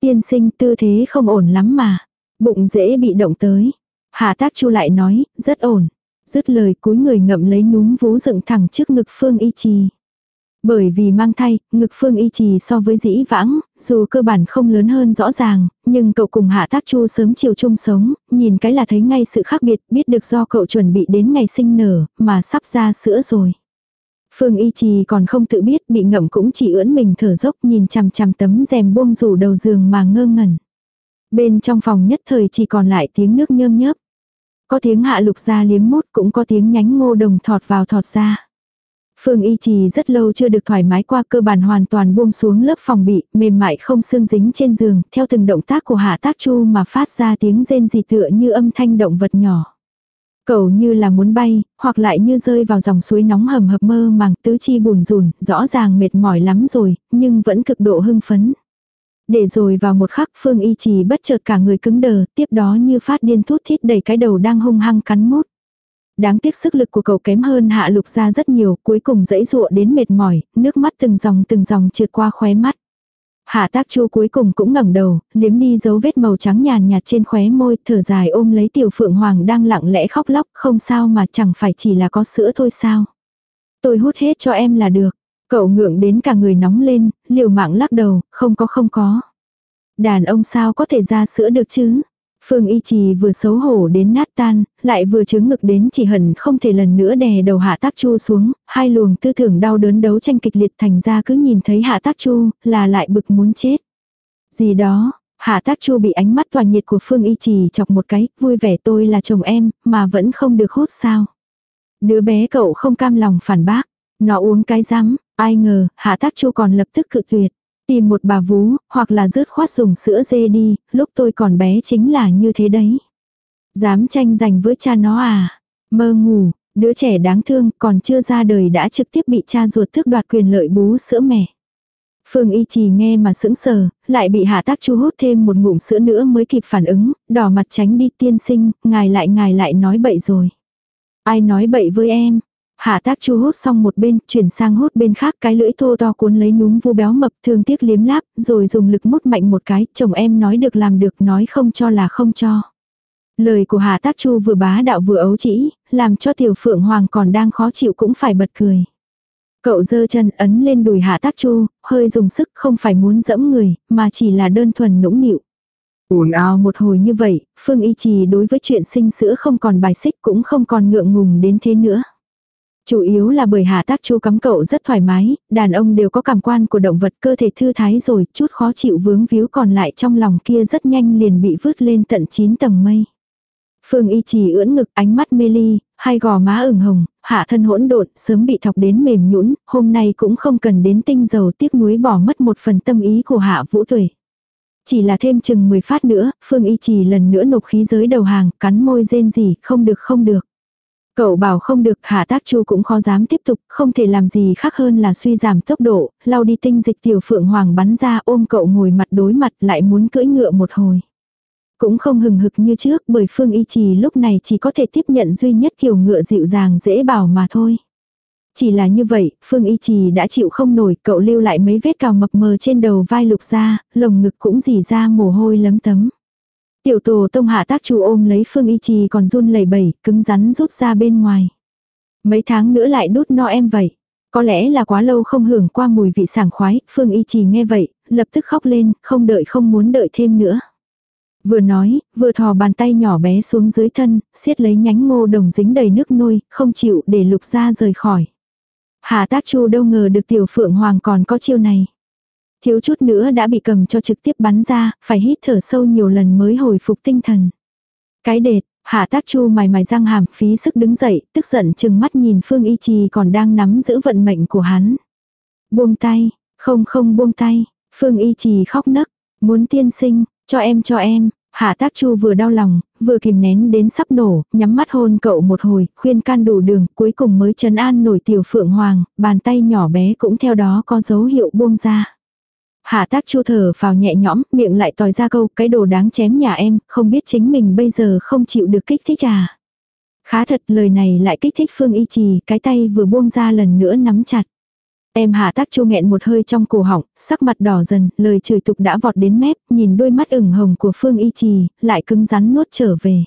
Tiên sinh tư thế không ổn lắm mà, bụng dễ bị động tới. Hà tác chu lại nói, rất ổn. Dứt lời cúi người ngậm lấy núm vú dựng thẳng trước ngực phương y trì. Bởi vì mang thai, ngực phương y trì so với dĩ vãng, dù cơ bản không lớn hơn rõ ràng, nhưng cậu cùng hạ tác chu sớm chiều chung sống, nhìn cái là thấy ngay sự khác biệt, biết được do cậu chuẩn bị đến ngày sinh nở, mà sắp ra sữa rồi. Phương y trì còn không tự biết bị ngậm cũng chỉ ưỡn mình thở dốc nhìn chằm chằm tấm rèm buông rủ đầu giường mà ngơ ngẩn. Bên trong phòng nhất thời chỉ còn lại tiếng nước nhơm nhớp. Có tiếng hạ lục ra liếm mút cũng có tiếng nhánh ngô đồng thọt vào thọt ra. Phương Y Trì rất lâu chưa được thoải mái qua cơ bản hoàn toàn buông xuống lớp phòng bị, mềm mại không xương dính trên giường, theo từng động tác của Hạ Tác Chu mà phát ra tiếng rên gì tựa như âm thanh động vật nhỏ. Cầu như là muốn bay, hoặc lại như rơi vào dòng suối nóng hầm hập mơ màng tứ chi bùn rùn, rõ ràng mệt mỏi lắm rồi, nhưng vẫn cực độ hưng phấn. Để rồi vào một khắc Phương Y Trì bất chợt cả người cứng đờ, tiếp đó như phát điên thút thít đẩy cái đầu đang hung hăng cắn mút. Đáng tiếc sức lực của cậu kém hơn hạ lục ra rất nhiều, cuối cùng dãy dụa đến mệt mỏi, nước mắt từng dòng từng dòng trượt qua khóe mắt. Hạ tác chu cuối cùng cũng ngẩng đầu, liếm đi dấu vết màu trắng nhàn nhạt trên khóe môi, thở dài ôm lấy tiểu phượng hoàng đang lặng lẽ khóc lóc, không sao mà chẳng phải chỉ là có sữa thôi sao. Tôi hút hết cho em là được. Cậu ngượng đến cả người nóng lên, liều mạng lắc đầu, không có không có. Đàn ông sao có thể ra sữa được chứ? Phương Y Trì vừa xấu hổ đến nát tan, lại vừa chứng ngực đến chỉ hận không thể lần nữa đè đầu Hạ Tác Chu xuống, hai luồng tư tưởng đau đớn đấu tranh kịch liệt thành ra cứ nhìn thấy Hạ Tác Chu là lại bực muốn chết. Gì đó, Hạ Tác Chu bị ánh mắt tòa nhiệt của Phương Y Trì chọc một cái, vui vẻ tôi là chồng em, mà vẫn không được hốt sao. Đứa bé cậu không cam lòng phản bác, nó uống cái rắm, ai ngờ, Hạ Tác Chu còn lập tức cự tuyệt. Tìm một bà vú, hoặc là rớt khoát dùng sữa dê đi, lúc tôi còn bé chính là như thế đấy. Dám tranh giành với cha nó à? Mơ ngủ, đứa trẻ đáng thương còn chưa ra đời đã trực tiếp bị cha ruột tước đoạt quyền lợi bú sữa mẹ. Phương Y Trì nghe mà sững sờ, lại bị Hạ Tác Chu hút thêm một ngụm sữa nữa mới kịp phản ứng, đỏ mặt tránh đi tiên sinh, ngài lại ngài lại nói bậy rồi. Ai nói bậy với em? Hạ tác chu hút xong một bên, chuyển sang hút bên khác cái lưỡi thô to cuốn lấy núm vu béo mập thương tiếc liếm láp, rồi dùng lực mút mạnh một cái, chồng em nói được làm được nói không cho là không cho. Lời của Hạ tác chu vừa bá đạo vừa ấu chỉ, làm cho tiểu phượng hoàng còn đang khó chịu cũng phải bật cười. Cậu giơ chân ấn lên đùi Hạ tác chu, hơi dùng sức không phải muốn dẫm người, mà chỉ là đơn thuần nũng nịu. Uồn ào một hồi như vậy, Phương Y Trì đối với chuyện sinh sữa không còn bài xích cũng không còn ngượng ngùng đến thế nữa. Chủ yếu là bởi hạ tác chu cắm cậu rất thoải mái, đàn ông đều có cảm quan của động vật cơ thể thư thái rồi, chút khó chịu vướng víu còn lại trong lòng kia rất nhanh liền bị vứt lên tận 9 tầng mây. Phương y trì ưỡn ngực ánh mắt mê ly, hai gò má ửng hồng, hạ thân hỗn độn, sớm bị thọc đến mềm nhũn, hôm nay cũng không cần đến tinh dầu tiếc nuối bỏ mất một phần tâm ý của hạ vũ tuệ. Chỉ là thêm chừng 10 phát nữa, Phương y trì lần nữa nộp khí giới đầu hàng, cắn môi rên gì, không được không được. Cậu bảo không được, Hạ Tác Chu cũng khó dám tiếp tục, không thể làm gì khác hơn là suy giảm tốc độ, lau đi tinh dịch tiểu phượng hoàng bắn ra ôm cậu ngồi mặt đối mặt lại muốn cưỡi ngựa một hồi. Cũng không hừng hực như trước bởi Phương Y Trì lúc này chỉ có thể tiếp nhận duy nhất kiểu ngựa dịu dàng dễ bảo mà thôi. Chỉ là như vậy, Phương Y Trì đã chịu không nổi, cậu lưu lại mấy vết cào mập mờ trên đầu vai lục ra, lồng ngực cũng dì ra mồ hôi lấm tấm. Tiểu tổ tông hạ tác chủ ôm lấy Phương Y Trì còn run lẩy bẩy, cứng rắn rút ra bên ngoài. Mấy tháng nữa lại đút no em vậy. Có lẽ là quá lâu không hưởng qua mùi vị sảng khoái, Phương Y Trì nghe vậy, lập tức khóc lên, không đợi không muốn đợi thêm nữa. Vừa nói, vừa thò bàn tay nhỏ bé xuống dưới thân, siết lấy nhánh ngô đồng dính đầy nước nôi, không chịu để lục ra rời khỏi. Hà tác chu đâu ngờ được tiểu phượng hoàng còn có chiêu này. Thiếu chút nữa đã bị cầm cho trực tiếp bắn ra, phải hít thở sâu nhiều lần mới hồi phục tinh thần. Cái đệt, hạ tác chu mài mài răng hàm phí sức đứng dậy, tức giận chừng mắt nhìn Phương Y Trì còn đang nắm giữ vận mệnh của hắn. Buông tay, không không buông tay, Phương Y Trì khóc nấc, muốn tiên sinh, cho em cho em, Hạ tác chu vừa đau lòng, vừa kìm nén đến sắp nổ, nhắm mắt hôn cậu một hồi, khuyên can đủ đường, cuối cùng mới trấn an nổi tiểu phượng hoàng, bàn tay nhỏ bé cũng theo đó có dấu hiệu buông ra. Hạ tác chu thở vào nhẹ nhõm, miệng lại tòi ra câu, cái đồ đáng chém nhà em, không biết chính mình bây giờ không chịu được kích thích à. Khá thật lời này lại kích thích Phương Y Trì, cái tay vừa buông ra lần nữa nắm chặt. Em hạ tác chu nghẹn một hơi trong cổ họng, sắc mặt đỏ dần, lời chửi tục đã vọt đến mép, nhìn đôi mắt ửng hồng của Phương Y Trì, lại cứng rắn nuốt trở về.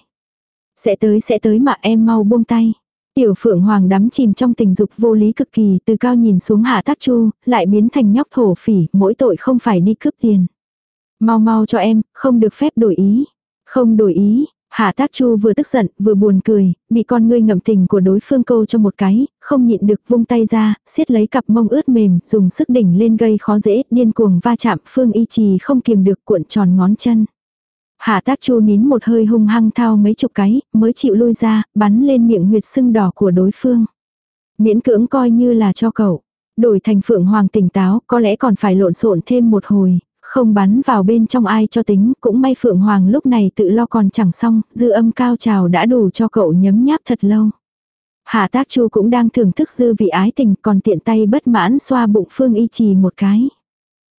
Sẽ tới sẽ tới mà em mau buông tay. Tiểu phượng hoàng đắm chìm trong tình dục vô lý cực kỳ, từ cao nhìn xuống hạ tác chu, lại biến thành nhóc thổ phỉ, mỗi tội không phải đi cướp tiền. Mau mau cho em, không được phép đổi ý. Không đổi ý, Hạ tác chu vừa tức giận, vừa buồn cười, bị con ngươi ngậm tình của đối phương câu cho một cái, không nhịn được vung tay ra, siết lấy cặp mông ướt mềm, dùng sức đỉnh lên gây khó dễ, điên cuồng va chạm, phương y trì không kiềm được cuộn tròn ngón chân. Hạ tác chu nín một hơi hung hăng thao mấy chục cái, mới chịu lui ra, bắn lên miệng huyệt sưng đỏ của đối phương. Miễn cưỡng coi như là cho cậu. Đổi thành phượng hoàng tỉnh táo, có lẽ còn phải lộn xộn thêm một hồi, không bắn vào bên trong ai cho tính, cũng may Phượng Hoàng lúc này tự lo còn chẳng xong, dư âm cao trào đã đủ cho cậu nhấm nháp thật lâu. Hạ tác chu cũng đang thưởng thức dư vị ái tình còn tiện tay bất mãn xoa bụng Phương Y Trì một cái.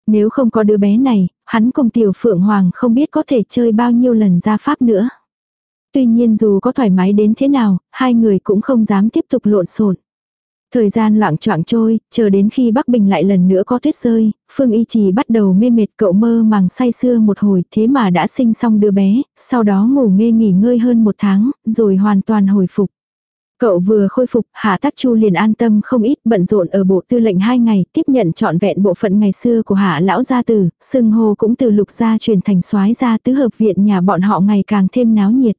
Nếu không có đứa bé này, hắn cùng tiểu Phượng Hoàng không biết có thể chơi bao nhiêu lần ra pháp nữa. Tuy nhiên dù có thoải mái đến thế nào, hai người cũng không dám tiếp tục lộn xộn. Thời gian loạn choạng trôi, chờ đến khi Bắc Bình lại lần nữa có tuyết rơi, Phương Y Trì bắt đầu mê mệt cậu mơ màng say sưa một hồi thế mà đã sinh xong đứa bé, sau đó ngủ nghe nghỉ ngơi hơn một tháng, rồi hoàn toàn hồi phục. Cậu vừa khôi phục, Hạ Tắc Chu liền an tâm không ít bận rộn ở bộ tư lệnh hai ngày, tiếp nhận trọn vẹn bộ phận ngày xưa của Hạ Lão Gia Tử, sưng hô cũng từ lục gia truyền thành soái gia tứ hợp viện nhà bọn họ ngày càng thêm náo nhiệt.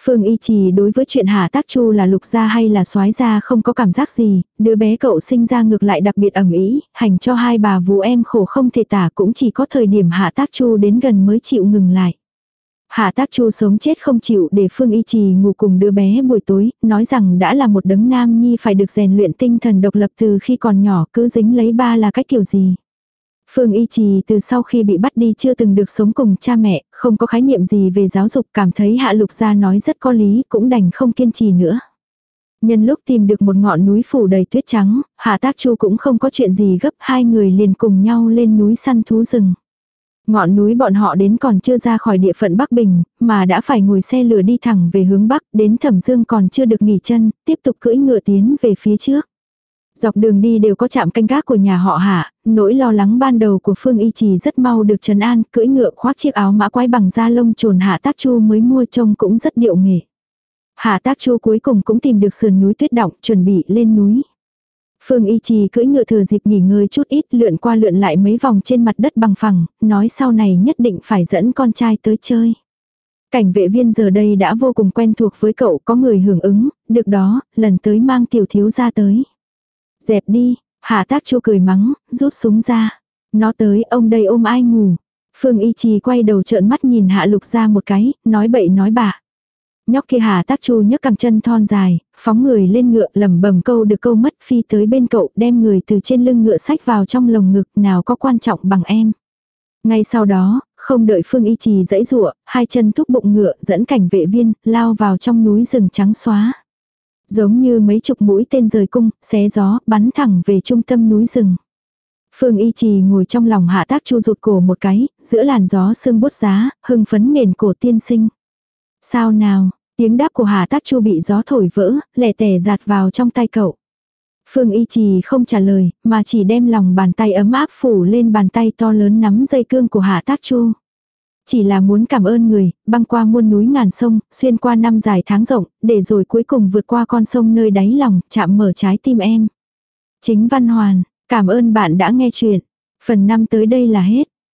Phương Y Trì đối với chuyện Hà Tác Chu là lục gia hay là soái gia không có cảm giác gì, đứa bé cậu sinh ra ngược lại đặc biệt ẩm ý, hành cho hai bà vú em khổ không thể tả cũng chỉ có thời điểm Hà Tác Chu đến gần mới chịu ngừng lại. Hạ tác chu sống chết không chịu để Phương Y Trì ngủ cùng đứa bé buổi tối, nói rằng đã là một đấng nam nhi phải được rèn luyện tinh thần độc lập từ khi còn nhỏ cứ dính lấy ba là cách kiểu gì. Phương Y Trì từ sau khi bị bắt đi chưa từng được sống cùng cha mẹ, không có khái niệm gì về giáo dục cảm thấy Hạ Lục Gia nói rất có lý cũng đành không kiên trì nữa. Nhân lúc tìm được một ngọn núi phủ đầy tuyết trắng, Hạ Tác Chu cũng không có chuyện gì gấp hai người liền cùng nhau lên núi săn thú rừng. Ngọn núi bọn họ đến còn chưa ra khỏi địa phận Bắc Bình, mà đã phải ngồi xe lửa đi thẳng về hướng Bắc, đến Thẩm Dương còn chưa được nghỉ chân, tiếp tục cưỡi ngựa tiến về phía trước. Dọc đường đi đều có chạm canh gác của nhà họ hạ, nỗi lo lắng ban đầu của Phương Y Trì rất mau được trấn an, cưỡi ngựa khoác chiếc áo mã quái bằng da lông trồn hạ tác chu mới mua trông cũng rất điệu nghệ. Hạ tác chu cuối cùng cũng tìm được sườn núi tuyết động, chuẩn bị lên núi. Phương Y Trì cưỡi ngựa thừa dịp nghỉ ngơi chút ít lượn qua lượn lại mấy vòng trên mặt đất bằng phẳng, nói sau này nhất định phải dẫn con trai tới chơi. Cảnh vệ viên giờ đây đã vô cùng quen thuộc với cậu có người hưởng ứng, được đó, lần tới mang tiểu thiếu ra tới. Dẹp đi, hạ tác chu cười mắng, rút súng ra. Nó tới ông đây ôm ai ngủ. Phương Y Trì quay đầu trợn mắt nhìn hạ lục ra một cái, nói bậy nói bạ. Nhóc kia hà tác chu nhấc cẳng chân thon dài, phóng người lên ngựa lẩm bẩm câu được câu mất phi tới bên cậu đem người từ trên lưng ngựa sách vào trong lồng ngực nào có quan trọng bằng em. Ngay sau đó, không đợi Phương Y Trì dãy rụa, hai chân thúc bụng ngựa dẫn cảnh vệ viên, lao vào trong núi rừng trắng xóa. Giống như mấy chục mũi tên rời cung, xé gió, bắn thẳng về trung tâm núi rừng. Phương Y Trì ngồi trong lòng hạ tác chu rụt cổ một cái, giữa làn gió sương bút giá, hưng phấn nghền cổ tiên sinh. Sao nào, tiếng đáp của hà tác chu bị gió thổi vỡ, lẻ tẻ giạt vào trong tay cậu. Phương Y Trì không trả lời, mà chỉ đem lòng bàn tay ấm áp phủ lên bàn tay to lớn nắm dây cương của Hạ Tác Chu. Chỉ là muốn cảm ơn người, băng qua muôn núi ngàn sông, xuyên qua năm dài tháng rộng, để rồi cuối cùng vượt qua con sông nơi đáy lòng, chạm mở trái tim em. Chính Văn Hoàn, cảm ơn bạn đã nghe chuyện. Phần 5 tới đây là hết.